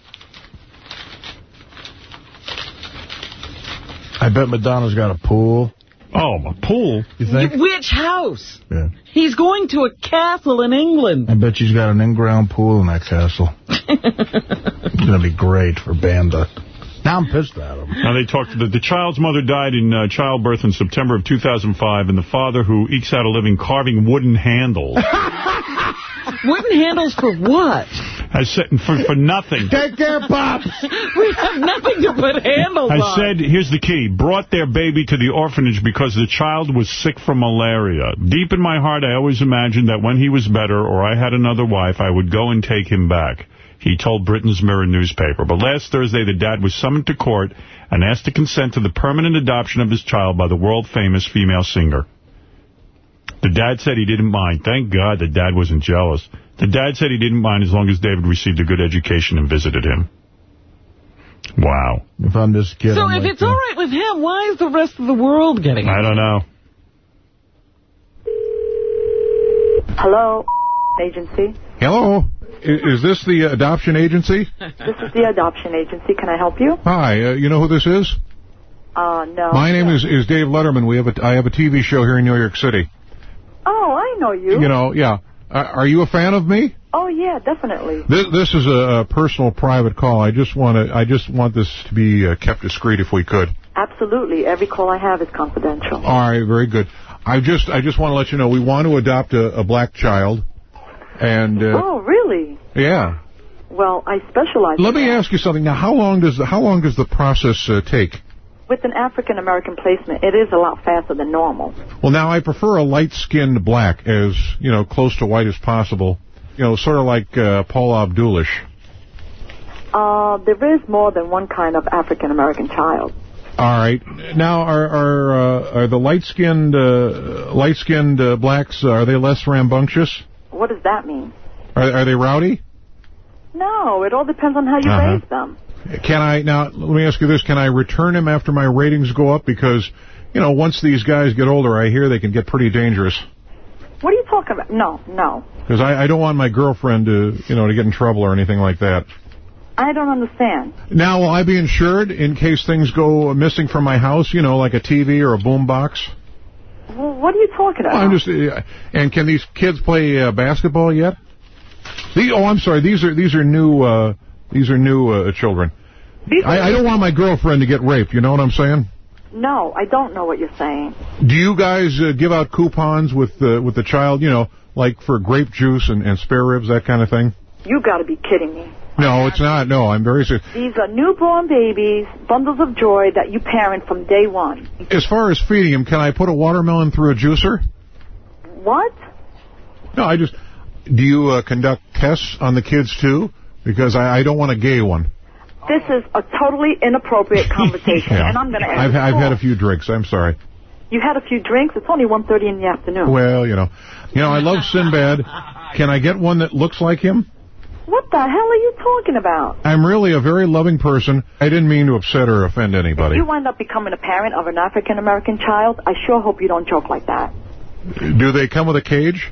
I bet Madonna's got a pool. Oh, a pool? You think? Which house? Yeah. He's going to a castle in England. I bet she's got an in-ground pool in that castle. it's gonna be great for Banda. Now I'm pissed at him. Now they talked. The, the child's mother died in uh, childbirth in September of 2005, and the father, who ekes out a living carving wooden handles, Wooden handles for what? has said for, for nothing. Take care, Pops. we have nothing to put handles I on. said, here's the key, brought their baby to the orphanage because the child was sick from malaria. Deep in my heart, I always imagined that when he was better or I had another wife, I would go and take him back. He told Britain's Mirror newspaper. But last Thursday, the dad was summoned to court and asked to consent to the permanent adoption of his child by the world-famous female singer. The dad said he didn't mind. Thank God the dad wasn't jealous. The dad said he didn't mind as long as David received a good education and visited him. Wow. If I'm this kid, so I'm if like, it's all right with him, why is the rest of the world getting it? I don't know. Hello, agency. Hello. Is this the adoption agency? This is the adoption agency. Can I help you? Hi. Uh, you know who this is? Uh, no. My name is is Dave Letterman. We have a I have a TV show here in New York City. Oh, I know you. You know, yeah. Uh, are you a fan of me? Oh, yeah, definitely. This, this is a, a personal, private call. I just want to. I just want this to be uh, kept discreet if we could. Absolutely. Every call I have is confidential. All right, very good. I just I just want to let you know we want to adopt a, a black child, and uh, oh, really? yeah. Well, I specialize Let me that. ask you something. Now, how long does the, how long does the process uh, take? With an African-American placement, it is a lot faster than normal. Well, now I prefer a light-skinned black, as you know, close to white as possible. You know, sort of like uh, Paul Abdulish. Uh, there is more than one kind of African-American child. All right. Now, are are uh, are the light-skinned uh, light-skinned uh, blacks uh, are they less rambunctious? What does that mean? Are are they rowdy? No, it all depends on how you Uh-huh. raise them. Can I now? Let me ask you this: Can I return him after my ratings go up? Because you know, once these guys get older, I hear they can get pretty dangerous. What are you talking about? No, no. Because I, I don't want my girlfriend to you know to get in trouble or anything like that. I don't understand. Now, will I be insured in case things go missing from my house? You know, like a TV or a boom box. Well, what are you talking about? I'm just. Uh, and can these kids play uh, basketball yet? The, oh, I'm sorry. These are these are new. Uh, these are new uh, children. I, I don't want my girlfriend to get raped. You know what I'm saying? No, I don't know what you're saying. Do you guys uh, give out coupons with uh, with the child? You know, like for grape juice and, and spare ribs, that kind of thing. You got to be kidding me. No, it's not. No, I'm very serious. These are newborn babies, bundles of joy that you parent from day one. As far as feeding him, can I put a watermelon through a juicer? What? No, I just. Do you uh, conduct tests on the kids too? Because I, I don't want a gay one. This is a totally inappropriate conversation, Yeah. and I'm going to I've I've had a few drinks. I'm sorry. You had a few drinks? It's only 1.30 in the afternoon. Well, you know, you know, I love Sinbad. Can I get one that looks like him? What the hell are you talking about? I'm really a very loving person. I didn't mean to upset or offend anybody. If You wind up becoming a parent of an African-American child, I sure hope you don't joke like that. Do they come with a cage?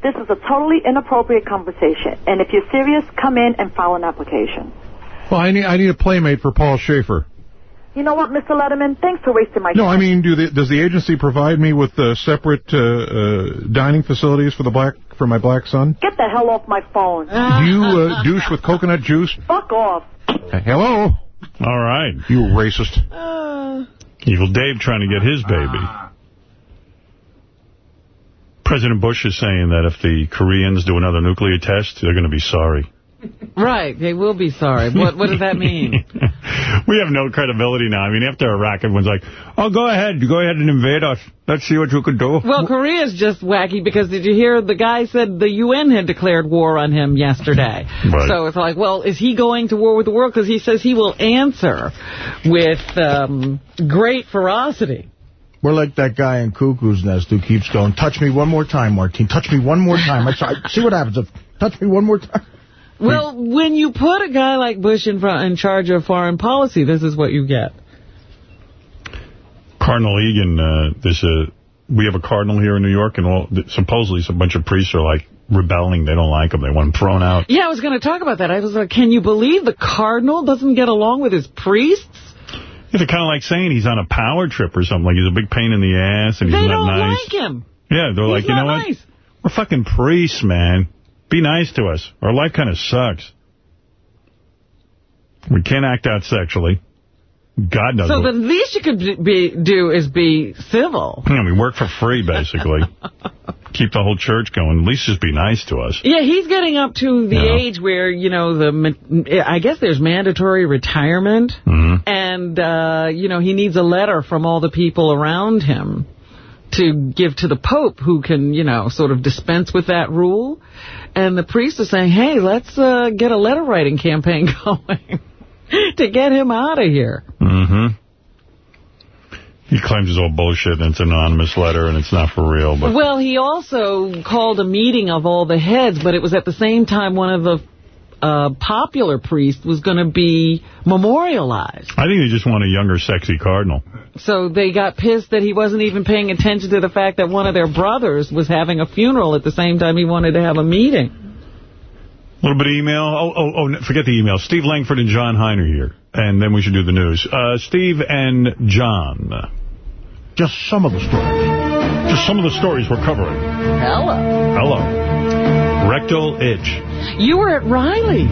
This is a totally inappropriate conversation, and if you're serious, come in and file an application. Well, I need I need a playmate for Paul Shaffer. You know what, Mr. Letterman? Thanks for wasting my No, time. No, I mean, do the, does the agency provide me with uh, separate uh, uh, dining facilities for the black for my black son? Get the hell off my phone. Do you uh, douche with coconut juice? Fuck off. Uh, hello. All right. You racist. Evil Dave trying to get his baby. President Bush is saying that if the Koreans do another nuclear test, they're going to be sorry. Right, they will be sorry. What what does that mean? We have no credibility now. I mean, after Iraq, everyone's like, oh, go ahead. Go ahead and invade us. Let's see what you can do. Well, Korea's just wacky because did you hear the guy said the UN had declared war on him yesterday? Right. So it's like, well, is he going to war with the world? Because he says he will answer with um, great ferocity. We're like that guy in Cuckoo's Nest who keeps going, touch me one more time, Martine. Touch me one more time. I try, see what happens if touch me one more time. Well, when you put a guy like Bush in front in charge of foreign policy, this is what you get. Cardinal Egan, uh, there's a, we have a cardinal here in New York, and all supposedly some bunch of priests are like rebelling. They don't like him. They want him thrown out. Yeah, I was going to talk about that. I was like, can you believe the cardinal doesn't get along with his priests? Yeah, they're kind of like saying he's on a power trip or something. Like he's a big pain in the ass and he's they not don't like him. Yeah, they're He's like, you know what? We're fucking priests, man. Be nice to us. Our life kind of sucks. We can't act out sexually. God knows. So what- the least you could be do is be civil. Yeah, we work for free, basically. Keep the whole church going. At least just be nice to us. Yeah, he's getting up to the age where, you know, the I guess there's mandatory retirement. Mm-hmm. And, uh, you know, he needs a letter from all the people around him to give to the Pope who can, you know, sort of dispense with that rule. And the priest is saying, hey, let's uh, get a letter writing campaign going to get him out of here. Mm-hmm. He claims it's all bullshit and it's an anonymous letter and it's not for real. But Well, he also called a meeting of all the heads, but it was at the same time one of the uh, popular priest was going to be memorialized. I think they just want a younger, sexy cardinal. So they got pissed that he wasn't even paying attention to the fact that one of their brothers was having a funeral at the same time he wanted to have a meeting. A little bit of email. Oh, oh, oh, forget the email. Steve Langford and John Hein are here. And then we should do the news. Uh, Steve and John. Just some of the stories. Just some of the stories we're covering. Hello. Hello. Rectal itch. You were at Riley's.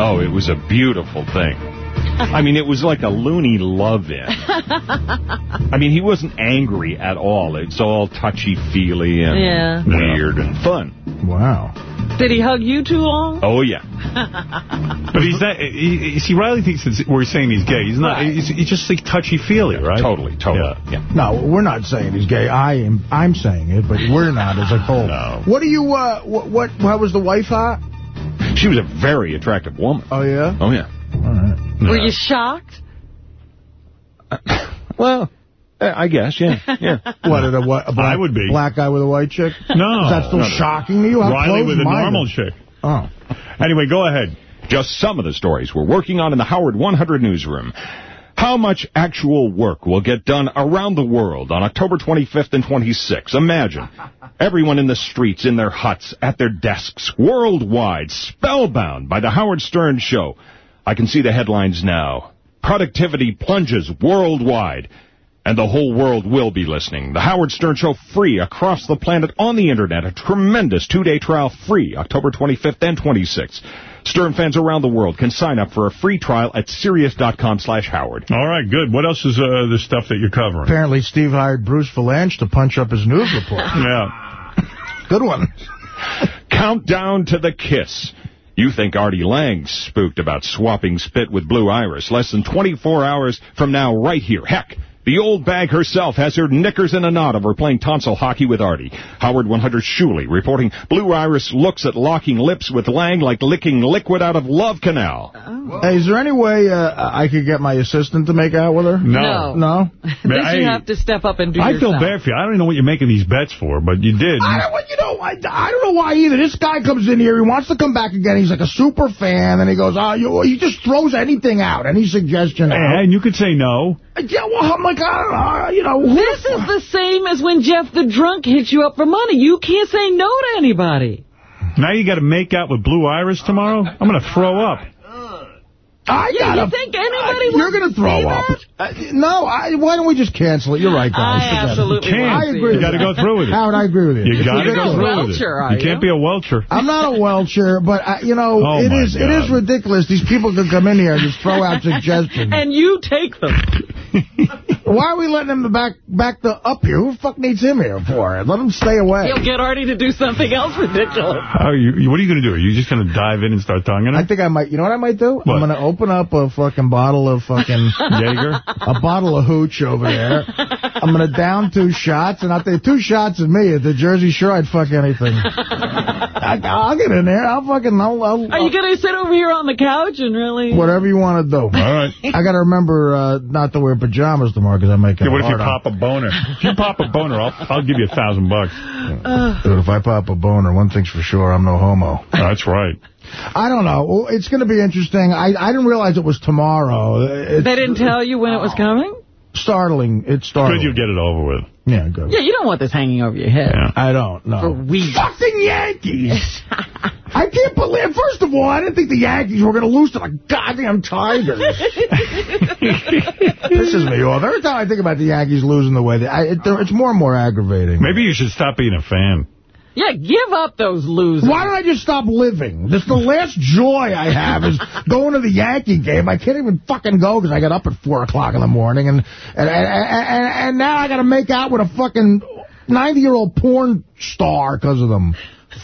Oh, it was a beautiful thing. I mean, it was like a loony love-in. I mean, he wasn't angry at all. It's all touchy-feely and Yeah. weird and fun. Wow. Did he hug you too long? Oh, yeah. But he's not, he, he- see, Riley thinks it's, we're saying he's gay. He's not, he's, he's just like touchy-feely, right? Totally, totally. Yeah. No, we're not saying he's gay. I am. I'm saying it, but we're not as a whole. No. What do you? Uh, what? What? How was the wife hot? She was a very attractive woman. Oh yeah. Oh, yeah. All right. Were you shocked? Well, uh, I guess, yeah. yeah. What? A, what a black, I would be. black guy with a white chick. No. Is that still No, no. shocking to you? How Riley with a close-minded? normal chick. Oh. Anyway, go ahead. Just some of the stories we're working on in the Howard 100 newsroom. How much actual work will get done around the world on October 25th and 26th? Imagine. Everyone in the streets, in their huts, at their desks, worldwide, spellbound by the Howard Stern Show. I can see the headlines now. Productivity plunges worldwide. And the whole world will be listening. The Howard Stern Show free across the planet on the internet. A tremendous two-day trial free October 25th and 26th. Stern fans around the world can sign up for a free trial at Sirius.com slash Howard. All right, good. What else is uh, the stuff that you're covering? Apparently, Steve hired Bruce Vilanch to punch up his news report. Yeah. Good one. Countdown to the kiss. You think Artie Lange spooked about swapping spit with Blue Iris less than 24 hours from now right here. Heck, the old bag herself has her knickers in a knot over playing tonsil hockey with Artie. Howard 100 Shuli reporting Blue Iris looks at locking lips with Lange like licking liquid out of Love Canal. Hey, is there any way uh, I could get my assistant to make out with her? No. No? This I- you have to step up and do. I feel bad for you. I don't even know what you're making these bets for, but you did. I don't, well, you know, I, I don't know why either. This guy comes in here, he wants to come back again. He's like a super fan, and he goes, oh, you, he just throws anything out, any suggestion out. And you could say no. Yeah, well, I'm like, I don't know, you know. This the is the same as when Jeff the drunk hits you up for money. You can't say no to anybody. Now you got to make out with Blue Iris tomorrow? I'm going to throw up. I Yeah, gotta, you think anybody You're going to to throw see up. that? Uh, no, I, why don't we just cancel it? You're right, guys. I absolutely You can't. I agree. it. You got to go through with it. Howard, I agree with you. You got to go through with it. are You can't be a welcher. I'm not a welcher, but I, you know, Oh, it my is it is ridiculous. These people can come in here and just throw out suggestions. And you take them. Why are we letting him back back the up here? Who the fuck needs him here for? Let him stay away. He'll get Artie to do something else ridiculous. How are you, you- what are you going to do? Are you just going to dive in and start tonguing I think I might. You know what I might do? What? I'm going to open up a fucking bottle of fucking Jaeger? A bottle of hooch over there. I'm going to down two shots, and I'll take two shots of me at the Jersey Shore. I'd fuck anything. I, I'll get in there. I'll fucking. I'll, I'll, Are you going to sit over here on the couch and really... whatever you want to do. All right. I got to remember uh, not to wear pajamas tomorrow because I make it Yeah, what if you on. pop a boner? If you pop a boner, I'll, I'll give you a thousand bucks. Dude, if I pop a boner, one thing's for sure, I'm no homo. That's right. I don't know. It's going to be interesting. I I didn't realize it was tomorrow. It's They didn't tell you when it was coming? startling. It's Good startling. you get it over with. Yeah, good. Yeah, you don't want this hanging over your head. Yeah. I don't know. For weeks. Fucking Yankees. I can't believe, first of all, I didn't think the Yankees were going to lose to the goddamn Tigers. Pisses me off. Every time I think about the Yankees losing the way they, I, it, it's more and more aggravating. Maybe you should stop being a fan. Yeah, give up those losers. Why don't I just stop living? This the last joy I have is going to the Yankee game. I can't even fucking go because I got up at 4 o'clock in the morning, and and, and, and, and now I got to make out with a fucking 90-year-old porn star because of them.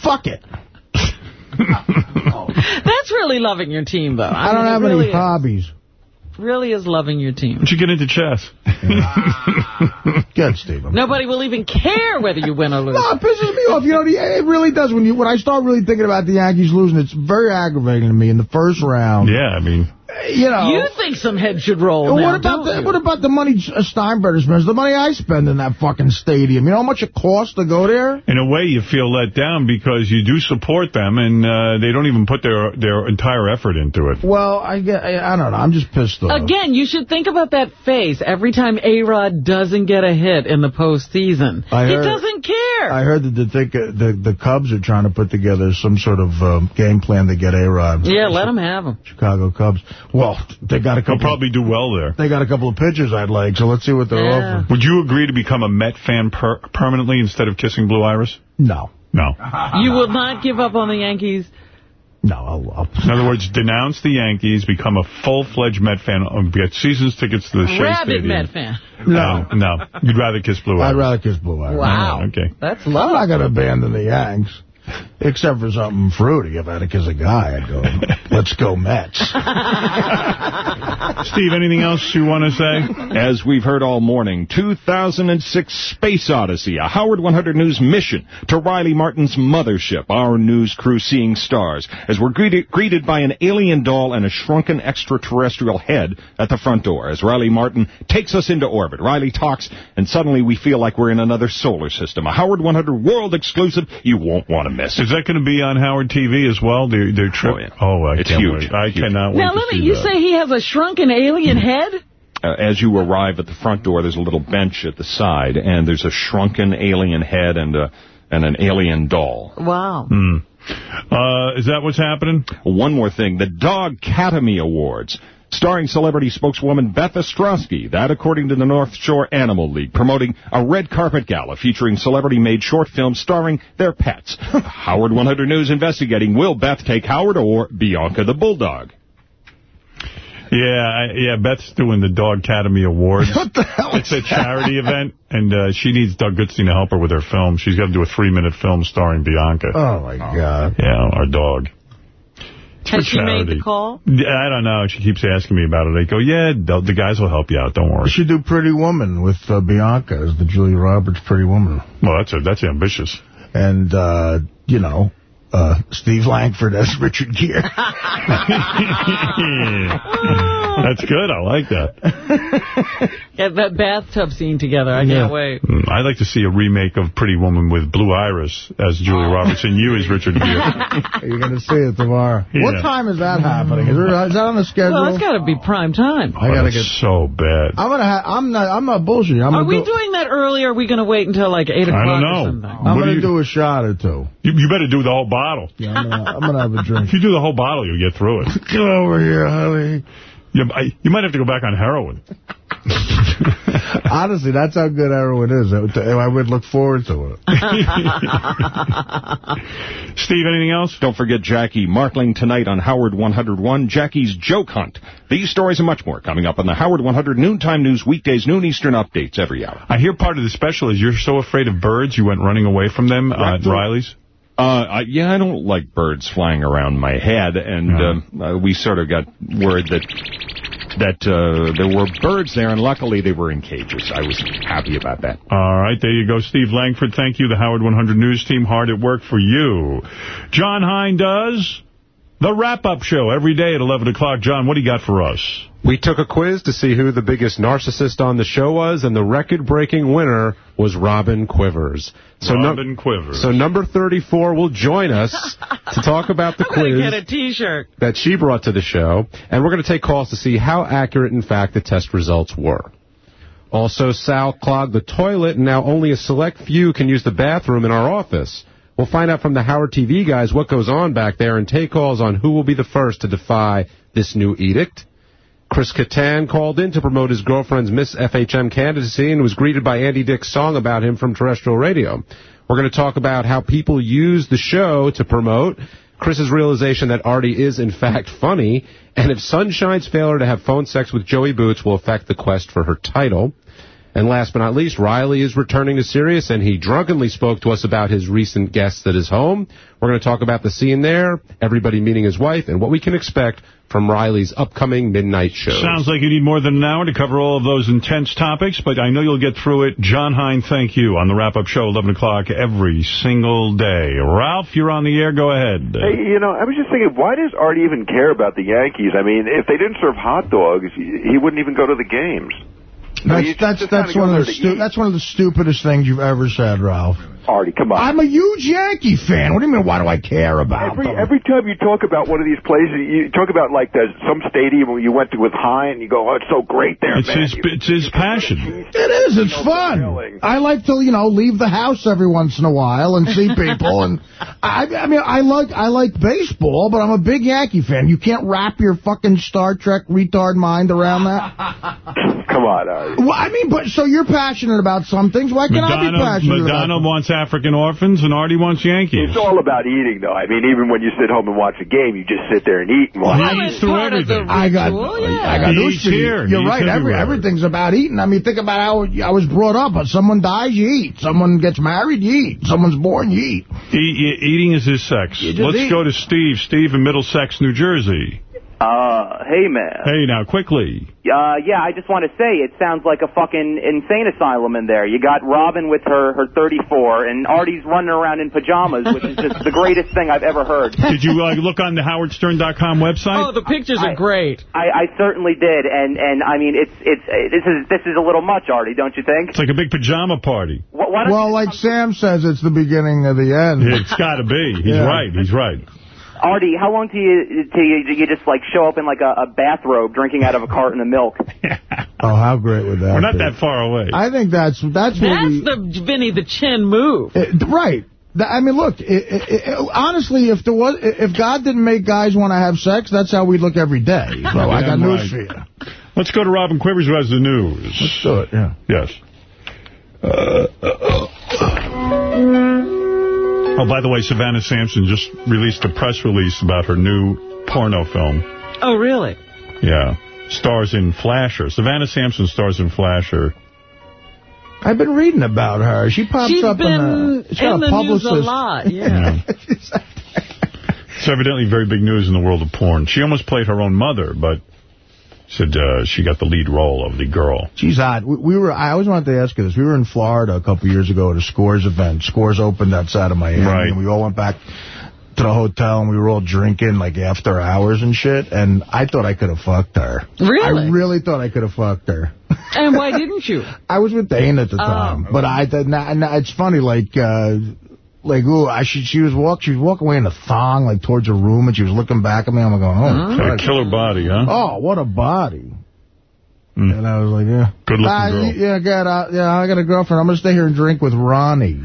Fuck it. That's really loving your team, though. I, don't mean, have really any hobbies. Is, really is loving your team. Why don't you get into chess? Good, Steve. Nobody will even care whether you win or lose. No, it pisses me off. You know, it really does. When you when I start really thinking about the Yankees losing, it's very aggravating to me in the first round. Yeah, I mean... You know, you think some head should roll what now, about don't the, you? what about the money Steinbrenner spends? The money I spend in that fucking stadium. You know how much it costs to go there? In a way, you feel let down because you do support them, and uh, they don't even put their their entire effort into it. Well, I get, I, I don't know. I'm just pissed off. Again, you should think about that face every time A-Rod doesn't get a hit in the postseason. I he heard- doesn't care. I heard that the, think, the the Cubs are trying to put together some sort of um, game plan to get A-Rod. yeah, let him have him. Chicago Cubs. Well, they got a They'll couple. probably do well there. They got a couple of pitchers I'd like, so let's see what they're Yeah. offering. Would you agree to become a Met fan per permanently instead of kissing Blue Iris? No. No. You will not give up on the Yankees. No, I'll, I'll In other words, denounce the Yankees, become a full-fledged Met fan, get seasons tickets to the Shea Rabid Stadium. Met fan. No. No. You'd rather kiss Blue Iris. I'd rather kiss Blue Iris. Wow. Okay. That's I'm love. not going to abandon the Yanks. Except for something fruity. If I had to kiss a guy, I'd go, let's go Mets. Steve, anything else you want to say? As we've heard all morning, 2006 Space Odyssey, a Howard 100 News mission to Riley Martin's mothership, our news crew seeing stars, as we're greeted, greeted by an alien doll and a shrunken extraterrestrial head at the front door. As Riley Martin takes us into orbit, Riley talks, and suddenly we feel like we're in another solar system. A Howard 100 world exclusive you won't want to miss. Is that going to be on Howard TV as well, their, their trip? Oh, yeah. Oh, I It's can't huge. wait. I Huge. cannot wait Now, let me, you that. say he has a shrunken alien head? Uh, as you arrive at the front door, there's a little bench at the side, and there's a shrunken alien head and a and an alien doll. Wow. Hmm. Uh, is that what's happening? One more thing, the Dog Academy Awards. Starring celebrity spokeswoman Beth Ostrowski, that according to the North Shore Animal League, promoting a red carpet gala featuring celebrity-made short films starring their pets. Howard 100 News investigating, will Beth take Howard or Bianca the Bulldog? Yeah, I, yeah. Beth's doing the Dog Academy Awards. What the hell It's a charity event, and uh, she needs Doug Goodstein to help her with her film. She's got to do a three-minute film starring Bianca. Oh, my God. Yeah, our dog. It's Has for she made charity. the call? I don't know. She keeps asking me about it. I go, yeah, the the guys will help you out. Don't worry. She do Pretty Woman with uh, Bianca as the Julia Roberts Pretty Woman. Well, that's a, that's ambitious. And, uh, you know, uh, Steve Langford as Richard Gere. That's good. I like that. Get that bathtub scene together. I Yeah. can't wait. Mm, I'd like to see a remake of Pretty Woman with Blue Iris as Julia Roberts and you as Richard Gere. You're going to see it tomorrow. Yeah. What time is that happening? Is, there, is that on the schedule? Well, it's got to be prime time. I gotta Oh, get. so bad. I'm gonna. Ha I'm not. I'm not bullshitting. I'm Are we do, doing that early, or are we going to wait until like 8 o'clock I don't or know. something? I'm gonna do a shot or two. You, you better do the whole bottle. Yeah, I'm gonna, I'm gonna have a drink. If you do the whole bottle, you'll get through it. Come over here, honey. You, I, you might have to go back on heroin. Honestly, that's how good heroin is. I would look forward to it. Steve, anything else? Don't forget Jackie Martling tonight on Howard 101, Jackie's Joke Hunt. These stories and much more coming up on the Howard 100 Noontime News, weekdays, noon Eastern updates every hour. I hear part of the special is you're so afraid of birds you went running away from them uh, at Riley's. Uh, I, yeah, I don't like birds flying around my head, and um, uh, we sort of got word that that uh, there were birds there, and luckily they were in cages. I was happy about that. All right, there you go. Steve Langford, thank you. The Howard 100 News team, hard at work for you. John Hein does the wrap-up show every day at 11 o'clock. John, what do you got for us? We took a quiz to see who the biggest narcissist on the show was, and the record-breaking winner was Robin Quivers. So no- Robin Quivers. So number 34 will join us to talk about the I'm going to quiz get a T-shirt. that she brought to the show, and we're going to take calls to see how accurate, in fact, the test results were. Also, Sal clogged the toilet, and now only a select few can use the bathroom in our office. We'll find out from the Howard TV guys what goes on back there and take calls on who will be the first to defy this new edict. Chris Kattan called in to promote his girlfriend's Miss FHM candidacy and was greeted by Andy Dick's song about him from terrestrial radio. We're going to talk about how people use the show to promote. Chris's realization that Artie is, in fact, funny. And if Sunshine's failure to have phone sex with Joey Boots will affect the quest for her title. And last but not least, Riley is returning to Sirius, and he drunkenly spoke to us about his recent guests at his home. We're going to talk about the scene there, everybody meeting his wife, and what we can expect from Riley's upcoming midnight show. Sounds like you need more than an hour to cover all of those intense topics, but I know you'll get through it. John Hein, thank you, on the wrap-up show, 11 o'clock every single day. Ralph, you're on the air. Go ahead. Hey, you know, I was just thinking, why does Artie even care about the Yankees? I mean, if they didn't serve hot dogs, he wouldn't even go to the games. That's that's that's one of the stu- that's one of the stupidest things you've ever said, Ralph. Artie, come on. I'm a huge Yankee fan. What do you mean? Why do I care about Every them? every time you talk about one of these places, you talk about like the, some stadium where you went to with Hein, you go, oh, it's so great there, It's man. his, it's his passion. It is. It's fun. I like to, you know, leave the house every once in a while and see people. and I, I mean, I like I like baseball, but I'm a big Yankee fan. You can't wrap your fucking Star Trek retard mind around that. Come on, Artie. Well, I mean, but so you're passionate about some things. Why can't I be Madonna, passionate about Madonna them? wants African orphans, and Artie wants Yankees. It's all about eating, though. I mean, even when you sit home and watch a game, you just sit there and eat and watch. He eats through everything. I got, I got He news eats for you. here. He You're eats right. Every, everything's about eating. I mean, think about how I was brought up. Someone dies, you eat. Someone gets married, you eat. Someone's born, you eat. E- e- eating is his sex. Let's eat. go to Steve. Steve in Middlesex, New Jersey. Uh, hey, man. Hey, now, quickly. Uh, yeah, I just want to say it sounds like a fucking insane asylum in there. You got Robin with her, her 34, and Artie's running around in pajamas, which is just the greatest thing I've ever heard. Did you uh, look on the howardstern.com website? Oh, the pictures are great. I, I certainly did, and and I mean it's it's this is this is a little much, Artie, don't you think? It's like a big pajama party. Wh- Well, like Sam says, it's the beginning of the end. It's got to be. He's Yeah. right. He's right. Artie, how long do you till you, do you just like show up in like a, a bathrobe, drinking out of a carton of milk? Oh, how great would that We're not be? that far away. I think that's that's what That's we... the Vinny the Chin move. Uh, right. I mean, look, i i i honestly, if there was, if God didn't make guys want to have sex, that's how we look every day. So I got news right. for you. Let's go to Robin Quivers, who has the news. Let's do it, yeah. Yes. Uh, oh, by the way, Savanna Samson just released a press release about her new porno film. Oh, really? Yeah. Stars in Flasher. Savanna Samson stars in Flasher. I've been reading about her. She pops She's up been in, a, she's got in a the publicist. news a lot, yeah. It's evidently very big news in the world of porn. She almost played her own mother, but said uh, she got the lead role of the girl. She's hot. We, we were. I always wanted to ask you this. We were in Florida a couple years ago at a Scores event. Scores opened outside of Miami, Right. and we all went back to the hotel, and we were all drinking like after hours and shit. And I thought I could have fucked her. Really? I really thought I could have fucked her. And why didn't you? I was with Dane at the Oh. time, but I did not. not- It's funny, like. uh like, ooh, I should, she was walk, she was walking away in a thong, like, towards her room, and she was looking back at me. I'm going, oh, Got a killer body, huh? Oh, what a body. And I was like, yeah. Good looking Ah, girl. Yeah, God, uh, yeah, I got a girlfriend. I'm going to stay here and drink with Ronnie.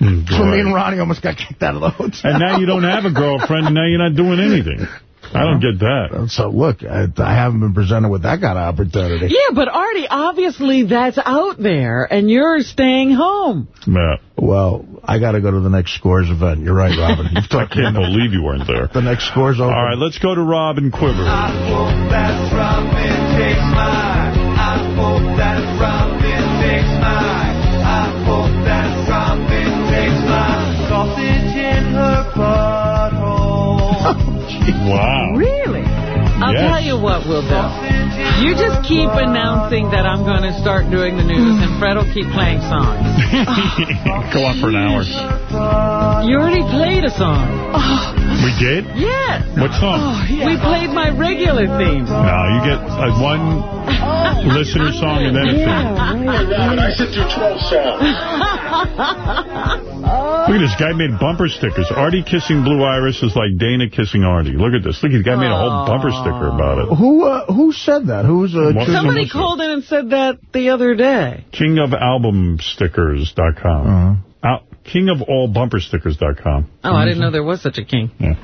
Mm, So me and Ronnie almost got kicked out of the hotel. And now you don't have a girlfriend, and now you're not doing anything. I don't get that. So, look, I, I haven't been presented with that kind of opportunity. Yeah, but Artie, obviously that's out there, and you're staying home. Yeah. Well, I got to go to the next Scores event. You're right, Robin. You've I talked me can't into believe you weren't there. the next Scores open. All right, let's go to Robin Quiver. Wow. Really? I'll Yes. tell you what we'll do. You just keep announcing that I'm going to start doing the news, and Fred will keep playing songs. Go on for an hour. You already played a song. We did? Yes. What song? We played my regular theme. No, you get uh, one listener song and then a thing. I sit through 12 songs. Look at this guy made bumper stickers. Artie kissing Blue Iris is like Dana kissing Artie. Look at this. Look, the guy made a whole bumper sticker about it. Who uh, who said that? Who's uh, Somebody this? called in and said that the other day. Kingofalbumstickers.com. Uh-huh. Al- Kingofallbumperstickers.com. Oh, I didn't know there was such a king. Yeah.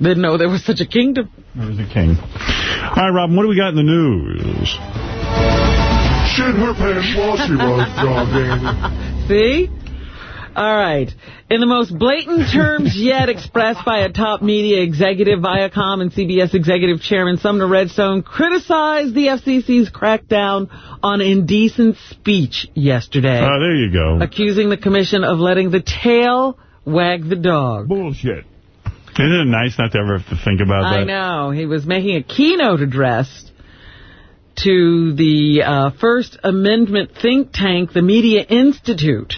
Didn't know there was such a kingdom. There was a king. All right, Robin, what do we got in the news? Shit her pants while she was jogging. See? All right. In the most blatant terms yet expressed by a top media executive, Viacom and CBS executive chairman Sumner Redstone criticized the FCC's crackdown on indecent speech yesterday. Oh, there you go. Accusing the commission of letting the tail wag the dog. Bullshit. Isn't it nice not to ever have to think about that? I know. He was making a keynote address to the uh, First Amendment think tank, the Media Institute.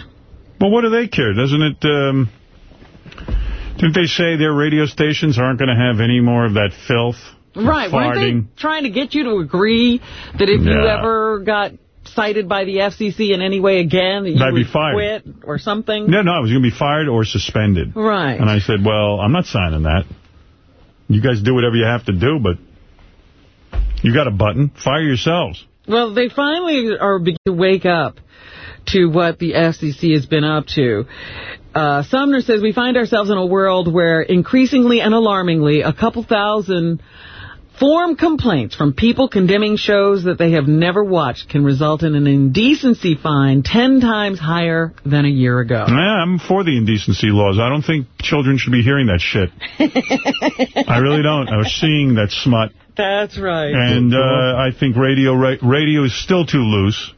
Well, what do they care? Doesn't it... Um, didn't they say their radio stations aren't going to have any more of that filth? Right. Weren't they trying to get you to agree that if you ever got cited by the FCC in any way again, that you I'd be would fired. quit or something? No, no, I was going to be fired or suspended. Right. And I said, well, I'm not signing that. You guys do whatever you have to do, but you got a button. Fire yourselves. Well, they finally are beginning to wake up to what the FCC has been up to. Uh, Sumner says we find ourselves in a world where increasingly and alarmingly a couple thousand form complaints from people condemning shows that they have never watched can result in an indecency fine 10 times higher than a year ago. Yeah, I'm for the indecency laws. I don't think children should be hearing that shit. I really don't. I was seeing that smut. That's right. And uh, I think radio ra radio is still too loose.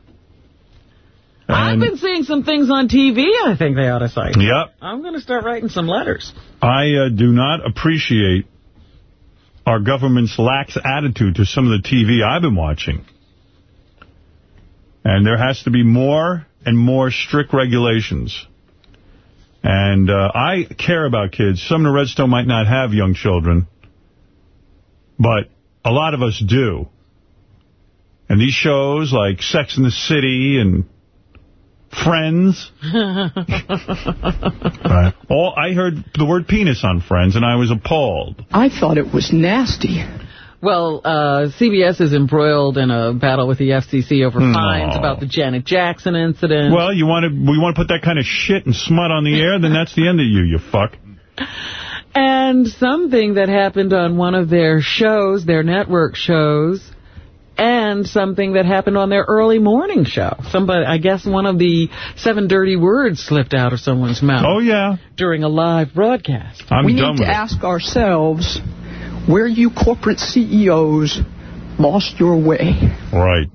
I've been seeing some things on TV I think they ought to cite. Yep. I'm going to start writing some letters. I uh, do not appreciate our government's lax attitude to some of the TV I've been watching. And there has to be more and more strict regulations. And uh, I care about kids. Some Sumner Redstone might not have young children, but a lot of us do. And these shows like Sex in the City and Friends, right. all I heard the word penis on Friends, and I was appalled. I thought it was nasty. Well, uh, CBS is embroiled in a battle with the FCC over No. fines about the Janet Jackson incident. Well, you want to we want to put that kind of shit and smut on the air, then that's the end of you, you fuck. And something that happened on one of their shows, their network shows, and something that happened on their early morning show. Somebody, I guess one of the seven dirty words slipped out of someone's mouth. Oh, yeah. During a live broadcast. I'm we done need to with it. ask ourselves where you corporate CEOs lost your way. Right.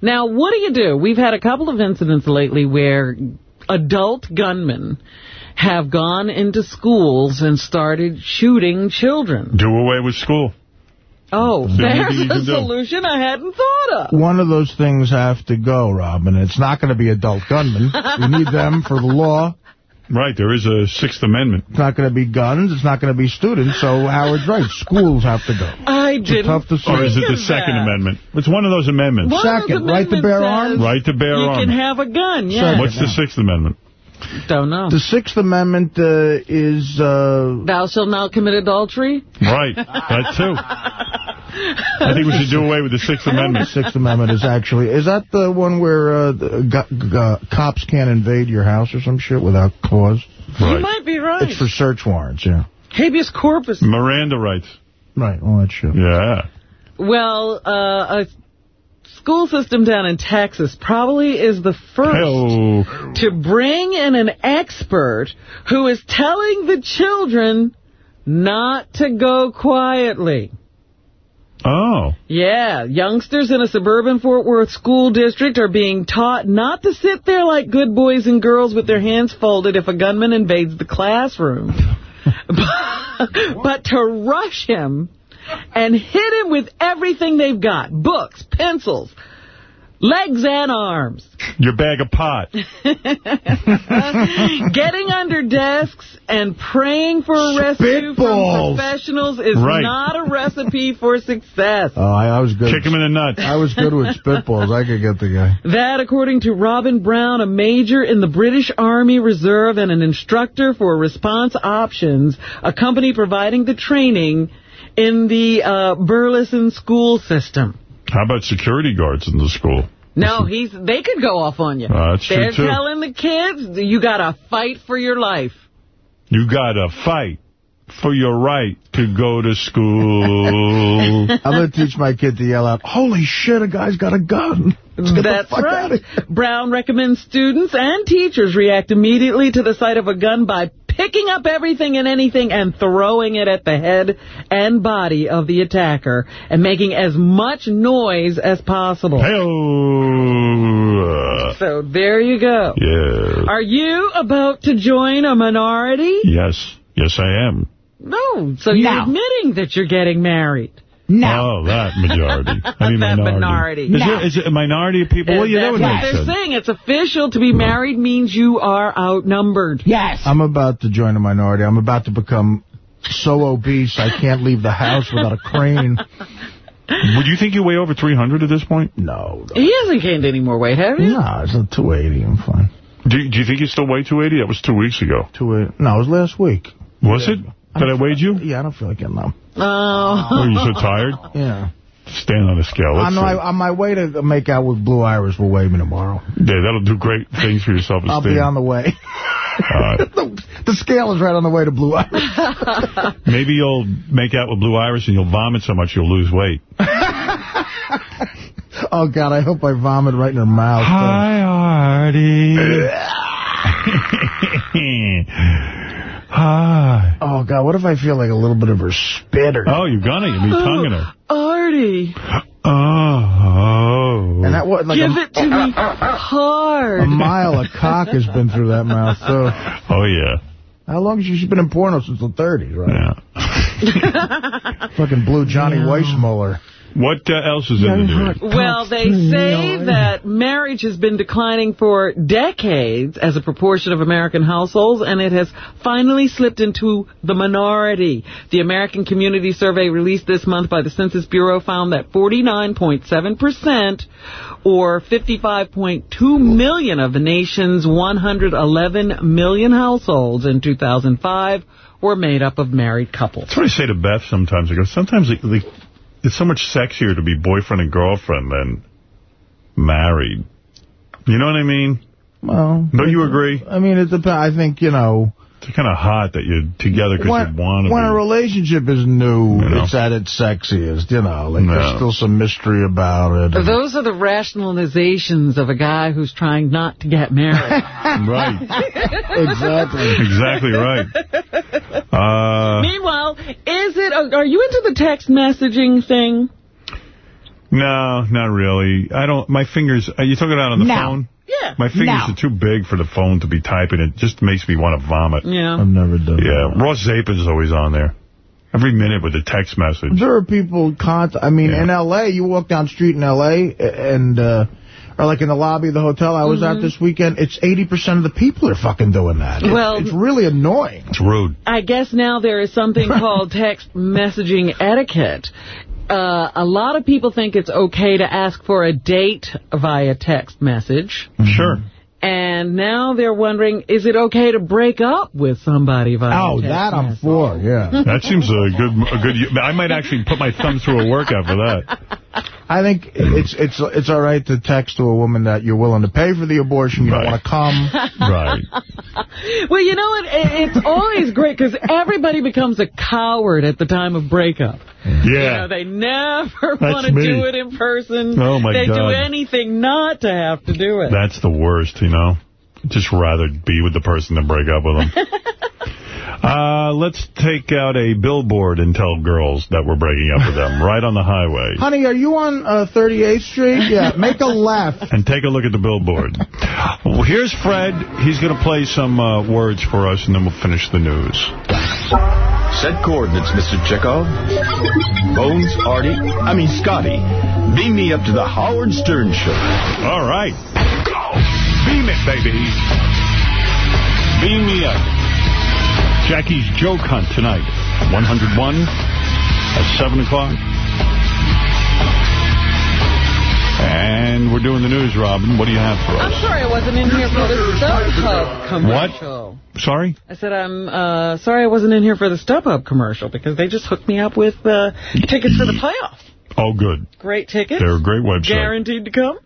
Now, what do you do? We've had a couple of incidents lately where adult gunmen have gone into schools and started shooting children. Do away with school. Oh, there's a can do. solution I hadn't thought of. One of those things have to go, Robin. It's not going to be adult gunmen. we need them for the law. Right, there is a Sixth Amendment. It's not going to be guns. It's not going to be students. So Howard's right. Schools have to go. I It's didn't tough to Or is it the Second Amendment? It's one of those amendments. One of those Second, right to bear arms? Right to bear arms. you arms. can have a gun, yeah. What's the Sixth Amendment? Don't know. The Sixth Amendment uh, is... Uh, Thou shalt not commit adultery? Right, that too. I think we should do away with the Sixth Amendment. The Amendment. Sixth Amendment is actually... Is that the one where uh, the go- go- cops can't invade your house or some shit without cause? You might be right. It's for search warrants, yeah. Habeas corpus. Miranda rights. Right, all that shit. Yeah. Well, uh, a school system down in Texas probably is the first Hey-oh. to bring in an expert who is telling the children not to go quietly. Oh. Yeah, youngsters in a suburban Fort Worth school district are being taught not to sit there like good boys and girls with their hands folded if a gunman invades the classroom, but to rush him and hit him with everything they've got, books, pencils, legs and arms. Your bag of pot. Getting under desks and praying for a rescue from professionals is Right. not a recipe for success. Oh, I, I was good. Kick him in the nuts. I was good with spitballs. I could get the guy. That, according to Robin Brown, a major in the British Army Reserve and an instructor for response options, a company providing the training in the uh, Burleson school system. How about security guards in the school? No, he's they could go off on you. Uh, that's true, They're too. telling the kids, you got to fight for your life. You gotta fight for your right to go to school. I'm going to teach my kid to yell out, holy shit, a guy's got a gun. That's right. Brown recommends students and teachers react immediately to the sight of a gun by picking up everything and anything and throwing it at the head and body of the attacker and making as much noise as possible. So there you go. Yeah. Are you about to join a minority? Yes. Yes, I am. No. So you're No. admitting that you're getting married. Oh, that majority. I mean That minority. minority. Is, No. it, is it a minority of people? Uh, well, yeah, that would That's make what they're saying. It's official. To be married means you are outnumbered. Yes. I'm about to join a minority. I'm about to become so obese I can't leave the house without a crane. Would you think you weigh over 300 at this point? No. He hasn't gained any more weight, have you? No, it's a 280. I'm fine. Do, do you think you still weigh 280? That was two weeks ago. 280. No, it was last week. Was it? That I weighed you? Yeah, I don't feel like getting up. Oh. Are you so tired? Yeah. Stand on a scale. Let's On see. my, on my way to make out with Blue Iris we'll weigh me tomorrow. Yeah, that'll do great things for your self-esteem. I'll be on the way. the, the scale is right on the way to Blue Iris. Maybe you'll make out with Blue Iris and you'll vomit so much you'll lose weight. oh, God, I hope I vomit right in her mouth. Hi, Artie. Hi. Oh, God, what if I feel like a little bit of her spitter? Oh, you're gonna. You'll be tonguing her. Oh, Artie, Oh. And that what, like give a, it to me hard. a mile of cock has been through that mouth. So, Oh, yeah. how long has she been in porno since the 30s, right? Yeah. Fucking blue Johnny Weissmuller. What uh, else is in the news? Well, they say that marriage has been declining for decades as a proportion of American households, and it has finally slipped into the minority. The American Community Survey released this month by the Census Bureau found that 49.7%, or 55.2 million of the nation's 111 million households in 2005 were made up of married couples. That's what I say to Beth sometimes. I go, sometimes like, like, it's so much sexier to be boyfriend and girlfriend than married. You know what I mean? Well, Don't you agree? I mean, it depends. I think, you know, It's kind of hot that you're together because you want to when a relationship is new, You know? it's at its sexiest, you know. Like, No. there's still some mystery about it. Those are the rationalizations of a guy who's trying not to get married. right. exactly. Exactly right. Uh, Meanwhile, is it? Are you into the text messaging thing? no, not really. I don't. My fingers. Are you talking about on the No. phone? Yeah. My fingers No. are too big for the phone to be typing. It just makes me want to vomit. Yeah. I've never done Yeah, Ross Zapin's always on there. Every minute with a text message. There are people, con I mean, in L.A., you walk down street in L.A., and, uh, or like in the lobby of the hotel I was Mm-hmm. at this weekend, it's 80% of the people are fucking doing that. It's- Well- it's really annoying. It's rude. I guess now there is something called text messaging etiquette. Uh, a lot of people think it's okay to ask for a date via text message. Sure. And now they're wondering, is it okay to break up with somebody via text? Oh, text that I'm message? for, yeah. That seems a good, a good. I might actually put my thumb through a workout for that. I think it's it's it's all right to text to a woman that you're willing to pay for the abortion, you don't want to come. Right. Well, you know what? It- It's always great because everybody becomes a coward at the time of breakup. You Yeah. know, they never want to do it in person. Oh, my they do anything not to have to do it. That's the worst, you know. Just rather be with the person than break up with them. uh, let's take out a billboard and tell girls that we're breaking up with them right on the highway. Honey, are you on uh, 38th Street? Yeah, make a left. And take a look at the billboard. Well, here's Fred. He's going to play some uh, words for us, and then we'll finish the news. Set coordinates, Mr. Chekov. Bones, Artie, I mean Scotty. Beam me up to the Howard Stern Show. All right. Beam it, baby. Beam me up. Jackie's joke hunt tonight. 101 at 7 o'clock. And we're doing the news, Robin. What do you have for us? I'm sorry I wasn't in here for the StubHub commercial. What? Sorry? I said I'm uh, sorry I wasn't in here for the StubHub commercial because they just hooked me up with uh, tickets for the playoffs. Oh, good. Great tickets. They're a great website. Guaranteed to come.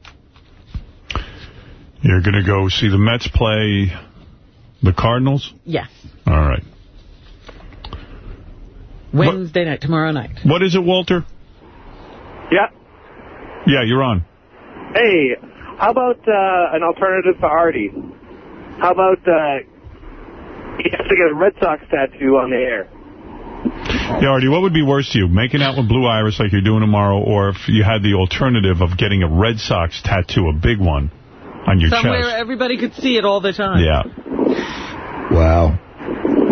You're going to go see the Mets play the Cardinals? Yes. All right. Wednesday night, tomorrow night. What is it, Walter? Yeah. Yeah, you're on. Hey, how about uh, an alternative to Artie? How about uh, you have to get a Red Sox tattoo on the air? Yeah, Artie, what would be worse to you, making out with Blue Iris like you're doing tomorrow, or if you had the alternative of getting a Red Sox tattoo, a big one, on your Somewhere chest? everybody could see it all the time. Yeah. Wow.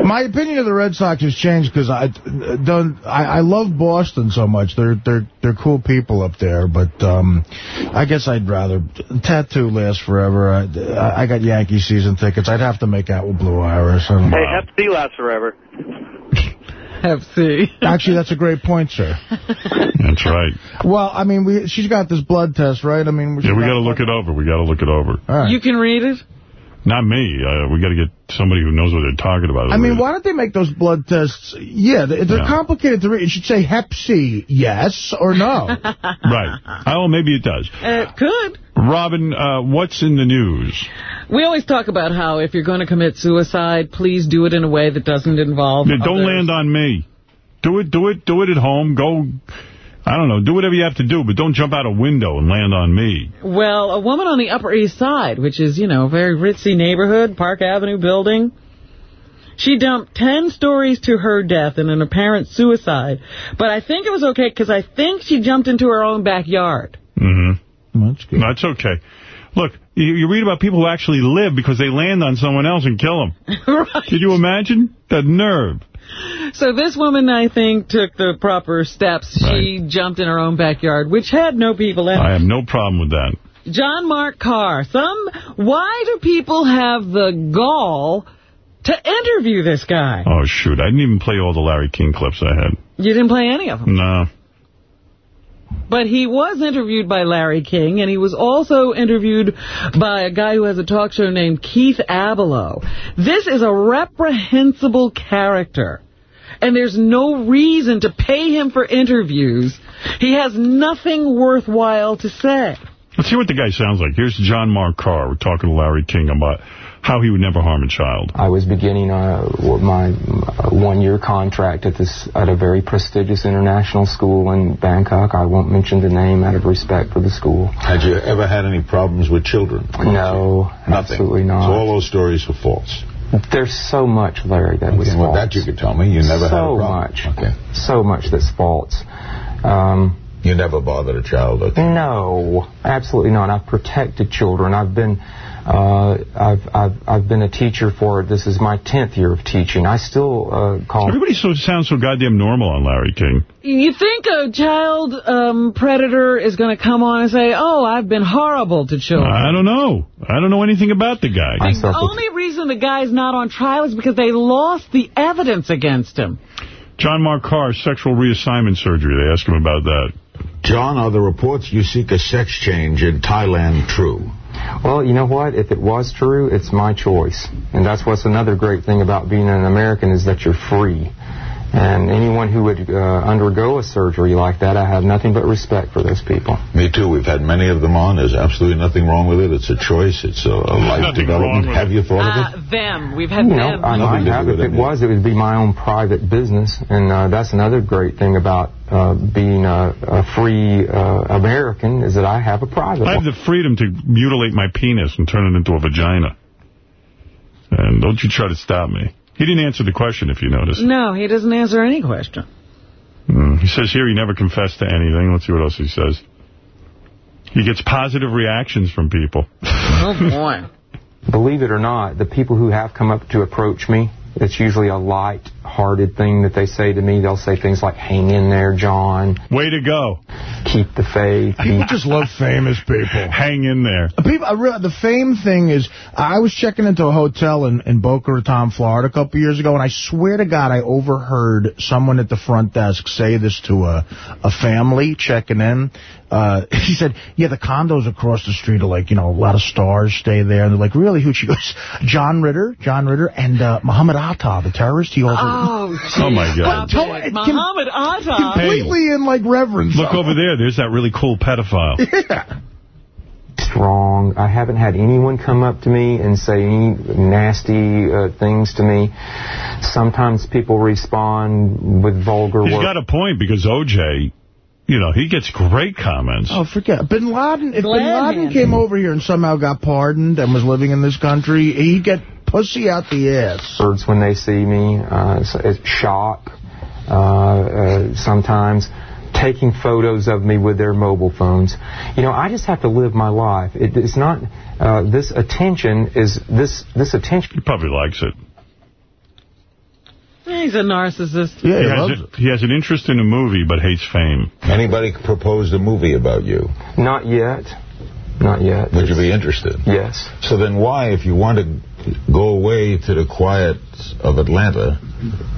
My opinion of the Red Sox has changed because I don't. I, I love Boston so much. They're they're they're cool people up there. But um, I guess I'd rather tattoo lasts forever. I, I got Yankee season tickets. I'd have to make out with Blue Iris. I don't know. Hey, Hep C lasts forever. Hep C. Actually, that's a great point, sir. That's right. Well, I mean, we, she's got this blood test, right? I mean, Yeah, we got to look it over. We got to look it over. All right. You can read it? Not me. Uh, we got to get somebody who knows what they're talking about. I mean, why don't they make those blood tests? Yeah, they're, they're Yeah. complicated to read. It should say Hep C, yes or no. right. Oh, maybe it does. It could. Robin, uh, what's in the news? We always talk about how if you're going to commit suicide, please do it in a way that doesn't involve Yeah, don't others. land on me. Do it, do it, do it at home. Go, I don't know, do whatever you have to do, but don't jump out a window and land on me. Well, a woman on the Upper East Side, which is, you know, a very ritzy neighborhood, Park Avenue building, she dumped 10 stories to her death in an apparent suicide. But I think it was okay because I think she jumped into her own backyard. Mm-hmm. That's good. That's okay. Look, you, you read about people who actually live because they land on someone else and kill them. right. Could you imagine? The nerve. So this woman, I think, took the proper steps. She jumped in her own backyard, which had no people in it. I have no problem with that. John Mark Karr. Some. Why do people have the gall to interview this guy? Oh, shoot. I didn't even play all the Larry King clips I had. You didn't play any of them. No. But he was interviewed by Larry King, and he was also interviewed by a guy who has a talk show named Keith Ablow. This is a reprehensible character, and there's no reason to pay him for interviews. He has nothing worthwhile to say. Let's hear what the guy sounds like. Here's John Mark Karr. We're talking to Larry King about how he would never harm a child. I was beginning uh, my uh, one-year contract at this at a very prestigious international school in Bangkok. I won't mention the name out of respect for the school. Had you ever had any problems with children? No, Nothing. absolutely not. So all those stories are false. There's so much, Larry, that was Okay, well, false. that you could tell me. You never so had a problem. much. Okay. So much that's false. Um, You never bothered a child, okay? No, absolutely not. I've protected children. I've been, uh, I've, I've, I've been a teacher for. This is my tenth year of teaching. I still uh, call. Everybody so sounds so goddamn normal on Larry King. You think a child um, predator is going to come on and say, oh, I've been horrible to children? I don't know. I don't know anything about the guy. The only reason the guy's not on trial is because they lost the evidence against him. John Mark Karr, sexual reassignment surgery. They asked him about that. John, are the reports you seek a sex change in Thailand true? Well, you know what? If it was true, it's my choice. And that's what's another great thing about being an American is that you're free. And anyone who would uh, undergo a surgery like that, I have nothing but respect for those people. Me too. We've had many of them on. There's absolutely nothing wrong with it. It's a choice. It's a, a life nothing development. Have you thought of it? Uh, them. We've had You know, them. I might have. If it was, it would be my own private business. And uh, that's another great thing about uh, being a, a free uh, American is that I have a private I have the freedom to mutilate my penis and turn it into a vagina. And don't you try to stop me. He didn't answer the question, if you notice. No, he doesn't answer any question. Mm. He says here he never confessed to anything. Let's see what else he says. He gets positive reactions from people. Oh, boy. Believe it or not, the people who have come up to approach me, it's usually a light-hearted thing that they say to me. They'll say things like, hang in there, John. Way to go. Keep the faith. People just love famous people. Hang in there. People, I the fame thing is, I was checking into a hotel in, in Boca Raton, Florida a couple years ago, and I swear to God, I overheard someone at the front desk say this to a, a family checking in. Uh, he said, yeah, the condos across the street are like, you know, a lot of stars stay there. And they're like, really? Who? She goes, John Ritter, John Ritter, and uh, Muhammad Atta, the terrorist. He also... Oh, Oh, my God. But. Muhammad Atta. Completely in, like, reverence. Look over there. There's that really cool pedophile. It's wrong. I haven't had anyone come up to me and say any nasty uh, things to me. Sometimes people respond with vulgar He's words. got a point because O.J., you know, he gets great comments. Oh, forget Bin Laden. If Bin Laden hand. came over here and somehow got pardoned and was living in this country, he'd get pussy out the ass. Birds when they see me, uh, it's, it's shock. Uh, uh, sometimes taking photos of me with their mobile phones. You know, I just have to live my life. It, it's not uh, this attention is this this attention. He probably likes it. He's a narcissist. he, has a- he has an interest in a movie, but hates fame. Anybody proposed a movie about you? Not yet. Not yet. Would you be interested? Yes. So then why, if you want to go away to the quiet of Atlanta,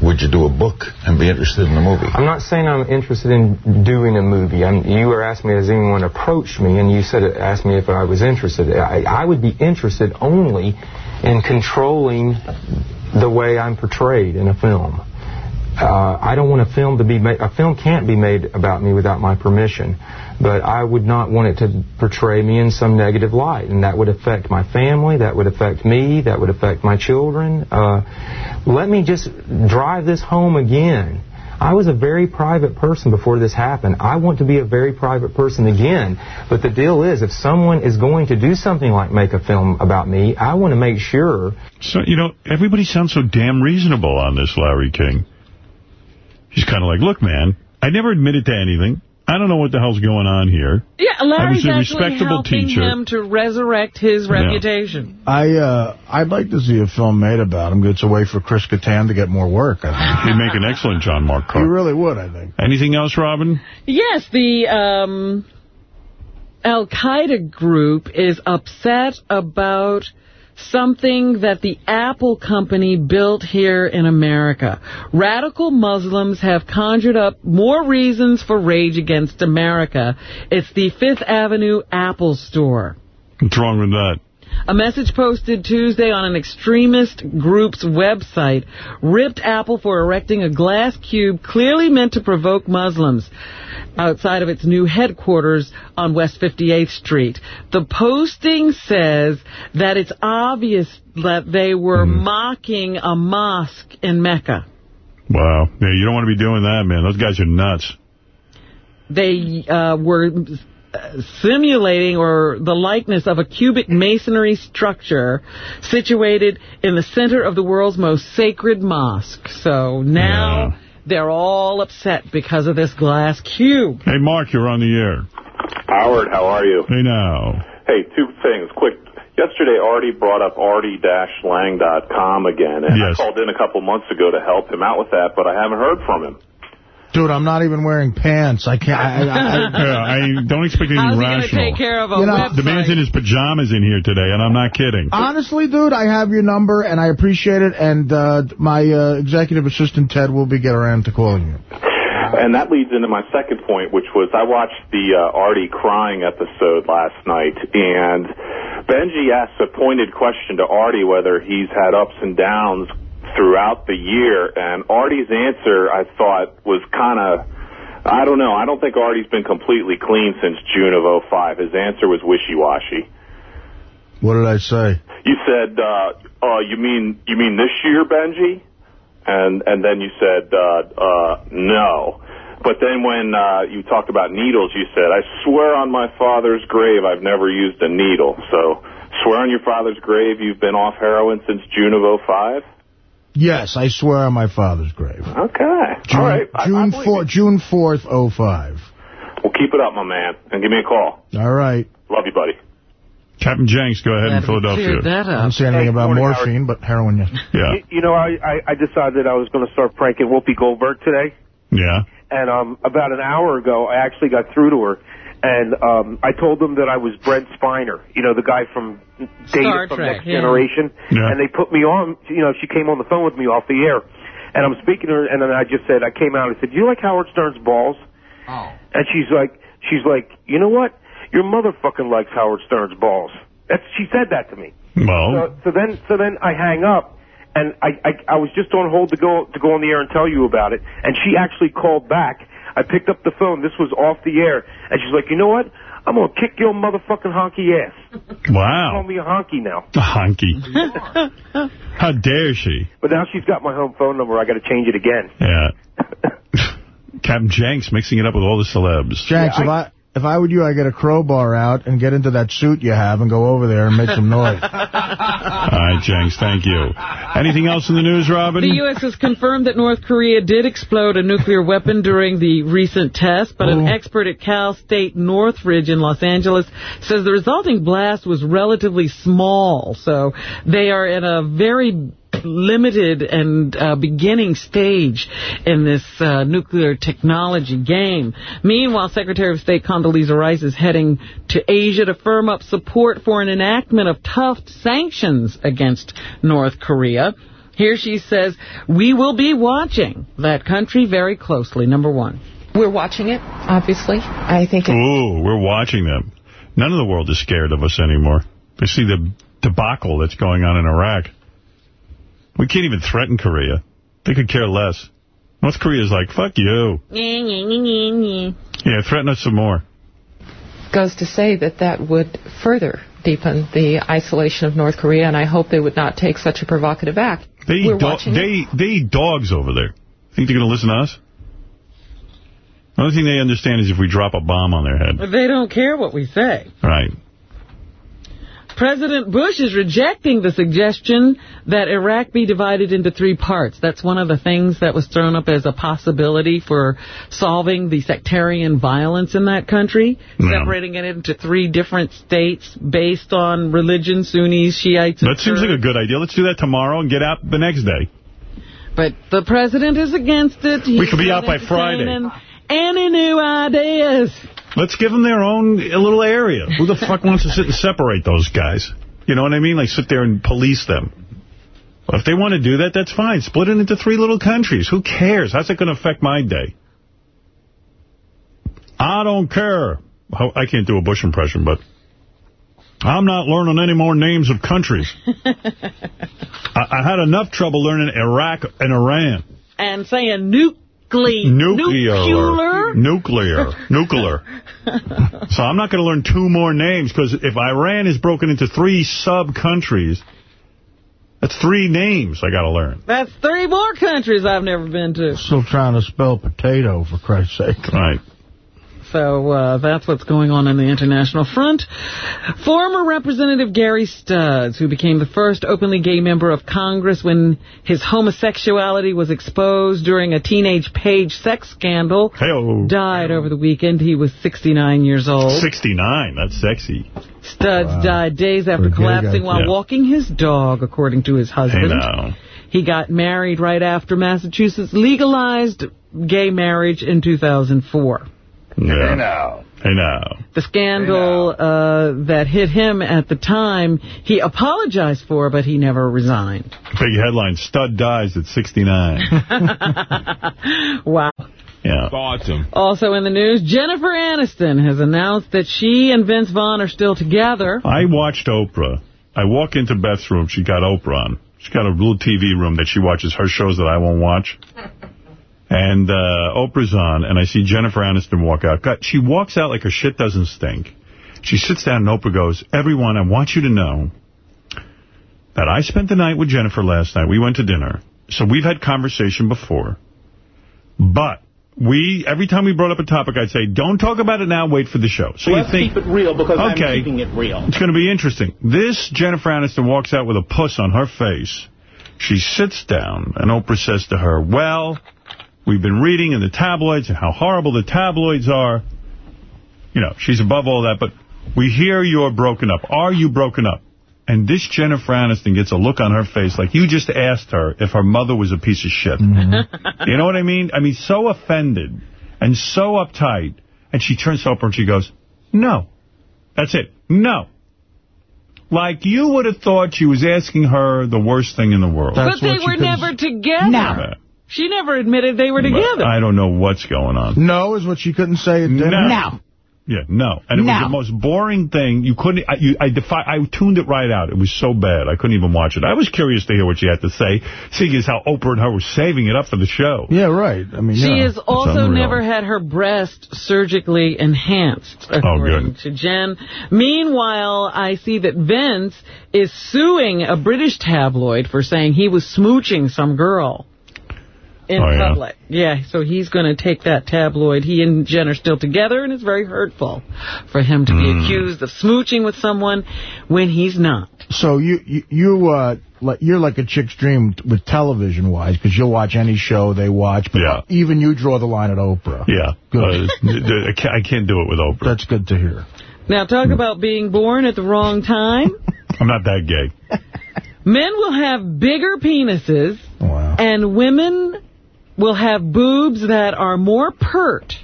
would you do a book and be interested in a movie? I'm not saying I'm interested in doing a movie. I'm, you were asking me, has anyone approached me? And you said, asked me if I was interested. I, I would be interested only in controlling the way I'm portrayed in a film. Uh, I don't want a film to be made. A film can't be made about me without my permission. But I would not want it to portray me in some negative light, and that would affect my family. That would affect me. That would affect my children. Uh, let me just drive this home again. I was a very private person before this happened. I want to be a very private person again. But the deal is, if someone is going to do something like make a film about me, I want to make sure. So, you know, everybody sounds so damn reasonable on this Larry King. He's kind of like, look, man, I never admitted to anything. I don't know what the hell's going on here. Yeah, I Larry's was a actually respectable helping teacher. him to resurrect his reputation. I, uh, I'd like to see a film made about him. It's a way for Chris Kattan to get more work, I think. He'd make an excellent John Mark He really would, I think. Anything else, Robin? Yes, the um, Al-Qaeda group is upset about something that the Apple company built here in America. Radical Muslims have conjured up more reasons for rage against America. It's the Fifth Avenue Apple store. What's wrong with that? A message posted Tuesday on an extremist group's website ripped Apple for erecting a glass cube clearly meant to provoke Muslims outside of its new headquarters on West 58th Street. The posting says that it's obvious that they were mocking a mosque in Mecca. Wow. Yeah, you don't want to be doing that, man. Those guys are nuts. They uh, were uh, simulating or the likeness of a cubic masonry structure situated in the center of the world's most sacred mosque. So now they're all upset because of this glass cube. Hey, Mark, you're on the air. Howard, how are you? Hey, now. Hey, two things, quick. Yesterday, Artie brought up artie-lang.com again, and Yes. I called in a couple months ago to help him out with that, but I haven't heard from him. Dude, I'm not even wearing pants. I can't. I, I, Yeah, I don't expect anything How's he going to rational. take care of a You know- website? The man's in his pajamas in here today, and I'm not kidding. Honestly, dude, I have your number, and I appreciate it, and uh, my uh, executive assistant, Ted, will be getting around to calling you. And that leads into my second point, which was I watched the uh, Artie crying episode last night, and Benji asked a pointed question to Artie whether he's had ups and downs throughout the year, and Artie's answer, I thought, was kind of, I don't know, I don't think Artie's been completely clean since June of '05. His answer was wishy-washy. What did I say? You said, uh, uh, you mean you mean this year, Benji? And and then you said, uh, uh, no. But then when uh, you talked about needles, you said, I swear on my father's grave I've never used a needle. So swear on your father's grave you've been off heroin since June of '05. Yes, I swear on my father's grave. Okay. June, All right. I- I June, believe four, June 4th, 05. Well, keep it up, my man, and give me a call. All right. Love you, buddy. Captain Janks, go ahead in Glad we Philadelphia. cleared that I up. don't say anything Hey, about morning, morphine, but heroin, yes. Yeah. You, you know, I, I, I decided I was going to start pranking Whoopi Goldberg today. Yeah. And um, about an hour ago, I actually got through to her. And um, I told them that I was Brent Spiner, you know, the guy from Data Star from Trek, Next yeah. Generation. Yeah. And they put me on, you know, she came on the phone with me off the air. And I'm speaking to her, and then I just said, I came out and I said, do you like Howard Stern's balls? Oh. And she's like, she's like, you know what? Your mother fucking likes Howard Stern's balls. That's she said that to me. Well, So, so then, so then I hang up, and I, I, I was just on hold to go to go on the air and tell you about it. And she actually called back. I picked up the phone. This was off the air, and she's like, you know what? I'm gonna kick your motherfucking honky ass. Call wow. me a honky now. A honky. How dare she? But now she's got my home phone number. I got to change it again. Yeah. Captain Janks mixing it up with all the celebs. Janks, if I if I were you, I'd get a crowbar out and get into that suit you have and go over there and make some noise. All right, Janks, thank you. Anything else in the news, Robin? The U.S. has confirmed that North Korea did explode a nuclear weapon during the recent test, but an oh. expert at Cal State Northridge in Los Angeles says the resulting blast was relatively small, so they are in a very limited and uh, beginning stage in this uh, nuclear technology game. Meanwhile, Secretary of State Condoleezza Rice is heading to Asia to firm up support for an enactment of tough sanctions against North Korea. Here she says, we will be watching that country very closely, number one. We're watching it, obviously. I think Ooh, we're watching them. None of the world is scared of us anymore. They see the debacle that's going on in Iraq. We can't even threaten Korea. They could care less. North Korea's like, fuck you. Yeah, threaten us some more. goes to say that that would further deepen the isolation of North Korea, and I hope they would not take such a provocative act. They We're eat, do watching they, they eat dogs over there. Think they're going to listen to us? The only thing they understand is if we drop a bomb on their head. But they don't care what we say. Right. President Bush is rejecting the suggestion that Iraq be divided into three parts. That's one of the things that was thrown up as a possibility for solving the sectarian violence in that country, Yeah. separating it into three different states based on religion, Sunnis, Shiites, That seems like a good idea. Let's do that tomorrow and get out the next day. But the president is against it. We could be out by Friday. Any new ideas? Let's give them their own little area. Who the fuck wants to sit and separate those guys? You know what I mean? Like sit there and police them. Well, if they want to do that, that's fine. Split it into three little countries. Who cares? How's it going to affect my day? I don't care. I can't do a Bush impression, but I'm not learning any more names of countries. I, I had enough trouble learning Iraq and Iran. And saying nuclear. Nuclear. Nuclear. Nuclear. so I'm not going to learn two more names, because if Iran is broken into three sub-countries, that's three names I got to learn. That's three more countries I've never been to. Still trying to spell potato, for Christ's sake. Right. So uh, that's what's going on in the international front. Former Representative Gerry Studds, who became the first openly gay member of Congress when his homosexuality was exposed during a teenage page sex scandal, Hey-o. died over the weekend. He was 69 years old. 69. That's sexy. Studds died days after For a gay collapsing while Yeah. walking his dog, according to his husband. Hey, now. He got married right after Massachusetts legalized gay marriage in 2004. Yeah. Hey, now. Hey, now. The scandal uh, that hit him at the time, he apologized for, but he never resigned. Big headline, stud dies at 69. wow. Yeah. Awesome. Also in the news, Jennifer Aniston has announced that she and Vince Vaughn are still together. I watched Oprah. I walk into Beth's room. She got Oprah on. She's got a little TV room that she watches her shows that I won't watch. And uh, Oprah's on, and I see Jennifer Aniston walk out. God, she walks out like her shit doesn't stink. She sits down, and Oprah goes, Everyone, I want you to know that I spent the night with Jennifer last night. We went to dinner. So we've had conversation before. But we, every time we brought up a topic, I'd say, don't talk about it now, wait for the show. So Let's you think, keep it real because Okay. I'm keeping it real. it's going to be interesting. This Jennifer Aniston walks out with a puss on her face. She sits down, and Oprah says to her, well, we've been reading in the tabloids and how horrible the tabloids are. You know, she's above all that, but we hear you're broken up. Are you broken up? And this Jennifer Aniston gets a look on her face like you just asked her if her mother was a piece of shit. Mm-hmm. You know what I mean? I mean, so offended and so uptight. And she turns to Oprah and she goes, no. That's it. No. Like you would have thought she was asking her the worst thing in the world. but they were never together. No. She never admitted they were together. I don't know what's going on. No is what she couldn't say at dinner? No. Yeah, no. And it was the most boring thing. You couldn't, I, you, I, defy, I tuned it right out. It was so bad. I couldn't even watch it. I was curious to hear what she had to say, seeing as how Oprah and her were saving it up for the show. Yeah, right. I mean, She yeah. has also never had her breast surgically enhanced, oh, according to Jen. Meanwhile, I see that Vince is suing a British tabloid for saying he was smooching some girl. In Oh, public. Yeah, so he's going to take that tabloid. He and Jen are still together, and it's very hurtful for him to be Hmm. accused of smooching with someone when he's not. So you you, you uh like you're like a chick's dream with television wise because you'll watch any show they watch. But Yeah. even you draw the line at Oprah. Yeah. Good. Uh, I can't- I can't do it with Oprah. That's good to hear. Now, talk about being born at the wrong time. I'm not that gay. Men will have bigger penises, wow. and women will have boobs that are more pert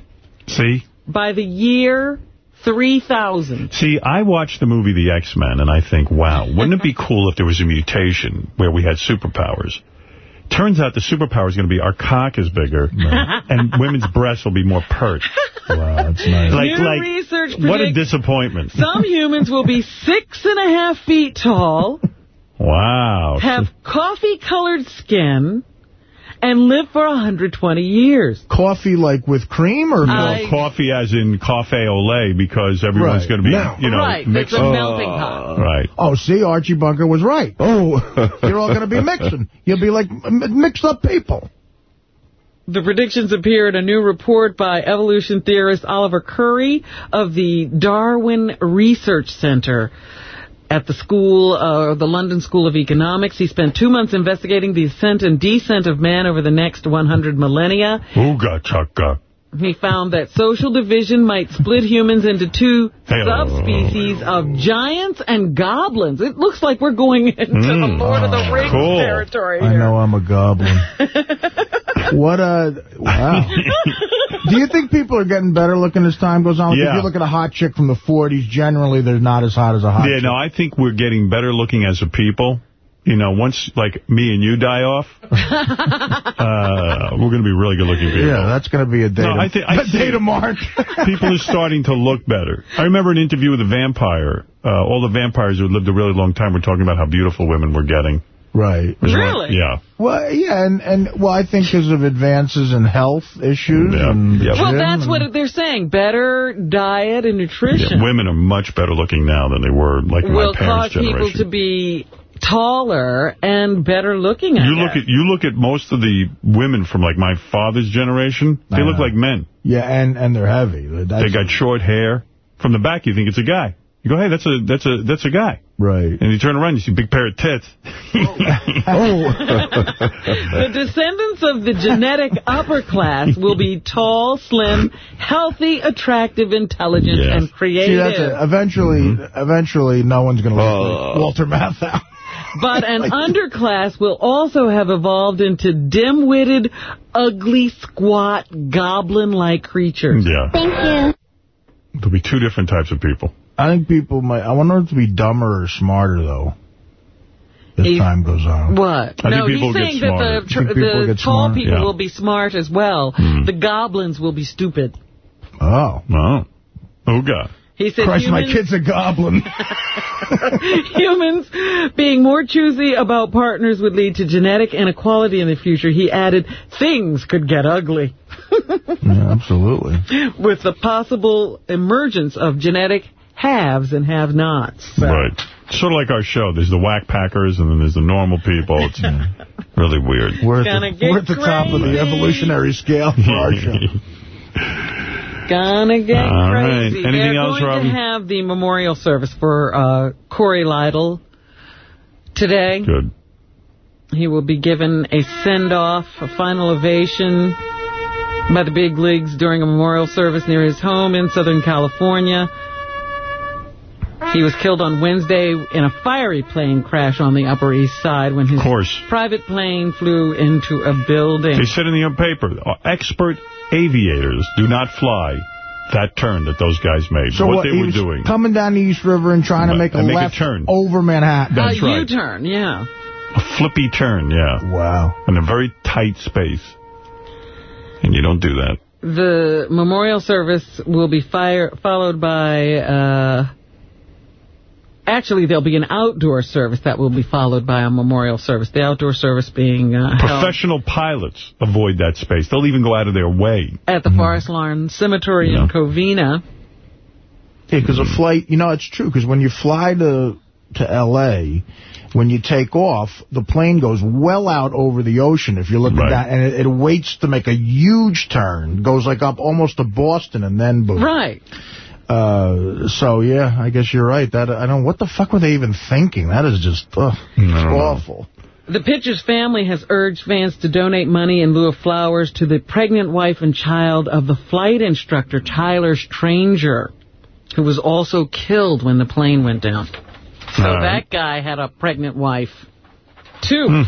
See? by the year 3000. See, I watched the movie The X-Men, and I think, wow, wouldn't it be cool if there was a mutation where we had superpowers? Turns out the superpower is going to be our cock is bigger, and women's breasts will be more pert. Wow, that's nice. Like, New like, research what a disappointment. some humans will be six and a half feet tall, Wow. have coffee-colored skin, and live for 120 years. Coffee like with cream or No, I- coffee as in coffee au lait because everyone's Right. going to be, No. you know, Right, it's mixing. a melting pot. Uh, right. Oh, see, Archie Bunker was right. Oh, you're all going to be mixing. You'll be like m- mixed up people. The predictions appear in a new report by evolution theorist Oliver Curry of the Darwin Research Center at the school, uh, the London School of Economics. He spent two months investigating the ascent and descent of man over the next 100 millennia. Ooga chaka. He found that social division might split humans into two Hey, subspecies of giants and goblins. It looks like we're going into the Mm. Lord of the Rings Cool. territory I know I'm a goblin. what a wow. Do you think people are getting better looking as time goes on? Like Yeah. If you look at a hot chick from the 40s, generally they're not as hot as a hot Yeah, chick. no, I think we're getting better looking as a people. You know, once, like, me and you die off, uh, we're going to be really good-looking people. Yeah, that's going to be a day, No, to, I think- I a day think- to mark. People are starting to look better. I remember an interview with a vampire. Uh, all the vampires who lived a really long time were talking about how beautiful women were getting. Right. It was Really? yeah. Well, yeah, and, and well, I think because of advances in health issues. Yeah. And Yeah. Well, that's and- what they're saying. Better diet and nutrition Yeah, Women are much better looking now than they were, like, in will my parents' cause people to be taller and better looking. I You look at you look at most of the women from like my father's generation. They I look like men. Yeah, and, and they're heavy. That's, They got short hair. From the back, you think it's a guy. You go, hey, that's a that's a that's a guy. Right. And you turn around, you see a big pair of tits. Oh. the descendants of the genetic upper class will be tall, slim, healthy, attractive, intelligent, Yes. and See, creative. that's it. Eventually, Mm-hmm. eventually, no one's going to look Uh. like Walter Matthau. But an underclass will also have evolved into dim-witted, ugly, squat, goblin-like creatures. yeah. Thank you. There'll be two different types of people. I think people might. I wonder if to be dumber or smarter though. As He's- time goes on. What? I no, he's saying that the, You think tr- people the tall smarter? people Yeah. will be smart as well. Hmm. The goblins will be stupid. Oh. Oh. God! He said Christ, my kid's a goblin. humans being more choosy about partners would lead to genetic inequality in the future. He added, things could get ugly. yeah, absolutely. with the possible emergence of genetic haves and have-nots. So- Right. Sort of like our show. There's the whack packers and then there's the normal people. It's really weird. We're at, the, we're at the top of the evolutionary scale for our show. Gonna get All right. crazy. Anything They're else, going Robin? to have the memorial service for uh, Cory Lidle today. Good. He will be given a send-off, a final ovation by the big leagues during a memorial service near his home in Southern California. He was killed on Wednesday in a fiery plane crash on the Upper East Side when his course. private plane flew into a building. They said in the paper, uh, expert aviators do not fly that turn that those guys made. So what, what, they he were was doing. coming down the East River and trying to make a and make a left turn. over Manhattan. That's a right. U-turn, yeah. A flippy turn, yeah. Wow. In a very tight space. And you don't do that. The memorial service will be fire, followed by, uh, actually there'll be an outdoor service that will be followed by a memorial service. The outdoor service being uh, held Professional pilots avoid that space. They'll even go out of their way. at the Forest Lawn Cemetery in Covina. Yeah, because a flight, you know, it's true, because when you fly to to L.A., when you take off, the plane goes well out over the ocean if you're looking Right. down, and it, it waits to make a huge turn, goes like up almost to Boston, and then boom. Right. Uh, so, yeah, I guess you're right. That I don't. What the fuck were they even thinking? That is just ugh, awful. The pitcher's family has urged fans to donate money in lieu of flowers to the pregnant wife and child of the flight instructor, Tyler Stanger, who was also killed when the plane went down. So All right. that guy had a pregnant wife, too.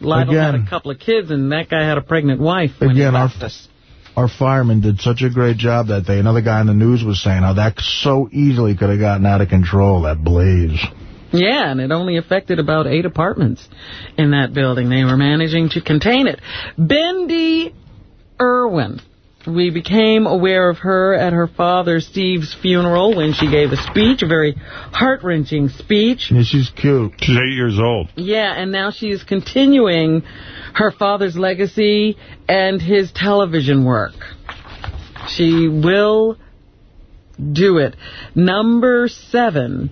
Lidle had Again. a couple of kids, and that guy had a pregnant wife when he Again, our, left us. Our firemen did such a great job that day. Another guy in the news was saying how that so easily could have gotten out of control, that blaze. Yeah, and it only affected about eight apartments in that building. They were managing to contain it. Bindi Irwin. We became aware of her at her father Steve's funeral when she gave a speech, a very heart-wrenching speech. Yeah, she's cute. She's eight years old. Yeah, and now she is continuing her father's legacy and his television work. She will do it. Number seven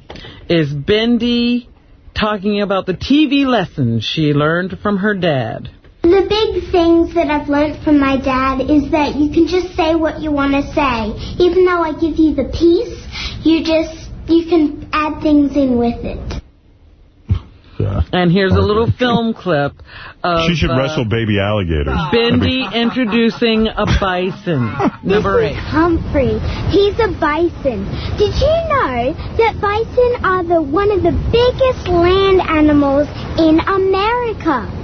is Bindi talking about the TV lessons she learned from her dad. The big things that I've learned from my dad is that you can just say what you want to say. Even though I give you the piece, you just, you can add things in with it. And here's a little film clip of She should uh, wrestle baby alligators. Bindi introducing a bison. Number This eight. is Humphrey. He's a bison. Did you know that bison are the one of the biggest land animals in America?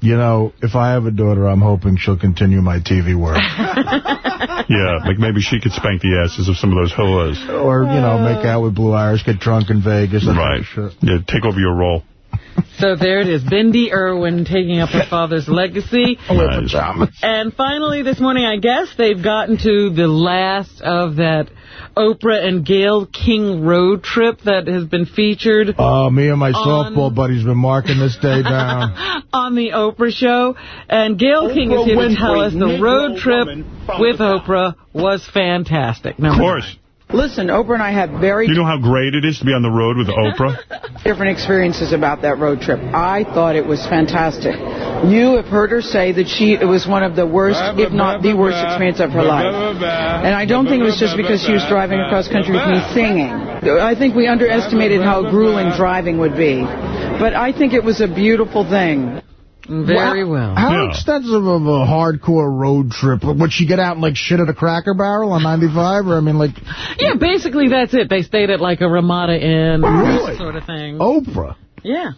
You know, if I have a daughter, I'm hoping she'll continue my TV work. Yeah, like maybe she could spank the asses of some of those hoas. or, you know, make out with Blue Iris, get drunk in Vegas. Right. of. Yeah, take over your role. So there it is. Bindi Irwin taking up her father's legacy. Nice. And finally this morning, I guess, they've gotten to the last of that Oprah and Gayle King road trip that has been featured Oh, me and my On- softball buddies been marking this day down. on the Oprah show. And Gayle King is here to tell us the road trip with Oprah was fantastic. Of course. Listen, Oprah and I had very You know how great it is to be on the road with Oprah? different experiences about that road trip. I thought it was fantastic. You have heard her say that she it was one of the worst, if not the worst experience of her life. And I don't think it was just because she was driving across country with me singing. I think we underestimated how grueling driving would be. But I think it was a beautiful thing. Very well. How extensive of a hardcore road trip? Would she get out and, like, shit at a Cracker Barrel on 95? Or, I mean, like... Yeah, basically that's it. They stayed at like a Ramada Inn, Really? sort of thing. Oprah. Yeah.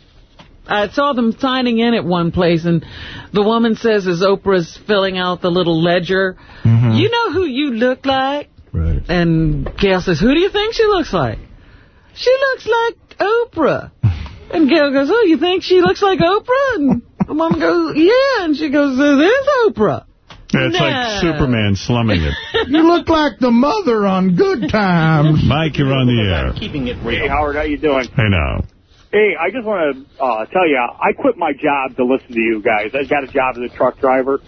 I saw them signing in at one place, and the woman says as Oprah's filling out the little ledger, Mm-hmm. you know who you look like? Right. And Gayle says, who do you think she looks like? She looks like Oprah. And Gayle goes, oh, you think she looks like Oprah? And the woman goes, yeah. And she goes, so there's Oprah. Yeah, it's like Superman slumming it. You look like the mother on Good Times. Mike, you're on the air. Keeping it real. Hey, Howard, how you doing? Hey, now. Hey, I just want to uh, tell you, I quit my job to listen to you guys. I got a job as a truck driver,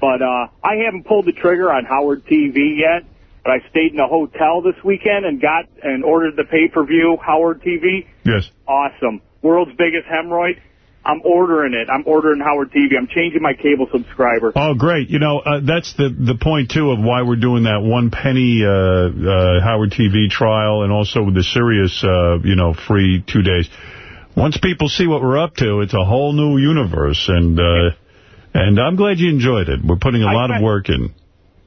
but uh, I haven't pulled the trigger on Howard TV yet. But I stayed in a hotel this weekend and got and ordered the pay-per-view Howard TV. Yes. Awesome, world's biggest hemorrhoid. I'm ordering it. I'm ordering Howard TV. I'm changing my cable subscriber. Oh, great. You know, uh, that's the the point, too, of why we're doing that one penny uh, uh, Howard TV trial and also with the Sirius, uh, you know, free two days. Once people see what we're up to, it's a whole new universe. And uh, and I'm glad you enjoyed it. We're putting a lot of work in.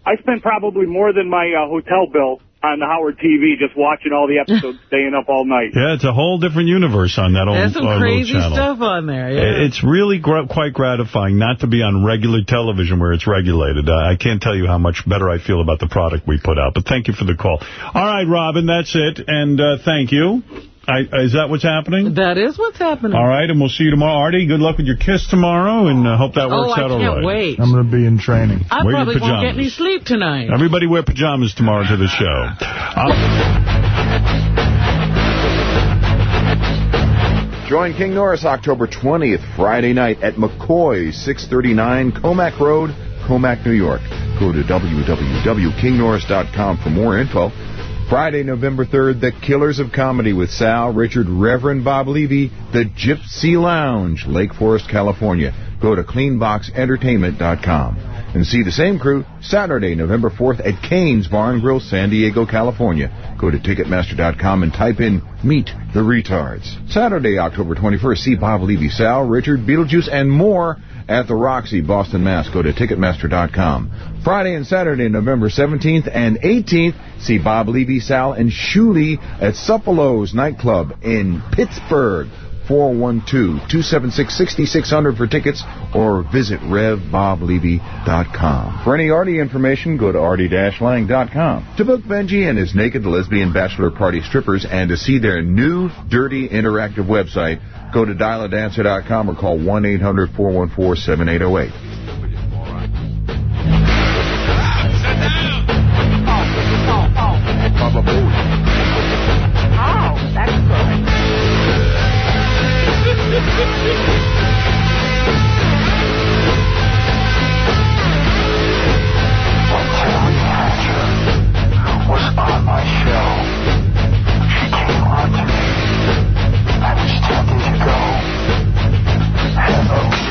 I spent probably more than my uh, hotel bill on the Howard TV just watching all the episodes, staying up all night. Yeah, it's a whole different universe on that old, There's some uh, little crazy stuff on there. Yeah. It's really gra quite gratifying not to be on regular television where it's regulated. Uh, I can't tell you how much better I feel about the product we put out. But thank you for the call. All right, Robin, that's it. And uh, thank you. I, is that what's happening? That is what's happening. All right, and we'll see you tomorrow. Artie, good luck with your kiss tomorrow, and uh, hope that Oh, works I out all can't wait. I'm going to be in training. I Wear your probably won't get any sleep tonight. Everybody wear pajamas tomorrow to the show. Uh, Join King Norris October 20th, Friday night at McCoy, 639 Commack Road, Commack, New York. Go to www.kingnorris.com for more info. Friday, November 3rd, The Killers of Comedy with Sal, Richard, Reverend Bob Levy, The Gypsy Lounge, Lake Forest, California. Go to cleanboxentertainment.com and see the same crew Saturday, November 4th at Kane's Bar and Grill, San Diego, California. Go to Ticketmaster.com and type in Meet the Retards. Saturday, October 21st, see Bob Levy, Sal, Richard, Beetlejuice, and more at the Roxy, Boston, Mass. Go to Ticketmaster.com. Friday and Saturday, November 17th and 18th, see Bob Levy, Sal, and Shuli at Suppalo's Nightclub in Pittsburgh. 412-276-6600 for tickets or visit RevBobLevy.com. For any Artie information, go to artie-lang.com. To book Benji and his naked lesbian bachelor party strippers and to see their new dirty interactive website, go to dialadancer.com or call 1-800-414-7808.